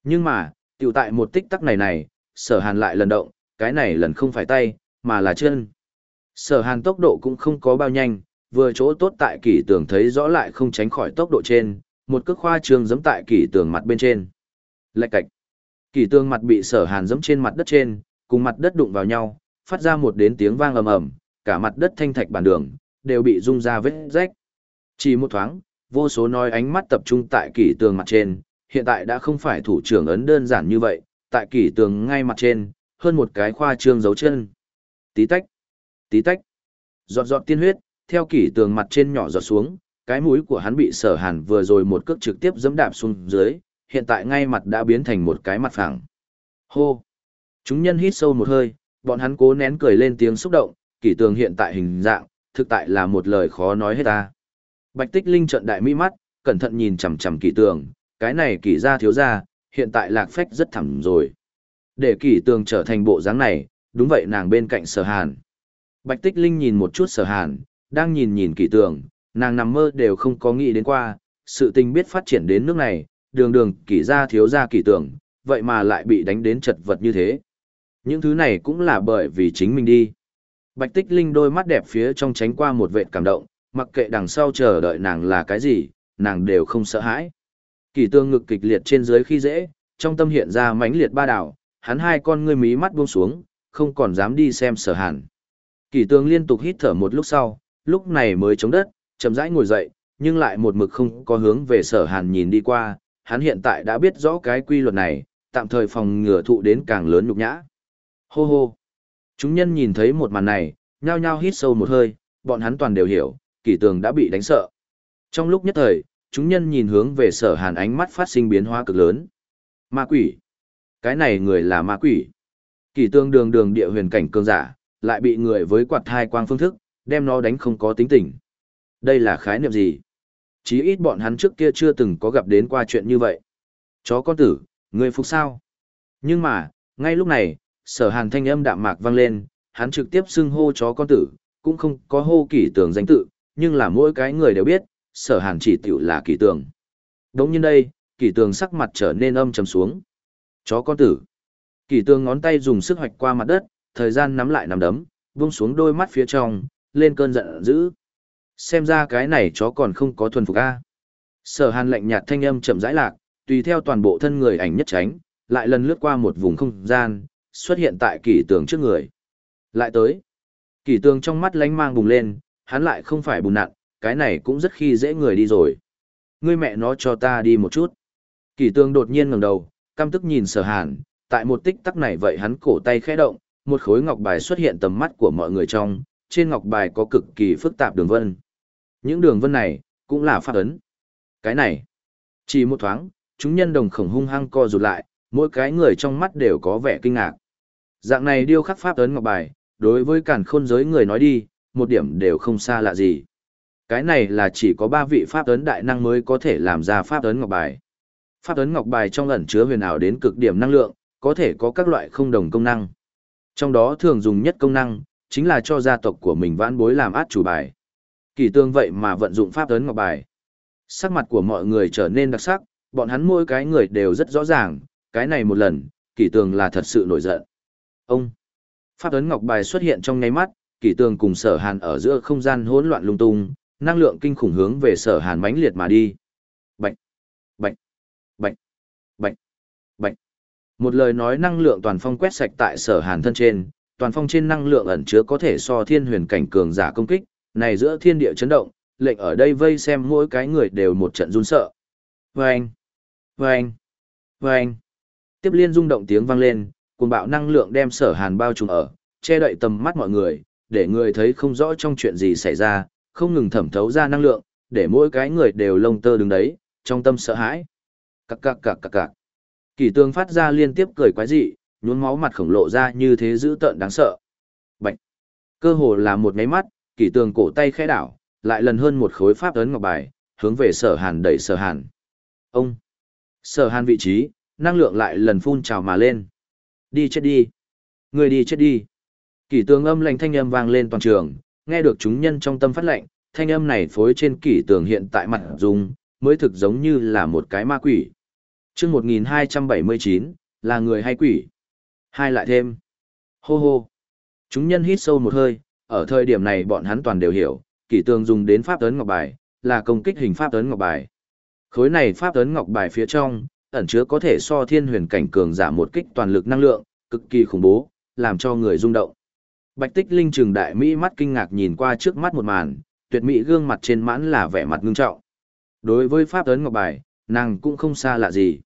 S1: Nhưng mà, tiểu tại một tích tắc này này, sở hàn lại lần động, cái này lần không phải tay, mà là chân. Sở hàn tốc độ cũng không có bao nhanh, vừa chỗ tốt tại kỷ tường thấy rõ lại không tránh khỏi tốc độ trên, một cước khoa trường giẫm tại kỷ tường mặt bên trên. Lạch cạch. Kỷ tường mặt bị sở hàn giẫm trên mặt đất trên, cùng mặt đất đụng vào nhau, phát ra một đến tiếng vang ầm ầm, cả mặt đất thanh thạch bản đường, đều bị rung ra vết rách. Chỉ một thoáng, vô số nói ánh mắt tập trung tại kỷ tường mặt trên, hiện tại đã không phải thủ trưởng ấn đơn giản như vậy, tại kỷ tường ngay mặt trên, hơn một cái khoa trương dấu chân. Tí tách, tí tách, giọt giọt tiên huyết, theo kỷ tường mặt trên nhỏ giọt xuống, cái mũi của hắn bị sở hàn vừa rồi một cước trực tiếp dẫm đạp xuống dưới, hiện tại ngay mặt đã biến thành một cái mặt phẳng. Hô! Chúng nhân hít sâu một hơi, bọn hắn cố nén cười lên tiếng xúc động, kỷ tường hiện tại hình dạng, thực tại là một lời khó nói hết ta. Bạch Tích Linh trợn đại mỹ mắt, cẩn thận nhìn chằm chằm kỷ tường, cái này kỷ gia thiếu gia, hiện tại lạc phách rất thẳm rồi. Để kỷ tường trở thành bộ dáng này, đúng vậy nàng bên cạnh sở hàn. Bạch Tích Linh nhìn một chút sở hàn, đang nhìn nhìn kỷ tường, nàng nằm mơ đều không có nghĩ đến qua, sự tình biết phát triển đến nước này, đường đường kỷ gia thiếu gia kỷ tường, vậy mà lại bị đánh đến chật vật như thế. Những thứ này cũng là bởi vì chính mình đi. Bạch Tích Linh đôi mắt đẹp phía trong tránh qua một vệt cảm động, mặc kệ đằng sau chờ đợi nàng là cái gì, nàng đều không sợ hãi. Kỳ tương ngực kịch liệt trên dưới khi dễ, trong tâm hiện ra mãnh liệt ba đảo, hắn hai con ngươi mí mắt buông xuống, không còn dám đi xem sở hàn. Kỳ tương liên tục hít thở một lúc sau, lúc này mới chống đất, chậm rãi ngồi dậy, nhưng lại một mực không có hướng về sở hàn nhìn đi qua, hắn hiện tại đã biết rõ cái quy luật này, tạm thời phòng ngừa thụ đến càng lớn nhục nhã. Hô hô. Chúng nhân nhìn thấy một màn này, nhao nhao hít sâu một hơi, bọn hắn toàn đều hiểu, kỷ tường đã bị đánh sợ. Trong lúc nhất thời, chúng nhân nhìn hướng về sở hàn ánh mắt phát sinh biến hóa cực lớn. Ma quỷ. Cái này người là ma quỷ. Kỷ tường đường đường địa huyền cảnh cường giả, lại bị người với quạt hai quang phương thức, đem nó đánh không có tính tình. Đây là khái niệm gì? Chí ít bọn hắn trước kia chưa từng có gặp đến qua chuyện như vậy. Chó con tử, người phục sao? Nhưng mà, ngay lúc này, sở hàn thanh âm đạm mạc vang lên, hắn trực tiếp xưng hô chó con tử, cũng không có hô kỷ tường danh tự, nhưng là mỗi cái người đều biết, sở hàn chỉ tiểu là kỷ tường. Đúng như đây, kỷ tường sắc mặt trở nên âm trầm xuống. Chó con tử. Kỷ tường ngón tay dùng sức hoạch qua mặt đất, thời gian nắm lại nắm đấm, vung xuống đôi mắt phía trong, lên cơn giận dữ. Xem ra cái này chó còn không có thuần phục A. Sở hàn lạnh nhạt thanh âm chậm rãi lạc, tùy theo toàn bộ thân người ảnh nhất tránh, lại lần lướt qua một vùng không gian, xuất hiện tại kỷ tường trước người. Lại tới. Kỷ tường trong mắt lánh mang bùng lên, hắn lại không phải bùn nặn, cái này cũng rất khi dễ người đi rồi. Ngươi mẹ nó cho ta đi một chút. Kỷ tường đột nhiên ngẩng đầu, căm tức nhìn sở hàn, Tại một tích tắc này vậy hắn cổ tay khẽ động, một khối ngọc bài xuất hiện tầm mắt của mọi người trong, trên ngọc bài có cực kỳ phức tạp đường vân. Những đường vân này, cũng là pháp ấn. Cái này, chỉ một thoáng, chúng nhân đồng khổng hung hăng co rụt lại, mỗi cái người trong mắt đều có vẻ kinh ngạc. Dạng này điêu khắc pháp ấn ngọc bài, đối với cản khôn giới người nói đi, một điểm đều không xa lạ gì. Cái này là chỉ có ba vị pháp ấn đại năng mới có thể làm ra pháp ấn ngọc bài. Pháp ấn ngọc bài trong ẩn chứa huyền ảo đến cực điểm năng lượng, có thể có các loại không đồng công năng. Trong đó thường dùng nhất công năng, chính là cho gia tộc của mình vãn bối làm át chủ bài. Kỳ tương vậy mà vận dụng pháp ấn ngọc bài. Sắc mặt của mọi người trở nên đặc sắc, bọn hắn mỗi cái người đều rất rõ ràng, cái này một lần, kỳ tường là thật sự nổi giận. Ông! Pháp ấn ngọc bài xuất hiện trong ngay mắt, kỷ tường cùng sở hàn ở giữa không gian hỗn loạn lung tung, năng lượng kinh khủng hướng về sở hàn mãnh liệt mà đi. Bạch! Bạch! Bạch! Bạch! Bạch! Một lời nói năng lượng toàn phong quét sạch tại sở hàn thân trên, toàn phong trên năng lượng ẩn chứa có thể so thiên huyền cảnh cường giả công kích, này giữa thiên địa chấn động, lệnh ở đây vây xem mỗi cái người đều một trận run sợ. Vâng! Vâng! Vâng! Tiếp liên rung động tiếng vang lên, cuồng bạo năng lượng đem sở hàn bao trùm ở, che đậy tầm mắt mọi người, để người thấy không rõ trong chuyện gì xảy ra, không ngừng thẩm thấu ra năng lượng, để mỗi cái người đều lông tơ đứng đấy, trong tâm sợ hãi. Cạc cạc cạc cạc cạc. Kỳ tương phát ra liên tiếp cười quái dị, nhuốm máu mặt khổng lộ ra như thế dữ tợn đáng sợ. Bạch. Cơ hồ là một máy mắt, kỳ tường cổ tay khẽ đảo, lại lần hơn một khối pháp ấn ngọc bài, hướng về sở hàn đẩy sở hàn. Ông. Sở hàn vị trí, năng lượng lại lần phun trào mà lên. Đi chết đi. Người đi chết đi. Kỷ tường âm lạnh thanh âm vang lên toàn trường, nghe được chúng nhân trong tâm phát lệnh, thanh âm này phối trên kỷ tường hiện tại mặt dùng, mới thực giống như là một cái ma quỷ. chương 1279, là người hay quỷ? Hai lại thêm. Hô hô. Chúng nhân hít sâu một hơi, ở thời điểm này bọn hắn toàn đều hiểu, kỷ tường dùng đến pháp ấn ngọc bài, là công kích hình pháp ấn ngọc bài. Khối này pháp ấn ngọc bài phía trong, ẩn chứa có thể so thiên huyền cảnh cường giả một kích toàn lực năng lượng, cực kỳ khủng bố, làm cho người rung động. Bạch Tích Linh trường đại mỹ mắt kinh ngạc nhìn qua trước mắt một màn, tuyệt mỹ gương mặt trên mãn là vẻ mặt ngưng trọng. Đối với pháp ấn ngọc bài, nàng cũng không xa lạ gì.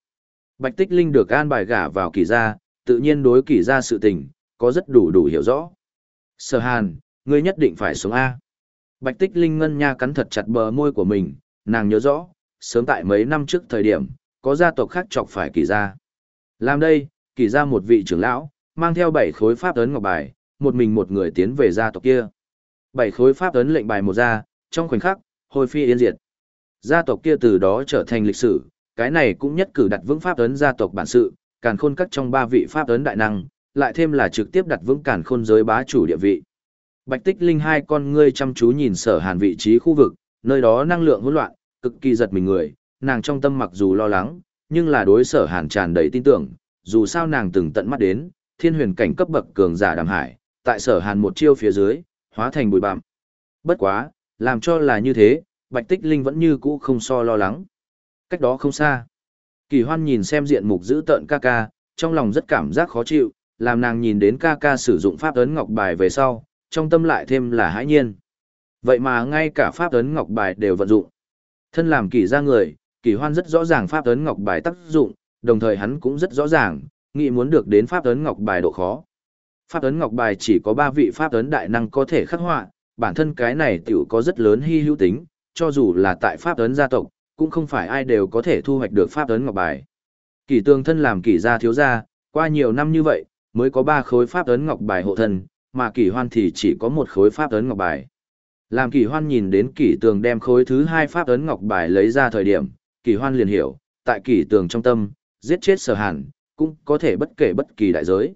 S1: Bạch Tích Linh được an bài gả vào kỳ gia, tự nhiên đối kỳ gia sự tình, có rất đủ đủ hiểu rõ. Sở Hàn, ngươi nhất định phải xuống A. Bạch Tích Linh ngân nha cắn thật chặt bờ môi của mình, nàng nhớ rõ, sớm tại mấy năm trước thời điểm, có gia tộc khác chọc phải kỳ gia. Làm đây, kỳ gia một vị trưởng lão, mang theo bảy khối pháp ấn ngọc bài, một mình một người tiến về gia tộc kia. Bảy khối pháp ấn lệnh bài một ra, trong khoảnh khắc, hồi phi yên diệt. Gia tộc kia từ đó trở thành lịch sử, cái này cũng nhất cử đặt vững pháp ấn gia tộc bản sự, càn khôn các trong ba vị pháp ấn đại năng, lại thêm là trực tiếp đặt vững càn khôn giới bá chủ địa vị. Bạch Tích Linh hai con ngươi chăm chú nhìn sở hàn vị trí khu vực, nơi đó năng lượng hỗn loạn, cực kỳ giật mình người, nàng trong tâm mặc dù lo lắng, nhưng là đối sở hàn tràn đầy tin tưởng, dù sao nàng từng tận mắt đến, thiên huyền cảnh cấp bậc cường giả đàm hải, tại sở hàn một chiêu phía dưới, hóa thành bụi bặm. Bất quá, làm cho là như thế, Bạch Tích Linh vẫn như cũ không so lo lắng. Cách đó không xa. Kỳ hoan nhìn xem diện mục giữ tợn ca ca, trong lòng rất cảm giác khó chịu, làm nàng nhìn đến ca ca sử dụng pháp ấn ngọc bài về sau, trong tâm lại thêm là hãi nhiên. Vậy mà ngay cả pháp ấn ngọc bài đều vận dụng. Thân làm kỳ ra người, kỳ hoan rất rõ ràng pháp ấn ngọc bài tác dụng, đồng thời hắn cũng rất rõ ràng, nghĩ muốn được đến pháp ấn ngọc bài độ khó. Pháp ấn ngọc bài chỉ có 3 vị pháp ấn đại năng có thể khắc họa, bản thân cái này tiểu có rất lớn hy hữu tính, cho dù là tại pháp ấn gia tộc, cũng không phải ai đều có thể thu hoạch được pháp ấn ngọc bài. Kỳ tương thân làm kỳ gia thiếu gia, qua nhiều năm như vậy, mới có 3 khối pháp ấn ngọc bài hộ thân, mà Kỳ hoan thì chỉ có một khối pháp ấn ngọc bài. Làm Kỳ hoan nhìn đến kỳ tường đem khối thứ hai pháp ấn ngọc bài lấy ra thời điểm, Kỳ hoan liền hiểu, tại kỳ tường trong tâm, giết chết sở hàn, cũng có thể bất kể bất kỳ đại giới.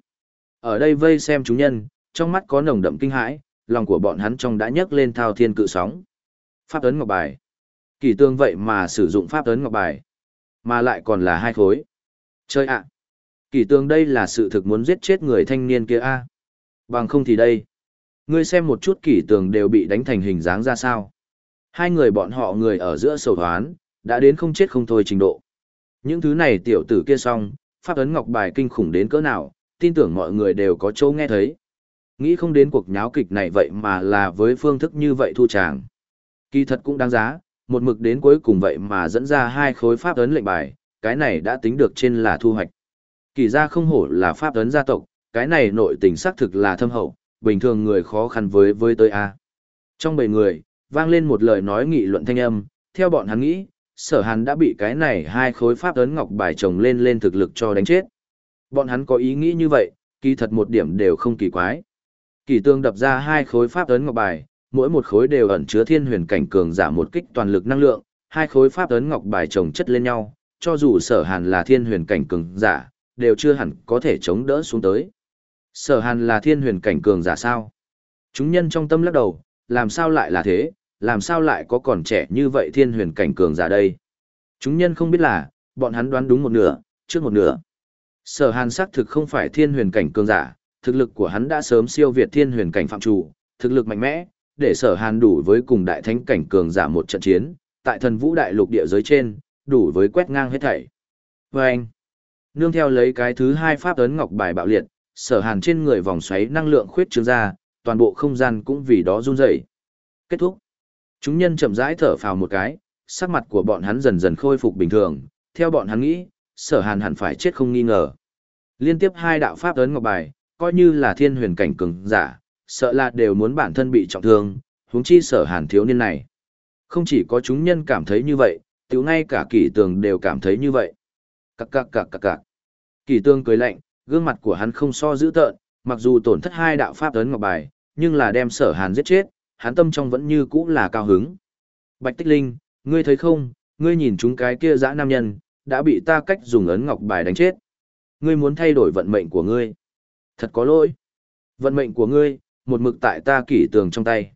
S1: Ở đây vây xem chúng nhân, trong mắt có nồng đậm kinh hãi, lòng của bọn hắn trong đã nhấc lên thao thiên cự sóng. Pháp ấn ngọc bài. Kỳ tương vậy mà sử dụng pháp ấn ngọc bài. Mà lại còn là hai khối. Chơi ạ. Kỳ tương đây là sự thực muốn giết chết người thanh niên kia a Bằng không thì đây. Ngươi xem một chút kỳ tường đều bị đánh thành hình dáng ra sao. Hai người bọn họ người ở giữa sầu thoán, đã đến không chết không thôi trình độ. Những thứ này tiểu tử kia xong, pháp ấn ngọc bài kinh khủng đến cỡ nào, tin tưởng mọi người đều có chỗ nghe thấy. Nghĩ không đến cuộc nháo kịch này vậy mà là với phương thức như vậy thu tràng. Kỳ thật cũng đáng giá, một mực đến cuối cùng vậy mà dẫn ra hai khối pháp ấn lệnh bài, cái này đã tính được trên là thu hoạch. Kỳ ra không hổ là pháp ấn gia tộc, cái này nội tình xác thực là thâm hậu, bình thường người khó khăn với với tới A. Trong bầy người, vang lên một lời nói nghị luận thanh âm, theo bọn hắn nghĩ, sở hàn đã bị cái này hai khối pháp ấn ngọc bài chồng lên lên thực lực cho đánh chết. Bọn hắn có ý nghĩ như vậy, kỳ thật một điểm đều không kỳ quái. Kỳ tương đập ra hai khối pháp ấn ngọc bài, mỗi một khối đều ẩn chứa thiên huyền cảnh cường giả một kích toàn lực năng lượng, hai khối pháp ấn ngọc bài chồng chất lên nhau, cho dù sở hàn là thiên huyền cảnh cường giả, đều chưa hẳn có thể chống đỡ xuống tới. Sở hàn là thiên huyền cảnh cường giả sao? Chúng nhân trong tâm lắc đầu, làm sao lại là thế, làm sao lại có còn trẻ như vậy thiên huyền cảnh cường giả đây? Chúng nhân không biết là, bọn hắn đoán đúng một nửa, trước một nửa. Sở hàn xác thực không phải thiên huyền cảnh cường giả, thực lực của hắn đã sớm siêu việt thiên huyền cảnh phạm chủ, thực lực mạnh mẽ, để sở hàn đủ với cùng đại thánh cảnh cường giả một trận chiến, tại thần vũ đại lục địa giới trên, đủ với quét ngang hết thảy. Và anh, nương theo lấy cái thứ hai pháp ấn ngọc bài bạo liệt, sở hàn trên người vòng xoáy năng lượng khuyết trương ra, toàn bộ không gian cũng vì đó run rẩy. Kết thúc. Chúng nhân chậm rãi thở phào một cái, sắc mặt của bọn hắn dần dần khôi phục bình thường, theo bọn hắn nghĩ, sở hàn hẳn phải chết không nghi ngờ. Liên tiếp hai đạo pháp ấn ngọc bài, coi như là thiên huyền cảnh cường giả, sợ là đều muốn bản thân bị trọng thương, huống chi sở hàn thiếu niên này. Không chỉ có chúng nhân cảm thấy như vậy, tiểu ngay cả kỷ tường đều cảm thấy như vậy. Cạc cạc cạc cạc cạc. Kỷ tường cười lạnh, gương mặt của hắn không so dữ tợn, mặc dù tổn thất hai đạo pháp ấn ngọc bài, nhưng là đem sở hàn giết chết, hắn tâm trong vẫn như cũ là cao hứng. Bạch Tích Linh, ngươi thấy không, ngươi nhìn chúng cái kia dã nam nhân, đã bị ta cách dùng ấn ngọc bài đánh chết. Ngươi muốn thay đổi vận mệnh của ngươi. Thật có lỗi. Vận mệnh của ngươi, một mực tại ta kỷ tường trong tay.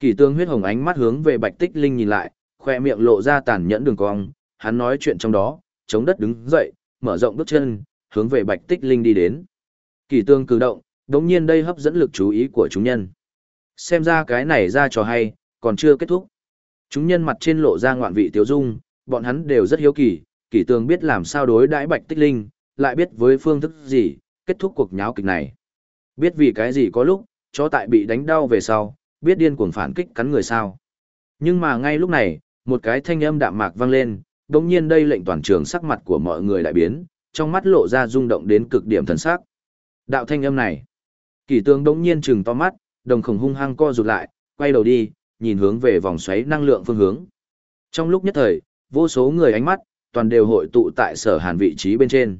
S1: Kỷ tường huyết hồng ánh mắt hướng về Bạch Tích Linh nhìn lại, khoe miệng lộ ra tàn nhẫn đường cong, hắn nói chuyện trong đó, chống đất đứng dậy, mở rộng bước chân, hướng về Bạch Tích Linh đi đến. Kỷ tường cử động, đống nhiên đây hấp dẫn lực chú ý của chúng nhân. Xem ra cái này ra trò hay, còn chưa kết thúc. Chúng nhân mặt trên lộ ra ngoạn vị tiếu dung, bọn hắn đều rất hiếu kỳ, kỷ tường biết làm sao đối đãi Bạch Tích Linh, lại biết với phương thức gì, kết thúc cuộc nháo kịch này. Biết vì cái gì có lúc, cho tại bị đánh đau về sau, biết điên cuồng phản kích cắn người sao. Nhưng mà ngay lúc này, một cái thanh âm đạm mạc vang lên, đồng nhiên đây lệnh toàn trường sắc mặt của mọi người đại biến, trong mắt lộ ra rung động đến cực điểm thần sắc. Đạo thanh âm này. Kỷ tướng đống nhiên trừng to mắt, đồng khổng hung hăng co rụt lại, quay đầu đi, nhìn hướng về vòng xoáy năng lượng phương hướng. Trong lúc nhất thời, vô số người ánh mắt, toàn đều hội tụ tại sở hàn vị trí bên trên.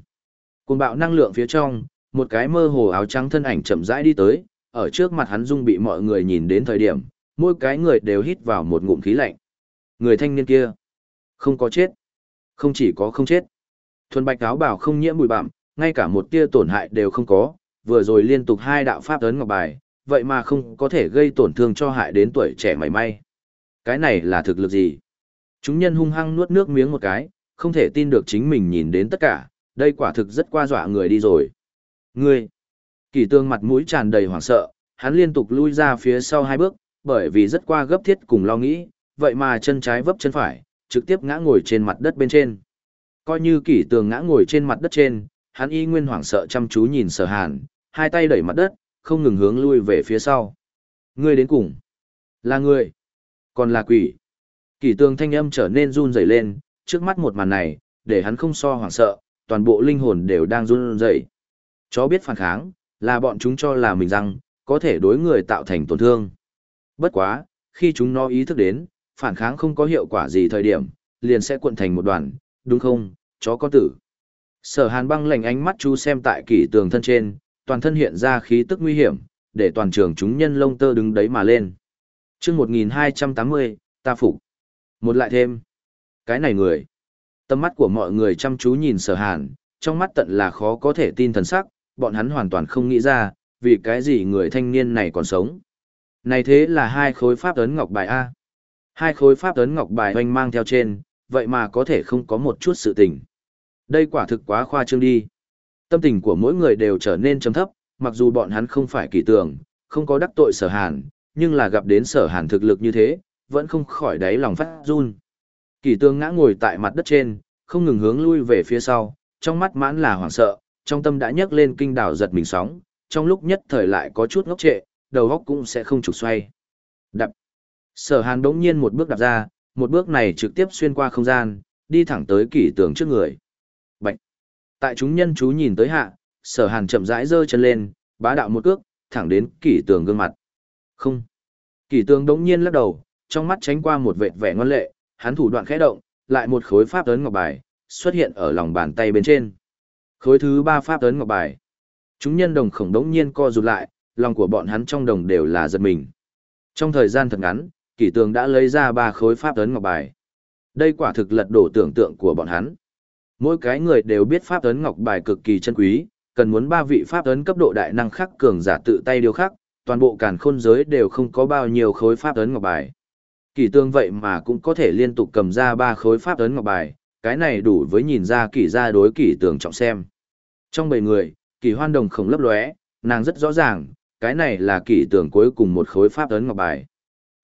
S1: Cùng bạo năng lượng phía trong, một cái mơ hồ áo trắng thân ảnh chậm rãi đi tới, ở trước mặt hắn dung bị mọi người nhìn đến thời điểm, mỗi cái người đều hít vào một ngụm khí lạnh. Người thanh niên kia, không có chết, không chỉ có không chết. Thuần bạch áo bảo không nhiễm bụi bặm, ngay cả một tia tổn hại đều không có, vừa rồi liên tục hai đạo pháp ấn ngọc bài, vậy mà không có thể gây tổn thương cho hại đến tuổi trẻ mảy may. Cái này là thực lực gì? Chúng nhân hung hăng nuốt nước miếng một cái, không thể tin được chính mình nhìn đến tất cả, đây quả thực rất qua dọa người đi rồi. Ngươi! Kỳ tương mặt mũi tràn đầy hoảng sợ, hắn liên tục lui ra phía sau hai bước, bởi vì rất qua gấp thiết cùng lo nghĩ, vậy mà chân trái vấp chân phải, trực tiếp ngã ngồi trên mặt đất bên trên. Coi như kỷ tường ngã ngồi trên mặt đất trên, hắn y nguyên hoảng sợ chăm chú nhìn sở hàn, hai tay đẩy mặt đất, không ngừng hướng lui về phía sau. Ngươi đến cùng. Là ngươi. Còn là quỷ. Kỷ tường thanh âm trở nên run rẩy lên, trước mắt một màn này, để hắn không so hoảng sợ, toàn bộ linh hồn đều đang run rẩy. Chó biết phản kháng, là bọn chúng cho là mình rằng, có thể đối người tạo thành tổn thương. Bất quá, khi chúng nó ý thức đến, phản kháng không có hiệu quả gì thời điểm, liền sẽ cuộn thành một đoàn, đúng không, chó có tử. Sở hàn băng lạnh ánh mắt chú xem tại kỷ tường thân trên, toàn thân hiện ra khí tức nguy hiểm, để toàn trường chúng nhân lông tơ đứng đấy mà lên. chương 1280, ta phục. Một lại thêm. Cái này người. Tâm mắt của mọi người chăm chú nhìn sở hàn, trong mắt tận là khó có thể tin thần sắc, bọn hắn hoàn toàn không nghĩ ra, vì cái gì người thanh niên này còn sống. Này thế là hai khối pháp ấn ngọc bài A. Hai khối pháp ấn ngọc bài hoành mang theo trên, vậy mà có thể không có một chút sự tình. Đây quả thực quá khoa trương đi. Tâm tình của mỗi người đều trở nên trầm thấp, mặc dù bọn hắn không phải kỳ tưởng, không có đắc tội sở hàn, nhưng là gặp đến sở hàn thực lực như thế, vẫn không khỏi đáy lòng phát run. Kỳ tương ngã ngồi tại mặt đất trên, không ngừng hướng lui về phía sau, trong mắt mãn là hoảng sợ, trong tâm đã nhấc lên kinh đảo giật mình sóng, trong lúc nhất thời lại có chút ngốc trệ, đầu góc cũng sẽ không trục xoay. Đập. Sở Hàn đống nhiên một bước đạp ra, một bước này trực tiếp xuyên qua không gian, đi thẳng tới kỷ tường trước người. Tại chúng nhân chú nhìn tới hạ, sở hàn chậm rãi giơ chân lên, bá đạo một cước, thẳng đến kỷ tường gương mặt. Không. Kỷ tường đống nhiên lắc đầu, trong mắt tránh qua một vệt vẻ ngoan lệ, hắn thủ đoạn khẽ động, lại một khối pháp ấn ngọc bài, xuất hiện ở lòng bàn tay bên trên. Khối thứ ba pháp ấn ngọc bài. Chúng nhân đồng khổng đống nhiên co rụt lại, lòng của bọn hắn trong đồng đều là giật mình. Trong thời gian thật ngắn, kỷ tường đã lấy ra ba khối pháp ấn ngọc bài. Đây quả thực lật đổ tưởng tượng của bọn hắn. Mỗi cái người đều biết pháp ấn ngọc bài cực kỳ chân quý, cần muốn ba vị pháp ấn cấp độ đại năng khắc cường giả tự tay điêu khắc, toàn bộ càn khôn giới đều không có bao nhiêu khối pháp ấn ngọc bài. kỳ tương vậy mà cũng có thể liên tục cầm ra ba khối pháp ấn ngọc bài, cái này đủ với nhìn ra kỳ ra đối kỳ tường trọng xem. Trong bảy người, kỳ hoan đồng không lấp lóe, nàng rất rõ ràng, cái này là kỳ tường cuối cùng một khối pháp ấn ngọc bài.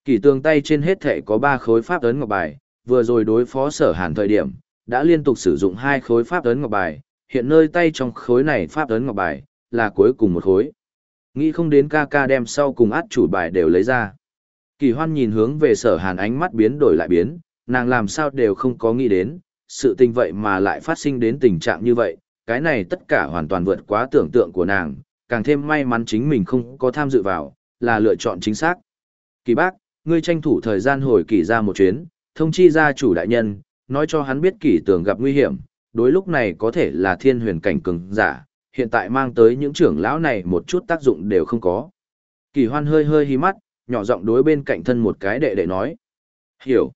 S1: kỳ tường tay trên hết thể có ba khối pháp ấn ngọc bài, vừa rồi đối phó sở hàn thời điểm, đã liên tục sử dụng hai khối pháp ấn ngọc bài, hiện nơi tay trong khối này pháp ấn ngọc bài, là cuối cùng một khối. Nghĩ không đến ca ca đem sau cùng át chủ bài đều lấy ra. Kỳ hoan nhìn hướng về sở hàn ánh mắt biến đổi lại biến, nàng làm sao đều không có nghĩ đến, sự tình vậy mà lại phát sinh đến tình trạng như vậy, cái này tất cả hoàn toàn vượt quá tưởng tượng của nàng, càng thêm may mắn chính mình không có tham dự vào, là lựa chọn chính xác. Kỳ bác, ngươi tranh thủ thời gian hồi kỳ ra một chuyến, thông chi gia chủ đại nhân, nói cho hắn biết kỳ tường gặp nguy hiểm, đối lúc này có thể là thiên huyền cảnh cường giả, hiện tại mang tới những trưởng lão này một chút tác dụng đều không có. Kỳ hoan hơi hơi hí mắt, nhỏ giọng đối bên cạnh thân một cái đệ đệ nói. Hiểu.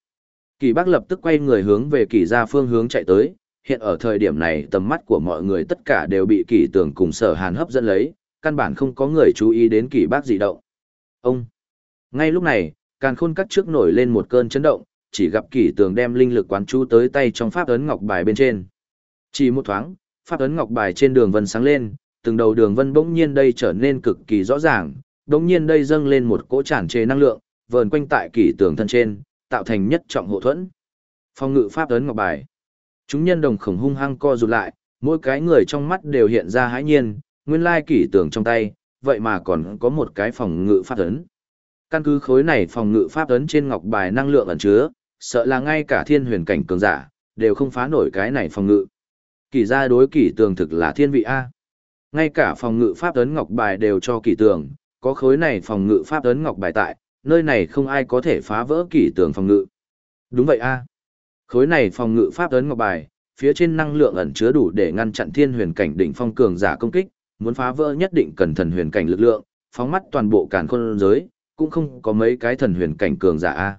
S1: Kỳ bác lập tức quay người hướng về kỳ ra phương hướng chạy tới, hiện ở thời điểm này tầm mắt của mọi người tất cả đều bị kỳ tường cùng sở hàn hấp dẫn lấy, căn bản không có người chú ý đến kỳ bác gì động. Ông. Ngay lúc này, càn khôn cắt trước nổi lên một cơn chấn động, chỉ gặp kỷ tường đem linh lực quán chú tới tay trong pháp ấn ngọc bài bên trên. Chỉ một thoáng, pháp ấn ngọc bài trên đường vân sáng lên, từng đầu đường vân bỗng nhiên đây trở nên cực kỳ rõ ràng, bỗng nhiên đây dâng lên một cỗ tràn trề năng lượng, vờn quanh tại kỷ tường thân trên, tạo thành nhất trọng hộ thuẫn. Phong ngự pháp ấn ngọc bài. Chúng nhân đồng khổng hung hăng co rụt lại, mỗi cái người trong mắt đều hiện ra hãi nhiên, nguyên lai kỷ tường trong tay, vậy mà còn có một cái phòng ngự pháp ấn. Căn cứ khối này phòng ngự pháp ấn trên ngọc bài năng lượng ẩn chứa, sợ là ngay cả thiên huyền cảnh cường giả, đều không phá nổi cái này phòng ngự. Kỳ gia đối kỳ tường thực là thiên vị A. Ngay cả phòng ngự pháp ấn ngọc bài đều cho kỳ tường, có khối này phòng ngự pháp ấn ngọc bài tại, nơi này không ai có thể phá vỡ kỳ tường phòng ngự. Đúng vậy A. Khối này phòng ngự pháp ấn ngọc bài, phía trên năng lượng ẩn chứa đủ để ngăn chặn thiên huyền cảnh đỉnh phong cường giả công kích, muốn phá vỡ nhất định cần thần huyền cảnh lực lượng, phóng mắt toàn bộ càn khôn giới, cũng không có mấy cái thần huyền cảnh cường giả a.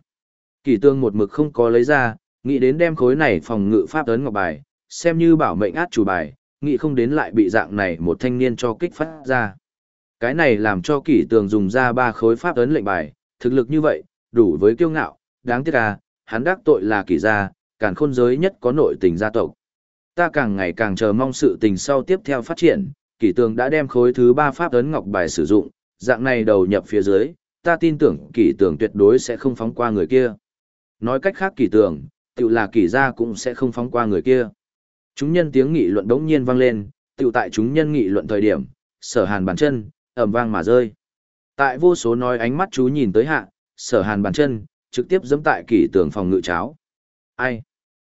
S1: Kỳ tương một mực không có lấy ra, nghĩ đến đem khối này phòng ngự pháp ấn ngọc bài, xem như bảo mệnh át chủ bài, nghĩ không đến lại bị dạng này một thanh niên cho kích phát ra. Cái này làm cho kỷ tường dùng ra ba khối pháp ấn lệnh bài, thực lực như vậy, đủ với kiêu ngạo, đáng tiếc à, hắn đắc tội là kỷ gia, càng khôn giới nhất có nội tình gia tộc. Ta càng ngày càng chờ mong sự tình sau tiếp theo phát triển, kỷ tường đã đem khối thứ ba pháp ấn ngọc bài sử dụng, dạng này đầu nhập phía dưới, ta tin tưởng kỷ tường tuyệt đối sẽ không phóng qua người kia. Nói cách khác kỳ tưởng, tự là kỳ gia cũng sẽ không phóng qua người kia. Chúng nhân tiếng nghị luận đống nhiên vang lên, tự tại chúng nhân nghị luận thời điểm, sở hàn bàn chân, ẩm vang mà rơi. Tại vô số nói ánh mắt chú nhìn tới hạ, sở hàn bàn chân, trực tiếp dẫm tại kỳ tường phòng ngự cháo. Ai?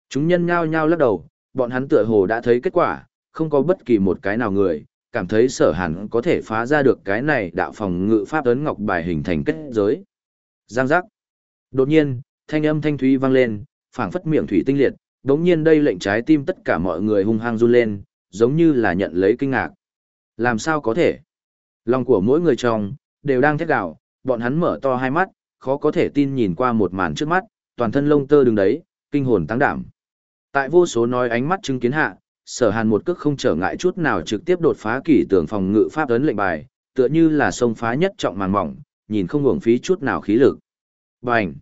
S1: Chúng nhân nhao nhao lắc đầu, bọn hắn tựa hồ đã thấy kết quả, không có bất kỳ một cái nào người, cảm thấy sở hàn có thể phá ra được cái này đạo phòng ngự pháp ấn ngọc bài hình thành kết giới. Giang giác. Đột nhiên, thanh âm thanh thúy vang lên, phảng phất miệng thủy tinh liệt, đống nhiên đây lệnh trái tim tất cả mọi người hung hăng run lên, giống như là nhận lấy kinh ngạc. Làm sao có thể? Lòng của mỗi người trong, đều đang thét gạo, bọn hắn mở to hai mắt, khó có thể tin nhìn qua một màn trước mắt, toàn thân lông tơ đứng đấy, kinh hồn tăng đảm. Tại vô số nói ánh mắt chứng kiến hạ, sở hàn một cước không trở ngại chút nào trực tiếp đột phá kỷ tường phòng ngự pháp ấn lệnh bài, tựa như là sông phá nhất trọng màn mỏng, nhìn không uổng phí chút nào khí lực. Bành!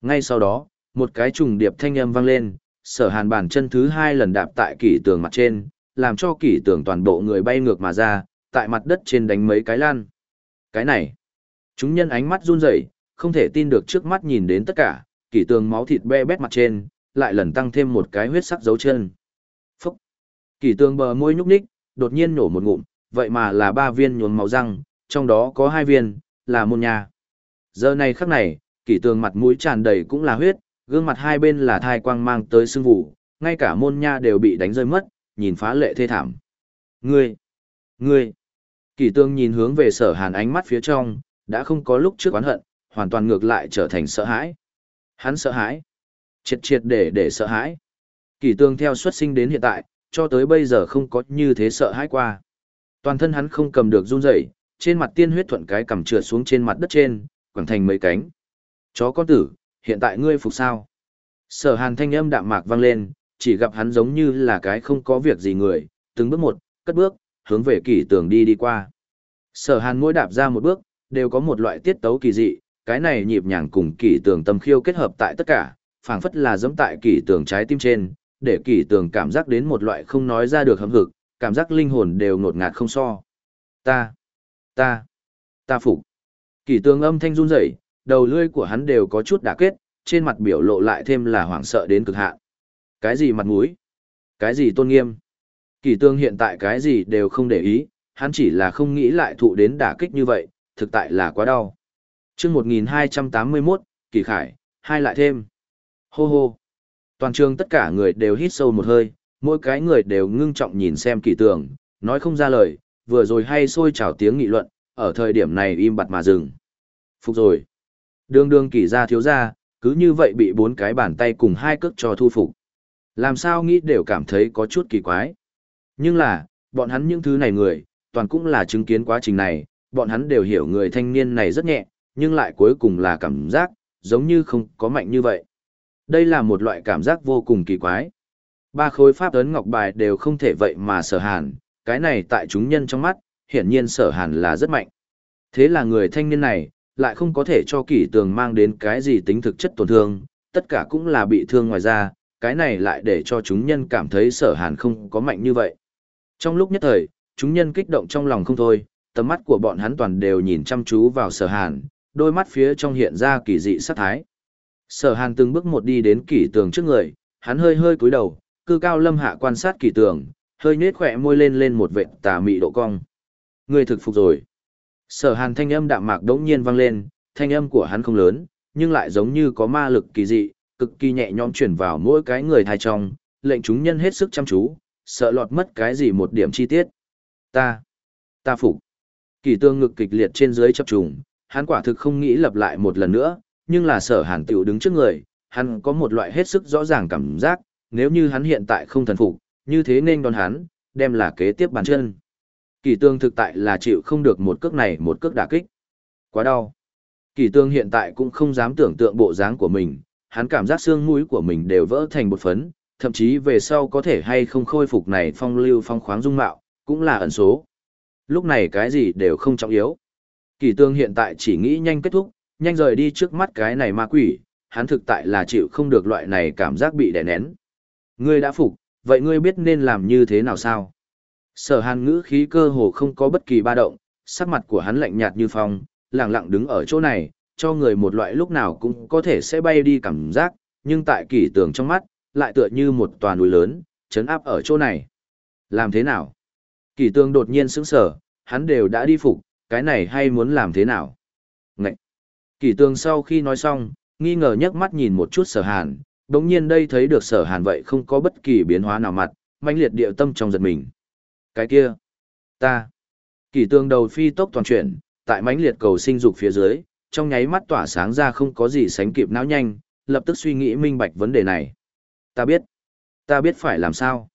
S1: Ngay sau đó, một cái trùng điệp thanh âm vang lên, sở hàn bản chân thứ hai lần đạp tại kỷ tường mặt trên, làm cho kỷ tường toàn bộ người bay ngược mà ra, tại mặt đất trên đánh mấy cái lan. Cái này! Chúng nhân ánh mắt run rẩy, không thể tin được trước mắt nhìn đến tất cả, kỷ tường máu thịt be bét mặt trên, lại lần tăng thêm một cái huyết sắc dấu chân. Phúc! Kỷ tường bờ môi nhúc nhích, đột nhiên nổ một ngụm, vậy mà là ba viên nhuốm máu răng, trong đó có hai viên, là môn nhà. Giờ này khắc này, kỷ tường mặt mũi tràn đầy cũng là huyết, gương mặt hai bên là thai quang mang tới sưng vụ, ngay cả môn nha đều bị đánh rơi mất, nhìn phá lệ thê thảm. Ngươi! Ngươi! Kỳ tường nhìn hướng về sở hàn ánh mắt phía trong, đã không có lúc trước oán hận, hoàn toàn ngược lại trở thành sợ hãi. Hắn sợ hãi. Triệt triệt để để sợ hãi. Kỳ tường theo xuất sinh đến hiện tại, cho tới bây giờ không có như thế sợ hãi qua. Toàn thân hắn không cầm được run rẩy, trên mặt tiên huyết thuận cái cầm trượt xuống trên mặt đất trên, quẳng thành mấy cánh. Chó con tử, hiện tại ngươi phục sao? Sở hàn thanh âm đạm mạc vang lên, chỉ gặp hắn giống như là cái không có việc gì người, từng bước một, cất bước, hướng về kỷ tường đi đi qua. Sở hàn mỗi đạp ra một bước, đều có một loại tiết tấu kỳ dị, cái này nhịp nhàng cùng kỷ tường tâm khiêu kết hợp tại tất cả, phảng phất là giống tại kỷ tường trái tim trên, để kỷ tường cảm giác đến một loại không nói ra được hâm hực, cảm giác linh hồn đều ngột ngạt không so. Ta, ta, ta phục. Kỷ tường âm thanh run rẩy, đầu lưỡi của hắn đều có chút đả kết, trên mặt biểu lộ lại thêm là hoảng sợ đến cực hạn. Cái gì mặt mũi? Cái gì tôn nghiêm? Kỳ tương hiện tại cái gì đều không để ý, hắn chỉ là không nghĩ lại thụ đến đả kích như vậy, thực tại là quá đau. chương 1281, kỳ khải, hai lại thêm. Hô hô. Toàn trường tất cả người đều hít sâu một hơi, mỗi cái người đều ngưng trọng nhìn xem kỳ tường, nói không ra lời, vừa rồi hay xôi trào tiếng nghị luận, ở thời điểm này im bặt mà dừng. Phục rồi. Đường đường kỳ ra thiếu ra, cứ như vậy bị bốn cái bàn tay cùng hai cước cho thu phục. Làm sao nghĩ đều cảm thấy có chút kỳ quái. Nhưng là, bọn hắn những thứ này người, toàn cũng là chứng kiến quá trình này, bọn hắn đều hiểu người thanh niên này rất nhẹ, nhưng lại cuối cùng là cảm giác, giống như không có mạnh như vậy. Đây là một loại cảm giác vô cùng kỳ quái. Ba khối pháp ấn ngọc bài đều không thể vậy mà sở hàn, cái này tại chúng nhân trong mắt, hiển nhiên sở hàn là rất mạnh. Thế là người thanh niên này, lại không có thể cho kỷ tường mang đến cái gì tính thực chất tổn thương, tất cả cũng là bị thương ngoài ra, cái này lại để cho chúng nhân cảm thấy sở hàn không có mạnh như vậy. Trong lúc nhất thời, chúng nhân kích động trong lòng không thôi, tầm mắt của bọn hắn toàn đều nhìn chăm chú vào sở hàn, đôi mắt phía trong hiện ra kỳ dị sát thái. Sở hàn từng bước một đi đến kỷ tường trước người, hắn hơi hơi cúi đầu, cư cao lâm hạ quan sát kỷ tường, hơi nết khỏe môi lên lên một vệt tà mị độ cong. Người thực phục rồi. Sở hàn thanh âm đạm mạc đống nhiên vang lên, thanh âm của hắn không lớn, nhưng lại giống như có ma lực kỳ dị, cực kỳ nhẹ nhõm chuyển vào mỗi cái người thai trong, lệnh chúng nhân hết sức chăm chú, sợ lọt mất cái gì một điểm chi tiết. Ta, ta phục. Kỳ tương ngực kịch liệt trên dưới chập trùng, hắn quả thực không nghĩ lặp lại một lần nữa, nhưng là sở hàn tiểu đứng trước người, hắn có một loại hết sức rõ ràng cảm giác, nếu như hắn hiện tại không thần phục, như thế nên đón hắn, đem là kế tiếp bàn chân. Kỳ tương thực tại là chịu không được một cước này một cước đả kích. Quá đau. Kỳ tương hiện tại cũng không dám tưởng tượng bộ dáng của mình, hắn cảm giác xương mũi của mình đều vỡ thành một phấn, thậm chí về sau có thể hay không khôi phục này phong lưu phong khoáng dung mạo, cũng là ẩn số. Lúc này cái gì đều không trọng yếu. Kỳ tương hiện tại chỉ nghĩ nhanh kết thúc, nhanh rời đi trước mắt cái này ma quỷ, hắn thực tại là chịu không được loại này cảm giác bị đè nén. Ngươi đã phục, vậy ngươi biết nên làm như thế nào sao? Sở hàn ngữ khí cơ hồ không có bất kỳ ba động, sắc mặt của hắn lạnh nhạt như phong, lẳng lặng đứng ở chỗ này, cho người một loại lúc nào cũng có thể sẽ bay đi cảm giác, nhưng tại kỷ tường trong mắt, lại tựa như một tòa núi lớn, chấn áp ở chỗ này. Làm thế nào? Kỷ tường đột nhiên sững sờ, hắn đều đã đi phục, cái này hay muốn làm thế nào? Ngậy! Kỷ tường sau khi nói xong, nghi ngờ nhấc mắt nhìn một chút sở hàn, đống nhiên đây thấy được sở hàn vậy không có bất kỳ biến hóa nào mặt, mãnh liệt địa tâm trong giật mình. Cái kia! Ta! Kỷ tương đầu phi tốc toàn chuyển, tại mãnh liệt cầu sinh dục phía dưới, trong nháy mắt tỏa sáng ra không có gì sánh kịp não nhanh, lập tức suy nghĩ minh bạch vấn đề này. Ta biết, ta biết phải làm sao.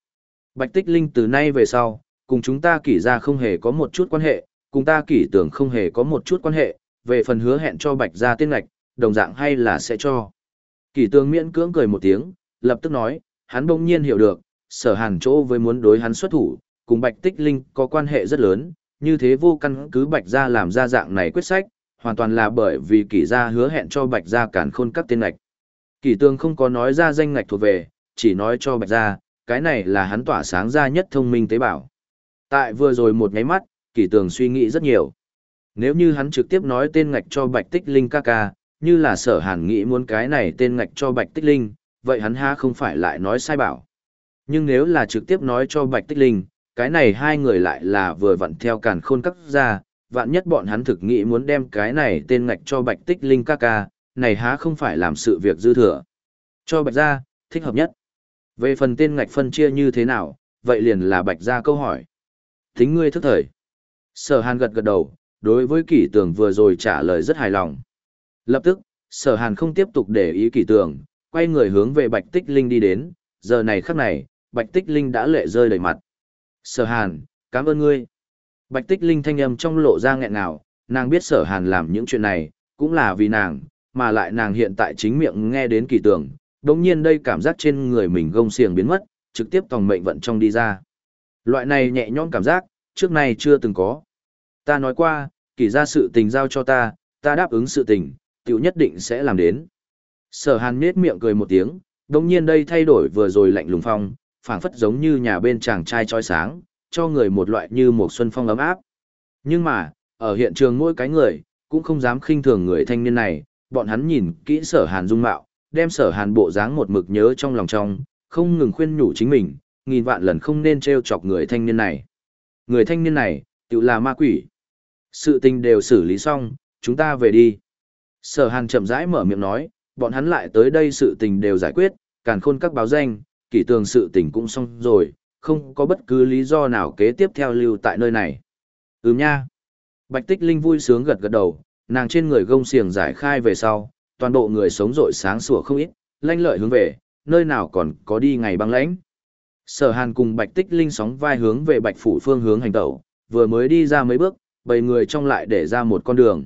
S1: Bạch Tích Linh từ nay về sau, cùng chúng ta kỷ ra không hề có một chút quan hệ, cùng ta kỷ tưởng không hề có một chút quan hệ, về phần hứa hẹn cho Bạch ra tiên ngạch, đồng dạng hay là sẽ cho. Kỷ tướng miễn cưỡng cười một tiếng, lập tức nói, hắn bỗng nhiên hiểu được, sở hàn chỗ với muốn đối hắn xuất thủ, cùng Bạch Tích Linh có quan hệ rất lớn, như thế vô căn cứ Bạch ra làm ra dạng này quyết sách, hoàn toàn là bởi vì kỷ gia hứa hẹn cho bạch gia cản khôn các tên ngạch. Kỷ tương không có nói ra danh ngạch thuộc về, chỉ nói cho bạch gia, cái này là hắn tỏa sáng ra nhất thông minh tế bào. Tại vừa rồi một nháy mắt, kỷ tường suy nghĩ rất nhiều. Nếu như hắn trực tiếp nói tên ngạch cho bạch tích linh ca ca, như là sở hàn nghĩ muốn cái này tên ngạch cho bạch tích linh, vậy hắn ha không phải lại nói sai bảo. Nhưng nếu là trực tiếp nói cho bạch tích linh, cái này hai người lại là vừa vặn theo càn khôn cắt ra, vạn nhất bọn hắn thực nghĩ muốn đem cái này tên ngạch cho bạch tích linh ca ca, này há không phải làm sự việc dư thừa. Cho bạch ra, thích hợp nhất. Về phần tên ngạch phân chia như thế nào, vậy liền là bạch ra câu hỏi. Tính ngươi thức thời. Sở hàn gật gật đầu, đối với kỷ tường vừa rồi trả lời rất hài lòng. Lập tức, sở hàn không tiếp tục để ý kỷ tường, quay người hướng về bạch tích linh đi đến, giờ này khắc này, bạch tích linh đã lệ rơi đầy mặt. Sở hàn, cảm ơn ngươi. Bạch tích linh thanh âm trong lộ ra nghẹn ngào, nàng biết sở hàn làm những chuyện này, cũng là vì nàng, mà lại nàng hiện tại chính miệng nghe đến kỳ tưởng, đồng nhiên đây cảm giác trên người mình gông xiềng biến mất, trực tiếp tòng mệnh vận trong đi ra. Loại này nhẹ nhõm cảm giác, trước này chưa từng có. Ta nói qua, kỳ ra sự tình giao cho ta, ta đáp ứng sự tình, tiểu nhất định sẽ làm đến. Sở hàn nết miệng cười một tiếng, đồng nhiên đây thay đổi vừa rồi lạnh lùng phong, phảng phất giống như nhà bên chàng trai trói sáng, cho người một loại như một xuân phong ấm áp. Nhưng mà, ở hiện trường mỗi cái người, cũng không dám khinh thường người thanh niên này, bọn hắn nhìn kỹ sở hàn dung mạo, đem sở hàn bộ dáng một mực nhớ trong lòng trong, không ngừng khuyên nhủ chính mình, nghìn vạn lần không nên treo chọc người thanh niên này. Người thanh niên này, tự là ma quỷ. Sự tình đều xử lý xong, chúng ta về đi. Sở hàn chậm rãi mở miệng nói, bọn hắn lại tới đây sự tình đều giải quyết, càn khôn các báo danh, kỷ tường sự tình cũng xong rồi, không có bất cứ lý do nào kế tiếp theo lưu tại nơi này. Ừm nha. Bạch Tích Linh vui sướng gật gật đầu, nàng trên người gông xiềng giải khai về sau, toàn bộ người sống rội sáng sủa không ít, lanh lợi hướng về, nơi nào còn có đi ngày băng lãnh. Sở Hàn cùng Bạch Tích Linh sóng vai hướng về Bạch phủ phương hướng hành tẩu, vừa mới đi ra mấy bước, bầy người trong lại để ra một con đường.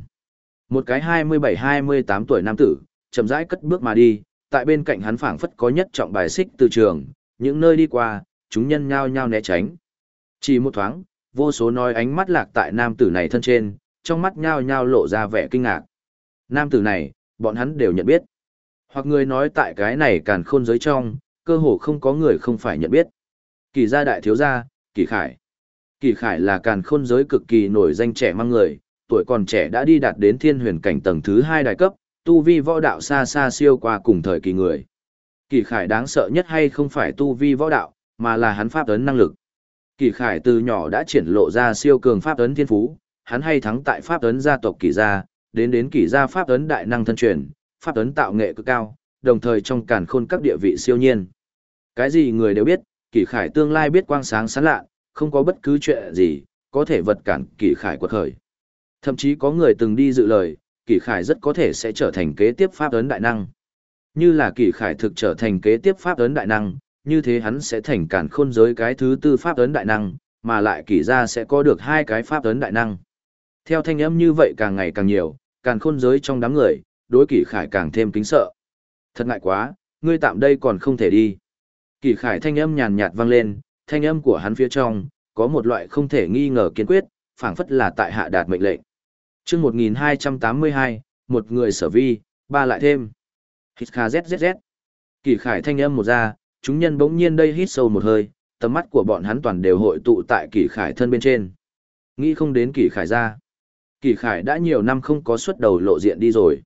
S1: Một cái 27-28 tuổi nam tử, chậm rãi cất bước mà đi, tại bên cạnh hắn phảng phất có nhất trọng bài xích từ trường, những nơi đi qua, chúng nhân nhao nhao né tránh. Chỉ một thoáng, vô số nói ánh mắt lạc tại nam tử này thân trên, trong mắt nhao nhao lộ ra vẻ kinh ngạc. Nam tử này, bọn hắn đều nhận biết. Hoặc người nói tại cái này càn khôn giới trong, cơ hồ không có người không phải nhận biết. Kỳ gia đại thiếu gia, Kỳ Khải. Kỳ Khải là càn khôn giới cực kỳ nổi danh trẻ mang người, tuổi còn trẻ đã đi đạt đến thiên huyền cảnh tầng thứ hai đại cấp, tu vi võ đạo xa xa siêu qua cùng thời kỳ người. Kỳ Khải đáng sợ nhất hay không phải tu vi võ đạo, mà là hắn pháp ấn năng lực. Kỳ Khải từ nhỏ đã triển lộ ra siêu cường pháp ấn thiên phú, hắn hay thắng tại pháp ấn gia tộc Kỳ gia, đến đến Kỳ gia pháp ấn đại năng thân truyền, pháp ấn tạo nghệ cực cao, đồng thời trong càn khôn các địa vị siêu nhiên. Cái gì người đều biết, Kỳ Khải tương lai biết quang sáng sáng lạ, không có bất cứ chuyện gì có thể vật cản Kỳ Khải quật khởi. Thậm chí có người từng đi dự lời, Kỳ Khải rất có thể sẽ trở thành kế tiếp pháp ấn đại năng. Như là Kỳ Khải thực trở thành kế tiếp pháp ấn đại năng, như thế hắn sẽ thành cản khôn giới cái thứ tư pháp ấn đại năng, mà lại kỳ ra sẽ có được hai cái pháp ấn đại năng. Theo thanh âm như vậy càng ngày càng nhiều, càng khôn giới trong đám người, đối kỷ khải càng thêm kính sợ. Thật ngại quá, ngươi tạm đây còn không thể đi. Kỷ khải thanh âm nhàn nhạt vang lên, thanh âm của hắn phía trong, có một loại không thể nghi ngờ kiên quyết, phảng phất là tại hạ đạt mệnh lệnh chương 1282, một người sở vi, ba lại thêm. Hít khà zzz. Kỷ khải thanh âm một ra, chúng nhân bỗng nhiên đây hít sâu một hơi, tầm mắt của bọn hắn toàn đều hội tụ tại kỷ khải thân bên trên. Nghĩ không đến kỷ khải ra. Kỷ khải đã nhiều năm không có xuất đầu lộ diện đi rồi.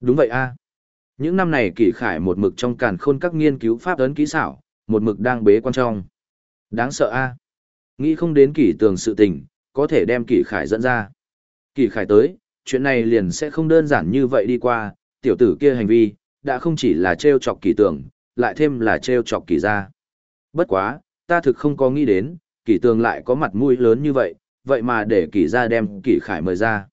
S1: Đúng vậy a Những năm này kỷ khải một mực trong càn khôn các nghiên cứu pháp ấn kỹ xảo, một mực đang bế quan trong. Đáng sợ a Nghĩ không đến kỷ tường sự tình, có thể đem kỷ khải dẫn ra. Kỳ khải tới, chuyện này liền sẽ không đơn giản như vậy đi qua, tiểu tử kia hành vi, đã không chỉ là treo chọc kỳ tường, lại thêm là treo chọc kỳ ra. Bất quá, ta thực không có nghĩ đến, kỳ tường lại có mặt mũi lớn như vậy, vậy mà để kỳ ra đem kỳ khải mời ra.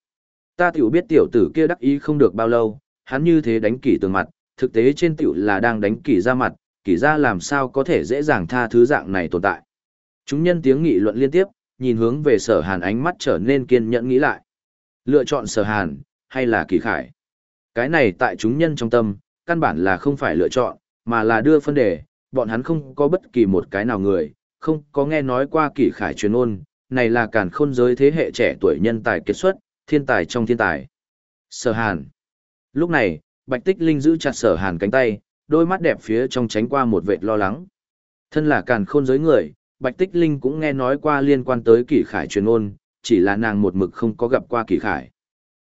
S1: Ta tiểu biết tiểu tử kia đắc ý không được bao lâu, hắn như thế đánh kỳ tường mặt, thực tế trên tiểu là đang đánh kỳ ra mặt, kỳ ra làm sao có thể dễ dàng tha thứ dạng này tồn tại. Chúng nhân tiếng nghị luận liên tiếp, nhìn hướng về sở hàn ánh mắt trở nên kiên nhẫn nghĩ lại. Lựa chọn sở hàn, hay là kỳ khải? Cái này tại chúng nhân trong tâm, căn bản là không phải lựa chọn, mà là đưa phân đề, bọn hắn không có bất kỳ một cái nào người, không có nghe nói qua kỳ khải truyền ôn, này là càn khôn giới thế hệ trẻ tuổi nhân tài kết xuất, thiên tài trong thiên tài. Sở Hàn. Lúc này, Bạch Tích Linh giữ chặt Sở Hàn cánh tay, đôi mắt đẹp phía trong tránh qua một vệt lo lắng. Thân là càn khôn giới người, Bạch Tích Linh cũng nghe nói qua liên quan tới kỷ khải truyền ôn, chỉ là nàng một mực không có gặp qua kỳ khải.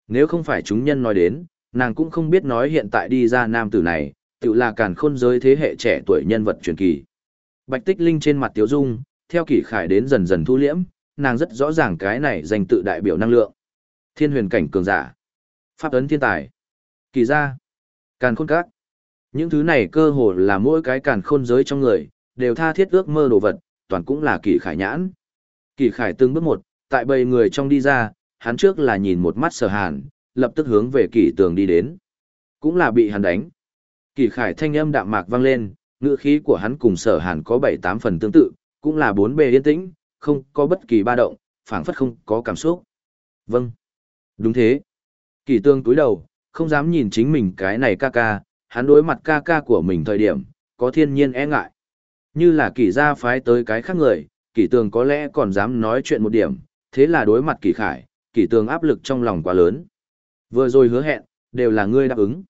S1: Nếu không phải chúng nhân nói đến, nàng cũng không biết nói hiện tại đi ra nam tử này, tự là càn khôn giới thế hệ trẻ tuổi nhân vật truyền kỳ. Bạch Tích Linh trên mặt Tiếu Dung, theo kỷ khải đến dần dần thu liễm, nàng rất rõ ràng cái này dành tự đại biểu năng lượng. Thiên huyền cảnh cường giả, pháp ấn thiên tài, kỳ gia, càn khôn các. Những thứ này cơ hồ là mỗi cái càn khôn giới trong người, đều tha thiết ước mơ đồ vật, toàn cũng là Kỷ Khải nhãn. Kỷ Khải từng bước một, tại bầy người trong đi ra, hắn trước là nhìn một mắt sở hàn, lập tức hướng về Kỷ tường đi đến. Cũng là bị hắn đánh. Kỷ Khải thanh âm đạm mạc vang lên, ngữ khí của hắn cùng sở hàn có bảy tám phần tương tự, cũng là bốn bề yên tĩnh, không có bất kỳ ba động, phảng phất không có cảm xúc. Vâng. Đúng thế. Kỷ tương túi đầu, không dám nhìn chính mình cái này ca ca, hắn đối mặt ca ca của mình thời điểm, có thiên nhiên e ngại. Như là kỷ gia phái tới cái khác người, kỷ tường có lẽ còn dám nói chuyện một điểm, thế là đối mặt kỷ khải, kỷ tường áp lực trong lòng quá lớn. Vừa rồi hứa hẹn, đều là ngươi đáp ứng.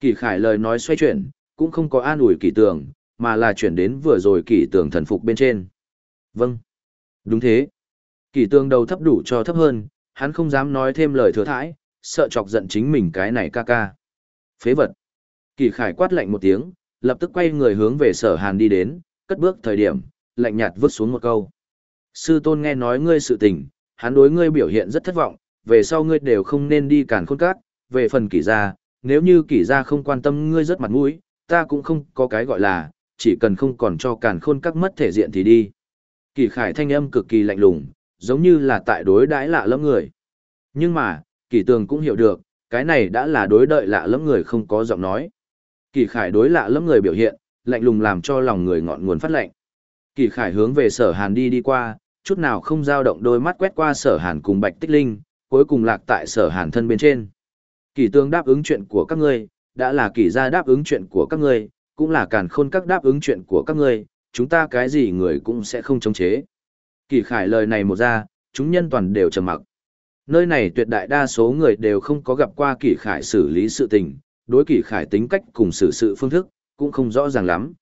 S1: Kỷ khải lời nói xoay chuyển, cũng không có an ủi kỷ tường, mà là chuyển đến vừa rồi kỷ tường thần phục bên trên. Vâng. Đúng thế. Kỷ tường đầu thấp đủ cho thấp hơn, hắn không dám nói thêm lời thừa thãi, sợ chọc giận chính mình cái này ca ca. Phế vật. Kỷ khải quát lạnh một tiếng, lập tức quay người hướng về sở hàn đi đến, cất bước thời điểm, lạnh nhạt vứt xuống một câu. Sư tôn nghe nói ngươi sự tình, hắn đối ngươi biểu hiện rất thất vọng, về sau ngươi đều không nên đi cản khôn cát, về phần kỷ gia, nếu như kỷ gia không quan tâm ngươi rất mặt mũi, ta cũng không có cái gọi là, chỉ cần không còn cho cản khôn các mất thể diện thì đi. Kỷ khải thanh âm cực kỳ lạnh lùng, giống như là tại đối đãi lạ lẫm người. Nhưng mà, kỷ tường cũng hiểu được, cái này đã là đối đợi lạ lẫm người không có giọng nói. Kỷ khải đối lạ lẫm người biểu hiện, lạnh lùng làm cho lòng người ngọn nguồn phát lạnh. Kỷ khải hướng về sở hàn đi đi qua, chút nào không dao động đôi mắt quét qua sở hàn cùng bạch tích linh, cuối cùng lạc tại sở hàn thân bên trên. Kỷ tương đáp ứng chuyện của các ngươi, đã là kỷ gia đáp ứng chuyện của các ngươi, cũng là càn khôn các đáp ứng chuyện của các ngươi, chúng ta cái gì người cũng sẽ không chống chế. Kỷ khải lời này một ra, chúng nhân toàn đều trầm mặc. Nơi này tuyệt đại đa số người đều không có gặp qua kỷ khải xử lý sự tình, đối kỷ khải tính cách cùng xử sự phương thức, cũng không rõ ràng lắm.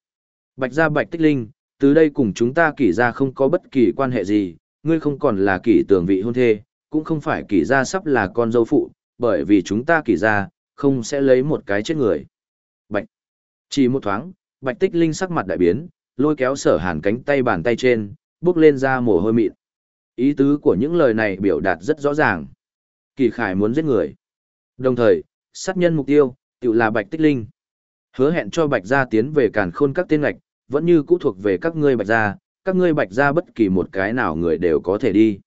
S1: Bạch gia bạch tích linh, từ đây cùng chúng ta kỷ gia không có bất kỳ quan hệ gì, ngươi không còn là kỷ tường vị hôn thê, cũng không phải kỷ gia sắp là con dâu phụ, bởi vì chúng ta kỷ gia, không sẽ lấy một cái chết người. Bạch. Chỉ một thoáng, bạch tích linh sắc mặt đại biến, lôi kéo sở hàn cánh tay bàn tay trên, bước lên ra mồ hôi mịn. Ý tứ của những lời này biểu đạt rất rõ ràng. Kỳ khải muốn giết người. Đồng thời, sát nhân mục tiêu, tự là bạch tích linh. Hứa hẹn cho bạch gia tiến về càn khôn các tên ngạch, vẫn như cũ thuộc về các ngươi bạch gia, các ngươi bạch gia bất kỳ một cái nào người đều có thể đi.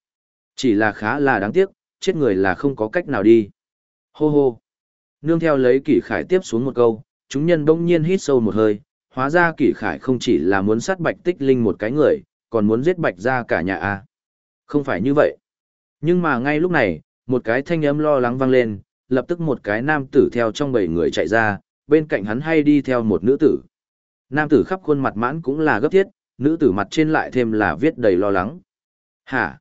S1: Chỉ là khá là đáng tiếc, chết người là không có cách nào đi. Hô hô. Nương theo lấy kỷ khải tiếp xuống một câu, chúng nhân đông nhiên hít sâu một hơi, hóa ra kỷ khải không chỉ là muốn sát bạch tích linh một cái người, còn muốn giết bạch gia cả nhà a. Không phải như vậy. Nhưng mà ngay lúc này, một cái thanh âm lo lắng vang lên, lập tức một cái nam tử theo trong bảy người chạy ra, bên cạnh hắn hay đi theo một nữ tử. Nam tử khắp khuôn mặt mãn cũng là gấp thiết, nữ tử mặt trên lại thêm là viết đầy lo lắng. Hả?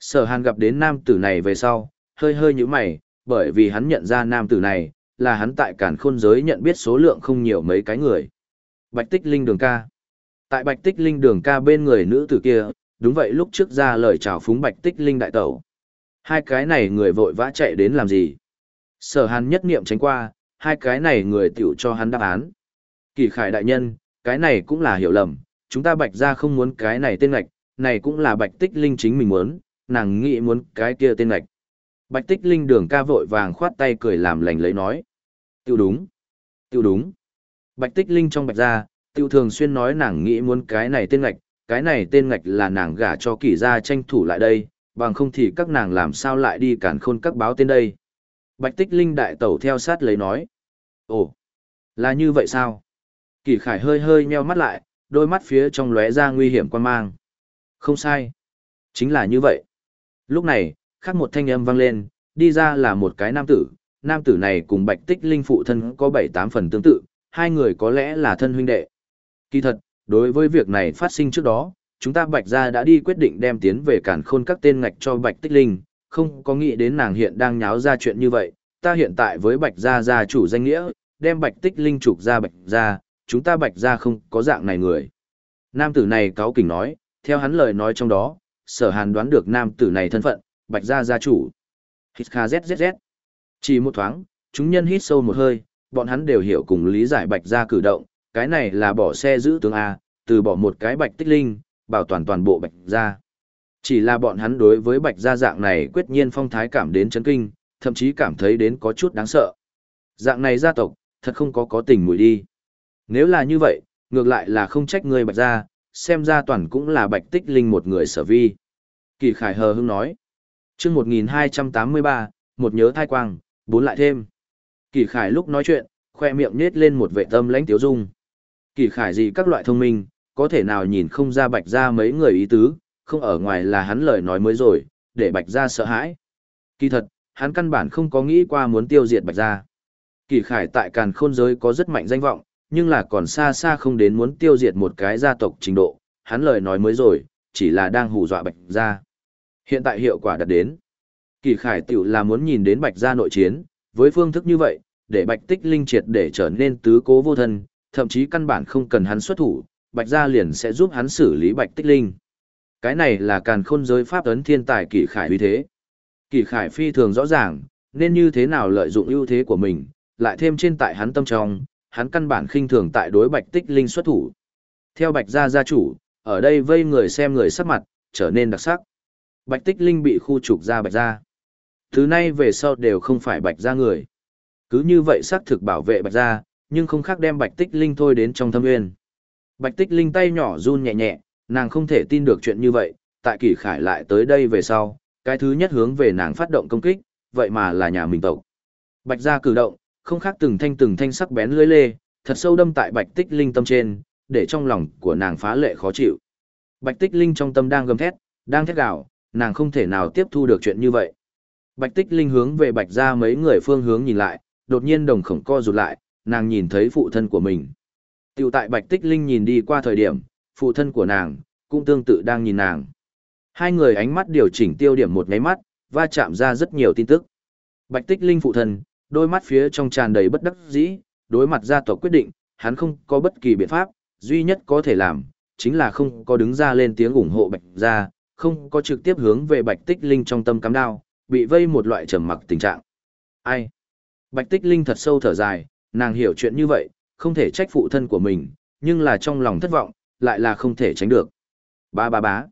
S1: Sở hàn gặp đến nam tử này về sau, hơi hơi như mày, bởi vì hắn nhận ra nam tử này, là hắn tại cản khôn giới nhận biết số lượng không nhiều mấy cái người. Bạch tích linh đường ca. Tại bạch tích linh đường ca bên người nữ tử kia, đúng vậy lúc trước ra lời chào phúng bạch tích linh đại tẩu. Hai cái này người vội vã chạy đến làm gì? Sở hàn nhất niệm tránh qua, hai cái này người tiểu cho hắn đáp án. Kỳ khải đại nhân, cái này cũng là hiểu lầm, chúng ta bạch ra không muốn cái này tên ngạch, này cũng là bạch tích linh chính mình muốn, nàng nghĩ muốn cái kia tên ngạch. Bạch tích linh đường ca vội vàng khoát tay cười làm lành lấy nói. Tiêu đúng. Tiêu đúng. Bạch tích linh trong bạch ra, tiêu thường xuyên nói nàng nghĩ muốn cái này tên ngạch, cái này tên ngạch là nàng gả cho kỳ gia tranh thủ lại đây, bằng không thì các nàng làm sao lại đi cản khôn các báo tên đây. Bạch tích linh đại tẩu theo sát lấy nói. Ồ, là như vậy sao? Kỳ khải hơi hơi nheo mắt lại, đôi mắt phía trong lóe ra nguy hiểm quan mang. Không sai. Chính là như vậy. Lúc này, khác một thanh âm vang lên, đi ra là một cái nam tử. Nam tử này cùng bạch tích linh phụ thân có bảy tám phần tương tự, hai người có lẽ là thân huynh đệ. Kỳ thật, đối với việc này phát sinh trước đó, chúng ta bạch gia đã đi quyết định đem tiến về cản khôn các tên ngạch cho bạch tích linh, không có nghĩ đến nàng hiện đang nháo ra chuyện như vậy, ta hiện tại với bạch gia gia chủ danh nghĩa, đem bạch tích linh trục ra bạch gia, chúng ta bạch gia không có dạng này người. Nam tử này cáo kỉnh nói, theo hắn lời nói trong đó, sở hàn đoán được nam tử này thân phận, bạch gia gia chủ. Hít kha zzz. Chỉ một thoáng, chúng nhân hít sâu một hơi, bọn hắn đều hiểu cùng lý giải bạch gia cử động, cái này là bỏ xe giữ tướng A, từ bỏ một cái bạch tích linh, bảo toàn toàn bộ bạch gia. Chỉ là bọn hắn đối với bạch gia dạng này quyết nhiên phong thái cảm đến chấn kinh, thậm chí cảm thấy đến có chút đáng sợ. Dạng này gia tộc, thật không có có tình mùi đi. Nếu là như vậy, ngược lại là không trách người bạch gia, xem ra toàn cũng là bạch tích linh một người sở vi. Kỳ khải hờ hưng nói. chương 1283, một nhớ thai quang, bốn lại thêm. Kỳ khải lúc nói chuyện, khoe miệng nết lên một vệ tâm lãnh tiếu dung. Kỳ khải gì các loại thông minh, có thể nào nhìn không ra bạch ra mấy người ý tứ, không ở ngoài là hắn lời nói mới rồi, để bạch ra sợ hãi. Kỳ thật, hắn căn bản không có nghĩ qua muốn tiêu diệt bạch ra. Kỳ khải tại càn khôn giới có rất mạnh danh vọng, nhưng là còn xa xa không đến muốn tiêu diệt một cái gia tộc trình độ, hắn lời nói mới rồi, chỉ là đang hù dọa bạch gia Hiện tại hiệu quả đạt đến. Kỳ khải tiểu là muốn nhìn đến bạch gia nội chiến, với phương thức như vậy, để bạch tích linh triệt để trở nên tứ cố vô thân, thậm chí căn bản không cần hắn xuất thủ, bạch gia liền sẽ giúp hắn xử lý bạch tích linh. Cái này là càn khôn giới pháp ấn thiên tài kỳ khải uy thế. Kỳ khải phi thường rõ ràng, nên như thế nào lợi dụng ưu thế của mình, lại thêm trên tại hắn tâm trong, hắn căn bản khinh thường tại đối bạch tích linh xuất thủ. Theo bạch gia gia chủ, ở đây vây người xem người sắc mặt, trở nên đặc sắc. Bạch tích linh bị khu trục ra bạch gia. Thứ nay về sau đều không phải bạch gia người. Cứ như vậy xác thực bảo vệ bạch gia, nhưng không khác đem bạch tích linh thôi đến trong thâm nguyên. Bạch tích linh tay nhỏ run nhẹ nhẹ, nàng không thể tin được chuyện như vậy, tại kỷ khải lại tới đây về sau, cái thứ nhất hướng về nàng phát động công kích, vậy mà là nhà mình tộc. Bạch gia cử động, không khác từng thanh từng thanh sắc bén lưỡi lê, thật sâu đâm tại bạch tích linh tâm trên, để trong lòng của nàng phá lệ khó chịu. Bạch tích linh trong tâm đang gầm thét, đang thét gào, nàng không thể nào tiếp thu được chuyện như vậy. Bạch tích linh hướng về bạch gia mấy người phương hướng nhìn lại, đột nhiên đồng khổng co rụt lại, nàng nhìn thấy phụ thân của mình. Tiểu tại bạch tích linh nhìn đi qua thời điểm, phụ thân của nàng, cũng tương tự đang nhìn nàng. Hai người ánh mắt điều chỉnh tiêu điểm một ngáy mắt, va chạm ra rất nhiều tin tức. Bạch tích linh phụ thân, đôi mắt phía trong tràn đầy bất đắc dĩ, đối mặt gia tộc quyết định, hắn không có bất kỳ biện pháp, duy nhất có thể làm, chính là không có đứng ra lên tiếng ủng hộ bạch gia, không có trực tiếp hướng về bạch tích linh trong tâm cắm đao, bị vây một loại trầm mặc tình trạng. Ai? Bạch tích linh thật sâu thở dài, nàng hiểu chuyện như vậy, không thể trách phụ thân của mình, nhưng là trong lòng thất vọng, lại là không thể tránh được. Ba ba bá.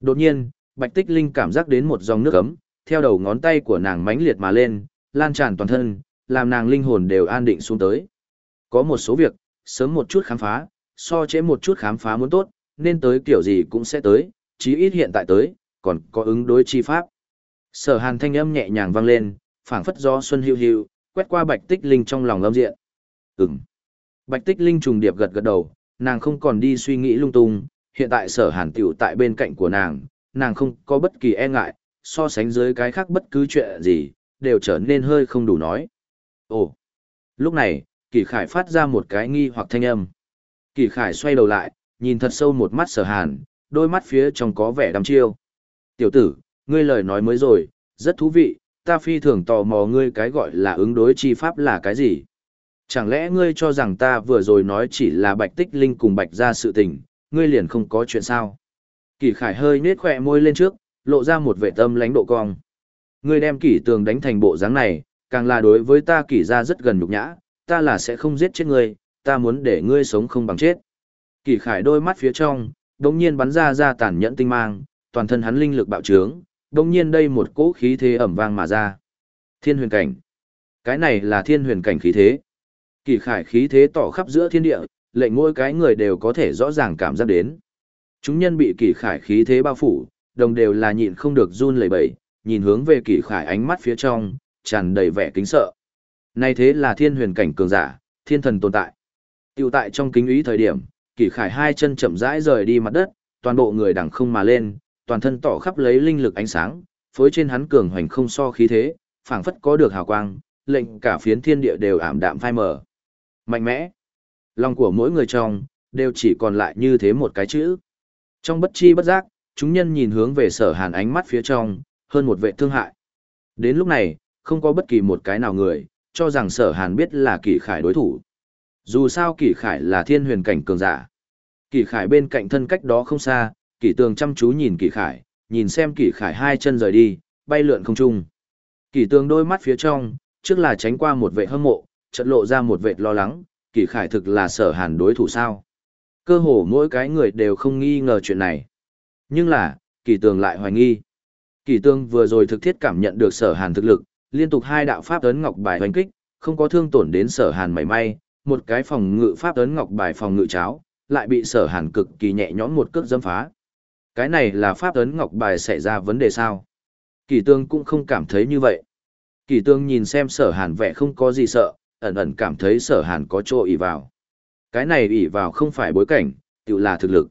S1: Đột nhiên, Bạch Tích Linh cảm giác đến một dòng nước ấm, theo đầu ngón tay của nàng mãnh liệt mà lên, lan tràn toàn thân, làm nàng linh hồn đều an định xuống tới. Có một số việc, sớm một chút khám phá, so chế một chút khám phá muốn tốt, nên tới kiểu gì cũng sẽ tới, chí ít hiện tại tới, còn có ứng đối chi pháp. Sở hàn thanh âm nhẹ nhàng vang lên, phảng phất gió xuân hưu hưu, quét qua bạch tích linh trong lòng lâm diện. Ừm. Bạch tích linh trùng điệp gật gật đầu, nàng không còn đi suy nghĩ lung tung, hiện tại sở hàn tiểu tại bên cạnh của nàng, nàng không có bất kỳ e ngại, so sánh dưới cái khác bất cứ chuyện gì, đều trở nên hơi không đủ nói. Ồ! Lúc này, Kỳ Khải phát ra một cái nghi hoặc thanh âm. Kỳ Khải xoay đầu lại, nhìn thật sâu một mắt sở hàn, đôi mắt phía trong có vẻ đăm chiêu. Tiểu tử, ngươi lời nói mới rồi, rất thú vị, ta phi thường tò mò ngươi cái gọi là ứng đối chi pháp là cái gì. Chẳng lẽ ngươi cho rằng ta vừa rồi nói chỉ là bạch tích linh cùng bạch ra sự tình, ngươi liền không có chuyện sao? Kỳ khải hơi nết khỏe môi lên trước, lộ ra một vệ tâm lãnh độ cong. Ngươi đem kỷ tường đánh thành bộ dáng này, càng là đối với ta kỷ ra rất gần nhục nhã, ta là sẽ không giết chết ngươi, ta muốn để ngươi sống không bằng chết. Kỷ khải đôi mắt phía trong, đồng nhiên bắn ra ra tàn nhẫn tinh mang, toàn thân hắn linh lực bạo trướng, đồng nhiên đây một cỗ khí thế ẩm vang mà ra. Thiên huyền cảnh. Cái này là thiên huyền cảnh khí thế. Kỷ khải khí thế tỏ khắp giữa thiên địa, lệnh mỗi cái người đều có thể rõ ràng cảm giác đến. Chúng nhân bị Kỷ khải khí thế bao phủ, đồng đều là nhịn không được run lẩy bẩy, nhìn hướng về kỷ khải ánh mắt phía trong, tràn đầy vẻ kính sợ. nay thế là thiên huyền cảnh cường giả, thiên thần tồn tại. Tiểu tại trong kính ý thời điểm, kỷ khải hai chân chậm rãi rời đi mặt đất, toàn bộ người đằng không mà lên, toàn thân tỏ khắp lấy linh lực ánh sáng, phối trên hắn cường hoành không so khí thế, phảng phất có được hào quang, lệnh cả phiến thiên địa đều ảm đạm phai mờ. Mạnh mẽ. Lòng của mỗi người trong, đều chỉ còn lại như thế một cái chữ. Trong bất chi bất giác, chúng nhân nhìn hướng về sở hàn ánh mắt phía trong, hơn một vệ thương hại. Đến lúc này, không có bất kỳ một cái nào người, cho rằng sở hàn biết là kỷ khải đối thủ. Dù sao kỷ khải là thiên huyền cảnh cường giả. Kỷ khải bên cạnh thân cách đó không xa, kỷ tường chăm chú nhìn kỷ khải, nhìn xem kỷ khải hai chân rời đi, bay lượn không trung. Kỷ tường đôi mắt phía trong, trước là tránh qua một vệ hâm mộ, trận lộ ra một vệ lo lắng, kỷ khải thực là sở hàn đối thủ sao. Cơ hồ mỗi cái người đều không nghi ngờ chuyện này. Nhưng là, kỷ tường lại hoài nghi. Kỳ tương vừa rồi thực thiết cảm nhận được sở hàn thực lực, liên tục hai đạo pháp ấn ngọc bài hoành kích, không có thương tổn đến sở hàn mảy may, một cái phòng ngự pháp ấn ngọc bài phòng ngự cháo, lại bị sở hàn cực kỳ nhẹ nhõm một cước dâm phá. Cái này là pháp ấn ngọc bài xảy ra vấn đề sao? Kỳ tương cũng không cảm thấy như vậy. Kỳ tương nhìn xem sở hàn vẻ không có gì sợ, ẩn ẩn cảm thấy sở hàn có chỗ ỉ vào. Cái này ỉ vào không phải bối cảnh, tự là thực lực.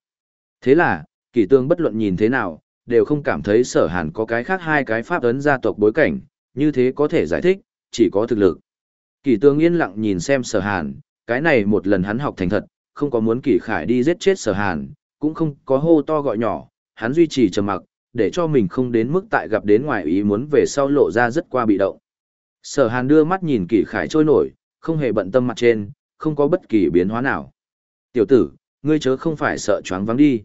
S1: Thế là, kỳ tương bất luận nhìn thế nào, đều không cảm thấy sở hàn có cái khác hai cái pháp ấn gia tộc bối cảnh, như thế có thể giải thích, chỉ có thực lực. Kỷ tương yên lặng nhìn xem sở hàn, cái này một lần hắn học thành thật, không có muốn Kỷ khải đi giết chết sở hàn, cũng không có hô to gọi nhỏ, hắn duy trì trầm mặc, để cho mình không đến mức tại gặp đến ngoài ý muốn về sau lộ ra rất qua bị động. Sở hàn đưa mắt nhìn Kỷ khải trôi nổi, không hề bận tâm mặt trên, không có bất kỳ biến hóa nào. Tiểu tử, ngươi chớ không phải sợ choáng vắng đi.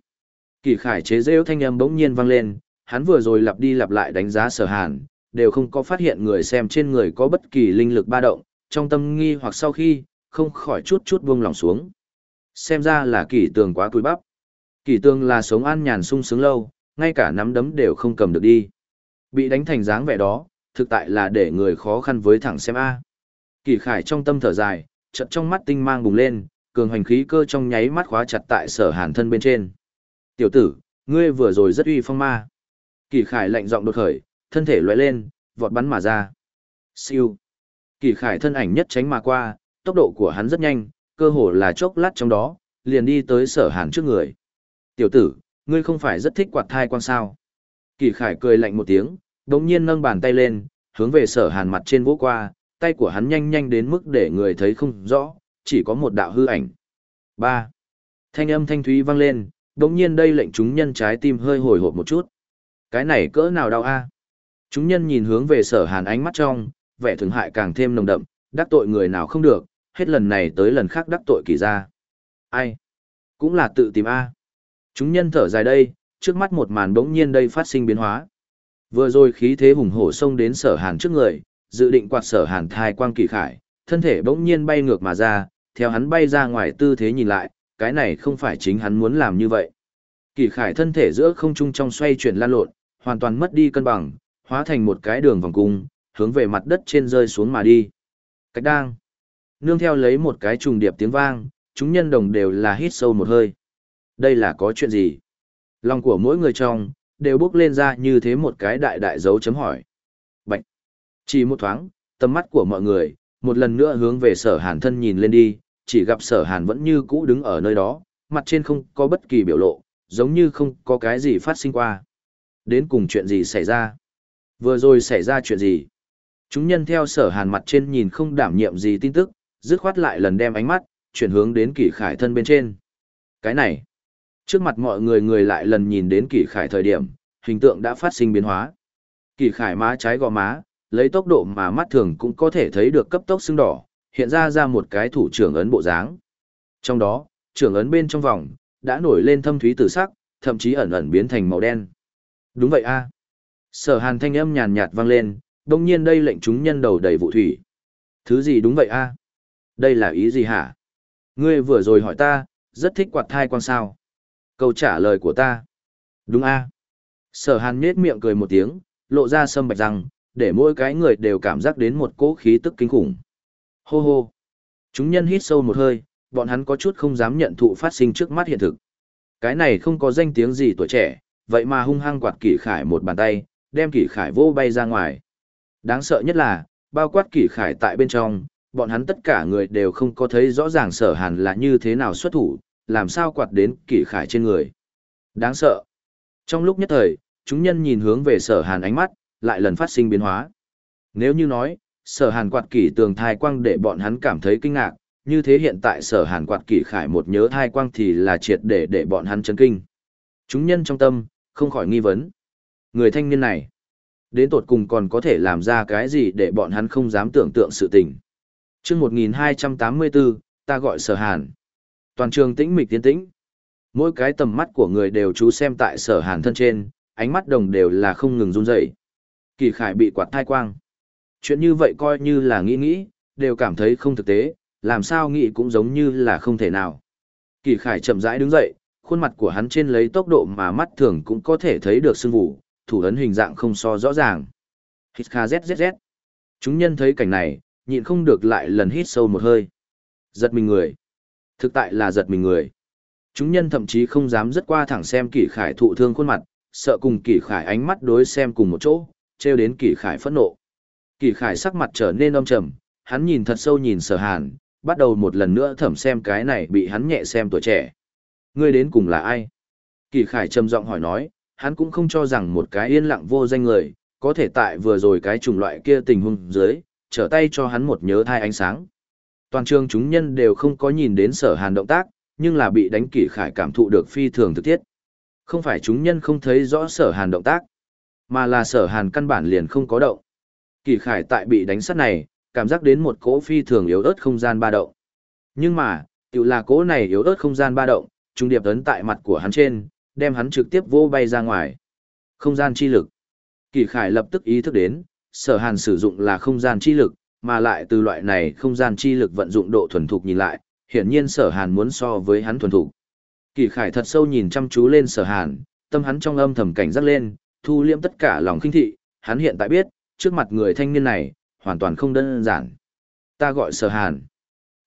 S1: Kỳ khải chế rêu thanh âm bỗng nhiên vang lên, hắn vừa rồi lặp đi lặp lại đánh giá sở hàn, đều không có phát hiện người xem trên người có bất kỳ linh lực ba động, trong tâm nghi hoặc sau khi, không khỏi chút chút buông lòng xuống. Xem ra là kỳ tường quá cúi bắp. Kỳ tường là sống an nhàn sung sướng lâu, ngay cả nắm đấm đều không cầm được đi. Bị đánh thành dáng vẻ đó, thực tại là để người khó khăn với thẳng xem A. Kỳ khải trong tâm thở dài, chợt trong mắt tinh mang bùng lên, cường hành khí cơ trong nháy mắt khóa chặt tại sở hàn thân bên trên. Tiểu tử, ngươi vừa rồi rất uy phong ma. Kỳ khải lạnh giọng đột khởi, thân thể lóe lên, vọt bắn mà ra. Siêu. Kỳ khải thân ảnh nhất tránh mà qua, tốc độ của hắn rất nhanh, cơ hồ là chốc lát trong đó, liền đi tới sở hàn trước người. Tiểu tử, ngươi không phải rất thích quạt thai quan sao. Kỳ khải cười lạnh một tiếng, đống nhiên nâng bàn tay lên, hướng về sở hàn mặt trên vỗ qua, tay của hắn nhanh nhanh đến mức để người thấy không rõ, chỉ có một đạo hư ảnh. 3. Thanh âm thanh thúy vang lên, đồng nhiên đây lệnh chúng nhân trái tim hơi hồi hộp một chút. Cái này cỡ nào đau a? Chúng nhân nhìn hướng về sở hàn ánh mắt trong, vẻ thường hại càng thêm nồng đậm, đắc tội người nào không được, hết lần này tới lần khác đắc tội kỳ ra. Ai? Cũng là tự tìm A. Chúng nhân thở dài đây, trước mắt một màn bỗng nhiên đây phát sinh biến hóa. Vừa rồi khí thế hùng hổ xông đến sở hàn trước người, dự định quạt sở hàn thai quang kỳ khải, thân thể bỗng nhiên bay ngược mà ra, theo hắn bay ra ngoài tư thế nhìn lại, cái này không phải chính hắn muốn làm như vậy. Kỳ khải thân thể giữa không trung trong xoay chuyển lan lộn, hoàn toàn mất đi cân bằng, hóa thành một cái đường vòng cung, hướng về mặt đất trên rơi xuống mà đi. Cách đang. Nương theo lấy một cái trùng điệp tiếng vang, chúng nhân đồng đều là hít sâu một hơi. Đây là có chuyện gì? Lòng của mỗi người trong, đều bước lên ra như thế một cái đại đại dấu chấm hỏi. Bạch! Chỉ một thoáng, tầm mắt của mọi người, một lần nữa hướng về sở hàn thân nhìn lên đi, chỉ gặp sở hàn vẫn như cũ đứng ở nơi đó, mặt trên không có bất kỳ biểu lộ, giống như không có cái gì phát sinh qua. Đến cùng chuyện gì xảy ra? Vừa rồi xảy ra chuyện gì? Chúng nhân theo sở hàn mặt trên nhìn không đảm nhiệm gì tin tức, dứt khoát lại lần đem ánh mắt, chuyển hướng đến kỷ khải thân bên trên. Cái này, trước mặt mọi người người lại lần nhìn đến kỷ khải thời điểm, hình tượng đã phát sinh biến hóa. Kỷ khải má trái gò má, lấy tốc độ mà mắt thường cũng có thể thấy được cấp tốc sưng đỏ, hiện ra ra một cái thủ trưởng ấn bộ dáng. Trong đó, trưởng ấn bên trong vòng, đã nổi lên thâm thúy tử sắc, thậm chí ẩn ẩn biến thành màu đen. Đúng vậy a. Sở hàn thanh âm nhàn nhạt vang lên, đông nhiên đây lệnh chúng nhân đầu đầy vụ thủy. Thứ gì đúng vậy a? Đây là ý gì hả? Ngươi vừa rồi hỏi ta, rất thích quạt thai quan sao. Câu trả lời của ta. Đúng a. Sở hàn nhết miệng cười một tiếng, lộ ra sâm bạch răng, để mỗi cái người đều cảm giác đến một cỗ khí tức kinh khủng. Hô hô. Chúng nhân hít sâu một hơi, bọn hắn có chút không dám nhận thụ phát sinh trước mắt hiện thực. Cái này không có danh tiếng gì tuổi trẻ, vậy mà hung hăng quạt kỷ khải một bàn tay, đem kỷ khải vô bay ra ngoài. Đáng sợ nhất là, bao quát kỷ khải tại bên trong, bọn hắn tất cả người đều không có thấy rõ ràng sở hàn là như thế nào xuất thủ, làm sao quạt đến kỷ khải trên người. Đáng sợ. Trong lúc nhất thời, chúng nhân nhìn hướng về sở hàn ánh mắt, lại lần phát sinh biến hóa. Nếu như nói, sở hàn quạt kỷ tường thai quang để bọn hắn cảm thấy kinh ngạc, như thế hiện tại sở hàn quạt kỷ khải một nhớ thai quang thì là triệt để để bọn hắn chấn kinh. Chúng nhân trong tâm, không khỏi nghi vấn. Người thanh niên này, đến tột cùng còn có thể làm ra cái gì để bọn hắn không dám tưởng tượng sự tình. chương 1284, ta gọi sở hàn. Toàn trường tĩnh mịch tiến tĩnh. Mỗi cái tầm mắt của người đều chú xem tại sở hàn thân trên, ánh mắt đồng đều là không ngừng run rẩy. Kỳ khải bị quạt thai quang. Chuyện như vậy coi như là nghĩ nghĩ, đều cảm thấy không thực tế, làm sao nghĩ cũng giống như là không thể nào. Kỳ khải chậm rãi đứng dậy, khuôn mặt của hắn trên lấy tốc độ mà mắt thường cũng có thể thấy được sưng vụ, thủ ấn hình dạng không so rõ ràng. Hít kha zzz. Chúng nhân thấy cảnh này, nhịn không được lại lần hít sâu một hơi. Giật mình người. Thực tại là giật mình người. Chúng nhân thậm chí không dám rất qua thẳng xem kỷ khải thụ thương khuôn mặt, sợ cùng kỷ khải ánh mắt đối xem cùng một chỗ, treo đến kỷ khải phẫn nộ. Kỳ khải sắc mặt trở nên âm trầm, hắn nhìn thật sâu nhìn sở hàn, bắt đầu một lần nữa thẩm xem cái này bị hắn nhẹ xem tuổi trẻ. Ngươi đến cùng là ai? Kỳ khải trầm giọng hỏi nói, hắn cũng không cho rằng một cái yên lặng vô danh người, có thể tại vừa rồi cái chủng loại kia tình huống dưới, trở tay cho hắn một nhớ thai ánh sáng. Toàn trường chúng nhân đều không có nhìn đến sở hàn động tác, nhưng là bị đánh kỷ khải cảm thụ được phi thường thực tiết. Không phải chúng nhân không thấy rõ sở hàn động tác, mà là sở hàn căn bản liền không có động. Kỳ khải tại bị đánh sát này, cảm giác đến một cỗ phi thường yếu ớt không gian ba động. Nhưng mà, tự là cỗ này yếu ớt không gian ba động, trung điệp ấn tại mặt của hắn trên, đem hắn trực tiếp vô bay ra ngoài. Không gian chi lực. Kỳ khải lập tức ý thức đến, sở hàn sử dụng là không gian chi lực, mà lại từ loại này không gian chi lực vận dụng độ thuần thục nhìn lại, hiển nhiên sở hàn muốn so với hắn thuần thục. Kỳ khải thật sâu nhìn chăm chú lên sở hàn, tâm hắn trong âm thầm cảnh giác lên, thu liễm tất cả lòng khinh thị, hắn hiện tại biết, trước mặt người thanh niên này, hoàn toàn không đơn giản. Ta gọi sở hàn.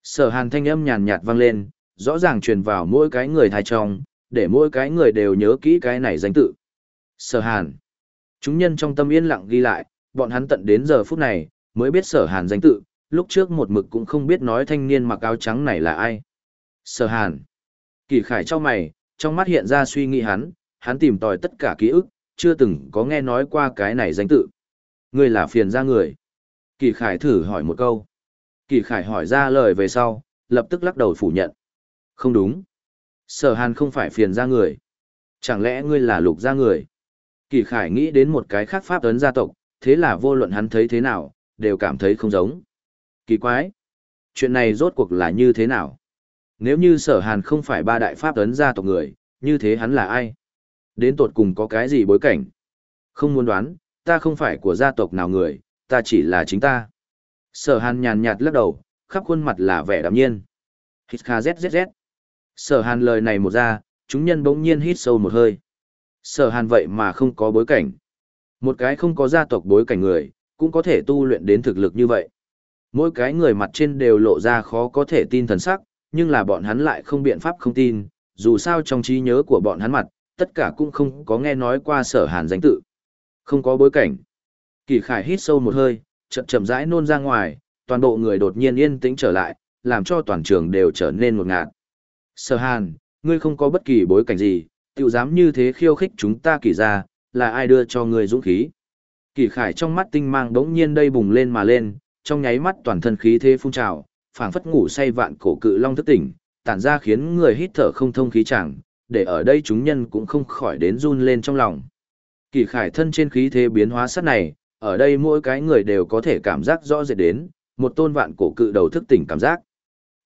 S1: Sở hàn thanh âm nhàn nhạt vang lên, rõ ràng truyền vào mỗi cái người thai trong, để mỗi cái người đều nhớ kỹ cái này danh tự. Sở hàn. Chúng nhân trong tâm yên lặng ghi lại, bọn hắn tận đến giờ phút này, mới biết sở hàn danh tự, lúc trước một mực cũng không biết nói thanh niên mặc áo trắng này là ai. Sở hàn. Kỳ khải cho mày, trong mắt hiện ra suy nghĩ hắn, hắn tìm tòi tất cả ký ức, chưa từng có nghe nói qua cái này danh tự. Ngươi là phiền ra người. Kỳ khải thử hỏi một câu. Kỳ khải hỏi ra lời về sau, lập tức lắc đầu phủ nhận. Không đúng. Sở hàn không phải phiền ra người. Chẳng lẽ ngươi là lục ra người? Kỳ khải nghĩ đến một cái khác pháp ấn gia tộc, thế là vô luận hắn thấy thế nào, đều cảm thấy không giống. Kỳ quái! Chuyện này rốt cuộc là như thế nào? Nếu như sở hàn không phải ba đại pháp ấn gia tộc người, như thế hắn là ai? Đến tột cùng có cái gì bối cảnh? Không muốn đoán, ta không phải của gia tộc nào người, ta chỉ là chính ta. Sở hàn nhàn nhạt lắc đầu, khắp khuôn mặt là vẻ đạm nhiên. Hít kha zzz. Sở hàn lời này một ra, chúng nhân bỗng nhiên hít sâu một hơi. Sở hàn vậy mà không có bối cảnh. Một cái không có gia tộc bối cảnh người, cũng có thể tu luyện đến thực lực như vậy. Mỗi cái người mặt trên đều lộ ra khó có thể tin thần sắc, nhưng là bọn hắn lại không biện pháp không tin, dù sao trong trí nhớ của bọn hắn mặt, tất cả cũng không có nghe nói qua sở hàn danh tự. Không có bối cảnh. Kỳ khải hít sâu một hơi, chậm chậm rãi nôn ra ngoài, toàn bộ người đột nhiên yên tĩnh trở lại, làm cho toàn trường đều trở nên một ngạt. Sở hàn, ngươi không có bất kỳ bối cảnh gì, tiểu dám như thế khiêu khích chúng ta kỳ ra, là ai đưa cho ngươi dũng khí. Kỳ khải trong mắt tinh mang đống nhiên đây bùng lên mà lên, trong nháy mắt toàn thân khí thế phun trào, phảng phất ngủ say vạn cổ cự long thức tỉnh, tản ra khiến người hít thở không thông khí chẳng, để ở đây chúng nhân cũng không khỏi đến run lên trong lòng. Kỳ khải thân trên khí thế biến hóa sát này, ở đây mỗi cái người đều có thể cảm giác rõ rệt đến, một tôn vạn cổ cự đầu thức tỉnh cảm giác.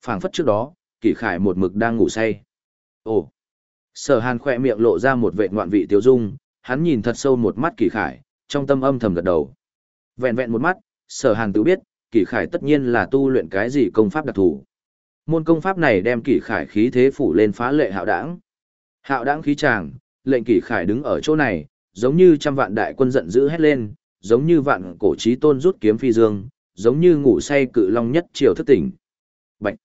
S1: phảng phất trước đó, kỳ khải một mực đang ngủ say. Ồ! Sở hàn khỏe miệng lộ ra một vệ ngoạn vị tiêu dung, hắn nhìn thật sâu một mắt kỳ khải, trong tâm âm thầm gật đầu. Vẹn vẹn một mắt, sở hàn tự biết, Kỳ khải tất nhiên là tu luyện cái gì công pháp đặc thù. Môn công pháp này đem Kỳ khải khí thế phủ lên phá lệ hạo đảng. Hạo đảng khí tràng, lệnh Kỳ khải đứng ở chỗ này, giống như trăm vạn đại quân giận dữ hét lên, giống như vạn cổ chí tôn rút kiếm phi dương, giống như ngủ say cự long nhất triều thức tỉnh. Bạch!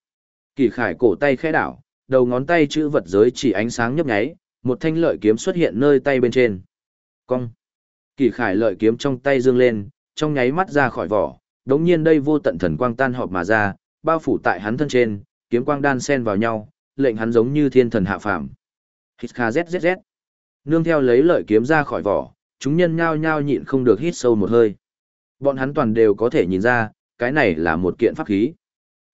S1: kỳ khải cổ tay khẽ đảo, đầu ngón tay chữ vật giới chỉ ánh sáng nhấp nháy, một thanh lợi kiếm xuất hiện nơi tay bên trên. Cong! kỳ khải lợi kiếm trong tay dương lên, trong nháy mắt ra khỏi vỏ, đống nhiên đây vô tận thần quang tan họp mà ra, bao phủ tại hắn thân trên, kiếm quang đan xen vào nhau, lệnh hắn giống như thiên thần hạ phàm. Hít kha zzz. Nương theo lấy lợi kiếm ra khỏi vỏ, chúng nhân nhao nhao nhịn không được hít sâu một hơi. Bọn hắn toàn đều có thể nhìn ra, cái này là một kiện pháp khí.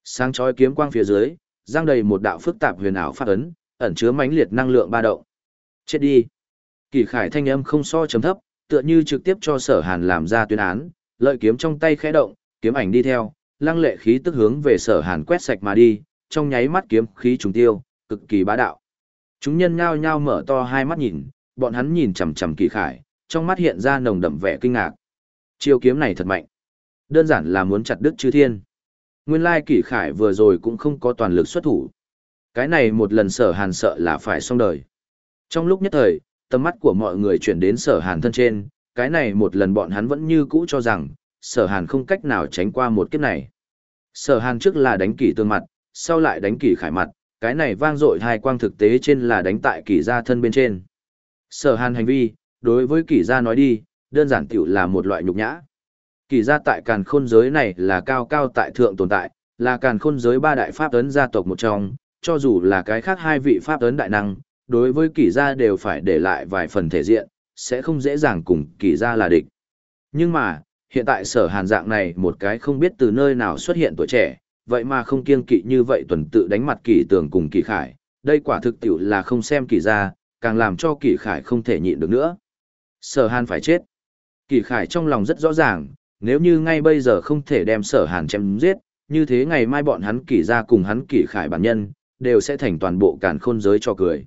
S1: Sáng chói kiếm quang phía dưới, giang đầy một đạo phức tạp huyền ảo pháp ấn, ẩn chứa mãnh liệt năng lượng ba động. Chết đi. Kỳ Khải thanh âm không so chấm thấp, tựa như trực tiếp cho Sở Hàn làm ra tuyên án, lợi kiếm trong tay khẽ động, kiếm ảnh đi theo, lăng lệ khí tức hướng về sở hàn quét sạch mà đi, trong nháy mắt kiếm khí trùng tiêu, cực kỳ bá đạo. Chúng nhân nhao nhao mở to hai mắt nhìn, bọn hắn nhìn chằm chằm kỳ khải, trong mắt hiện ra nồng đậm vẻ kinh ngạc. Chiêu kiếm này thật mạnh. Đơn giản là muốn chặt đứt chư thiên. Nguyên lai kỳ khải vừa rồi cũng không có toàn lực xuất thủ. Cái này một lần sở hàn sợ là phải xong đời. Trong lúc nhất thời, tầm mắt của mọi người chuyển đến sở hàn thân trên, cái này một lần bọn hắn vẫn như cũ cho rằng, sở hàn không cách nào tránh qua một kiếp này. Sở hàn trước là đánh kỷ tương mặt, sau lại đánh kỷ khải mặt, cái này vang dội hai quang thực tế trên là đánh tại kỷ gia thân bên trên. Sở hàn hành vi, đối với kỷ gia nói đi, đơn giản tiểu là một loại nhục nhã. Kỷ gia tại càn khôn giới này là cao cao tại thượng tồn tại, là càn khôn giới ba đại pháp ấn gia tộc một trong, cho dù là cái khác hai vị pháp ấn đại năng, đối với kỷ gia đều phải để lại vài phần thể diện, sẽ không dễ dàng cùng kỷ gia là địch. Nhưng mà, hiện tại sở hàn dạng này một cái không biết từ nơi nào xuất hiện tuổi trẻ, vậy mà không kiêng kỵ như vậy tuần tự đánh mặt kỷ tường cùng kỷ khải, đây quả thực tiểu là không xem kỷ gia, càng làm cho kỷ khải không thể nhịn được nữa. Sở hàn phải chết. Kỷ khải trong lòng rất rõ ràng, nếu như ngay bây giờ không thể đem sở hàn chém giết, như thế ngày mai bọn hắn kỷ gia cùng hắn kỷ khải bản nhân, đều sẽ thành toàn bộ càn khôn giới cho cười.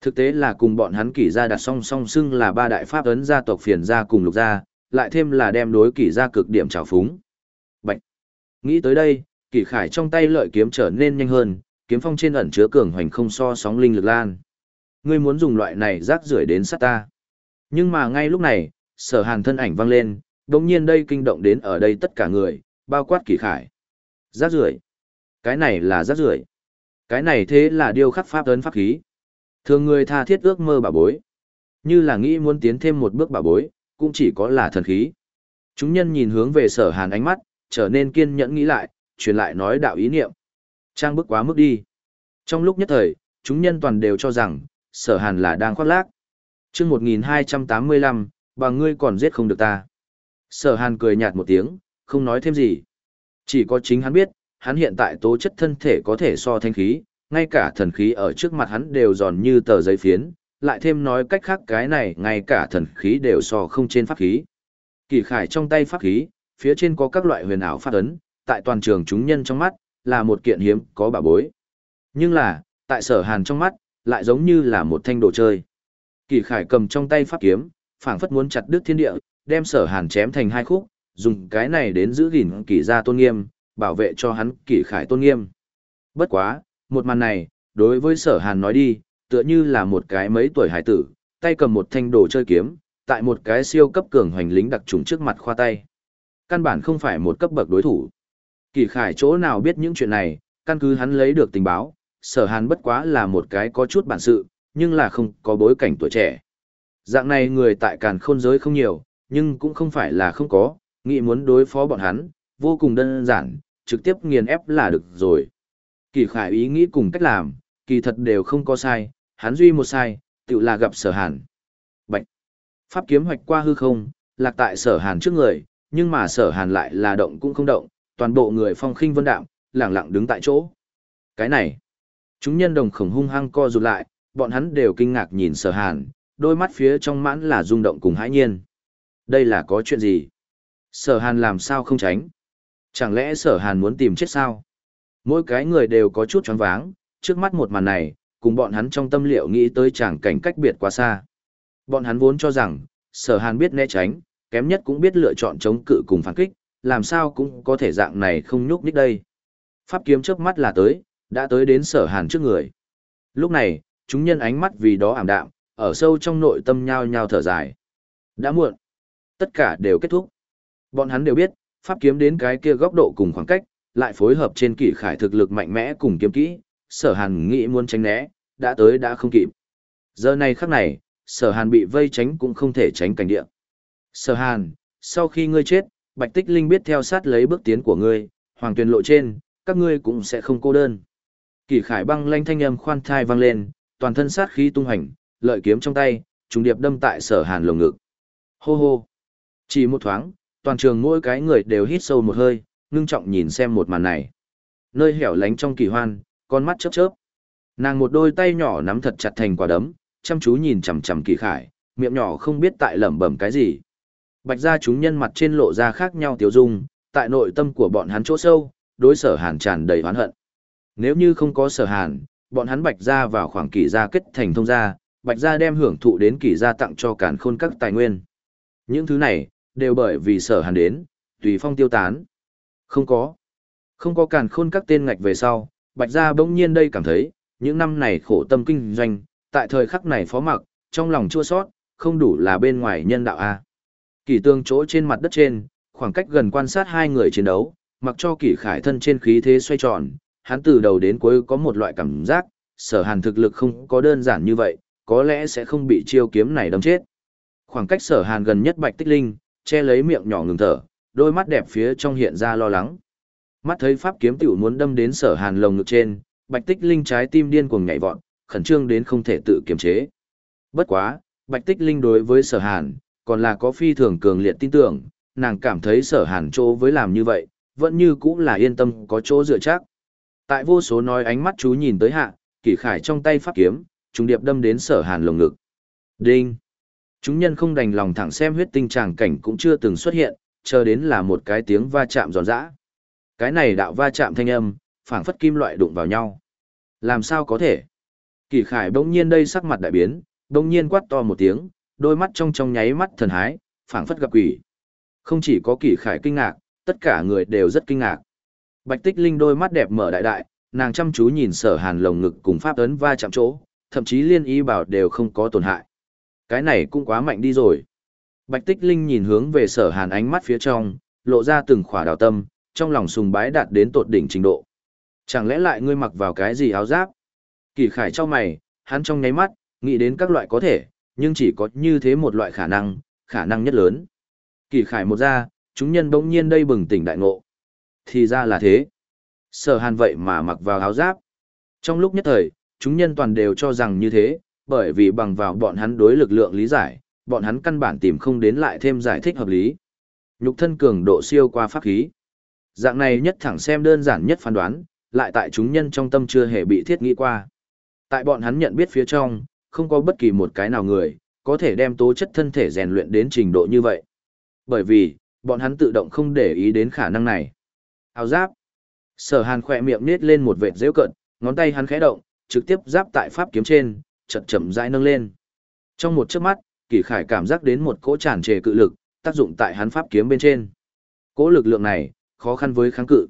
S1: Thực tế là cùng bọn hắn kỷ gia đặt song song xưng là ba đại pháp ấn gia tộc phiền gia cùng lục gia, lại thêm là đem đối kỷ gia cực điểm trào phúng. Bạch! Nghĩ tới đây, kỷ khải trong tay lợi kiếm trở nên nhanh hơn, kiếm phong trên ẩn chứa cường hoành không so sóng linh lực lan. Ngươi muốn dùng loại này rác rưởi đến sát ta. Nhưng mà ngay lúc này, sở hàn thân ảnh vang lên, đồng nhiên đây kinh động đến ở đây tất cả người, bao quát kỳ khải. Rác rưởi Cái này là rác rưởi Cái này thế là điều khắc pháp ấn pháp khí. Thường người tha thiết ước mơ bà bối. Như là nghĩ muốn tiến thêm một bước bà bối, cũng chỉ có là thần khí. Chúng nhân nhìn hướng về sở hàn ánh mắt, trở nên kiên nhẫn nghĩ lại, truyền lại nói đạo ý niệm. Trang bức quá mức đi. Trong lúc nhất thời, chúng nhân toàn đều cho rằng, sở hàn là đang khoác lác. chương 1285, bằng ngươi còn giết không được ta. Sở hàn cười nhạt một tiếng, không nói thêm gì. Chỉ có chính hắn biết, hắn hiện tại tố chất thân thể có thể so thanh khí, ngay cả thần khí ở trước mặt hắn đều giòn như tờ giấy phiến, lại thêm nói cách khác cái này ngay cả thần khí đều so không trên pháp khí. Kỳ khải trong tay pháp khí, phía trên có các loại huyền ảo pháp ấn, tại toàn trường chúng nhân trong mắt, là một kiện hiếm có bảo bối. Nhưng là, tại sở hàn trong mắt, lại giống như là một thanh đồ chơi. Kỳ khải cầm trong tay pháp kiếm, phảng phất muốn chặt đứt thiên địa, đem sở hàn chém thành hai khúc, dùng cái này đến giữ gìn kỳ gia tôn nghiêm, bảo vệ cho hắn kỳ khải tôn nghiêm. Bất quá, một màn này, đối với sở hàn nói đi, tựa như là một cái mấy tuổi hải tử, tay cầm một thanh đồ chơi kiếm, tại một cái siêu cấp cường hoành lính đặc trùng trước mặt khoa tay. Căn bản không phải một cấp bậc đối thủ. Kỳ khải chỗ nào biết những chuyện này, căn cứ hắn lấy được tình báo, sở hàn bất quá là một cái có chút bản sự, nhưng là không có bối cảnh tuổi trẻ. Dạng này người tại càn khôn giới không nhiều, nhưng cũng không phải là không có, nghĩ muốn đối phó bọn hắn, vô cùng đơn giản, trực tiếp nghiền ép là được rồi. Kỳ khải ý nghĩ cùng cách làm, kỳ thật đều không có sai, hắn duy một sai, tự là gặp sở hàn. Bạch! Pháp kiếm hoạch qua hư không, lạc tại sở hàn trước người, nhưng mà sở hàn lại là động cũng không động, toàn bộ người phong khinh vân đạm, lẳng lặng đứng tại chỗ. Cái này! Chúng nhân đồng khổng hung hăng co rụt lại, bọn hắn đều kinh ngạc nhìn sở hàn, đôi mắt phía trong mãn là rung động cùng hãi nhiên. Đây là có chuyện gì? Sở hàn làm sao không tránh? Chẳng lẽ sở hàn muốn tìm chết sao? Mỗi cái người đều có chút choáng váng, trước mắt một màn này, cùng bọn hắn trong tâm liệu nghĩ tới chẳng cảnh cách biệt quá xa. Bọn hắn vốn cho rằng, sở hàn biết né tránh, kém nhất cũng biết lựa chọn chống cự cùng phản kích, làm sao cũng có thể dạng này không nhúc nhích đây. Pháp kiếm trước mắt là tới, đã tới đến sở hàn trước người. Lúc này, chúng nhân ánh mắt vì đó ảm đạm, ở sâu trong nội tâm nhao nhao thở dài. Đã muộn. Tất cả đều kết thúc. Bọn hắn đều biết, pháp kiếm đến cái kia góc độ cùng khoảng cách, lại phối hợp trên kỷ khải thực lực mạnh mẽ cùng kiếm kỹ, sở hàn nghĩ muốn tránh né, đã tới đã không kịp. Giờ này khắc này, sở hàn bị vây tránh cũng không thể tránh cảnh địa. Sở hàn, sau khi ngươi chết, Bạch Tích Linh biết theo sát lấy bước tiến của ngươi, hoàng tuyền lộ trên, các ngươi cũng sẽ không cô đơn. Kỷ khải băng lanh thanh âm khoan thai vang lên, toàn thân sát khí tung hành, lợi kiếm trong tay, trùng điệp đâm tại sở hàn lồng ngực. Hô hô. Chỉ một thoáng, toàn trường mỗi cái người đều hít sâu một hơi, ngưng trọng nhìn xem một màn này. Nơi hẻo lánh trong kỳ hoan, con mắt chớp chớp. Nàng một đôi tay nhỏ nắm thật chặt thành quả đấm, chăm chú nhìn chằm chằm kỳ khải, miệng nhỏ không biết tại lẩm bẩm cái gì. Bạch gia chúng nhân mặt trên lộ ra khác nhau tiêu dung, tại nội tâm của bọn hắn chỗ sâu, đối sở hàn tràn đầy oán hận. Nếu như không có sở hàn, bọn hắn bạch gia vào khoảng kỳ gia kết thành thông gia, bạch gia đem hưởng thụ đến kỳ gia tặng cho càn khôn các tài nguyên. Những thứ này, đều bởi vì sở hàn đến, tùy phong tiêu tán. Không có. Không có càn khôn các tên ngạch về sau, Bạch Gia bỗng nhiên đây cảm thấy, những năm này khổ tâm kinh doanh, tại thời khắc này phó mặc, trong lòng chua sót, không đủ là bên ngoài nhân đạo A. Kỳ tương chỗ trên mặt đất trên, khoảng cách gần quan sát hai người chiến đấu, mặc cho kỳ khải thân trên khí thế xoay tròn, hắn từ đầu đến cuối có một loại cảm giác, sở hàn thực lực không có đơn giản như vậy, có lẽ sẽ không bị chiêu kiếm này đâm chết. Khoảng cách sở hàn gần nhất bạch tích linh, che lấy miệng nhỏ ngừng thở, đôi mắt đẹp phía trong hiện ra lo lắng. Mắt thấy pháp kiếm tiểu muốn đâm đến sở hàn lồng ngực trên, bạch tích linh trái tim điên cuồng nhảy vọt, khẩn trương đến không thể tự kiềm chế. Bất quá, bạch tích linh đối với sở hàn, còn là có phi thường cường liệt tin tưởng, nàng cảm thấy sở hàn chỗ với làm như vậy, vẫn như cũng là yên tâm có chỗ dựa chắc. Tại vô số nói ánh mắt chú nhìn tới hạ, kỷ khải trong tay pháp kiếm, chúng điệp đâm đến sở hàn lồng ngực. Đinh! Chúng nhân không đành lòng thẳng xem huyết tinh tràng cảnh cũng chưa từng xuất hiện, chờ đến là một cái tiếng va chạm giòn giã. Cái này đạo va chạm thanh âm, phảng phất kim loại đụng vào nhau. Làm sao có thể? Kỳ Khải bỗng nhiên đây sắc mặt đại biến, bỗng nhiên quát to một tiếng, đôi mắt trong trong nháy mắt thần hái, phảng phất gặp quỷ. Không chỉ có Kỳ Khải kinh ngạc, tất cả người đều rất kinh ngạc. Bạch Tích Linh đôi mắt đẹp mở đại đại, nàng chăm chú nhìn Sở Hàn lồng ngực cùng pháp ấn va chạm chỗ, thậm chí liên ý bảo đều không có tổn hại. Cái này cũng quá mạnh đi rồi. Bạch Tích Linh nhìn hướng về Sở Hàn ánh mắt phía trong, lộ ra từng khỏa đào tâm, trong lòng sùng bái đạt đến tột đỉnh trình độ. Chẳng lẽ lại ngươi mặc vào cái gì áo giáp? Kỳ Khải cho mày, hắn trong nháy mắt, nghĩ đến các loại có thể, nhưng chỉ có như thế một loại khả năng, khả năng nhất lớn. Kỳ Khải một ra, chúng nhân bỗng nhiên đây bừng tỉnh đại ngộ. Thì ra là thế. Sở hàn vậy mà mặc vào áo giáp. Trong lúc nhất thời, chúng nhân toàn đều cho rằng như thế, bởi vì bằng vào bọn hắn đối lực lượng lý giải, bọn hắn căn bản tìm không đến lại thêm giải thích hợp lý. Nhục thân cường độ siêu qua pháp khí. Dạng này nhất thẳng xem đơn giản nhất phán đoán, lại tại chúng nhân trong tâm chưa hề bị thiết nghĩ qua. Tại bọn hắn nhận biết phía trong, không có bất kỳ một cái nào người, có thể đem tố chất thân thể rèn luyện đến trình độ như vậy. Bởi vì, bọn hắn tự động không để ý đến khả năng này. Áo giáp. Sở hàn khỏe miệng nết lên một vệt dễu cận, ngón tay hắn khẽ động, trực tiếp giáp tại pháp kiếm trên, chật chậm rãi nâng lên. Trong một chớp mắt, Kỷ Khải cảm giác đến một cỗ tràn trề cự lực, tác dụng tại hắn pháp kiếm bên trên. Cỗ lực lượng này, khó khăn với kháng cự.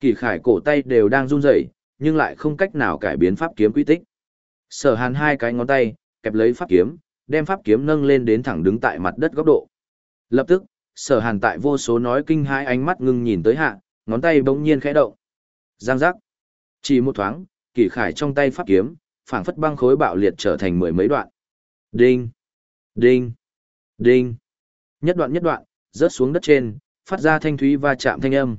S1: Kỷ Khải cổ tay đều đang run rẩy, nhưng lại không cách nào cải biến pháp kiếm quy tích. Sở Hàn hai cái ngón tay, kẹp lấy pháp kiếm, đem pháp kiếm nâng lên đến thẳng đứng tại mặt đất góc độ. Lập tức, Sở Hàn tại vô số nói kinh hãi ánh mắt ngưng nhìn tới hạ, ngón tay bỗng nhiên khẽ động. Giang giác. Chỉ một thoáng, kỳ Khải trong tay pháp kiếm, phảng phất băng khối bạo liệt trở thành mười mấy đoạn. Đinh, đinh, đinh. Nhất đoạn nhất đoạn, rớt xuống đất trên, phát ra thanh thúy va chạm thanh âm.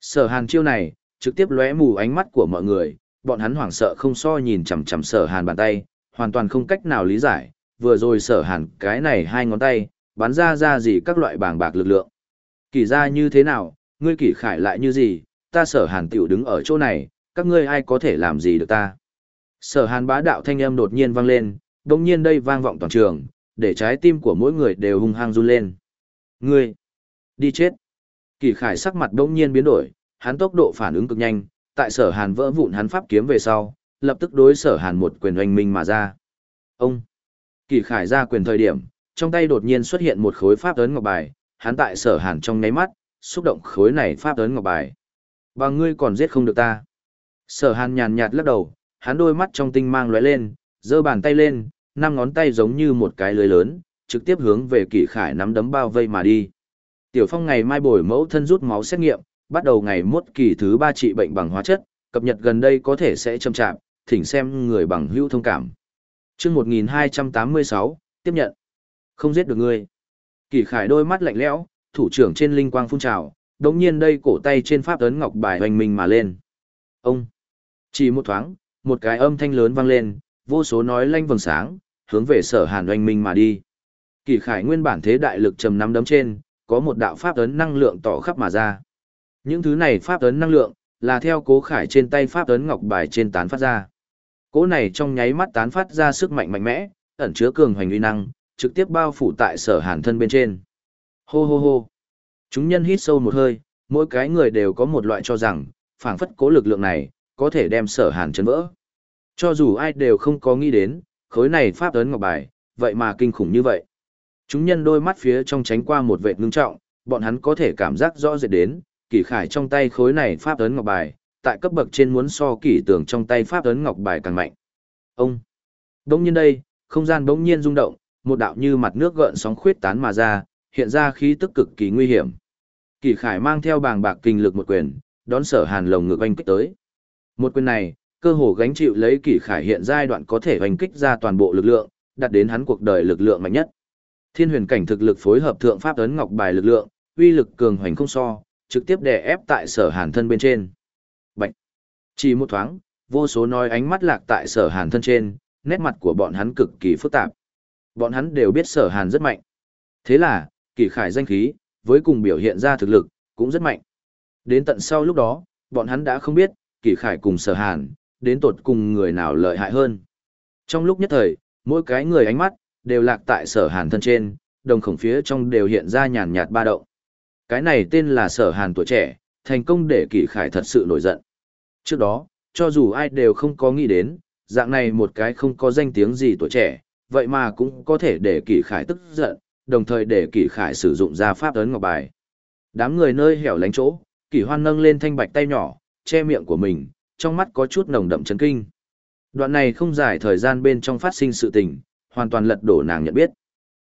S1: Sở Hàn chiêu này, trực tiếp lóe mù ánh mắt của mọi người, bọn hắn hoảng sợ không so nhìn chằm chằm Sở Hàn bàn tay, hoàn toàn không cách nào lý giải, vừa rồi Sở Hàn cái này hai ngón tay, bắn ra ra gì các loại bàng bạc lực lượng. Kỳ ra như thế nào, ngươi kỷ khải lại như gì, ta Sở Hàn tiểu đứng ở chỗ này, các ngươi ai có thể làm gì được ta. Sở hàn bá đạo thanh âm đột nhiên vang lên, đồng nhiên đây vang vọng toàn trường, để trái tim của mỗi người đều hung hăng run lên. Ngươi! Đi chết! Kỳ khải sắc mặt đông nhiên biến đổi, hắn tốc độ phản ứng cực nhanh, tại sở hàn vỡ vụn hắn pháp kiếm về sau, lập tức đối sở hàn một quyền oanh minh mà ra. Ông! Kỳ khải ra quyền thời điểm, trong tay đột nhiên xuất hiện một khối pháp ấn ngọc bài, hắn tại sở hàn trong ngáy mắt, xúc động khối này pháp ấn ngọc bài. Và ngươi còn giết không được ta. Sở hàn nhàn nhạt lắc đầu, hắn đôi mắt trong tinh mang lóe lên, giơ bàn tay lên, năm ngón tay giống như một cái lưới lớn, trực tiếp hướng về Kỷ Khải nắm đấm bao vây mà đi. Tiểu Phong ngày mai bồi mẫu thân rút máu xét nghiệm, bắt đầu ngày mốt kỳ thứ ba trị bệnh bằng hóa chất, cập nhật gần đây có thể sẽ chậm chạm, thỉnh xem người bằng hữu thông cảm. Chương 1286, tiếp nhận. Không giết được ngươi. Kỷ Khải đôi mắt lạnh lẽo, thủ trưởng trên linh quang phun trào, đống nhiên đây cổ tay trên pháp ấn ngọc bài hoành mình mà lên. Ông. Chỉ một thoáng, một cái âm thanh lớn vang lên, vô số nói lanh vầng sáng, hướng về sở hàn hoành minh mà đi. Kỳ khải nguyên bản thế đại lực trầm nắm đấm trên, có một đạo pháp ấn năng lượng tỏ khắp mà ra. Những thứ này pháp ấn năng lượng, là theo cố khải trên tay pháp ấn ngọc bài trên tán phát ra. Cố này trong nháy mắt tán phát ra sức mạnh mạnh mẽ, ẩn chứa cường hoành uy năng, trực tiếp bao phủ tại sở hàn thân bên trên. Hô hô hô. Chúng nhân hít sâu một hơi, mỗi cái người đều có một loại cho rằng, phảng phất cố lực lượng này, có thể đem sở hàn chấn vỡ. Cho dù ai đều không có nghĩ đến, khối này pháp ấn ngọc bài, vậy mà kinh khủng như vậy. Chúng nhân đôi mắt phía trong tránh qua một vệ ngưng trọng, bọn hắn có thể cảm giác rõ rệt đến, kỳ khải trong tay khối này pháp ấn ngọc bài, tại cấp bậc trên muốn so kỳ tưởng trong tay pháp ấn ngọc bài càng mạnh. Ông! Đông nhiên đây, không gian bỗng nhiên rung động, một đạo như mặt nước gợn sóng khuyết tán mà ra, hiện ra khí tức cực kỳ nguy hiểm. Kỳ khải mang theo bàng bạc kinh lực một quyền, đón sở hàn lồng ngực anh kích tới. Một quyền này, cơ hồ gánh chịu lấy kỷ khải hiện giai đoạn có thể hoành kích ra toàn bộ lực lượng, đặt đến hắn cuộc đời lực lượng mạnh nhất. Thiên huyền cảnh thực lực phối hợp thượng pháp ấn ngọc bài lực lượng, uy lực cường hoành không so, trực tiếp đè ép tại sở hàn thân bên trên. Bạch! Chỉ một thoáng, vô số nói ánh mắt lạc tại sở hàn thân trên, nét mặt của bọn hắn cực kỳ phức tạp. Bọn hắn đều biết sở hàn rất mạnh. Thế là, kỳ khải danh khí, với cùng biểu hiện ra thực lực, cũng rất mạnh. Đến tận sau lúc đó, bọn hắn đã không biết, kỳ khải cùng sở hàn, đến tột cùng người nào lợi hại hơn. Trong lúc nhất thời, mỗi cái người ánh mắt, đều lạc tại sở hàn thân trên, đồng khổng phía trong đều hiện ra nhàn nhạt ba động. Cái này tên là sở hàn tuổi trẻ, thành công để kỳ khải thật sự nổi giận. Trước đó, cho dù ai đều không có nghĩ đến, dạng này một cái không có danh tiếng gì tuổi trẻ, vậy mà cũng có thể để kỳ khải tức giận, đồng thời để Kỷ khải sử dụng ra pháp ấn ngọc bài. Đám người nơi hẻo lánh chỗ, Kỷ hoan nâng lên thanh bạch tay nhỏ, che miệng của mình, trong mắt có chút nồng đậm chấn kinh. Đoạn này không dài thời gian bên trong phát sinh sự tình, hoàn toàn lật đổ nàng nhận biết.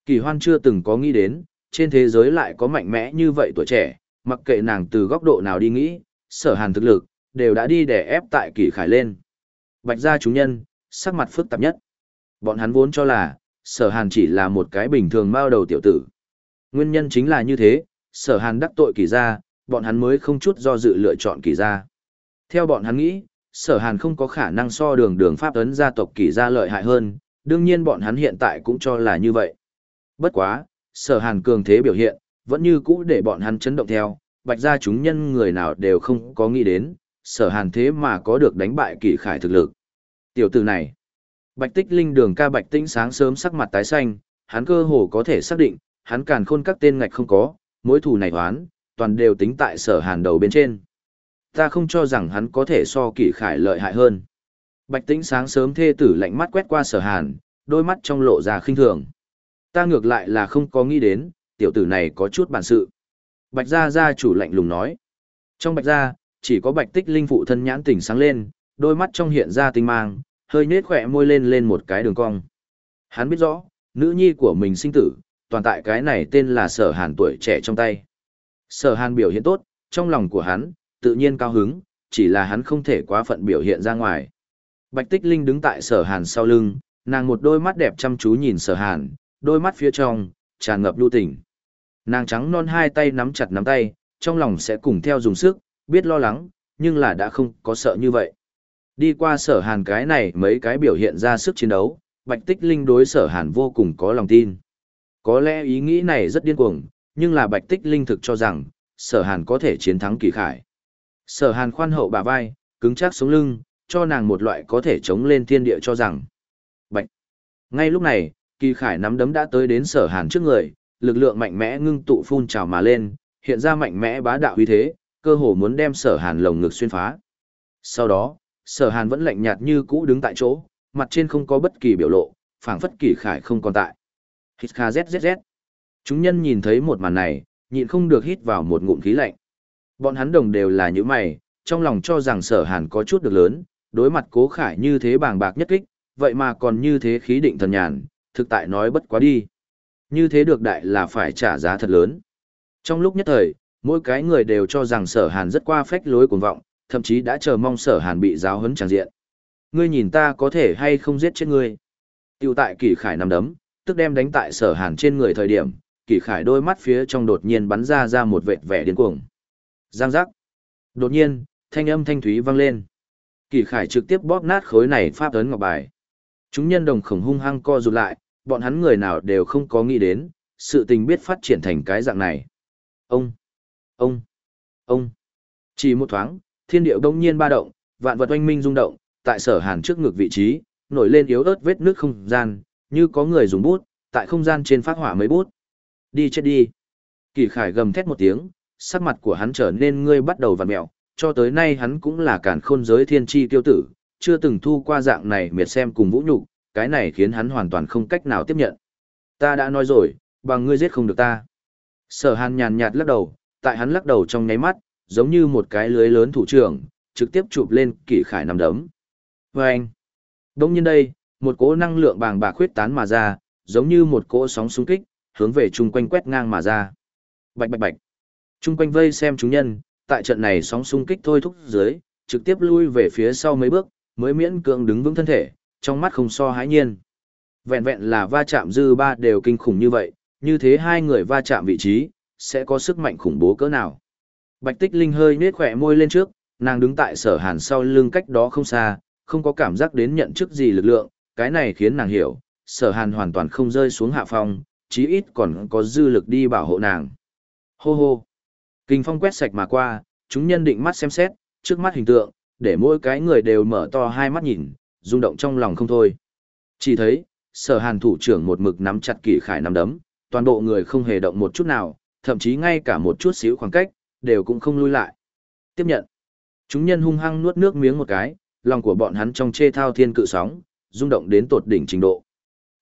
S1: Kỷ hoan chưa từng có nghĩ đến, trên thế giới lại có mạnh mẽ như vậy tuổi trẻ, mặc kệ nàng từ góc độ nào đi nghĩ, sở hàn thực lực, đều đã đi để ép tại Kỷ khải lên. Bạch gia chúng nhân, sắc mặt phức tạp nhất. Bọn hắn vốn cho là, sở hàn chỉ là một cái bình thường mao đầu tiểu tử. Nguyên nhân chính là như thế, sở hàn đắc tội kỳ gia, bọn hắn mới không chút do dự lựa chọn kỳ gia. Theo bọn hắn nghĩ, sở hàn không có khả năng so đường đường pháp ấn gia tộc kỳ gia lợi hại hơn, đương nhiên bọn hắn hiện tại cũng cho là như vậy. Bất quá, sở hàn cường thế biểu hiện, vẫn như cũ để bọn hắn chấn động theo, bạch gia chúng nhân người nào đều không có nghĩ đến, sở hàn thế mà có được đánh bại kỳ khải thực lực. Tiểu tử này, bạch tích linh đường ca bạch tĩnh sáng sớm sắc mặt tái xanh, hắn cơ hồ có thể xác định, hắn càn khôn các tên ngạch không có, mối thù này oán, toàn đều tính tại sở hàn đầu bên trên. Ta không cho rằng hắn có thể so kỳ khải lợi hại hơn. Bạch tĩnh sáng sớm thê tử lạnh mắt quét qua sở hàn, đôi mắt trong lộ ra khinh thường. Ta ngược lại là không có nghĩ đến, tiểu tử này có chút bản sự. Bạch gia gia chủ lạnh lùng nói. Trong bạch gia, chỉ có bạch tích linh phụ thân nhãn tỉnh sáng lên, đôi mắt trong hiện ra tinh mang, hơi nết khỏe môi lên lên một cái đường cong. Hắn biết rõ, nữ nhi của mình sinh tử, toàn tại cái này tên là sở hàn tuổi trẻ trong tay. Sở hàn biểu hiện tốt, trong lòng của hắn, tự nhiên cao hứng, chỉ là hắn không thể quá phận biểu hiện ra ngoài. Bạch tích linh đứng tại sở hàn sau lưng, nàng một đôi mắt đẹp chăm chú nhìn sở hàn, đôi mắt phía trong, tràn ngập lưu tình. Nàng trắng non hai tay nắm chặt nắm tay, trong lòng sẽ cùng theo dùng sức, biết lo lắng, nhưng là đã không có sợ như vậy. Đi qua sở hàn cái này mấy cái biểu hiện ra sức chiến đấu, Bạch Tích Linh đối sở hàn vô cùng có lòng tin. Có lẽ ý nghĩ này rất điên cuồng, nhưng là Bạch Tích Linh thực cho rằng, sở hàn có thể chiến thắng kỳ khải. Sở hàn khoan hậu bà vai, cứng chắc sống lưng, cho nàng một loại có thể chống lên thiên địa cho rằng. Bạch. Ngay lúc này, kỳ khải nắm đấm đã tới đến sở hàn trước người, lực lượng mạnh mẽ ngưng tụ phun trào mà lên, hiện ra mạnh mẽ bá đạo uy thế, cơ hồ muốn đem sở hàn lồng ngực xuyên phá. Sau đó, sở hàn vẫn lạnh nhạt như cũ đứng tại chỗ, mặt trên không có bất kỳ biểu lộ, phảng phất kỳ khải không còn tại. Hít kha zzz. Chúng nhân nhìn thấy một màn này, nhịn không được hít vào một ngụm khí lạnh. Bọn hắn đồng đều là những mày, trong lòng cho rằng sở hàn có chút được lớn, đối mặt cố khải như thế bàng bạc nhất kích, vậy mà còn như thế khí định thần nhàn, thực tại nói bất quá đi. Như thế được đại là phải trả giá thật lớn. Trong lúc nhất thời, mỗi cái người đều cho rằng sở hàn rất qua phách lối cuồng vọng, thậm chí đã chờ mong sở hàn bị giáo huấn tràng diện. Ngươi nhìn ta có thể hay không giết chết ngươi. Tiêu tại kỷ khải nằm đấm, tức đem đánh tại sở hàn trên người thời điểm, kỷ khải đôi mắt phía trong đột nhiên bắn ra ra một vệt vẻ điên cuồng. Giang giác. Đột nhiên, thanh âm thanh thúy vang lên. Kỷ khải trực tiếp bóp nát khối này pháp ấn ngọc bài. Chúng nhân đồng khổng hung hăng co rụt lại, bọn hắn người nào đều không có nghĩ đến, sự tình biết phát triển thành cái dạng này. Ông, ông, ông. Chỉ một thoáng, thiên điệu đông nhiên ba động, vạn vật oanh minh rung động, tại sở hàn trước ngực vị trí, nổi lên yếu ớt vết nước không gian, như có người dùng bút, tại không gian trên phát hỏa mấy bút. Đi chết đi. Kỳ khải gầm thét một tiếng, sắc mặt của hắn trở nên ngươi bắt đầu vặn mẹo, cho tới nay hắn cũng là cản khôn giới thiên tri tiêu tử, chưa từng thu qua dạng này miệt xem cùng vũ nhục, cái này khiến hắn hoàn toàn không cách nào tiếp nhận. Ta đã nói rồi, bằng ngươi giết không được ta. Sở hàn nhàn nhạt lắc đầu, tại hắn lắc đầu trong nháy mắt, giống như một cái lưới lớn thủ trưởng, trực tiếp chụp lên kỷ khải nằm đấm. Và anh, đông nhiên đây, một cỗ năng lượng bàng bạc khuyết tán mà ra, giống như một cỗ sóng xung kích, hướng về chung quanh quét ngang mà ra. Bạch bạch bạch. Chung quanh vây xem chúng nhân, tại trận này sóng xung kích thôi thúc dưới, trực tiếp lui về phía sau mấy bước, mới miễn cưỡng đứng vững thân thể, trong mắt không so hãi nhiên. Vẹn vẹn là va chạm dư ba đều kinh khủng như vậy, như thế hai người va chạm vị trí, sẽ có sức mạnh khủng bố cỡ nào. Bạch Tích Linh hơi nhếch khỏe môi lên trước, nàng đứng tại sở hàn sau lưng cách đó không xa, không có cảm giác đến nhận chức gì lực lượng, cái này khiến nàng hiểu, sở hàn hoàn toàn không rơi xuống hạ phong, chí ít còn có dư lực đi bảo hộ nàng. Hô hô! Kinh phong quét sạch mà qua, chúng nhân định mắt xem xét, trước mắt hình tượng, để mỗi cái người đều mở to hai mắt nhìn, rung động trong lòng không thôi. Chỉ thấy, sở hàn thủ trưởng một mực nắm chặt kỷ khải nắm đấm, toàn bộ người không hề động một chút nào, thậm chí ngay cả một chút xíu khoảng cách, đều cũng không lui lại. Tiếp nhận. Chúng nhân hung hăng nuốt nước miếng một cái, lòng của bọn hắn trong chê thao thiên cự sóng, rung động đến tột đỉnh trình độ.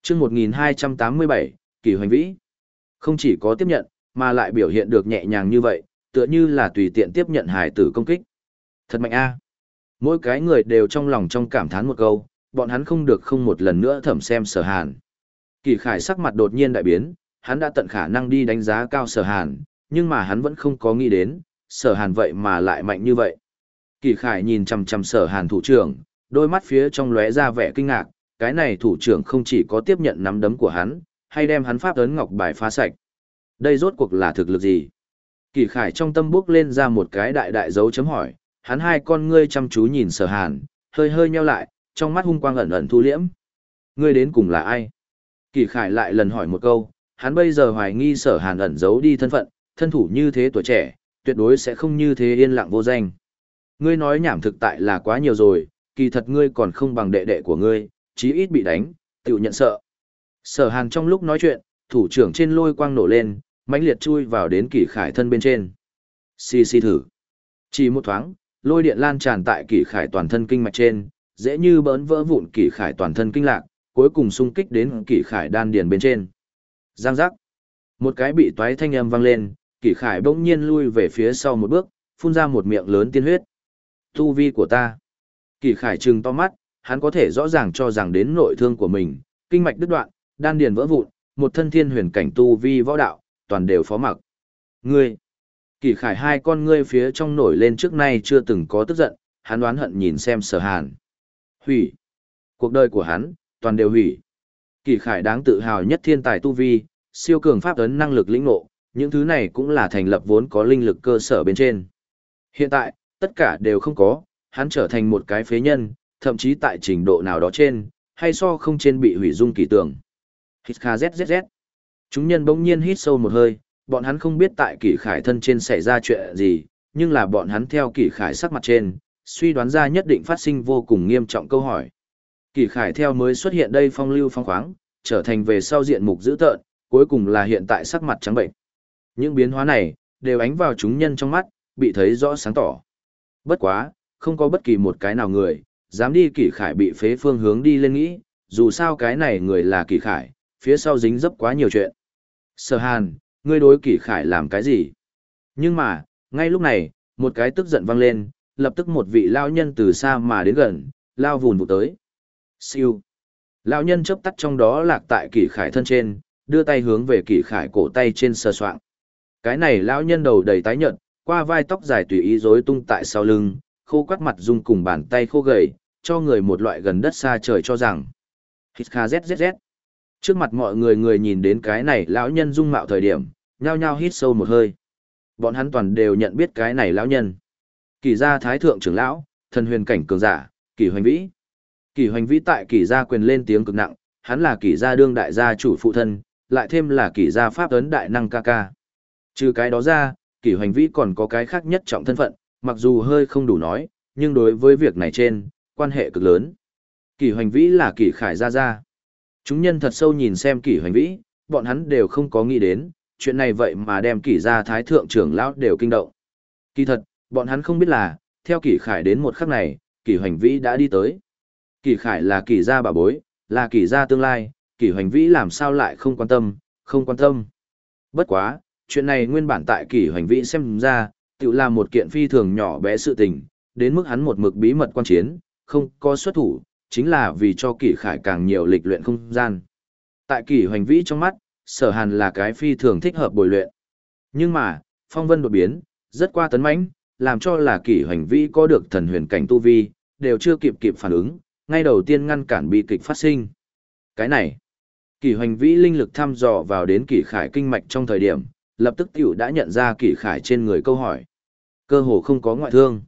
S1: chương 1287, kỳ hoành vĩ. Không chỉ có tiếp nhận, mà lại biểu hiện được nhẹ nhàng như vậy, tựa như là tùy tiện tiếp nhận hải tử công kích. Thật mạnh a Mỗi cái người đều trong lòng trong cảm thán một câu, bọn hắn không được không một lần nữa thẩm xem sở hàn. Kỳ khải sắc mặt đột nhiên đại biến, hắn đã tận khả năng đi đánh giá cao sở hàn, nhưng mà hắn vẫn không có nghĩ đến, sở hàn vậy mà lại mạnh như vậy. Kỳ khải nhìn chằm chằm sở hàn thủ trưởng, đôi mắt phía trong lóe ra vẻ kinh ngạc, cái này thủ trưởng không chỉ có tiếp nhận nắm đấm của hắn, hay đem hắn pháp ấn ngọc bài phá sạch. Đây rốt cuộc là thực lực gì? Kỳ khải trong tâm bước lên ra một cái đại đại dấu chấm hỏi, hắn hai con ngươi chăm chú nhìn sở hàn, hơi hơi nheo lại, trong mắt hung quang ẩn ẩn thu liễm. Ngươi đến cùng là ai? Kỳ khải lại lần hỏi một câu, hắn bây giờ hoài nghi sở hàn ẩn giấu đi thân phận, thân thủ như thế tuổi trẻ, tuyệt đối sẽ không như thế yên lặng vô danh. Ngươi nói nhảm thực tại là quá nhiều rồi, kỳ thật ngươi còn không bằng đệ đệ của ngươi, chí ít bị đánh, tự nhận sợ. Sở hàn trong lúc nói chuyện, thủ trưởng trên lôi quang nổ lên, mãnh liệt chui vào đến kỷ khải thân bên trên. Xì xì thử. Chỉ một thoáng, lôi điện lan tràn tại kỷ khải toàn thân kinh mạch trên, dễ như bỡn vỡ vụn kỷ khải toàn thân kinh lạc, cuối cùng xung kích đến kỷ khải đan điền bên trên. Giang giác. Một cái bị toái thanh âm vang lên, kỷ khải bỗng nhiên lui về phía sau một bước, phun ra một miệng lớn tiên huyết. Tu vi của ta. Kỷ khải trừng to mắt, hắn có thể rõ ràng cho rằng đến nội thương của mình, kinh mạch đứt đoạn, đan điền vỡ vụn, một thân thiên huyền cảnh tu vi võ đạo, toàn đều phó mặc. Ngươi. Kỷ khải hai con ngươi phía trong nổi lên trước nay chưa từng có tức giận, hắn đoán hận nhìn xem sở hàn. Hủy. Cuộc đời của hắn, toàn đều hủy. Kỷ khải đáng tự hào nhất thiên tài tu vi, siêu cường pháp ấn năng lực lĩnh ngộ, những thứ này cũng là thành lập vốn có linh lực cơ sở bên trên. Hiện tại, tất cả đều không có, hắn trở thành một cái phế nhân, thậm chí tại trình độ nào đó trên, hay so không trên bị hủy dung kỳ tưởng. Hít kha zzz. Chúng nhân bỗng nhiên hít sâu một hơi, bọn hắn không biết tại kỷ khải thân trên xảy ra chuyện gì, nhưng là bọn hắn theo kỷ khải sắc mặt trên, suy đoán ra nhất định phát sinh vô cùng nghiêm trọng câu hỏi. Kỷ khải theo mới xuất hiện đây phong lưu phong khoáng, trở thành về sau diện mục dữ tợn, cuối cùng là hiện tại sắc mặt trắng bệnh. Những biến hóa này, đều ánh vào chúng nhân trong mắt, bị thấy rõ sáng tỏ. Bất quá, không có bất kỳ một cái nào người, dám đi kỷ khải bị phế phương hướng đi lên nghĩ, dù sao cái này người là kỷ khải, phía sau dính dấp quá nhiều chuyện. Sở hàn, ngươi đối kỷ khải làm cái gì? Nhưng mà, ngay lúc này, một cái tức giận vang lên, lập tức một vị lao nhân từ xa mà đến gần, lao vùn vụ tới. Siêu. Lão nhân chớp tắt trong đó lạc tại kỷ khải thân trên, đưa tay hướng về kỷ khải cổ tay trên sờ soạng. Cái này lão nhân đầu đầy tái nhợt, qua vai tóc dài tùy ý rối tung tại sau lưng, khô quắt mặt dung cùng bàn tay khô gầy, cho người một loại gần đất xa trời cho rằng. Hít kha zzz. Trước mặt mọi người người nhìn đến cái này lão nhân dung mạo thời điểm, nhao nhao hít sâu một hơi. Bọn hắn toàn đều nhận biết cái này lão nhân. Kỳ gia thái thượng trưởng lão, thần huyền cảnh cường giả, kỳ hoành vĩ. Kỳ hoành vĩ tại kỳ gia quyền lên tiếng cực nặng, hắn là kỳ gia đương đại gia chủ phụ thân, lại thêm là kỳ gia pháp ấn đại năng ca ca. Trừ cái đó ra, kỷ hoành vĩ còn có cái khác nhất trọng thân phận, mặc dù hơi không đủ nói, nhưng đối với việc này trên, quan hệ cực lớn. kỷ hoành vĩ là kỷ khải gia gia. Chúng nhân thật sâu nhìn xem kỷ hoành vĩ, bọn hắn đều không có nghĩ đến, chuyện này vậy mà đem kỷ gia thái thượng trưởng lão đều kinh động. Kỳ thật, bọn hắn không biết là, theo kỷ khải đến một khắc này, kỷ hoành vĩ đã đi tới. kỷ khải là kỷ gia bà bối, là kỷ gia tương lai, kỷ hoành vĩ làm sao lại không quan tâm, không quan tâm. Bất quá, chuyện này nguyên bản tại kỳ hoành vĩ xem ra, tự là một kiện phi thường nhỏ bé sự tình, đến mức hắn một mực bí mật quan chiến, không có xuất thủ, chính là vì cho kỳ khải càng nhiều lịch luyện không gian. Tại kỳ hoành vĩ trong mắt, sở hàn là cái phi thường thích hợp bồi luyện. Nhưng mà, phong vân đột biến, rất qua tấn mãnh, làm cho là kỷ hoành vĩ có được thần huyền cảnh tu vi, đều chưa kịp kịp phản ứng, ngay đầu tiên ngăn cản bi kịch phát sinh. Cái này, kỷ hoành vĩ linh lực thăm dò vào đến kỷ khải kinh mạch trong thời điểm, lập tức tiểu đã nhận ra kỷ khải trên người câu hỏi. Cơ hồ không có ngoại thương.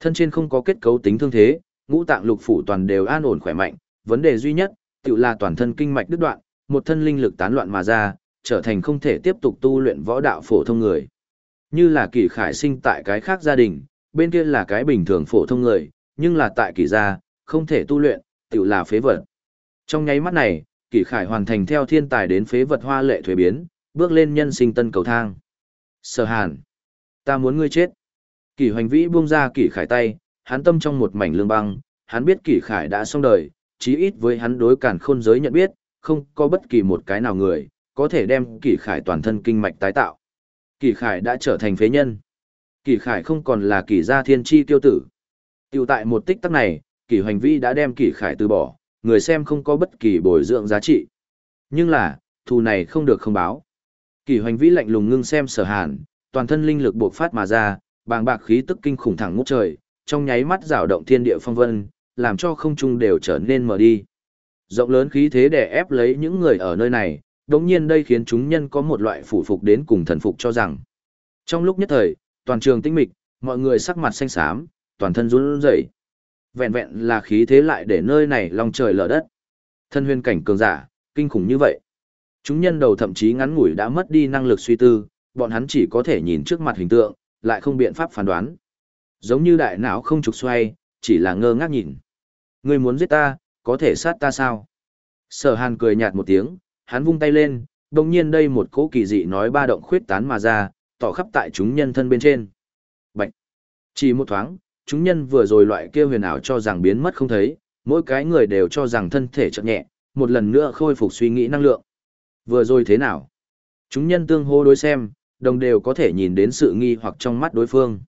S1: Thân trên không có kết cấu tính thương thế, ngũ tạng lục phủ toàn đều an ổn khỏe mạnh, vấn đề duy nhất, tiểu là toàn thân kinh mạch đứt đoạn, một thân linh lực tán loạn mà ra, trở thành không thể tiếp tục tu luyện võ đạo phổ thông người. Như là kỷ khải sinh tại cái khác gia đình, bên kia là cái bình thường phổ thông người, nhưng là tại kỷ gia, không thể tu luyện, tiểu là phế vật. Trong nháy mắt này, kỷ khải hoàn thành theo thiên tài đến phế vật hoa lệ thuế biến, bước lên nhân sinh tân cầu thang. Sở hàn, ta muốn ngươi chết. Kỷ hoành vĩ buông ra kỷ khải tay, hắn tâm trong một mảnh lương băng, hắn biết kỷ khải đã xong đời, chí ít với hắn đối cản khôn giới nhận biết, không có bất kỳ một cái nào người, có thể đem kỷ khải toàn thân kinh mạch tái tạo. Kỷ khải đã trở thành phế nhân. Kỷ khải không còn là kỷ gia thiên chi tiêu tử. Tiêu tại một tích tắc này, kỷ hoành vĩ đã đem kỷ khải từ bỏ, người xem không có bất kỳ bồi dưỡng giá trị. Nhưng là, thù này không được không báo. Kỷ hoành vĩ lạnh lùng ngưng xem sở hàn, toàn thân linh lực bộc phát mà ra, bàng bạc khí tức kinh khủng thẳng ngút trời, trong nháy mắt rào động thiên địa phong vân, làm cho không trung đều trở nên mờ đi. Rộng lớn khí thế đè ép lấy những người ở nơi này, đồng nhiên đây khiến chúng nhân có một loại phủ phục đến cùng thần phục cho rằng. Trong lúc nhất thời, toàn trường tinh mịch, mọi người sắc mặt xanh xám, toàn thân run rẩy. Vẹn vẹn là khí thế lại để nơi này long trời lở đất. Thân huyền cảnh cường giả, kinh khủng như vậy. Chúng nhân đầu thậm chí ngắn ngủi đã mất đi năng lực suy tư, bọn hắn chỉ có thể nhìn trước mặt hình tượng, lại không biện pháp phán đoán. Giống như đại não không trục xoay, chỉ là ngơ ngác nhìn. Ngươi muốn giết ta, có thể sát ta sao? Sở hàn cười nhạt một tiếng, hắn vung tay lên, đồng nhiên đây một cỗ kỳ dị nói ba động khuyết tán mà ra, tỏ khắp tại chúng nhân thân bên trên. Bạch! Chỉ một thoáng, chúng nhân vừa rồi loại kia huyền ảo cho rằng biến mất không thấy, mỗi cái người đều cho rằng thân thể chậm nhẹ, một lần nữa khôi phục suy nghĩ năng lượng. Vừa rồi thế nào? Chúng nhân tương hô đối xem, đồng đều có thể nhìn đến sự nghi hoặc trong mắt đối phương.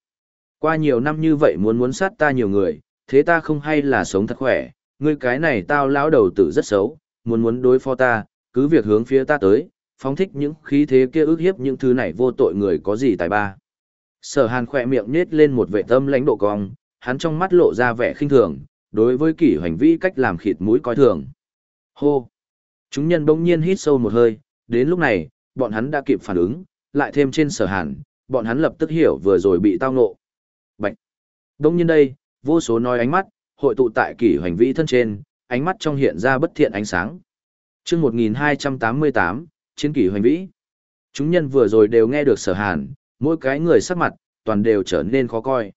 S1: Qua nhiều năm như vậy muốn muốn sát ta nhiều người, thế ta không hay là sống thật khỏe, ngươi cái này tao lão đầu tử rất xấu, muốn muốn đối phó ta, cứ việc hướng phía ta tới, phóng thích những khí thế kia ức hiếp những thứ này vô tội người có gì tài ba. Sở hàn khỏe miệng nết lên một vệ tâm lãnh độ cong, hắn trong mắt lộ ra vẻ khinh thường, đối với kỷ hoành vi cách làm khịt mũi coi thường. Hô! Chúng nhân bỗng nhiên hít sâu một hơi, đến lúc này, bọn hắn đã kịp phản ứng, lại thêm trên sở hàn, bọn hắn lập tức hiểu vừa rồi bị tao ngộ. Bạch! Đông nhiên đây, vô số nói ánh mắt, hội tụ tại kỷ hoành vĩ thân trên, ánh mắt trong hiện ra bất thiện ánh sáng. chương 1288, chiến kỷ hoành vĩ. Chúng nhân vừa rồi đều nghe được sở hàn, mỗi cái người sắc mặt, toàn đều trở nên khó coi.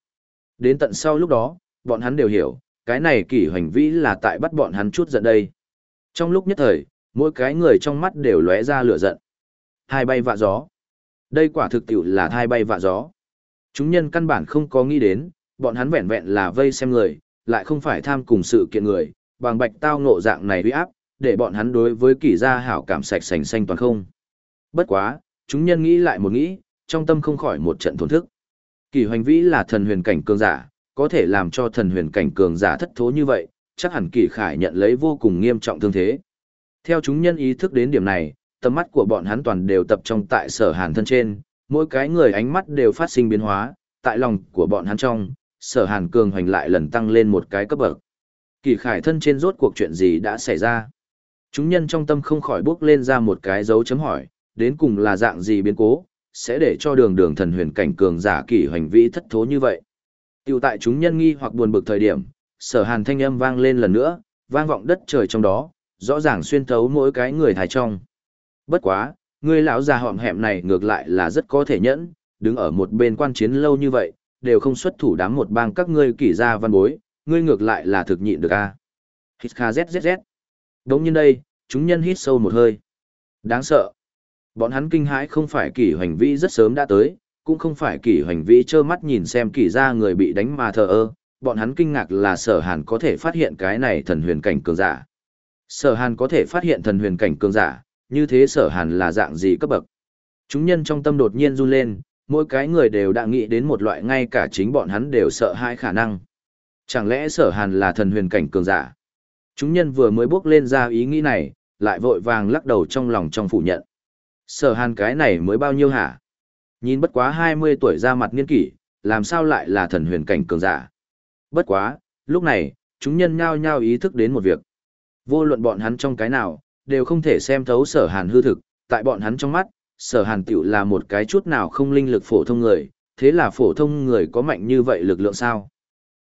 S1: Đến tận sau lúc đó, bọn hắn đều hiểu, cái này kỷ hoành vĩ là tại bắt bọn hắn chút giận đây. Trong lúc nhất thời, mỗi cái người trong mắt đều lóe ra lửa giận. Hai bay vạ gió. Đây quả thực tiểu là thai bay vạ gió. Chúng nhân căn bản không có nghĩ đến, bọn hắn vẹn vẹn là vây xem người, lại không phải tham cùng sự kiện người, bằng bạch tao ngộ dạng này uy áp, để bọn hắn đối với kỷ gia hảo cảm sạch sành xanh toàn không. Bất quá, chúng nhân nghĩ lại một nghĩ, trong tâm không khỏi một trận thổn thức. Kỷ hoành vĩ là thần huyền cảnh cường giả, có thể làm cho thần huyền cảnh cường giả thất thố như vậy, chắc hẳn kỷ khải nhận lấy vô cùng nghiêm trọng thương thế. Theo chúng nhân ý thức đến điểm này, tầm mắt của bọn hắn toàn đều tập trung tại sở hàn thân trên, mỗi cái người ánh mắt đều phát sinh biến hóa, tại lòng của bọn hắn trong, sở hàn cường hoành lại lần tăng lên một cái cấp bậc. Kỳ khải thân trên rốt cuộc chuyện gì đã xảy ra? Chúng nhân trong tâm không khỏi bước lên ra một cái dấu chấm hỏi, đến cùng là dạng gì biến cố, sẽ để cho đường đường thần huyền cảnh cường giả kỳ hoành vĩ thất thố như vậy. Tiểu tại chúng nhân nghi hoặc buồn bực thời điểm, sở hàn thanh âm vang lên lần nữa, vang vọng đất trời trong đó, rõ ràng xuyên thấu mỗi cái người thái trong. Bất quá, người lão già họm hẹm này ngược lại là rất có thể nhẫn, đứng ở một bên quan chiến lâu như vậy, đều không xuất thủ đám một bang các ngươi kỷ gia văn bối, ngươi ngược lại là thực nhịn được a. Hít kha zzz. Đống nhiên đây, chúng nhân hít sâu một hơi. Đáng sợ. Bọn hắn kinh hãi không phải kỷ hoành vĩ rất sớm đã tới, cũng không phải kỷ hoành vĩ trơ mắt nhìn xem kỷ gia người bị đánh mà thờ ơ, bọn hắn kinh ngạc là sở hàn có thể phát hiện cái này thần huyền cảnh cường giả. Sở hàn có thể phát hiện thần huyền cảnh cường giả, như thế sở hàn là dạng gì cấp bậc. Chúng nhân trong tâm đột nhiên run lên, mỗi cái người đều đã nghĩ đến một loại ngay cả chính bọn hắn đều sợ hãi khả năng. Chẳng lẽ sở hàn là thần huyền cảnh cường giả? Chúng nhân vừa mới bước lên ra ý nghĩ này, lại vội vàng lắc đầu trong lòng trong phủ nhận. Sở hàn cái này mới bao nhiêu hả? Nhìn bất quá 20 tuổi ra mặt niên kỷ, làm sao lại là thần huyền cảnh cường giả. Bất quá, lúc này, chúng nhân nhao nhao ý thức đến một việc. Vô luận bọn hắn trong cái nào, đều không thể xem thấu sở hàn hư thực, tại bọn hắn trong mắt, sở hàn tiểu là một cái chút nào không linh lực phổ thông người, thế là phổ thông người có mạnh như vậy lực lượng sao.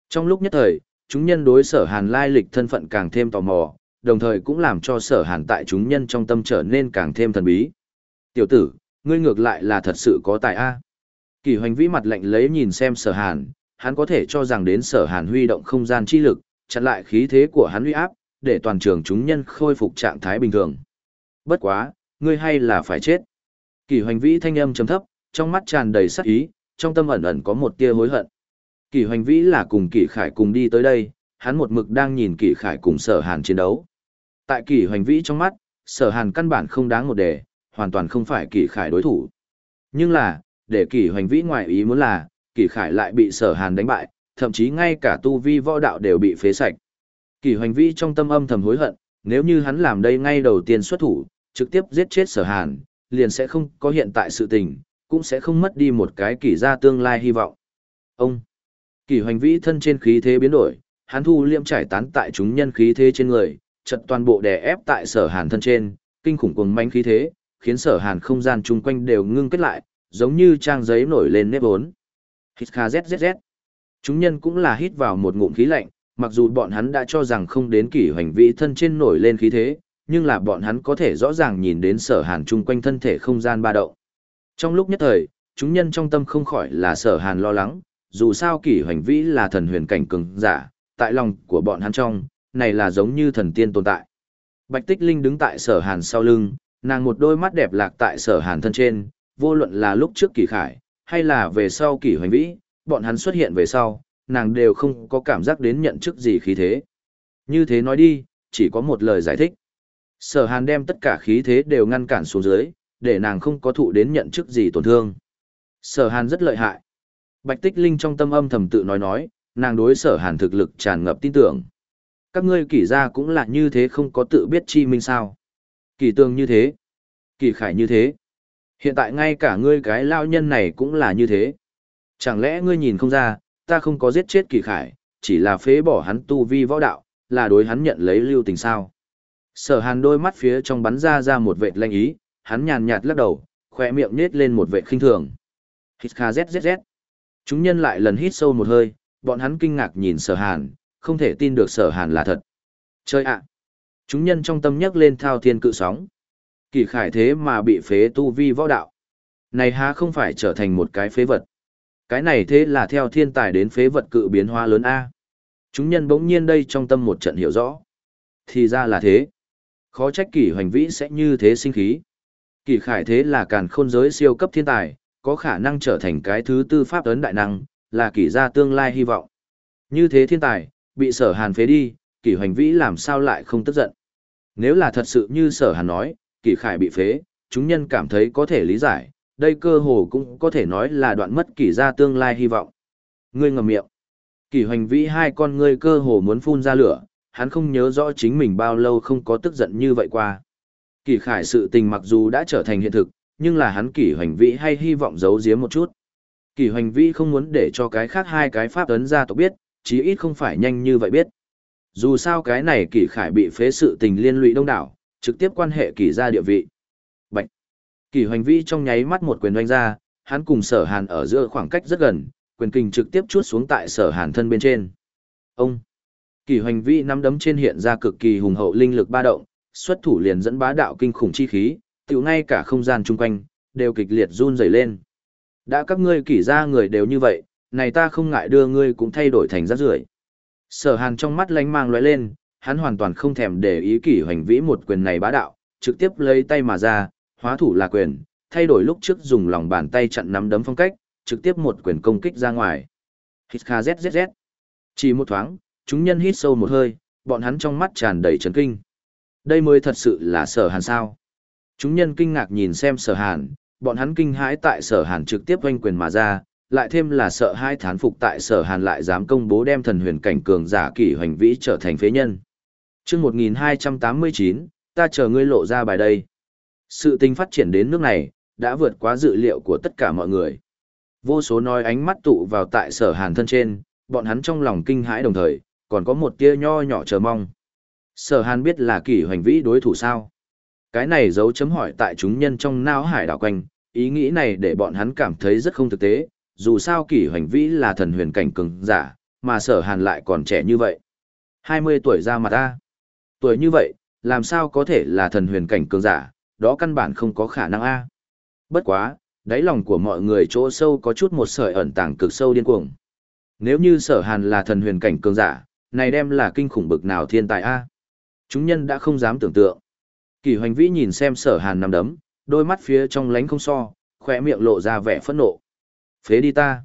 S1: Trong lúc nhất thời, chúng nhân đối sở hàn lai lịch thân phận càng thêm tò mò, đồng thời cũng làm cho sở hàn tại chúng nhân trong tâm trở nên càng thêm thần bí. Tiểu tử, ngươi ngược lại là thật sự có tài A. Kỳ hoành vĩ mặt lạnh lấy nhìn xem sở hàn, hắn có thể cho rằng đến sở hàn huy động không gian chi lực, chặn lại khí thế của hắn huy áp, để toàn trường chúng nhân khôi phục trạng thái bình thường. Bất quá, ngươi hay là phải chết. Kỳ hoành vĩ thanh âm trầm thấp, trong mắt tràn đầy sắc ý, trong tâm ẩn ẩn có một tia hối hận. Kỳ hoành vĩ là cùng Kỳ khải cùng đi tới đây, hắn một mực đang nhìn Kỳ khải cùng sở hàn chiến đấu. Tại Kỳ hoành vĩ trong mắt, sở hàn căn bản không đáng một đề, hoàn toàn không phải Kỳ khải đối thủ. Nhưng là, để Kỳ hoành vĩ ngoại ý muốn là, Kỳ khải lại bị sở hàn đánh bại, thậm chí ngay cả tu vi võ đạo đều bị phế sạch. Kỳ hoành vĩ trong tâm âm thầm hối hận, nếu như hắn làm đây ngay đầu tiên xuất thủ, trực tiếp giết chết sở hàn, liền sẽ không có hiện tại sự tình, cũng sẽ không mất đi một cái kỳ ra tương lai hy vọng. Ông, kỳ hoành vĩ thân trên khí thế biến đổi, hắn thu liệm trải tán tại chúng nhân khí thế trên người, chật toàn bộ đè ép tại sở hàn thân trên, kinh khủng cuồng manh khí thế, khiến sở hàn không gian chung quanh đều ngưng kết lại, giống như trang giấy nổi lên nếp vốn. Hít kha zzz. Chúng nhân cũng là hít vào một ngụm khí lạnh, mặc dù bọn hắn đã cho rằng không đến kỷ hoành vĩ thân trên nổi lên khí thế, nhưng là bọn hắn có thể rõ ràng nhìn đến sở hàn chung quanh thân thể không gian ba động. Trong lúc nhất thời, chúng nhân trong tâm không khỏi là sở hàn lo lắng, dù sao kỷ hoành vĩ là thần huyền cảnh cường giả, tại lòng của bọn hắn trong, này là giống như thần tiên tồn tại. Bạch Tích Linh đứng tại sở hàn sau lưng, nàng một đôi mắt đẹp lạc tại sở hàn thân trên, vô luận là lúc trước kỷ khải, hay là về sau kỷ hoành vĩ, bọn hắn xuất hiện về sau, nàng đều không có cảm giác đến nhận chức gì khí thế. Như thế nói đi, chỉ có một lời giải thích. Sở hàn đem tất cả khí thế đều ngăn cản xuống dưới, để nàng không có thụ đến nhận chức gì tổn thương. Sở hàn rất lợi hại. Bạch tích linh trong tâm âm thầm tự nói nói, nàng đối sở hàn thực lực tràn ngập tin tưởng. Các ngươi kỷ ra cũng là như thế không có tự biết chi minh sao. Kỷ tương như thế. Kỷ khải như thế. Hiện tại ngay cả ngươi cái lao nhân này cũng là như thế. Chẳng lẽ ngươi nhìn không ra, ta không có giết chết kỳ khải, chỉ là phế bỏ hắn tu vi võ đạo, là đối hắn nhận lấy lưu tình sao. Sở hàn đôi mắt phía trong bắn ra ra một vệt lanh ý, hắn nhàn nhạt lắc đầu, khỏe miệng nết lên một vệt khinh thường. Hít kha zzz. Chúng nhân lại lần hít sâu một hơi, bọn hắn kinh ngạc nhìn sở hàn, không thể tin được sở hàn là thật. Chơi ạ! Chúng nhân trong tâm nhắc lên thao thiên cự sóng. Kỳ khải thế mà bị phế tu vi võ đạo. Này há không phải trở thành một cái phế vật. Cái này thế là theo thiên tài đến phế vật cự biến hóa lớn A. Chúng nhân bỗng nhiên đây trong tâm một trận hiểu rõ. Thì ra là thế. Khó trách kỷ hoành vĩ sẽ như thế sinh khí. Kỷ khải thế là càn khôn giới siêu cấp thiên tài, có khả năng trở thành cái thứ tư pháp ấn đại năng, là kỷ gia tương lai hy vọng. Như thế thiên tài, bị sở hàn phế đi, kỷ hoành vĩ làm sao lại không tức giận. Nếu là thật sự như sở hàn nói, kỷ khải bị phế, chúng nhân cảm thấy có thể lý giải, đây cơ hồ cũng có thể nói là đoạn mất kỷ ra tương lai hy vọng. Ngươi ngầm miệng. Kỷ hoành vĩ hai con ngươi cơ hồ muốn phun ra lửa, hắn không nhớ rõ chính mình bao lâu không có tức giận như vậy qua. Kỷ khải sự tình mặc dù đã trở thành hiện thực, nhưng là hắn kỷ hoành vĩ hay hy vọng giấu giếm một chút. Kỷ hoành vĩ không muốn để cho cái khác hai cái pháp ấn ra tộc biết, chí ít không phải nhanh như vậy biết. Dù sao cái này kỷ khải bị phế sự tình liên lụy đông đảo, trực tiếp quan hệ kỷ ra địa vị. Kỳ hoành vĩ trong nháy mắt một quyền đánh ra, hắn cùng sở hàn ở giữa khoảng cách rất gần, quyền kình trực tiếp chuốt xuống tại sở hàn thân bên trên. Ông! Kỳ hoành vĩ nắm đấm trên hiện ra cực kỳ hùng hậu linh lực ba động, xuất thủ liền dẫn bá đạo kinh khủng chi khí, tiểu ngay cả không gian chung quanh, đều kịch liệt run rẩy lên. Đã các ngươi kỳ ra người đều như vậy, này ta không ngại đưa ngươi cũng thay đổi thành rác rưởi. Sở hàn trong mắt lánh mang lóe lên, hắn hoàn toàn không thèm để ý kỷ hoành vĩ một quyền này bá đạo, trực tiếp lấy tay mà ra, hóa thủ là quyền, thay đổi lúc trước dùng lòng bàn tay chặn nắm đấm phong cách, trực tiếp một quyền công kích ra ngoài. Hít kha zzz. Chỉ một thoáng, chúng nhân hít sâu một hơi, bọn hắn trong mắt tràn đầy chấn kinh. Đây mới thật sự là sở hàn sao. Chúng nhân kinh ngạc nhìn xem sở hàn, bọn hắn kinh hãi tại sở hàn trực tiếp oanh quyền mà ra, lại thêm là sợ hai thán phục tại sở hàn lại dám công bố đem thần huyền cảnh cường giả kỷ hoành vĩ trở thành phế nhân. chương 1289, ta chờ ngươi lộ ra bài đây. Sự tình phát triển đến nước này, đã vượt quá dự liệu của tất cả mọi người. Vô số nói ánh mắt tụ vào tại sở hàn thân trên, bọn hắn trong lòng kinh hãi đồng thời, còn có một tia nho nhỏ chờ mong. Sở hàn biết là kỷ hoành vĩ đối thủ sao? Cái này dấu chấm hỏi tại chúng nhân trong não hải đảo quanh, ý nghĩ này để bọn hắn cảm thấy rất không thực tế, dù sao kỷ hoành vĩ là thần huyền cảnh cường giả, mà sở hàn lại còn trẻ như vậy. 20 tuổi ra mặt ta. Tuổi như vậy, làm sao có thể là thần huyền cảnh cường giả, đó căn bản không có khả năng a. Bất quá, đáy lòng của mọi người chỗ sâu có chút một sợi ẩn tàng cực sâu điên cuồng. Nếu như sở hàn là thần huyền cảnh cường giả, này đem là kinh khủng bực nào thiên tài a. Chúng nhân đã không dám tưởng tượng. Kỳ hoành vĩ nhìn xem sở hàn nằm đấm, đôi mắt phía trong lánh không so, khỏe miệng lộ ra vẻ phẫn nộ. Phế đi ta.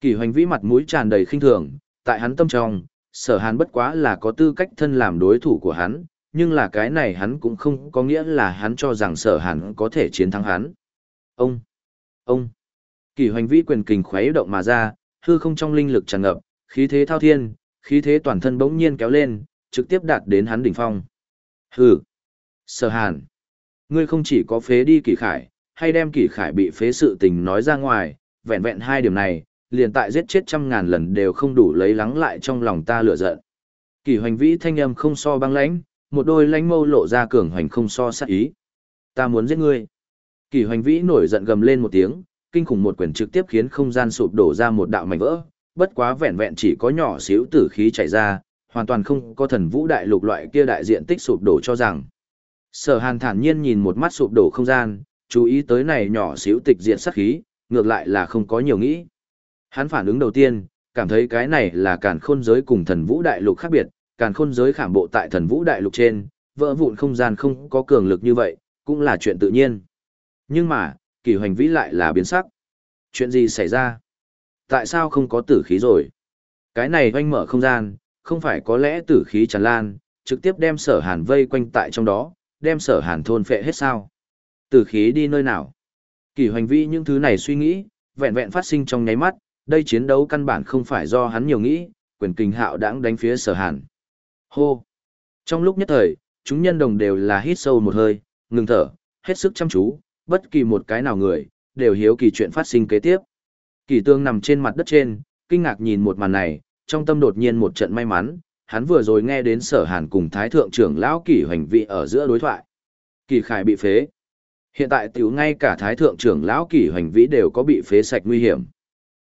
S1: Kỳ hoành vĩ mặt mũi tràn đầy khinh thường, tại hắn tâm trong, sở hàn bất quá là có tư cách thân làm đối thủ của hắn, nhưng là cái này hắn cũng không có nghĩa là hắn cho rằng sở hàn có thể chiến thắng hắn. Ông! Ông! Kỳ hoành vĩ quyền kình khuấy động mà ra, hư không trong linh lực tràn ngập, khí thế thao thiên, khí thế toàn thân bỗng nhiên kéo lên, trực tiếp đạt đến hắn đỉnh phong. Hừ! Sở hàn! Ngươi không chỉ có phế đi kỳ khải, hay đem kỳ khải bị phế sự tình nói ra ngoài, vẹn vẹn hai điểm này, liền tại giết chết trăm ngàn lần đều không đủ lấy lắng lại trong lòng ta lửa giận. Kỳ hoành vĩ thanh âm không so băng lãnh, một đôi lãnh mâu lộ ra cường hoành không so sát ý. Ta muốn giết ngươi. Kỳ hoành vĩ nổi giận gầm lên một tiếng, kinh khủng một quyền trực tiếp khiến không gian sụp đổ ra một đạo mảnh vỡ, bất quá vẹn vẹn chỉ có nhỏ xíu tử khí chảy ra, hoàn toàn không có thần vũ đại lục loại kia đại diện tích sụp đổ cho rằng. Sở Hàn thản nhiên nhìn một mắt sụp đổ không gian, chú ý tới này nhỏ xíu tịch diện sát khí, ngược lại là không có nhiều nghĩ. Hắn phản ứng đầu tiên, cảm thấy cái này là cản khôn giới cùng thần vũ đại lục khác biệt, càn khôn giới khảm bộ tại thần vũ đại lục trên, vỡ vụn không gian không có cường lực như vậy, cũng là chuyện tự nhiên. Nhưng mà, kỳ hoành vĩ lại là biến sắc. Chuyện gì xảy ra? Tại sao không có tử khí rồi? Cái này hoanh mở không gian, không phải có lẽ tử khí tràn lan, trực tiếp đem sở hàn vây quanh tại trong đó, đem sở hàn thôn phệ hết sao? Tử khí đi nơi nào? Kỳ hoành vĩ những thứ này suy nghĩ, vẹn vẹn phát sinh trong nháy mắt, đây chiến đấu căn bản không phải do hắn nhiều nghĩ, quyền kinh hạo đãng đánh phía sở hàn. Hô! Trong lúc nhất thời, chúng nhân đồng đều là hít sâu một hơi, ngừng thở, hết sức chăm chú, bất kỳ một cái nào người, đều hiếu kỳ chuyện phát sinh kế tiếp. Kỳ tương nằm trên mặt đất trên, kinh ngạc nhìn một màn này, trong tâm đột nhiên một trận may mắn, hắn vừa rồi nghe đến sở hàn cùng thái thượng trưởng lão kỳ hoành vị ở giữa đối thoại. Kỳ khải bị phế. Hiện tại tiểu ngay cả thái thượng trưởng lão kỳ hoành vĩ đều có bị phế sạch nguy hiểm.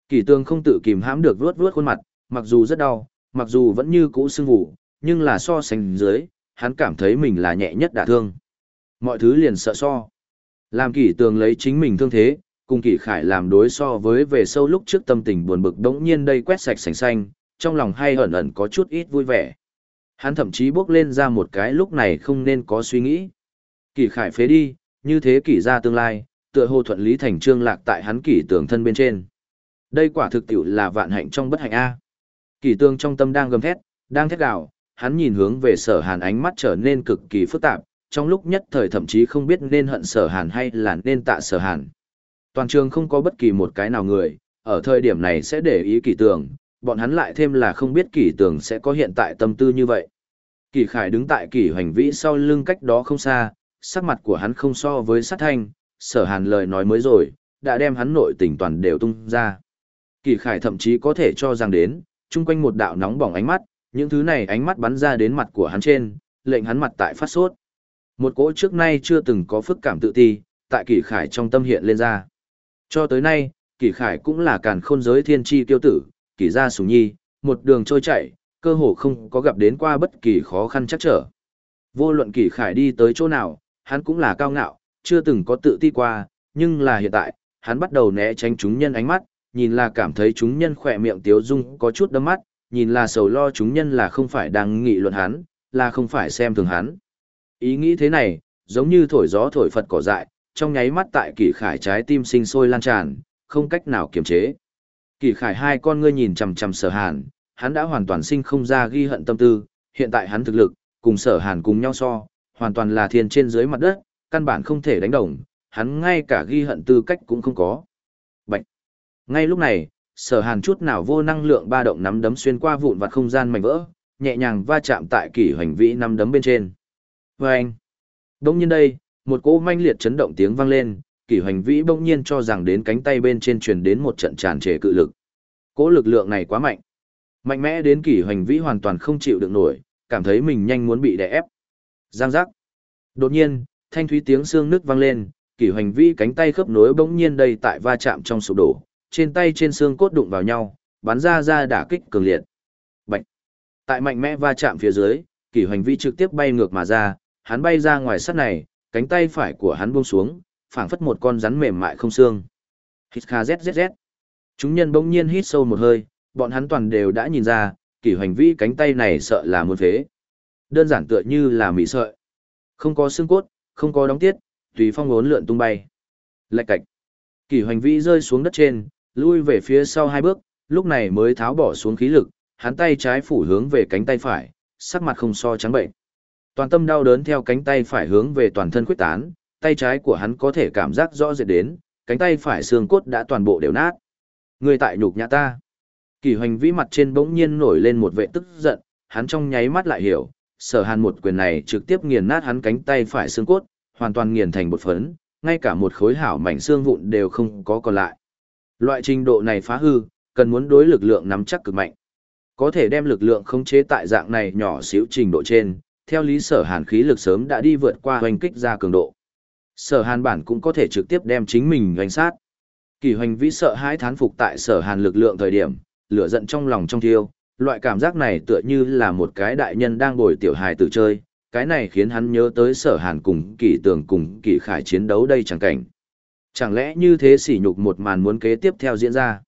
S1: Kỳ tương không tự kìm hãm được vuốt vuốt khuôn mặt, mặc dù rất đau, mặc dù vẫn như cũ sưng vụ, nhưng là so sánh dưới, hắn cảm thấy mình là nhẹ nhất đả thương. Mọi thứ liền sợ so. Làm kỷ tường lấy chính mình thương thế, cùng kỷ khải làm đối so với về sâu lúc trước tâm tình buồn bực đống nhiên đây quét sạch sành xanh, trong lòng hay ẩn ẩn có chút ít vui vẻ. Hắn thậm chí bước lên ra một cái lúc này không nên có suy nghĩ. Kỷ khải phế đi, như thế kỷ ra tương lai, tựa hồ thuận lý thành trương lạc tại hắn kỷ tường thân bên trên. Đây quả thực tiểu là vạn hạnh trong bất hạnh A. Kỷ tường trong tâm đang gầm thét, đang thét gào, hắn nhìn hướng về sở hàn ánh mắt trở nên cực kỳ phức tạp, trong lúc nhất thời thậm chí không biết nên hận sở hàn hay là nên tạ sở hàn. Toàn trường không có bất kỳ một cái nào người, ở thời điểm này sẽ để ý kỳ tường, bọn hắn lại thêm là không biết kỳ tường sẽ có hiện tại tâm tư như vậy. Kỳ khải đứng tại kỳ hoành vĩ sau lưng cách đó không xa, sắc mặt của hắn không so với sát thanh, sở hàn lời nói mới rồi, đã đem hắn nội tình toàn đều tung ra. Kỳ khải thậm chí có thể cho rằng đến, chung quanh một đạo nóng bỏng ánh mắt, những thứ này ánh mắt bắn ra đến mặt của hắn trên, lệnh hắn mặt tại phát sốt. Một cỗ trước nay chưa từng có phức cảm tự ti, tại kỷ khải trong tâm hiện lên ra. Cho tới nay, kỷ khải cũng là càn khôn giới thiên tri tiêu tử, kỷ gia sùng nhi, một đường trôi chảy, cơ hồ không có gặp đến qua bất kỳ khó khăn chắc trở. Vô luận kỷ khải đi tới chỗ nào, hắn cũng là cao ngạo, chưa từng có tự ti qua, nhưng là hiện tại, hắn bắt đầu né tránh chúng nhân ánh mắt, nhìn là cảm thấy chúng nhân khỏe miệng tiếu dung có chút đâm mắt, nhìn là sầu lo chúng nhân là không phải đang nghị luận hắn, là không phải xem thường hắn. Ý nghĩ thế này, giống như thổi gió thổi Phật cỏ dại, trong nháy mắt tại kỷ khải trái tim sinh sôi lan tràn, không cách nào kiềm chế. Kỷ khải hai con ngươi nhìn chằm chằm sở hàn, hắn đã hoàn toàn sinh không ra ghi hận tâm tư, hiện tại hắn thực lực, cùng sở hàn cùng nhau so, hoàn toàn là thiên trên dưới mặt đất, căn bản không thể đánh đồng, hắn ngay cả ghi hận tư cách cũng không có. Bạch! Ngay lúc này, sở hàn chút nào vô năng lượng ba động nắm đấm xuyên qua vụn vặt không gian mảnh vỡ, nhẹ nhàng va chạm tại kỷ hoành vĩ nắm đấm bên trên. vê anh, đông nhiên đây, một cỗ manh liệt chấn động tiếng vang lên, kỷ hoành vĩ bỗng nhiên cho rằng đến cánh tay bên trên truyền đến một trận tràn trề cự lực. Cỗ lực lượng này quá mạnh. Mạnh mẽ đến kỷ hoành vĩ hoàn toàn không chịu được nổi, cảm thấy mình nhanh muốn bị đè ép. Giang giác. Đột nhiên, thanh thúy tiếng xương nứt vang lên, kỷ hoành vĩ cánh tay khớp nối bỗng nhiên đây tại va chạm trong sụp đổ, trên tay trên xương cốt đụng vào nhau, bắn ra ra đả kích cường liệt. Bạch. Tại mạnh mẽ va chạm phía dưới, kỷ hoành vi trực tiếp bay ngược mà ra, hắn bay ra ngoài sắt này, cánh tay phải của hắn buông xuống, phảng phất một con rắn mềm mại không xương. Hít kha zzz. Chúng nhân bỗng nhiên hít sâu một hơi, bọn hắn toàn đều đã nhìn ra, kỷ hoành vi cánh tay này sợ là muốn phế. Đơn giản tựa như là mị sợi. Không có xương cốt, không có đóng tiết, tùy phong ốn lượn tung bay. Lạch cạch. Kỷ hoành vi rơi xuống đất trên, lui về phía sau hai bước, lúc này mới tháo bỏ xuống khí lực, hắn tay trái phủ hướng về cánh tay phải, sắc mặt không so trắng bệnh. Toàn tâm đau đớn theo cánh tay phải hướng về toàn thân quyết tán, tay trái của hắn có thể cảm giác rõ rệt đến, cánh tay phải xương cốt đã toàn bộ đều nát. Người tại nhục nhã ta. Kỳ hoành vĩ mặt trên bỗng nhiên nổi lên một vệ tức giận, hắn trong nháy mắt lại hiểu, sở hàn một quyền này trực tiếp nghiền nát hắn cánh tay phải xương cốt, hoàn toàn nghiền thành một phấn, ngay cả một khối hảo mảnh xương vụn đều không có còn lại. Loại trình độ này phá hư, cần muốn đối lực lượng nắm chắc cực mạnh. Có thể đem lực lượng khống chế tại dạng này nhỏ xíu trình độ trên, theo lý sở hàn khí lực sớm đã đi vượt qua hoành kích ra cường độ. Sở hàn bản cũng có thể trực tiếp đem chính mình hoành sát. Kỳ hoành vĩ sợ hãi thán phục tại sở hàn lực lượng thời điểm, lửa giận trong lòng trong thiêu, loại cảm giác này tựa như là một cái đại nhân đang bồi tiểu hài tử chơi, cái này khiến hắn nhớ tới sở hàn cùng kỳ tường cùng kỳ khải chiến đấu đây chẳng cảnh. Chẳng lẽ như thế sỉ nhục một màn muốn kế tiếp theo diễn ra?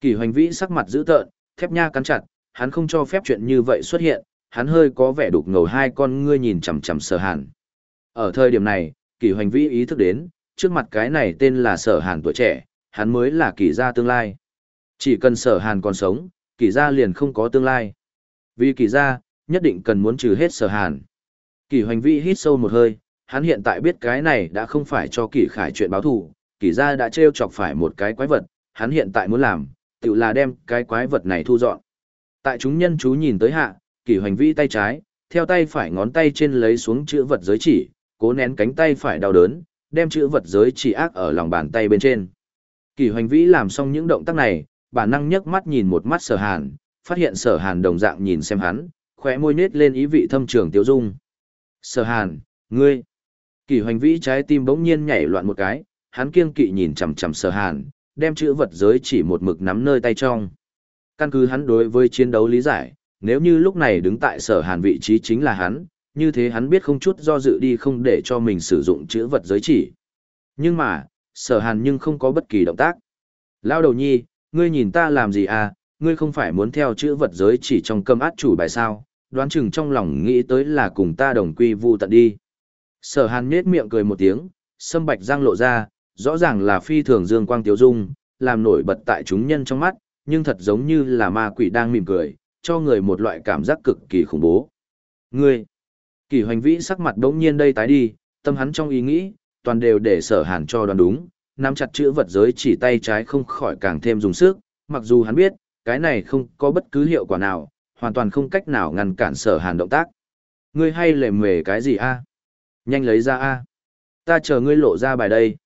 S1: Kỳ hoành vĩ sắc mặt dữ tợn, thép nha cắn chặt, hắn không cho phép chuyện như vậy xuất hiện, hắn hơi có vẻ đục ngầu hai con ngươi nhìn chằm chằm sở hàn. Ở thời điểm này, kỳ hoành vĩ ý thức đến, trước mặt cái này tên là sở hàn tuổi trẻ, hắn mới là kỳ gia tương lai. Chỉ cần sở hàn còn sống, kỳ gia liền không có tương lai. Vì kỳ gia, nhất định cần muốn trừ hết sở hàn. Kỳ hoành vĩ hít sâu một hơi, hắn hiện tại biết cái này đã không phải cho Kỷ khải chuyện báo thù, Kỷ gia đã trêu chọc phải một cái quái vật, hắn hiện tại muốn làm, tự là đem cái quái vật này thu dọn. Tại chúng nhân chú nhìn tới hạ, Kỷ hoành vĩ tay trái, theo tay phải ngón tay trên lấy xuống chữ vật giới chỉ, cố nén cánh tay phải đau đớn, đem chữ vật giới chỉ ác ở lòng bàn tay bên trên. Kỷ hoành vĩ làm xong những động tác này, bản năng nhấc mắt nhìn một mắt sở hàn, phát hiện sở hàn đồng dạng nhìn xem hắn, khóe môi nết lên ý vị thâm trường tiêu dung. Sở hàn, ngươi. Kỳ hoành vĩ trái tim bỗng nhiên nhảy loạn một cái, hắn kiêng kỵ nhìn chằm chằm sở hàn, đem chữ vật giới chỉ một mực nắm nơi tay trong. Căn cứ hắn đối với chiến đấu lý giải, nếu như lúc này đứng tại sở hàn vị trí chính là hắn, như thế hắn biết không chút do dự đi không để cho mình sử dụng chữ vật giới chỉ. Nhưng mà, sở hàn nhưng không có bất kỳ động tác. Lao đầu nhi, ngươi nhìn ta làm gì à, ngươi không phải muốn theo chữ vật giới chỉ trong cơm át chủ bài sao, đoán chừng trong lòng nghĩ tới là cùng ta đồng quy vu tận đi. Sở hàn nết miệng cười một tiếng, sâm bạch răng lộ ra, rõ ràng là phi thường dương quang tiếu dung, làm nổi bật tại chúng nhân trong mắt, nhưng thật giống như là ma quỷ đang mỉm cười, cho người một loại cảm giác cực kỳ khủng bố. Ngươi, kỳ hoành vĩ sắc mặt đống nhiên đây tái đi, tâm hắn trong ý nghĩ, toàn đều để sở hàn cho đoán đúng, nắm chặt chữ vật giới chỉ tay trái không khỏi càng thêm dùng sức, mặc dù hắn biết, cái này không có bất cứ hiệu quả nào, hoàn toàn không cách nào ngăn cản sở hàn động tác. Ngươi hay lệ mề cái gì a? Nhanh lấy ra a. Ta chờ ngươi lộ ra bài đây.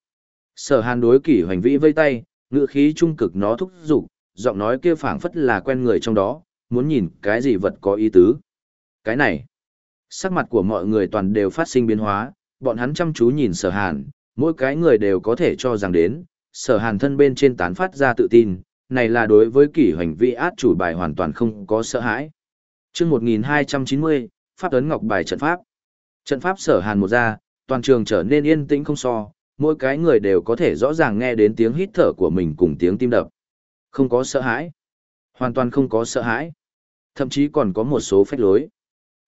S1: Sở hàn đối kỷ hoành vĩ vây tay, ngựa khí trung cực nó thúc giục, giọng nói kia phảng phất là quen người trong đó, muốn nhìn cái gì vật có ý tứ. Cái này, sắc mặt của mọi người toàn đều phát sinh biến hóa, bọn hắn chăm chú nhìn sở hàn, mỗi cái người đều có thể cho rằng đến, sở hàn thân bên trên tán phát ra tự tin, này là đối với kỷ hoành vĩ át chủ bài hoàn toàn không có sợ hãi. chương 1290, Pháp ấn ngọc bài trận pháp. Trận pháp sở hàn một ra, toàn trường trở nên yên tĩnh không so, mỗi cái người đều có thể rõ ràng nghe đến tiếng hít thở của mình cùng tiếng tim đập. Không có sợ hãi. Hoàn toàn không có sợ hãi. Thậm chí còn có một số phách lối.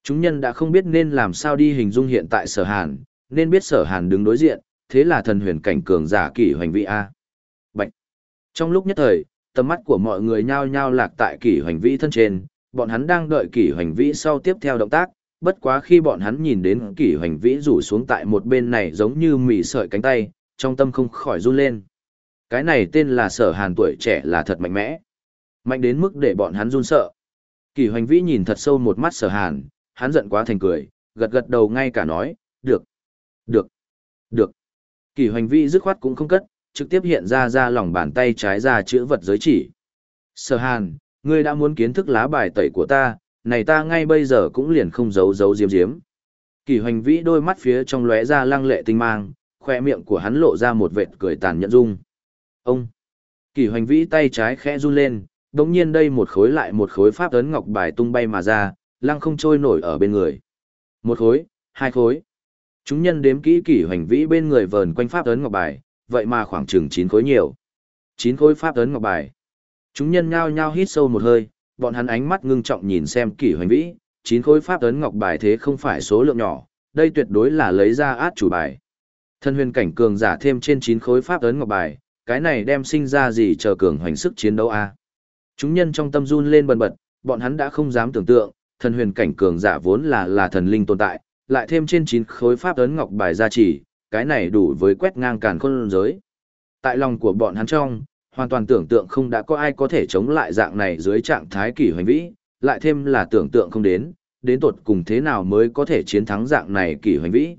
S1: Chúng nhân đã không biết nên làm sao đi hình dung hiện tại sở hàn, nên biết sở hàn đứng đối diện, thế là thần huyền cảnh cường giả kỷ hoành vị A. Bạch. Trong lúc nhất thời, tầm mắt của mọi người nhao nhao lạc tại kỷ hoành vĩ thân trên, bọn hắn đang đợi kỷ hoành vĩ sau tiếp theo động tác, bất quá khi bọn hắn nhìn đến kỷ hoành vĩ rủ xuống tại một bên này giống như mỉ sợi cánh tay, trong tâm không khỏi run lên. Cái này tên là sở hàn tuổi trẻ là thật mạnh mẽ. Mạnh đến mức để bọn hắn run sợ. Kỷ hoành vĩ nhìn thật sâu một mắt sở hàn, hắn giận quá thành cười, gật gật đầu ngay cả nói, được, được, được. Kỷ hoành vĩ dứt khoát cũng không cất, trực tiếp hiện ra ra lòng bàn tay trái ra chữ vật giới chỉ. Sở hàn, ngươi đã muốn kiến thức lá bài tẩy của ta, này ta ngay bây giờ cũng liền không giấu giấu diếm diếm. Kỷ hoành vĩ đôi mắt phía trong lóe ra lăng lệ tinh mang, khoe miệng của hắn lộ ra một vệt cười tàn nhẫn dung. Ông! Kỷ hoành vĩ tay trái khẽ run lên, đồng nhiên đây một khối lại một khối pháp ấn ngọc bài tung bay mà ra, lăng không trôi nổi ở bên người. Một khối, hai khối. Chúng nhân đếm kỹ kỷ hoành vĩ bên người vờn quanh pháp ấn ngọc bài, vậy mà khoảng chừng chín khối nhiều. chín khối pháp ấn ngọc bài. Chúng nhân nhao nhao hít sâu một hơi, bọn hắn ánh mắt ngưng trọng nhìn xem kỷ hoành vĩ, chín khối pháp ấn ngọc bài thế không phải số lượng nhỏ, đây tuyệt đối là lấy ra át chủ bài. Thân huyền cảnh cường giả thêm trên chín khối pháp ấn ngọc bài, cái này đem sinh ra gì chờ cường hoành sức chiến đấu a. Chúng nhân trong tâm run lên bần bật, bọn hắn đã không dám tưởng tượng, thần huyền cảnh cường giả vốn là là thần linh tồn tại, lại thêm trên chín khối pháp ấn ngọc bài gia trì, cái này đủ với quét ngang càn khôn giới. Tại lòng của bọn hắn trong, hoàn toàn tưởng tượng không đã có ai có thể chống lại dạng này dưới trạng thái kỷ hoành vĩ, lại thêm là tưởng tượng không đến, đến tột cùng thế nào mới có thể chiến thắng dạng này kỷ hoành vĩ.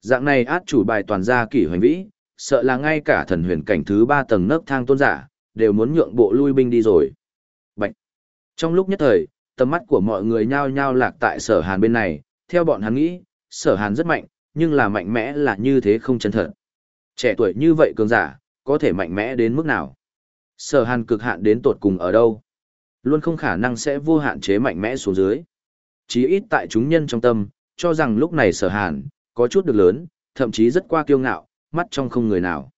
S1: Dạng này át chủ bài toàn gia kỷ hoành vĩ, sợ là ngay cả thần huyền cảnh thứ ba tầng nấc thang tôn giả, đều muốn nhượng bộ lui binh đi rồi. Bạch! Trong lúc nhất thời, tầm mắt của mọi người nhao nhao lạc tại sở hàn bên này, theo bọn hắn nghĩ, sở hàn rất mạnh, nhưng là mạnh mẽ là như thế không chân thật. Trẻ tuổi như vậy cường giả, có thể mạnh mẽ đến mức nào? Sở hàn cực hạn đến tột cùng ở đâu? Luôn không khả năng sẽ vô hạn chế mạnh mẽ xuống dưới. Chí ít tại chúng nhân trong tâm, cho rằng lúc này sở hàn, có chút được lớn, thậm chí rất qua kiêu ngạo, mắt trong không người nào.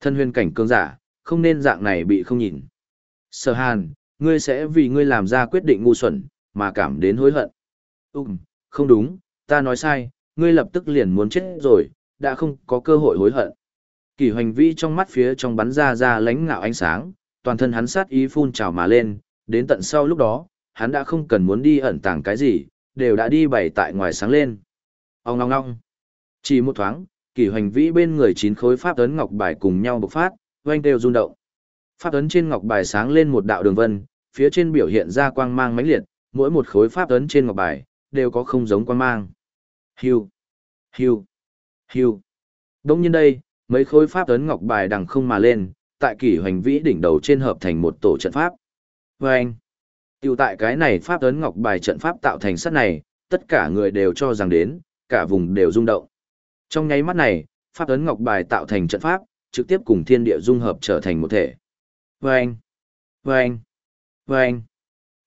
S1: Thân huyền cảnh cường giả, không nên dạng này bị không nhìn. Sở hàn, ngươi sẽ vì ngươi làm ra quyết định ngu xuẩn, mà cảm đến hối hận. Ừm, không đúng, ta nói sai, ngươi lập tức liền muốn chết rồi, đã không có cơ hội hối hận. Kỳ hoành vi trong mắt phía trong bắn ra ra lánh ngạo ánh sáng, toàn thân hắn sát ý phun trào mà lên, đến tận sau lúc đó, hắn đã không cần muốn đi ẩn tàng cái gì, đều đã đi bày tại ngoài sáng lên. Ông ngong ngong. Chỉ một thoáng, kỳ hoành vĩ bên người chín khối pháp ấn ngọc bài cùng nhau bộc phát, oanh đều rung động. Pháp ấn trên ngọc bài sáng lên một đạo đường vân, phía trên biểu hiện ra quang mang mãnh liệt, mỗi một khối pháp ấn trên ngọc bài đều có không giống quang mang. Hưu, hưu, hưu. Đông nhiên đây, mấy khối pháp ấn ngọc bài đằng không mà lên, tại kỷ hoành vĩ đỉnh đầu trên hợp thành một tổ trận pháp. Và anh, tiêu tại cái này pháp ấn ngọc bài trận pháp tạo thành sắt này, tất cả người đều cho rằng đến, cả vùng đều rung động. Trong nháy mắt này, pháp ấn ngọc bài tạo thành trận pháp, trực tiếp cùng thiên địa dung hợp trở thành một thể. Vâng! Vâng! Vâng!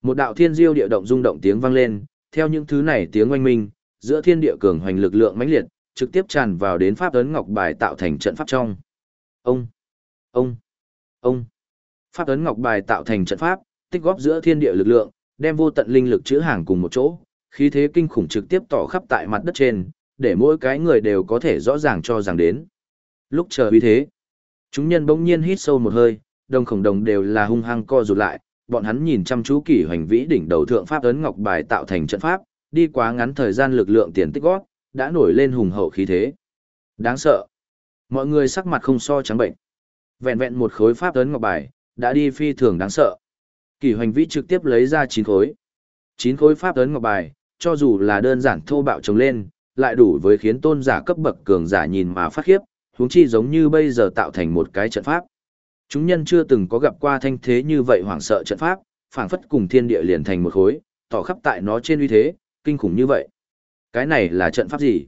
S1: Một đạo thiên diêu địa động rung động tiếng vang lên, theo những thứ này tiếng oanh minh, giữa thiên địa cường hoành lực lượng mãnh liệt, trực tiếp tràn vào đến pháp ấn ngọc bài tạo thành trận pháp trong. Ông! Ông! Ông! Pháp ấn ngọc bài tạo thành trận pháp, tích góp giữa thiên địa lực lượng, đem vô tận linh lực chứa hàng cùng một chỗ, khí thế kinh khủng trực tiếp tỏ khắp tại mặt đất trên, để mỗi cái người đều có thể rõ ràng cho rằng đến. Lúc chờ uy thế, chúng nhân bỗng nhiên hít sâu một hơi, đồng khổng đồng đều là hung hăng co rụt lại, bọn hắn nhìn chăm chú kỳ hoành vĩ đỉnh đầu thượng pháp ấn ngọc bài tạo thành trận pháp, đi quá ngắn thời gian lực lượng tiền tích góp đã nổi lên hùng hậu khí thế. Đáng sợ. Mọi người sắc mặt không so trắng bệnh. Vẹn vẹn một khối pháp tấn ngọc bài, đã đi phi thường đáng sợ. Kỷ hoành vĩ trực tiếp lấy ra chín khối. chín khối pháp tấn ngọc bài, cho dù là đơn giản thô bạo trồng lên, lại đủ với khiến tôn giả cấp bậc cường giả nhìn mà phát khiếp, huống chi giống như bây giờ tạo thành một cái trận pháp. Chúng nhân chưa từng có gặp qua thanh thế như vậy hoảng sợ trận pháp, phảng phất cùng thiên địa liền thành một khối, tỏ khắp tại nó trên uy thế, kinh khủng như vậy. Cái này là trận pháp gì?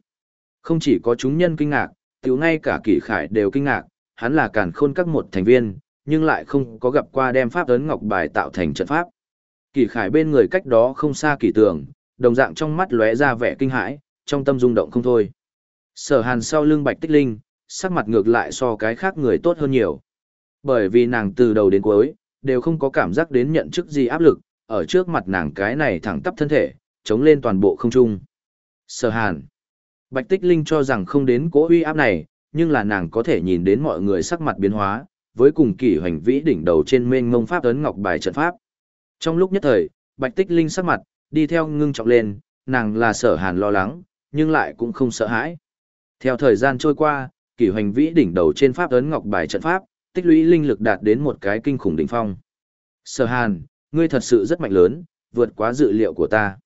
S1: Không chỉ có chúng nhân kinh ngạc, tiểu ngay cả kỷ khải đều kinh ngạc, hắn là càn khôn các một thành viên, nhưng lại không có gặp qua đem pháp ấn ngọc bài tạo thành trận pháp. Kỷ khải bên người cách đó không xa kỷ tường, đồng dạng trong mắt lóe ra vẻ kinh hãi, trong tâm rung động không thôi. Sở hàn sau lưng bạch tích linh, sắc mặt ngược lại so cái khác người tốt hơn nhiều. Bởi vì nàng từ đầu đến cuối, đều không có cảm giác đến nhận chức gì áp lực, ở trước mặt nàng cái này thẳng tắp thân thể, chống lên toàn bộ không trung. Sở hàn. Bạch tích linh cho rằng không đến cố uy áp này, nhưng là nàng có thể nhìn đến mọi người sắc mặt biến hóa, với cùng kỷ hoành vĩ đỉnh đầu trên mênh mông pháp ấn ngọc bài trận pháp. Trong lúc nhất thời, bạch tích linh sắc mặt, đi theo ngưng trọng lên, nàng là sở hàn lo lắng, nhưng lại cũng không sợ hãi. Theo thời gian trôi qua, kỷ hoành vĩ đỉnh đầu trên pháp ấn ngọc bài trận pháp, tích lũy linh lực đạt đến một cái kinh khủng đỉnh phong. Sở hàn, ngươi thật sự rất mạnh lớn, vượt quá dự liệu của ta.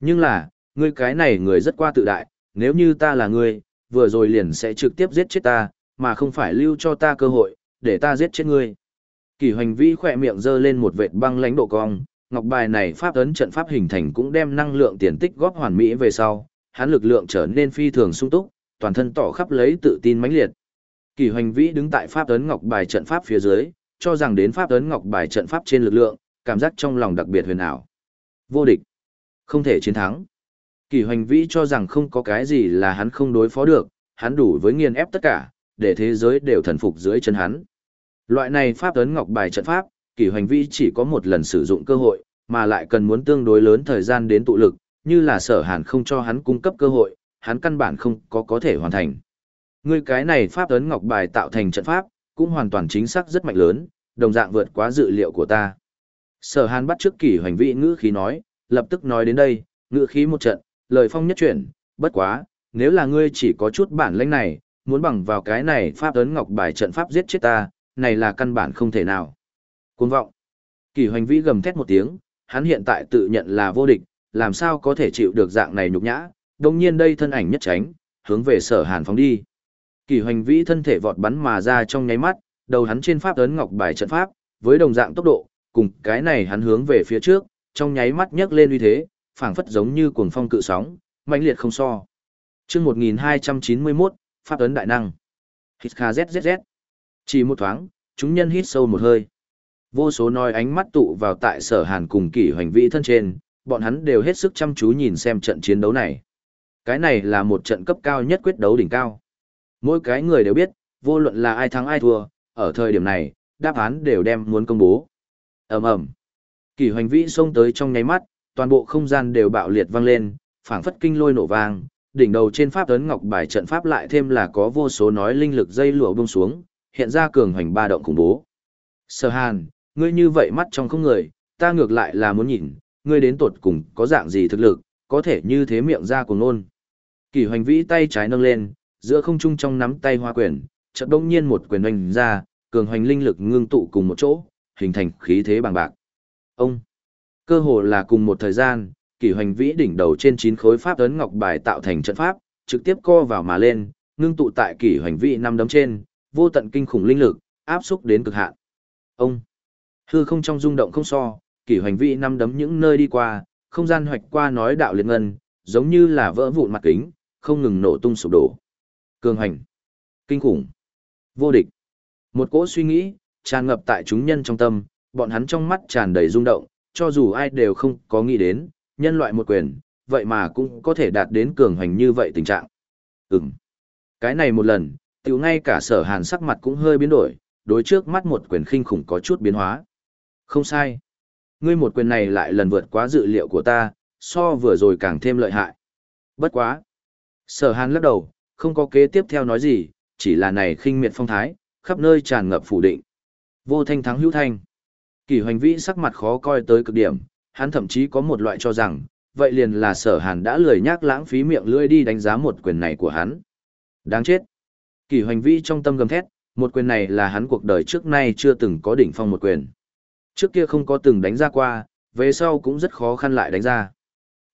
S1: Nhưng là, ngươi cái này người rất qua tự đại, nếu như ta là ngươi, vừa rồi liền sẽ trực tiếp giết chết ta, mà không phải lưu cho ta cơ hội, để ta giết chết ngươi. Kỳ hoành vĩ khỏe miệng giơ lên một vệt băng lãnh độ cong, ngọc bài này pháp ấn trận pháp hình thành cũng đem năng lượng tiền tích góp hoàn mỹ về sau, hắn lực lượng trở nên phi thường sung túc, toàn thân tỏ khắp lấy tự tin mãnh liệt. Kỳ hoành vĩ đứng tại pháp ấn ngọc bài trận pháp phía dưới, cho rằng đến pháp ấn ngọc bài trận pháp trên lực lượng, cảm giác trong lòng đặc biệt huyền ảo. Vô địch, không thể chiến thắng. Kỳ hoành vĩ cho rằng không có cái gì là hắn không đối phó được, hắn đủ với nghiền ép tất cả, để thế giới đều thần phục dưới chân hắn. Loại này pháp ấn ngọc bài trận pháp, kỳ hoành vĩ chỉ có một lần sử dụng cơ hội, mà lại cần muốn tương đối lớn thời gian đến tụ lực, như là sở hàn không cho hắn cung cấp cơ hội, hắn căn bản không có có thể hoàn thành. Ngươi cái này pháp ấn ngọc bài tạo thành trận pháp, cũng hoàn toàn chính xác rất mạnh lớn, đồng dạng vượt quá dự liệu của ta. Sở hàn bắt trước kỳ hoành vĩ ngữ khí nói, lập tức nói đến đây, ngữ khí một trận, lời phong nhất chuyển, bất quá, nếu là ngươi chỉ có chút bản lĩnh này, muốn bằng vào cái này pháp ấn ngọc bài trận pháp giết chết ta, này là căn bản không thể nào. Cuồng vọng. Kỳ hoành vĩ gầm thét một tiếng, hắn hiện tại tự nhận là vô địch, làm sao có thể chịu được dạng này nhục nhã, đồng nhiên đây thân ảnh nhất tránh, hướng về sở hàn phóng đi. Kỳ hoành vĩ thân thể vọt bắn mà ra trong nháy mắt, đầu hắn trên pháp ấn ngọc bài trận pháp, với đồng dạng tốc độ, cùng cái này hắn hướng về phía trước, trong nháy mắt nhấc lên uy thế, phảng phất giống như cuồng phong cự sóng, mãnh liệt không so. Chương 1291, pháp ấn đại năng. Hít kha zzz. Chỉ một thoáng, chúng nhân hít sâu một hơi. Vô số nói ánh mắt tụ vào tại sở hàn cùng kỷ hoành vĩ thân trên, bọn hắn đều hết sức chăm chú nhìn xem trận chiến đấu này. Cái này là một trận cấp cao nhất quyết đấu đỉnh cao. Mỗi cái người đều biết, vô luận là ai thắng ai thua, ở thời điểm này, đáp án đều đem muốn công bố. ầm ầm Kỷ hoành vĩ xông tới trong nháy mắt, toàn bộ không gian đều bạo liệt vang lên, phảng phất kinh lôi nổ vang, đỉnh đầu trên pháp tấn ngọc bài trận pháp lại thêm là có vô số nói linh lực dây lụa buông xuống, hiện ra cường hoành ba động khủng bố. Sở Hàn, ngươi như vậy mắt trong không người, ta ngược lại là muốn nhìn, ngươi đến tột cùng có dạng gì thực lực, có thể như thế miệng ra cùng nôn. Kỳ hoành vĩ tay trái nâng lên, giữa không trung trong nắm tay hoa quyền, chợt đông nhiên một quyền hoành ra, cường hoành linh lực ngưng tụ cùng một chỗ, hình thành khí thế bằng bạc. Ông, cơ hồ là cùng một thời gian, kỷ hoành vĩ đỉnh đầu trên chín khối pháp ấn ngọc bài tạo thành trận pháp, trực tiếp co vào mà lên, ngưng tụ tại kỷ hoành vĩ năm đấm trên, vô tận kinh khủng linh lực, áp xúc đến cực hạn. Ông, hư không trong rung động không so, kỷ hoành vĩ năm đấm những nơi đi qua, không gian hoạch qua nói đạo liệt ngân, giống như là vỡ vụn mặt kính, không ngừng nổ tung sụp đổ. Cường hành, kinh khủng, vô địch. Một cỗ suy nghĩ, tràn ngập tại chúng nhân trong tâm, bọn hắn trong mắt tràn đầy rung động, cho dù ai đều không có nghĩ đến, nhân loại một quyền, vậy mà cũng có thể đạt đến cường hành như vậy tình trạng. Ừm. Cái này một lần, tiểu ngay cả sở hàn sắc mặt cũng hơi biến đổi, đối trước mắt một quyền khinh khủng có chút biến hóa. Không sai. Ngươi một quyền này lại lần vượt quá dự liệu của ta, so vừa rồi càng thêm lợi hại. Bất quá. Sở hàn lắc đầu, không có kế tiếp theo nói gì, chỉ là này khinh miệt phong thái, khắp nơi tràn ngập phủ định. Vô thanh thắng hữu thanh. Kỳ hoành vĩ sắc mặt khó coi tới cực điểm, hắn thậm chí có một loại cho rằng, vậy liền là sở hàn đã lười nhác lãng phí miệng lưỡi đi đánh giá một quyền này của hắn. Đáng chết. Kỳ hoành vĩ trong tâm gầm thét, một quyền này là hắn cuộc đời trước nay chưa từng có đỉnh phong một quyền. Trước kia không có từng đánh ra qua, về sau cũng rất khó khăn lại đánh ra.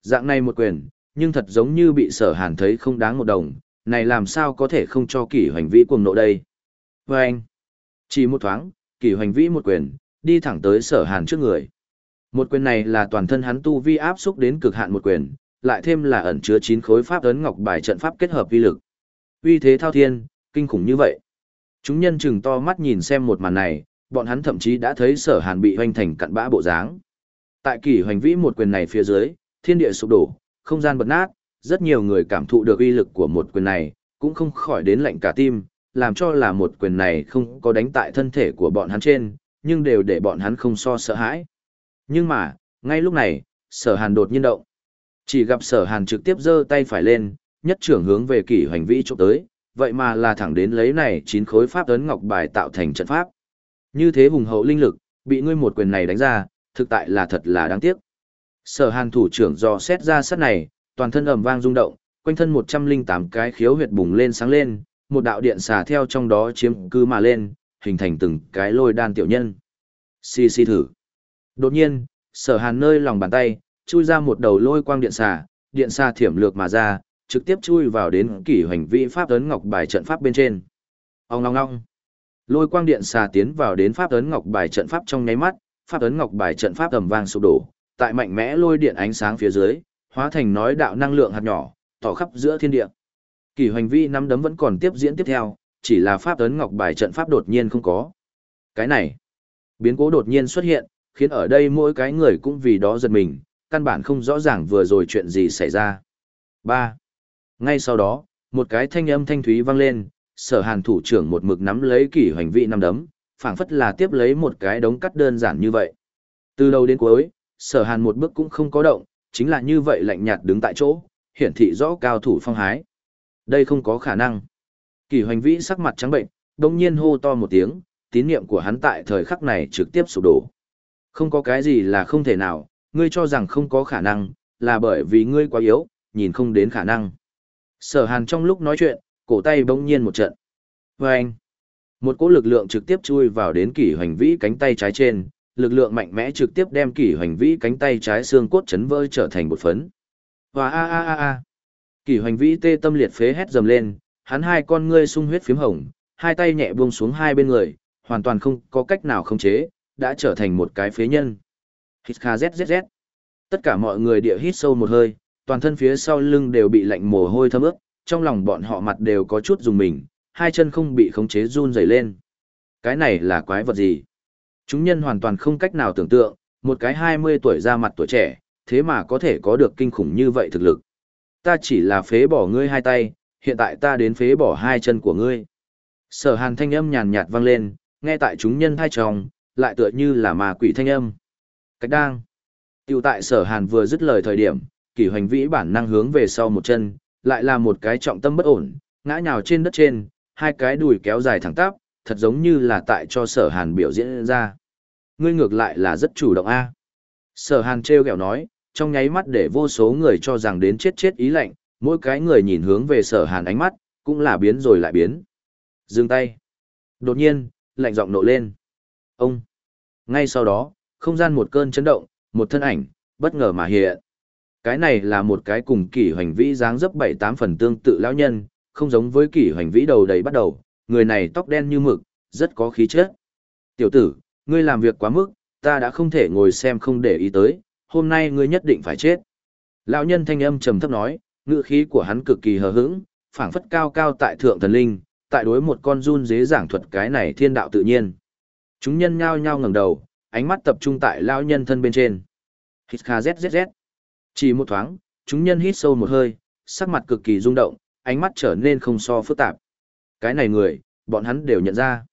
S1: Dạng này một quyền, nhưng thật giống như bị sở hàn thấy không đáng một đồng, này làm sao có thể không cho kỷ hoành vĩ cuồng nộ đây. Và anh, chỉ một thoáng, kỷ hoành vĩ một quyền, đi thẳng tới sở hàn trước người. Một quyền này là toàn thân hắn tu vi áp xúc đến cực hạn một quyền, lại thêm là ẩn chứa chín khối pháp ấn ngọc bài trận pháp kết hợp vi lực. Uy thế thao thiên, kinh khủng như vậy. Chúng nhân chừng to mắt nhìn xem một màn này, bọn hắn thậm chí đã thấy sở hàn bị hoành thành cặn bã bộ dáng. Tại kỷ hoành vĩ một quyền này phía dưới, thiên địa sụp đổ, không gian bật nát, rất nhiều người cảm thụ được uy lực của một quyền này, cũng không khỏi đến lạnh cả tim, làm cho là một quyền này không có đánh tại thân thể của bọn hắn trên, nhưng đều để bọn hắn không so sợ hãi. Nhưng mà, ngay lúc này, sở hàn đột nhiên động. Chỉ gặp sở hàn trực tiếp giơ tay phải lên, nhất trưởng hướng về kỷ hoành vĩ chỗ tới, vậy mà là thẳng đến lấy này chín khối pháp ấn ngọc bài tạo thành trận pháp. Như thế hùng hậu linh lực, bị ngươi một quyền này đánh ra, thực tại là thật là đáng tiếc. Sở hàn thủ trưởng do xét ra sát này, toàn thân ầm vang rung động, quanh thân 108 cái khiếu huyệt bùng lên sáng lên, một đạo điện xà theo trong đó chiếm cư mà lên, hình thành từng cái lôi đan tiểu nhân. Xì xì thử. Đột nhiên, sở hàn nơi lòng bàn tay, chui ra một đầu lôi quang điện xà, điện xà thiểm lược mà ra, trực tiếp chui vào đến kỷ hoành vi pháp ấn ngọc bài trận pháp bên trên. Ông ngong ngong. Lôi quang điện xà tiến vào đến pháp ấn ngọc bài trận pháp trong nháy mắt, pháp ấn ngọc bài trận pháp tầm vang sụp đổ, tại mạnh mẽ lôi điện ánh sáng phía dưới, hóa thành nói đạo năng lượng hạt nhỏ, tỏ khắp giữa thiên địa. Kỳ hoành vi năm đấm vẫn còn tiếp diễn tiếp theo, chỉ là pháp ấn ngọc bài trận pháp đột nhiên không có. Cái này, biến cố đột nhiên xuất hiện, khiến ở đây mỗi cái người cũng vì đó giật mình, căn bản không rõ ràng vừa rồi chuyện gì xảy ra. 3. Ngay sau đó, một cái thanh âm thanh thúy vang lên, sở hàn thủ trưởng một mực nắm lấy kỷ hoành vị năm đấm, phảng phất là tiếp lấy một cái đống cắt đơn giản như vậy. Từ đầu đến cuối, sở hàn một bước cũng không có động, chính là như vậy lạnh nhạt đứng tại chỗ, hiển thị rõ cao thủ phong hái. Đây không có khả năng. Kỷ hoành vĩ sắc mặt trắng bệnh, đồng nhiên hô to một tiếng, tín niệm của hắn tại thời khắc này trực tiếp sụp đổ. Không có cái gì là không thể nào, ngươi cho rằng không có khả năng, là bởi vì ngươi quá yếu, nhìn không đến khả năng. Sở hàn trong lúc nói chuyện, cổ tay bỗng nhiên một trận. Và anh, một cỗ lực lượng trực tiếp chui vào đến kỷ hoành vĩ cánh tay trái trên, lực lượng mạnh mẽ trực tiếp đem kỷ hoành vĩ cánh tay trái xương cốt chấn vỡ trở thành một phấn. Và a a a a. Kỷ hoành vĩ tê tâm liệt phế hét dầm lên, hắn hai con ngươi sung huyết phím hồng, hai tay nhẹ buông xuống hai bên người, hoàn toàn không có cách nào khống chế, đã trở thành một cái phế nhân. Hít kha zzz. Tất cả mọi người địa hít sâu một hơi, toàn thân phía sau lưng đều bị lạnh mồ hôi thấm ướt, trong lòng bọn họ mặt đều có chút dùng mình, hai chân không bị khống chế run rẩy lên. Cái này là quái vật gì? Chúng nhân hoàn toàn không cách nào tưởng tượng, một cái 20 tuổi ra mặt tuổi trẻ, thế mà có thể có được kinh khủng như vậy thực lực. Ta chỉ là phế bỏ ngươi hai tay, hiện tại ta đến phế bỏ hai chân của ngươi. Sở hàn thanh âm nhàn nhạt vang lên, nghe tại chúng nhân hai tròng, lại tựa như là ma quỷ thanh âm. Cách đang. Tiểu tại sở hàn vừa dứt lời thời điểm, kỷ hoành vĩ bản năng hướng về sau một chân, lại là một cái trọng tâm bất ổn, ngã nhào trên đất trên, hai cái đùi kéo dài thẳng tắp, thật giống như là tại cho sở hàn biểu diễn ra. Ngươi ngược lại là rất chủ động a. Sở hàn treo kẹo nói, trong nháy mắt để vô số người cho rằng đến chết chết ý lạnh, mỗi cái người nhìn hướng về sở hàn ánh mắt, cũng là biến rồi lại biến. Dừng tay. Đột nhiên, lạnh giọng nộ lên. Ông. Ngay sau đó, không gian một cơn chấn động, một thân ảnh, bất ngờ mà hiện. Cái này là một cái cùng kỷ hoành vĩ dáng dấp bảy tám phần tương tự lão nhân, không giống với kỷ hoành vĩ đầu đầy bắt đầu, người này tóc đen như mực, rất có khí chất. Tiểu tử, ngươi làm việc quá mức, ta đã không thể ngồi xem không để ý tới, hôm nay ngươi nhất định phải chết. Lão nhân thanh âm trầm thấp nói, ngữ khí của hắn cực kỳ hờ hững, phảng phất cao cao tại thượng thần linh, tại đối một con run dế giảng thuật cái này thiên đạo tự nhiên. Chúng nhân nhao nhao ngẩng đầu, ánh mắt tập trung tại lão nhân thân bên trên. Hít kha zzz. Chỉ một thoáng, chúng nhân hít sâu một hơi, sắc mặt cực kỳ rung động, ánh mắt trở nên không so phức tạp. Cái này người, bọn hắn đều nhận ra.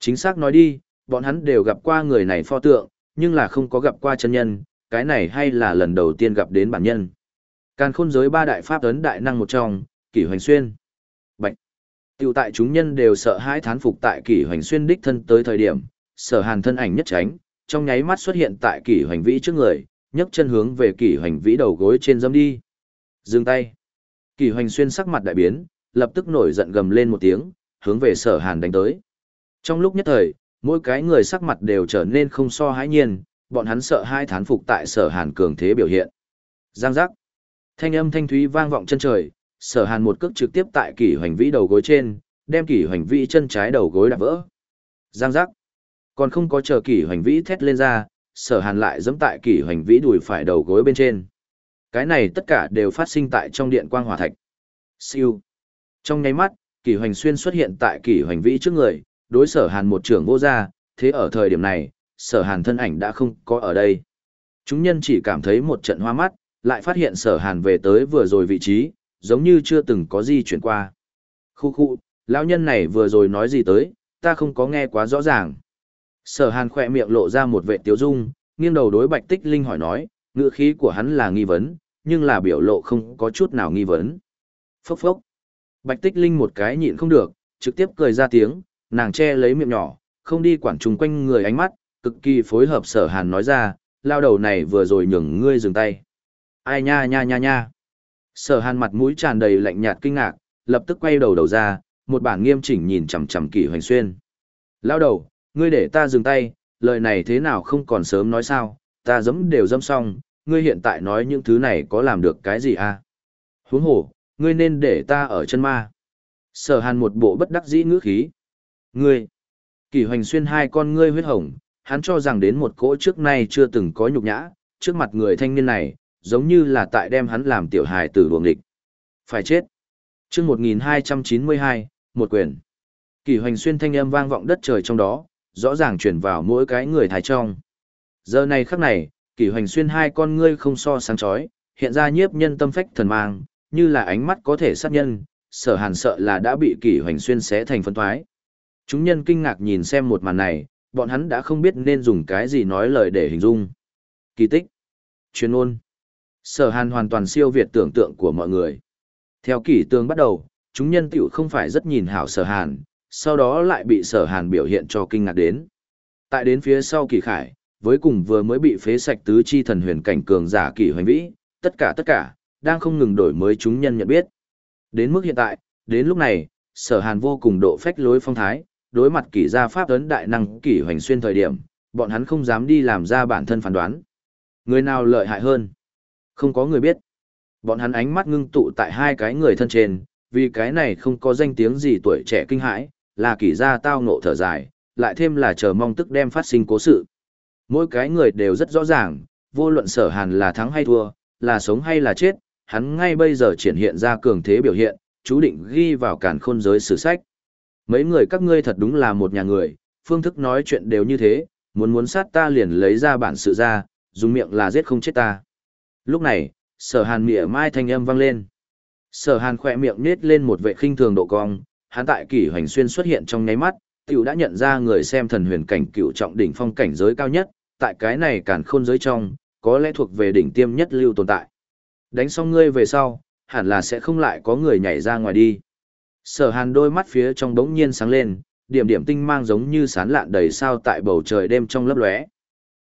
S1: Chính xác nói đi, bọn hắn đều gặp qua người này pho tượng, nhưng là không có gặp qua chân nhân, cái này hay là lần đầu tiên gặp đến bản nhân. Càn khôn giới ba đại pháp ấn đại năng một trong, kỷ hoành xuyên. Bạch. Tiểu tại chúng nhân đều sợ hãi thán phục tại kỷ hoành xuyên đích thân tới thời điểm, sở hàn thân ảnh nhất tránh, trong nháy mắt xuất hiện tại kỷ hoành vĩ trước người, nhấc chân hướng về kỷ hoành vĩ đầu gối trên dâm đi. Dừng tay. Kỷ hoành xuyên sắc mặt đại biến, lập tức nổi giận gầm lên một tiếng, hướng về sở hàn đánh tới. Trong lúc nhất thời, mỗi cái người sắc mặt đều trở nên không so hãi nhiên, bọn hắn sợ hai thán phục tại sở hàn cường thế biểu hiện. Giang giác. Thanh âm thanh thúy vang vọng chân trời, sở hàn một cước trực tiếp tại kỷ hoành vĩ đầu gối trên, đem kỷ hoành vĩ chân trái đầu gối đạp vỡ. Giang giác. Còn không có chờ kỷ hoành vĩ thét lên ra, sở hàn lại giẫm tại kỷ hoành vĩ đùi phải đầu gối bên trên. Cái này tất cả đều phát sinh tại trong điện quang hỏa thạch. Siêu. Trong nháy mắt, kỷ hoành xuyên xuất hiện tại kỷ hoành vĩ trước người, đối sở hàn một trưởng vô ra. thế ở thời điểm này, sở hàn thân ảnh đã không có ở đây. Chúng nhân chỉ cảm thấy một trận hoa mắt, lại phát hiện sở hàn về tới vừa rồi vị trí, giống như chưa từng có gì chuyển qua. Khu khu, lão nhân này vừa rồi nói gì tới, ta không có nghe quá rõ ràng. Sở hàn khỏe miệng lộ ra một vệ tiếu dung, nghiêng đầu đối bạch tích linh hỏi nói, ngữ khí của hắn là nghi vấn, nhưng là biểu lộ không có chút nào nghi vấn. Phốc phốc. Bạch tích linh một cái nhịn không được, trực tiếp cười ra tiếng, nàng che lấy miệng nhỏ, không đi quản chung quanh người ánh mắt, cực kỳ phối hợp sở hàn nói ra, lao đầu này vừa rồi nhường ngươi dừng tay. Ai nha nha nha nha. Sở hàn mặt mũi tràn đầy lạnh nhạt kinh ngạc, lập tức quay đầu đầu ra, một bản nghiêm chỉnh nhìn chằm chằm kỷ hoành xuyên. Lao đầu, ngươi để ta dừng tay, lời này thế nào không còn sớm nói sao, ta dẫm đều dẫm xong, ngươi hiện tại nói những thứ này có làm được cái gì à? Huống hồ, ngươi nên để ta ở chân ma. Sở hàn một bộ bất đắc dĩ ngữ khí. Ngươi, kỷ hoành xuyên hai con ngươi huyết hồng, hắn cho rằng đến một cỗ trước nay chưa từng có nhục nhã, trước mặt người thanh niên này, giống như là tại đem hắn làm tiểu hài tử luồng địch. Phải chết. chương 1292, một quyền. Kỷ hoành xuyên thanh âm vang vọng đất trời trong đó, rõ ràng chuyển vào mỗi cái người thái trong. Giờ này khắc này, kỷ hoành xuyên hai con ngươi không so sáng chói hiện ra nhiếp nhân tâm phách thần mang, như là ánh mắt có thể sát nhân, sở hàn sợ là đã bị kỷ hoành xuyên xé thành phân thoái. Chúng nhân kinh ngạc nhìn xem một màn này, bọn hắn đã không biết nên dùng cái gì nói lời để hình dung. Kỳ tích. Chuyên ôn. Sở hàn hoàn toàn siêu việt tưởng tượng của mọi người. Theo kỷ tương bắt đầu, chúng nhân tiểu không phải rất nhìn hảo sở hàn, sau đó lại bị sở hàn biểu hiện cho kinh ngạc đến. Tại đến phía sau kỳ khải, với cùng vừa mới bị phế sạch tứ chi thần huyền cảnh cường giả kỳ hoành vĩ, tất cả tất cả, đang không ngừng đổi mới chúng nhân nhận biết. Đến mức hiện tại, đến lúc này, sở hàn vô cùng độ phách lối phong thái, đối mặt kỷ gia pháp ấn đại năng kỷ hoành xuyên thời điểm, bọn hắn không dám đi làm ra bản thân phán đoán. Người nào lợi hại hơn? Không có người biết. Bọn hắn ánh mắt ngưng tụ tại hai cái người thân trên, vì cái này không có danh tiếng gì tuổi trẻ kinh hãi, là kỷ gia tao ngộ thở dài, lại thêm là chờ mong tức đem phát sinh cố sự. Mỗi cái người đều rất rõ ràng, vô luận sở hàn là thắng hay thua, là sống hay là chết, hắn ngay bây giờ triển hiện ra cường thế biểu hiện, chú định ghi vào cản khôn giới sử sách. Mấy người các ngươi thật đúng là một nhà người, phương thức nói chuyện đều như thế, muốn muốn sát ta liền lấy ra bản sự ra, dùng miệng là giết không chết ta. Lúc này, sở hàn mỉa mai thanh âm vang lên. Sở hàn khỏe miệng nết lên một vệ khinh thường độ cong, hắn tại kỷ hoành xuyên xuất hiện trong nháy mắt, tiểu đã nhận ra người xem thần huyền cảnh cựu trọng đỉnh phong cảnh giới cao nhất, tại cái này cản khôn giới trong, có lẽ thuộc về đỉnh tiêm nhất lưu tồn tại. Đánh xong ngươi về sau, hẳn là sẽ không lại có người nhảy ra ngoài đi. Sở hàn đôi mắt phía trong đống nhiên sáng lên, điểm điểm tinh mang giống như sán lạn đầy sao tại bầu trời đêm trong lấp lóe.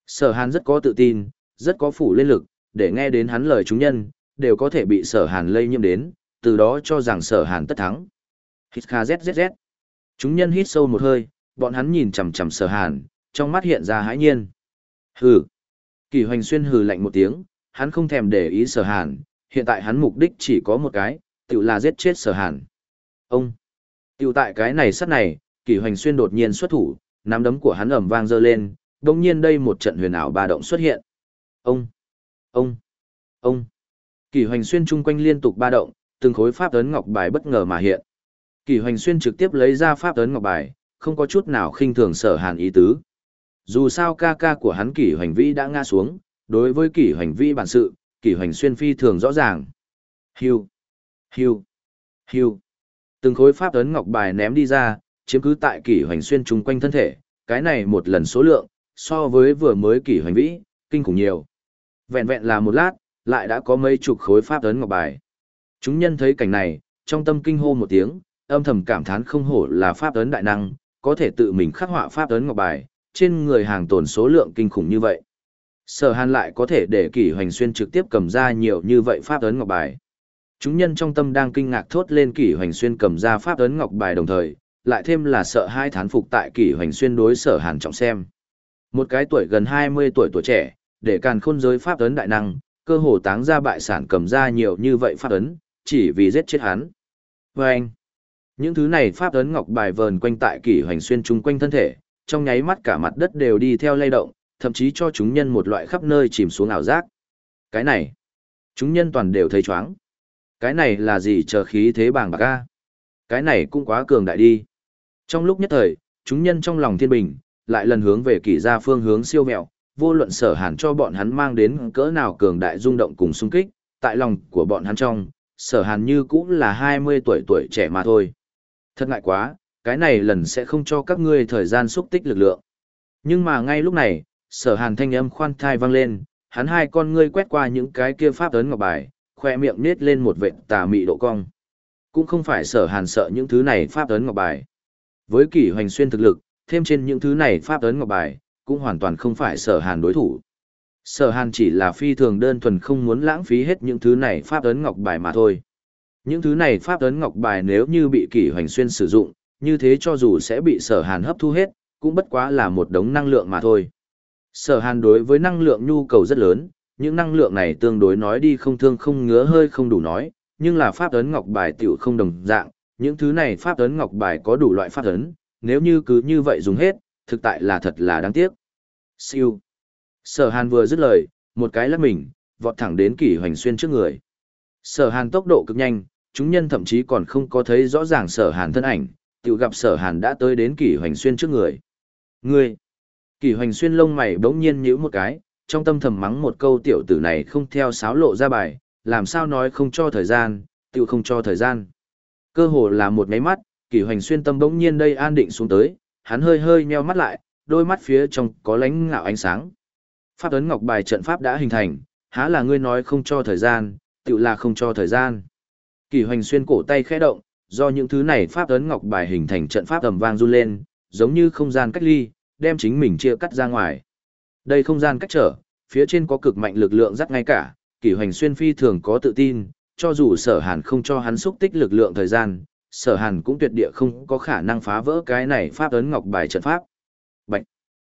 S1: Sở hàn rất có tự tin, rất có phủ lên lực, để nghe đến hắn lời chúng nhân, đều có thể bị sở hàn lây nhiễm đến, từ đó cho rằng sở hàn tất thắng. Hít kha zzz. Chúng nhân hít sâu một hơi, bọn hắn nhìn chằm chằm sở hàn, trong mắt hiện ra hãi nhiên. Hừ. Kỳ hoành xuyên hừ lạnh một tiếng, hắn không thèm để ý sở hàn, hiện tại hắn mục đích chỉ có một cái, tự là giết chết sở hàn. Ông. Tự tại cái này sắt này, kỳ hoành xuyên đột nhiên xuất thủ, nắm đấm của hắn ầm vang dơ lên, đồng nhiên đây một trận huyền ảo ba động xuất hiện. Ông. Ông. Ông. Kỳ hoành xuyên chung quanh liên tục ba động, từng khối pháp ấn ngọc bài bất ngờ mà hiện. Kỳ hoành xuyên trực tiếp lấy ra pháp ấn ngọc bài, không có chút nào khinh thường sở hàn ý tứ. Dù sao ca ca của hắn kỷ hoành vĩ đã ngã xuống, đối với kỷ hoành vĩ bản sự, kỷ hoành xuyên phi thường rõ ràng. Hiu, hiu, hiu. Từng khối pháp ấn ngọc bài ném đi ra, chiếm cứ tại kỷ hoành xuyên chung quanh thân thể, cái này một lần số lượng, so với vừa mới kỷ hoành vĩ, kinh khủng nhiều. Vẹn vẹn là một lát, lại đã có mấy chục khối pháp ấn ngọc bài. Chúng nhân thấy cảnh này, trong tâm kinh hô một tiếng, âm thầm cảm thán không hổ là pháp ấn đại năng, có thể tự mình khắc họa pháp ấn ngọc bài, trên người hàng tồn số lượng kinh khủng như vậy. Sở Hàn lại có thể để Kỷ Hoành Xuyên trực tiếp cầm ra nhiều như vậy pháp ấn ngọc bài. Chúng nhân trong tâm đang kinh ngạc thốt lên Kỷ Hoành Xuyên cầm ra pháp ấn ngọc bài đồng thời, lại thêm là sợ hai thán phục tại Kỷ Hoành Xuyên đối Sở Hàn trọng xem. Một cái tuổi gần 20 tuổi tuổi trẻ, để càn khôn giới pháp ấn đại năng, cơ hồ táng ra bại sản cầm ra nhiều như vậy pháp ấn, chỉ vì giết chết hắn. Và anh, những thứ này pháp ấn ngọc bài vờn quanh tại Kỷ Hoành Xuyên chung quanh thân thể, trong nháy mắt cả mặt đất đều đi theo lay động, thậm chí cho chúng nhân một loại khắp nơi chìm xuống ảo giác. Cái này, chúng nhân toàn đều thấy chóng. Cái này là gì chờ khí thế bàng bạc a? Cái này cũng quá cường đại đi. Trong lúc nhất thời, chúng nhân trong lòng thiên bình, lại lần hướng về kỷ gia phương hướng siêu mẹo, vô luận sở hàn cho bọn hắn mang đến cỡ nào cường đại rung động cùng sung kích, tại lòng của bọn hắn trong, sở hàn như cũng là 20 tuổi tuổi trẻ mà thôi. Thật ngại quá, cái này lần sẽ không cho các ngươi thời gian xúc tích lực lượng. Nhưng mà ngay lúc này, sở hàn thanh âm khoan thai vang lên, hắn hai con ngươi quét qua những cái kia pháp ấn ngọc bài, khoe miệng nết lên một vệt tà mị độ cong. Cũng không phải sở hàn sợ những thứ này pháp ấn ngọc bài. Với kỷ hoành xuyên thực lực, thêm trên những thứ này pháp ấn ngọc bài, cũng hoàn toàn không phải sở hàn đối thủ. Sở hàn chỉ là phi thường đơn thuần không muốn lãng phí hết những thứ này pháp ấn ngọc bài mà thôi. Những thứ này pháp ấn ngọc bài nếu như bị kỷ hoành xuyên sử dụng, như thế cho dù sẽ bị sở hàn hấp thu hết, cũng bất quá là một đống năng lượng mà thôi. Sở hàn đối với năng lượng nhu cầu rất lớn, những năng lượng này tương đối nói đi không thương không ngứa hơi không đủ nói, nhưng là pháp ấn ngọc bài tiểu không đồng dạng, những thứ này pháp ấn ngọc bài có đủ loại pháp ấn, nếu như cứ như vậy dùng hết, thực tại là thật là đáng tiếc. Siêu. Sở hàn vừa dứt lời, một cái lắc mình, vọt thẳng đến kỷ hoành xuyên trước người. Sở hàn tốc độ cực nhanh, chúng nhân thậm chí còn không có thấy rõ ràng sở hàn thân ảnh, tiểu gặp sở hàn đã tới đến kỷ hoành xuyên trước người. Ngươi! Kỷ hoành xuyên lông mày bỗng nhiên nhíu một cái, trong tâm thầm mắng một câu tiểu tử này không theo sáo lộ ra bài, làm sao nói không cho thời gian, tiểu không cho thời gian. Cơ hồ là một máy mắt, kỷ hoành xuyên tâm bỗng nhiên đây an định xuống tới, hắn hơi hơi nheo mắt lại, đôi mắt phía trong có lánh ngạo ánh sáng. Pháp ấn ngọc bài trận pháp đã hình thành, há là ngươi nói không cho thời gian, tự là không cho thời gian. Kỳ hoành xuyên cổ tay khẽ động, do những thứ này pháp ấn ngọc bài hình thành trận pháp tầm vang run lên, giống như không gian cách ly, đem chính mình chia cắt ra ngoài. Đây không gian cách trở, phía trên có cực mạnh lực lượng dắt ngay cả, Kỳ hoành xuyên phi thường có tự tin, cho dù sở hàn không cho hắn xúc tích lực lượng thời gian, sở hàn cũng tuyệt địa không có khả năng phá vỡ cái này pháp ấn ngọc bài trận pháp. Bạch!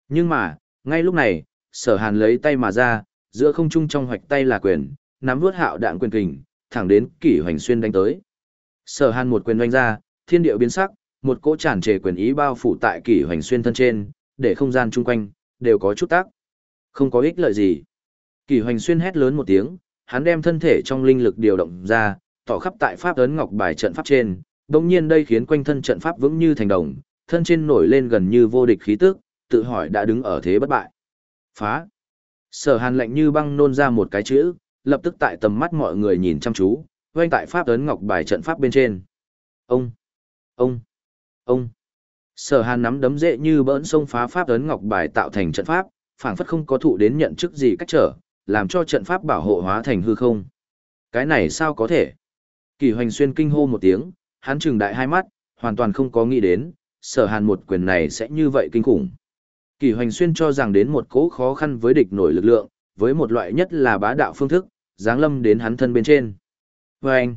S1: Nhưng mà, ngay lúc này, sở hàn lấy tay mà ra, giữa không trung trong hoạch tay là quyền, nắm vuốt hạo đạn quyền kình, thẳng đến kỷ hoành xuyên đánh tới. Sở hàn một quyền đánh ra, thiên địa biến sắc, một cỗ tràn trề quyền ý bao phủ tại kỷ hoành xuyên thân trên, để không gian chung quanh, đều có chút tác. Không có ích lợi gì. Kỷ hoành xuyên hét lớn một tiếng, hắn đem thân thể trong linh lực điều động ra, tỏ khắp tại pháp ấn ngọc bài trận pháp trên, đồng nhiên đây khiến quanh thân trận pháp vững như thành đồng, thân trên nổi lên gần như vô địch khí tức, tự hỏi đã đứng ở thế bất bại. Phá. Sở hàn lạnh như băng nôn ra một cái chữ, lập tức tại tầm mắt mọi người nhìn chăm chú, quanh tại pháp ấn ngọc bài trận pháp bên trên. Ông, ông, ông. Sở Hàn nắm đấm dễ như bỡn sông phá pháp ấn ngọc bài tạo thành trận pháp, phảng phất không có thụ đến nhận chức gì cách trở, làm cho trận pháp bảo hộ hóa thành hư không. Cái này sao có thể? Kỳ Hoành Xuyên kinh hô một tiếng, hắn trừng đại hai mắt, hoàn toàn không có nghĩ đến, Sở Hàn một quyền này sẽ như vậy kinh khủng. Kỳ Hoành Xuyên cho rằng đến một cố khó khăn với địch nổi lực lượng, với một loại nhất là bá đạo phương thức, giáng lâm đến hắn thân bên trên. Và anh,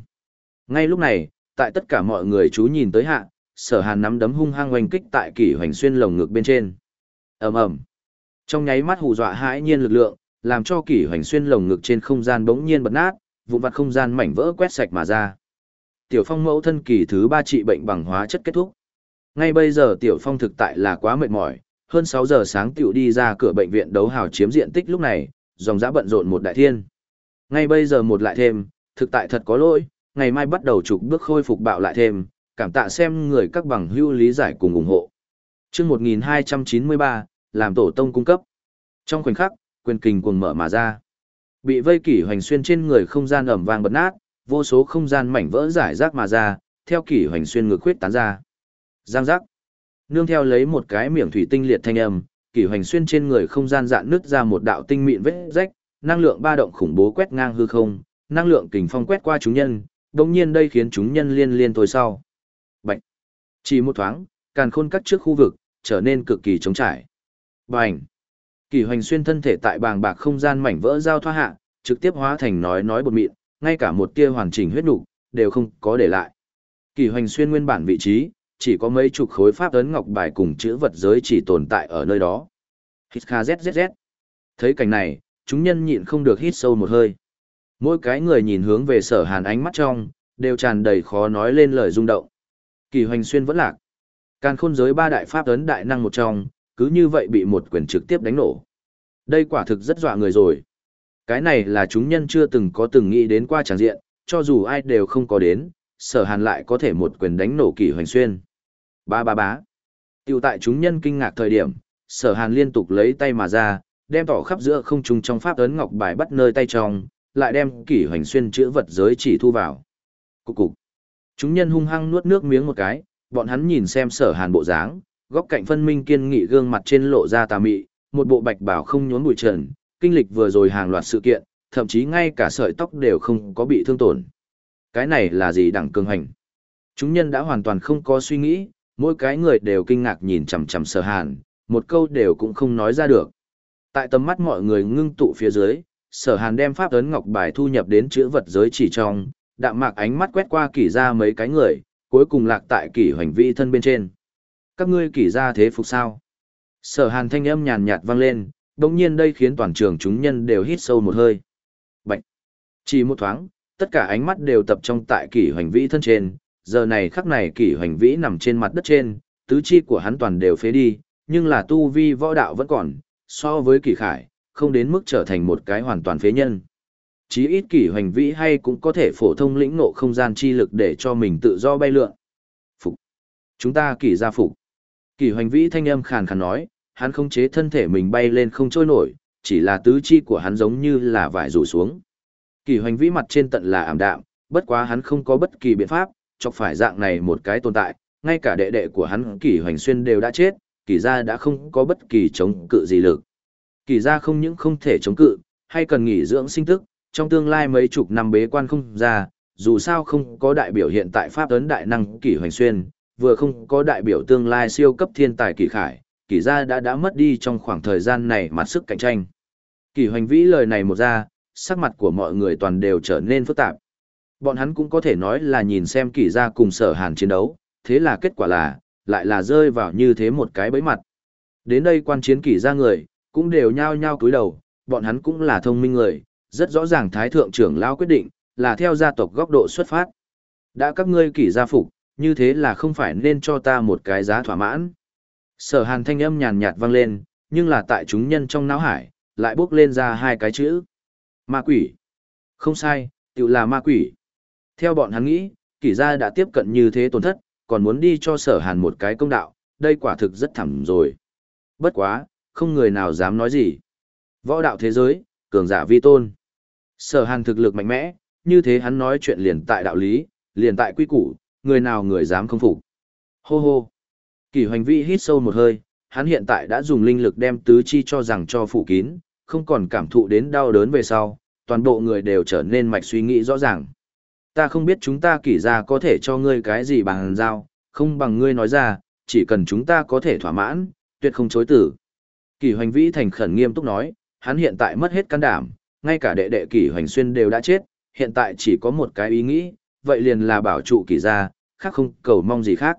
S1: ngay lúc này, tại tất cả mọi người chú nhìn tới hạ, sở hàn nắm đấm hung hăng oanh kích tại kỷ hoành xuyên lồng ngực bên trên. ầm ầm Trong nháy mắt hù dọa hãi nhiên lực lượng, làm cho kỷ hoành xuyên lồng ngực trên không gian bỗng nhiên bật nát, vụn vặt không gian mảnh vỡ quét sạch mà ra. Tiểu phong mẫu thân kỳ thứ ba trị bệnh bằng hóa chất kết thúc. Ngay bây giờ tiểu phong thực tại là quá mệt mỏi, hơn sáu giờ sáng tiểu đi ra cửa bệnh viện đấu hào chiếm diện tích lúc này, dòng dã bận rộn một đại thiên. Ngay bây giờ một lại thêm, thực tại thật có lỗi, ngày mai bắt đầu chụp bước khôi phục bạo lại thêm, cảm tạ xem người các bằng hữu lý giải cùng ủng hộ. Chương 1293, làm tổ tông cung cấp. Trong khoảnh khắc, quyền kình cuồng mở mà ra. Bị vây kỷ hoành xuyên trên người không gian ẩm vàng bật nát, vô số không gian mảnh vỡ giải rác mà ra, theo kỷ hoành xuyên ngực khuyết tán ra. Giang rác. Nương theo lấy một cái miệng thủy tinh liệt thanh âm, kỷ hoành xuyên trên người không gian dạn nứt ra một đạo tinh mịn vết rách, năng lượng ba động khủng bố quét ngang hư không, năng lượng kình phong quét qua chúng nhân, đồng nhiên đây khiến chúng nhân liên liên thôi sau. Bạch! Chỉ một thoáng, càn khôn cắt trước khu vực, trở nên cực kỳ trống trải. Bành! Kỳ hoành xuyên thân thể tại bàng bạc không gian mảnh vỡ giao thoa hạ, trực tiếp hóa thành nói nói bột mịn, ngay cả một tia hoàn chỉnh huyết nục đều không có để lại. Kỳ hoành xuyên nguyên bản vị trí, chỉ có mấy chục khối pháp ấn ngọc bài cùng chữ vật giới chỉ tồn tại ở nơi đó. Hít kha zzz. Thấy cảnh này, chúng nhân nhịn không được hít sâu một hơi. Mỗi cái người nhìn hướng về sở hàn ánh mắt trong, đều tràn đầy khó nói lên lời rung động. Kỳ hoành xuyên vẫn lạc. Càn khôn giới ba đại pháp ấn đại năng một trong, cứ như vậy bị một quyền trực tiếp đánh nổ. Đây quả thực rất dọa người rồi. Cái này là chúng nhân chưa từng có từng nghĩ đến qua tràng diện, cho dù ai đều không có đến, sở hàn lại có thể một quyền đánh nổ kỷ hoành xuyên. Ba ba bá. Tiêu tại chúng nhân kinh ngạc thời điểm, sở hàn liên tục lấy tay mà ra, đem tỏ khắp giữa không trung trong pháp ấn ngọc bài bắt nơi tay trong, lại đem kỷ hoành xuyên chữa vật giới chỉ thu vào. Cục cục. Chúng nhân hung hăng nuốt nước miếng một cái, bọn hắn nhìn xem sở hàn bộ dáng, góc cạnh phân minh kiên nghị gương mặt trên lộ ra tà mị, một bộ bạch bảo không nhốn bụi trần, kinh lịch vừa rồi hàng loạt sự kiện, thậm chí ngay cả sợi tóc đều không có bị thương tổn. Cái này là gì đẳng cường hành? Chúng nhân đã hoàn toàn không có suy nghĩ, mỗi cái người đều kinh ngạc nhìn chằm chằm sở hàn, một câu đều cũng không nói ra được. Tại tầm mắt mọi người ngưng tụ phía dưới, sở hàn đem pháp ấn ngọc bài thu nhập đến chữ vật giới chỉ trong, đạm mạc ánh mắt quét qua kỷ ra mấy cái người, cuối cùng lạc tại kỷ hoành vi thân bên trên. Các ngươi kỷ ra thế phục sao? Sở hàn thanh âm nhàn nhạt vang lên, đồng nhiên đây khiến toàn trường chúng nhân đều hít sâu một hơi. Bạch! Chỉ một thoáng, tất cả ánh mắt đều tập trung tại kỷ hoành vĩ thân trên, giờ này khắc này kỷ hoành vĩ nằm trên mặt đất trên, tứ chi của hắn toàn đều phế đi, nhưng là tu vi võ đạo vẫn còn, so với kỷ khải, không đến mức trở thành một cái hoàn toàn phế nhân. Chí ít kỷ hoành vĩ hay cũng có thể phổ thông lĩnh ngộ không gian chi lực để cho mình tự do bay lượn. Phục. Chúng ta kỷ ra phục. kỷ hoành vĩ thanh âm khàn khàn nói, hắn không chế thân thể mình bay lên không trôi nổi, chỉ là tứ chi của hắn giống như là vải rủ xuống. Kỳ hoành vĩ mặt trên tận là ảm đạm, bất quá hắn không có bất kỳ biện pháp, chọc phải dạng này một cái tồn tại, ngay cả đệ đệ của hắn kỳ hoành xuyên đều đã chết, kỳ gia đã không có bất kỳ chống cự gì lực. Kỳ gia không những không thể chống cự, hay cần nghỉ dưỡng sinh tức, trong tương lai mấy chục năm bế quan không ra, dù sao không có đại biểu hiện tại pháp ấn đại năng kỳ hoành xuyên, vừa không có đại biểu tương lai siêu cấp thiên tài kỳ khải, kỳ gia đã đã mất đi trong khoảng thời gian này mặt sức cạnh tranh. Kỳ hoành vĩ lời này một ra, sắc mặt của mọi người toàn đều trở nên phức tạp. Bọn hắn cũng có thể nói là nhìn xem kỳ gia cùng sở hàn chiến đấu, thế là kết quả là, lại là rơi vào như thế một cái bẫy mặt. Đến đây quan chiến kỳ gia người, cũng đều nhao nhao cúi đầu, bọn hắn cũng là thông minh người, rất rõ ràng thái thượng trưởng lao quyết định, là theo gia tộc góc độ xuất phát. Đã các ngươi kỳ gia phục, như thế là không phải nên cho ta một cái giá thỏa mãn. Sở hàn thanh âm nhàn nhạt vang lên, nhưng là tại chúng nhân trong não hải, lại bước lên ra hai cái chữ. Ma quỷ. Không sai, tự là ma quỷ. Theo bọn hắn nghĩ, kỷ gia đã tiếp cận như thế tổn thất, còn muốn đi cho sở hàn một cái công đạo, đây quả thực rất thẳm rồi. Bất quá, không người nào dám nói gì. Võ đạo thế giới, cường giả vi tôn. Sở hàn thực lực mạnh mẽ, như thế hắn nói chuyện liền tại đạo lý, liền tại quy củ, người nào người dám không phục. Hô hô. Kỳ hoành vi hít sâu một hơi, hắn hiện tại đã dùng linh lực đem tứ chi cho rằng cho phủ kín, không còn cảm thụ đến đau đớn về sau, toàn bộ người đều trở nên mạch suy nghĩ rõ ràng. Ta không biết chúng ta kỷ ra có thể cho ngươi cái gì bằng giao, không bằng ngươi nói ra, chỉ cần chúng ta có thể thỏa mãn, tuyệt không chối tử. Kỷ hoành vĩ thành khẩn nghiêm túc nói, hắn hiện tại mất hết can đảm, ngay cả đệ đệ kỷ hoành xuyên đều đã chết, hiện tại chỉ có một cái ý nghĩ, vậy liền là bảo trụ kỷ ra, khác không cầu mong gì khác.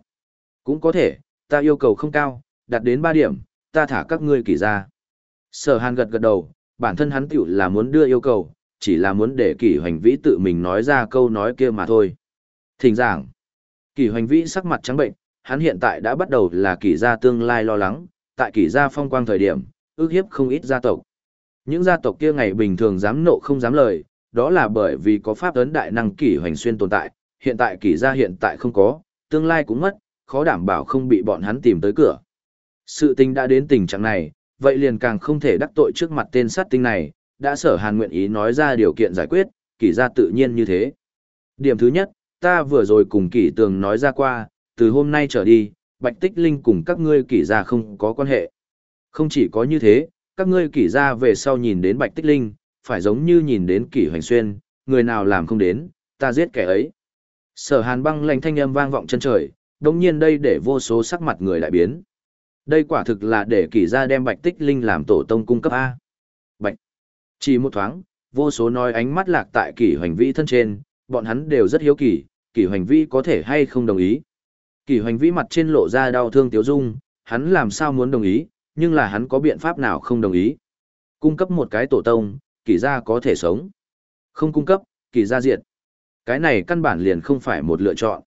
S1: Cũng có thể, ta yêu cầu không cao, đạt đến 3 điểm, ta thả các ngươi kỳ ra. Sở hàn gật gật đầu, bản thân hắn tiểu là muốn đưa yêu cầu, chỉ là muốn để kỷ hoành vĩ tự mình nói ra câu nói kia mà thôi. Thỉnh giảng, kỷ hoành vĩ sắc mặt trắng bệnh, hắn hiện tại đã bắt đầu là kỷ gia tương lai lo lắng, tại kỷ gia phong quang thời điểm, ước hiếp không ít gia tộc. Những gia tộc kia ngày bình thường dám nộ không dám lời, đó là bởi vì có pháp ấn đại năng kỷ hoành xuyên tồn tại, hiện tại kỷ gia hiện tại không có, tương lai cũng mất, khó đảm bảo không bị bọn hắn tìm tới cửa. Sự tình đã đến tình trạng này, vậy liền càng không thể đắc tội trước mặt tên sát tinh này, đã sở hàn nguyện ý nói ra điều kiện giải quyết, kỷ ra tự nhiên như thế. Điểm thứ nhất, ta vừa rồi cùng kỷ tường nói ra qua, từ hôm nay trở đi, Bạch Tích Linh cùng các ngươi kỷ ra không có quan hệ. Không chỉ có như thế, các ngươi kỷ ra về sau nhìn đến Bạch Tích Linh, phải giống như nhìn đến kỷ hoành xuyên, người nào làm không đến, ta giết kẻ ấy. Sở hàn băng lành thanh âm vang vọng chân trời, đồng nhiên đây để vô số sắc mặt người lại biến. Đây quả thực là để kỷ ra đem Bạch Tích Linh làm tổ tông cung cấp A. Bạch. Chỉ một thoáng, vô số nói ánh mắt lạc tại kỷ hoành vĩ thân trên, bọn hắn đều rất hiếu kỳ, kỷ hoành vĩ có thể hay không đồng ý. Kỷ hoành vĩ mặt trên lộ ra đau thương tiếu dung, hắn làm sao muốn đồng ý, nhưng là hắn có biện pháp nào không đồng ý. Cung cấp một cái tổ tông, kỷ gia có thể sống. Không cung cấp, kỷ gia diệt. Cái này căn bản liền không phải một lựa chọn.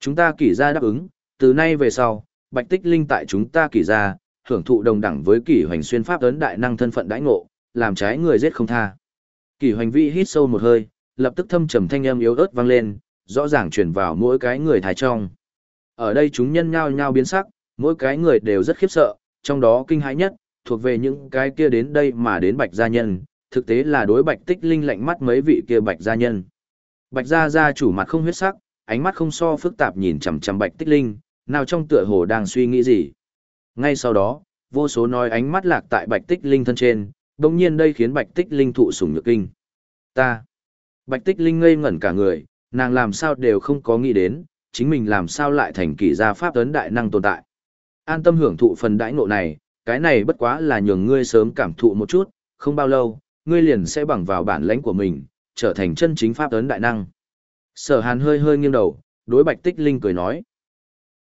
S1: Chúng ta kỷ gia đáp ứng, từ nay về sau, bạch tích linh tại chúng ta kỷ gia, hưởng thụ đồng đẳng với kỷ hoành xuyên pháp ấn đại năng thân phận đãi ngộ, làm trái người giết không tha. Kỷ hoành vĩ hít sâu một hơi, lập tức thâm trầm thanh âm yếu ớt vang lên, rõ ràng truyền vào mỗi cái người thái trong. Ở đây chúng nhân nhao nhao biến sắc, mỗi cái người đều rất khiếp sợ, trong đó kinh hãi nhất, thuộc về những cái kia đến đây mà đến bạch gia nhân, thực tế là đối bạch tích linh lạnh mắt mấy vị kia bạch gia nhân. Bạch gia gia chủ mặt không huyết sắc, ánh mắt không so phức tạp nhìn chằm chằm bạch tích linh, nào trong tựa hồ đang suy nghĩ gì. Ngay sau đó, vô số nói ánh mắt lạc tại bạch tích linh thân trên, đồng nhiên đây khiến bạch tích linh thụ sủng nhược kinh. Ta. Bạch tích linh ngây ngẩn cả người, nàng làm sao đều không có nghĩ đến, chính mình làm sao lại thành kỳ gia pháp tấn đại năng tồn tại. An tâm hưởng thụ phần đãi ngộ này, cái này bất quá là nhường ngươi sớm cảm thụ một chút, không bao lâu, ngươi liền sẽ bằng vào bản lãnh của mình, trở thành chân chính pháp tấn đại năng. Sở hàn hơi hơi nghiêng đầu, đối bạch tích linh cười nói.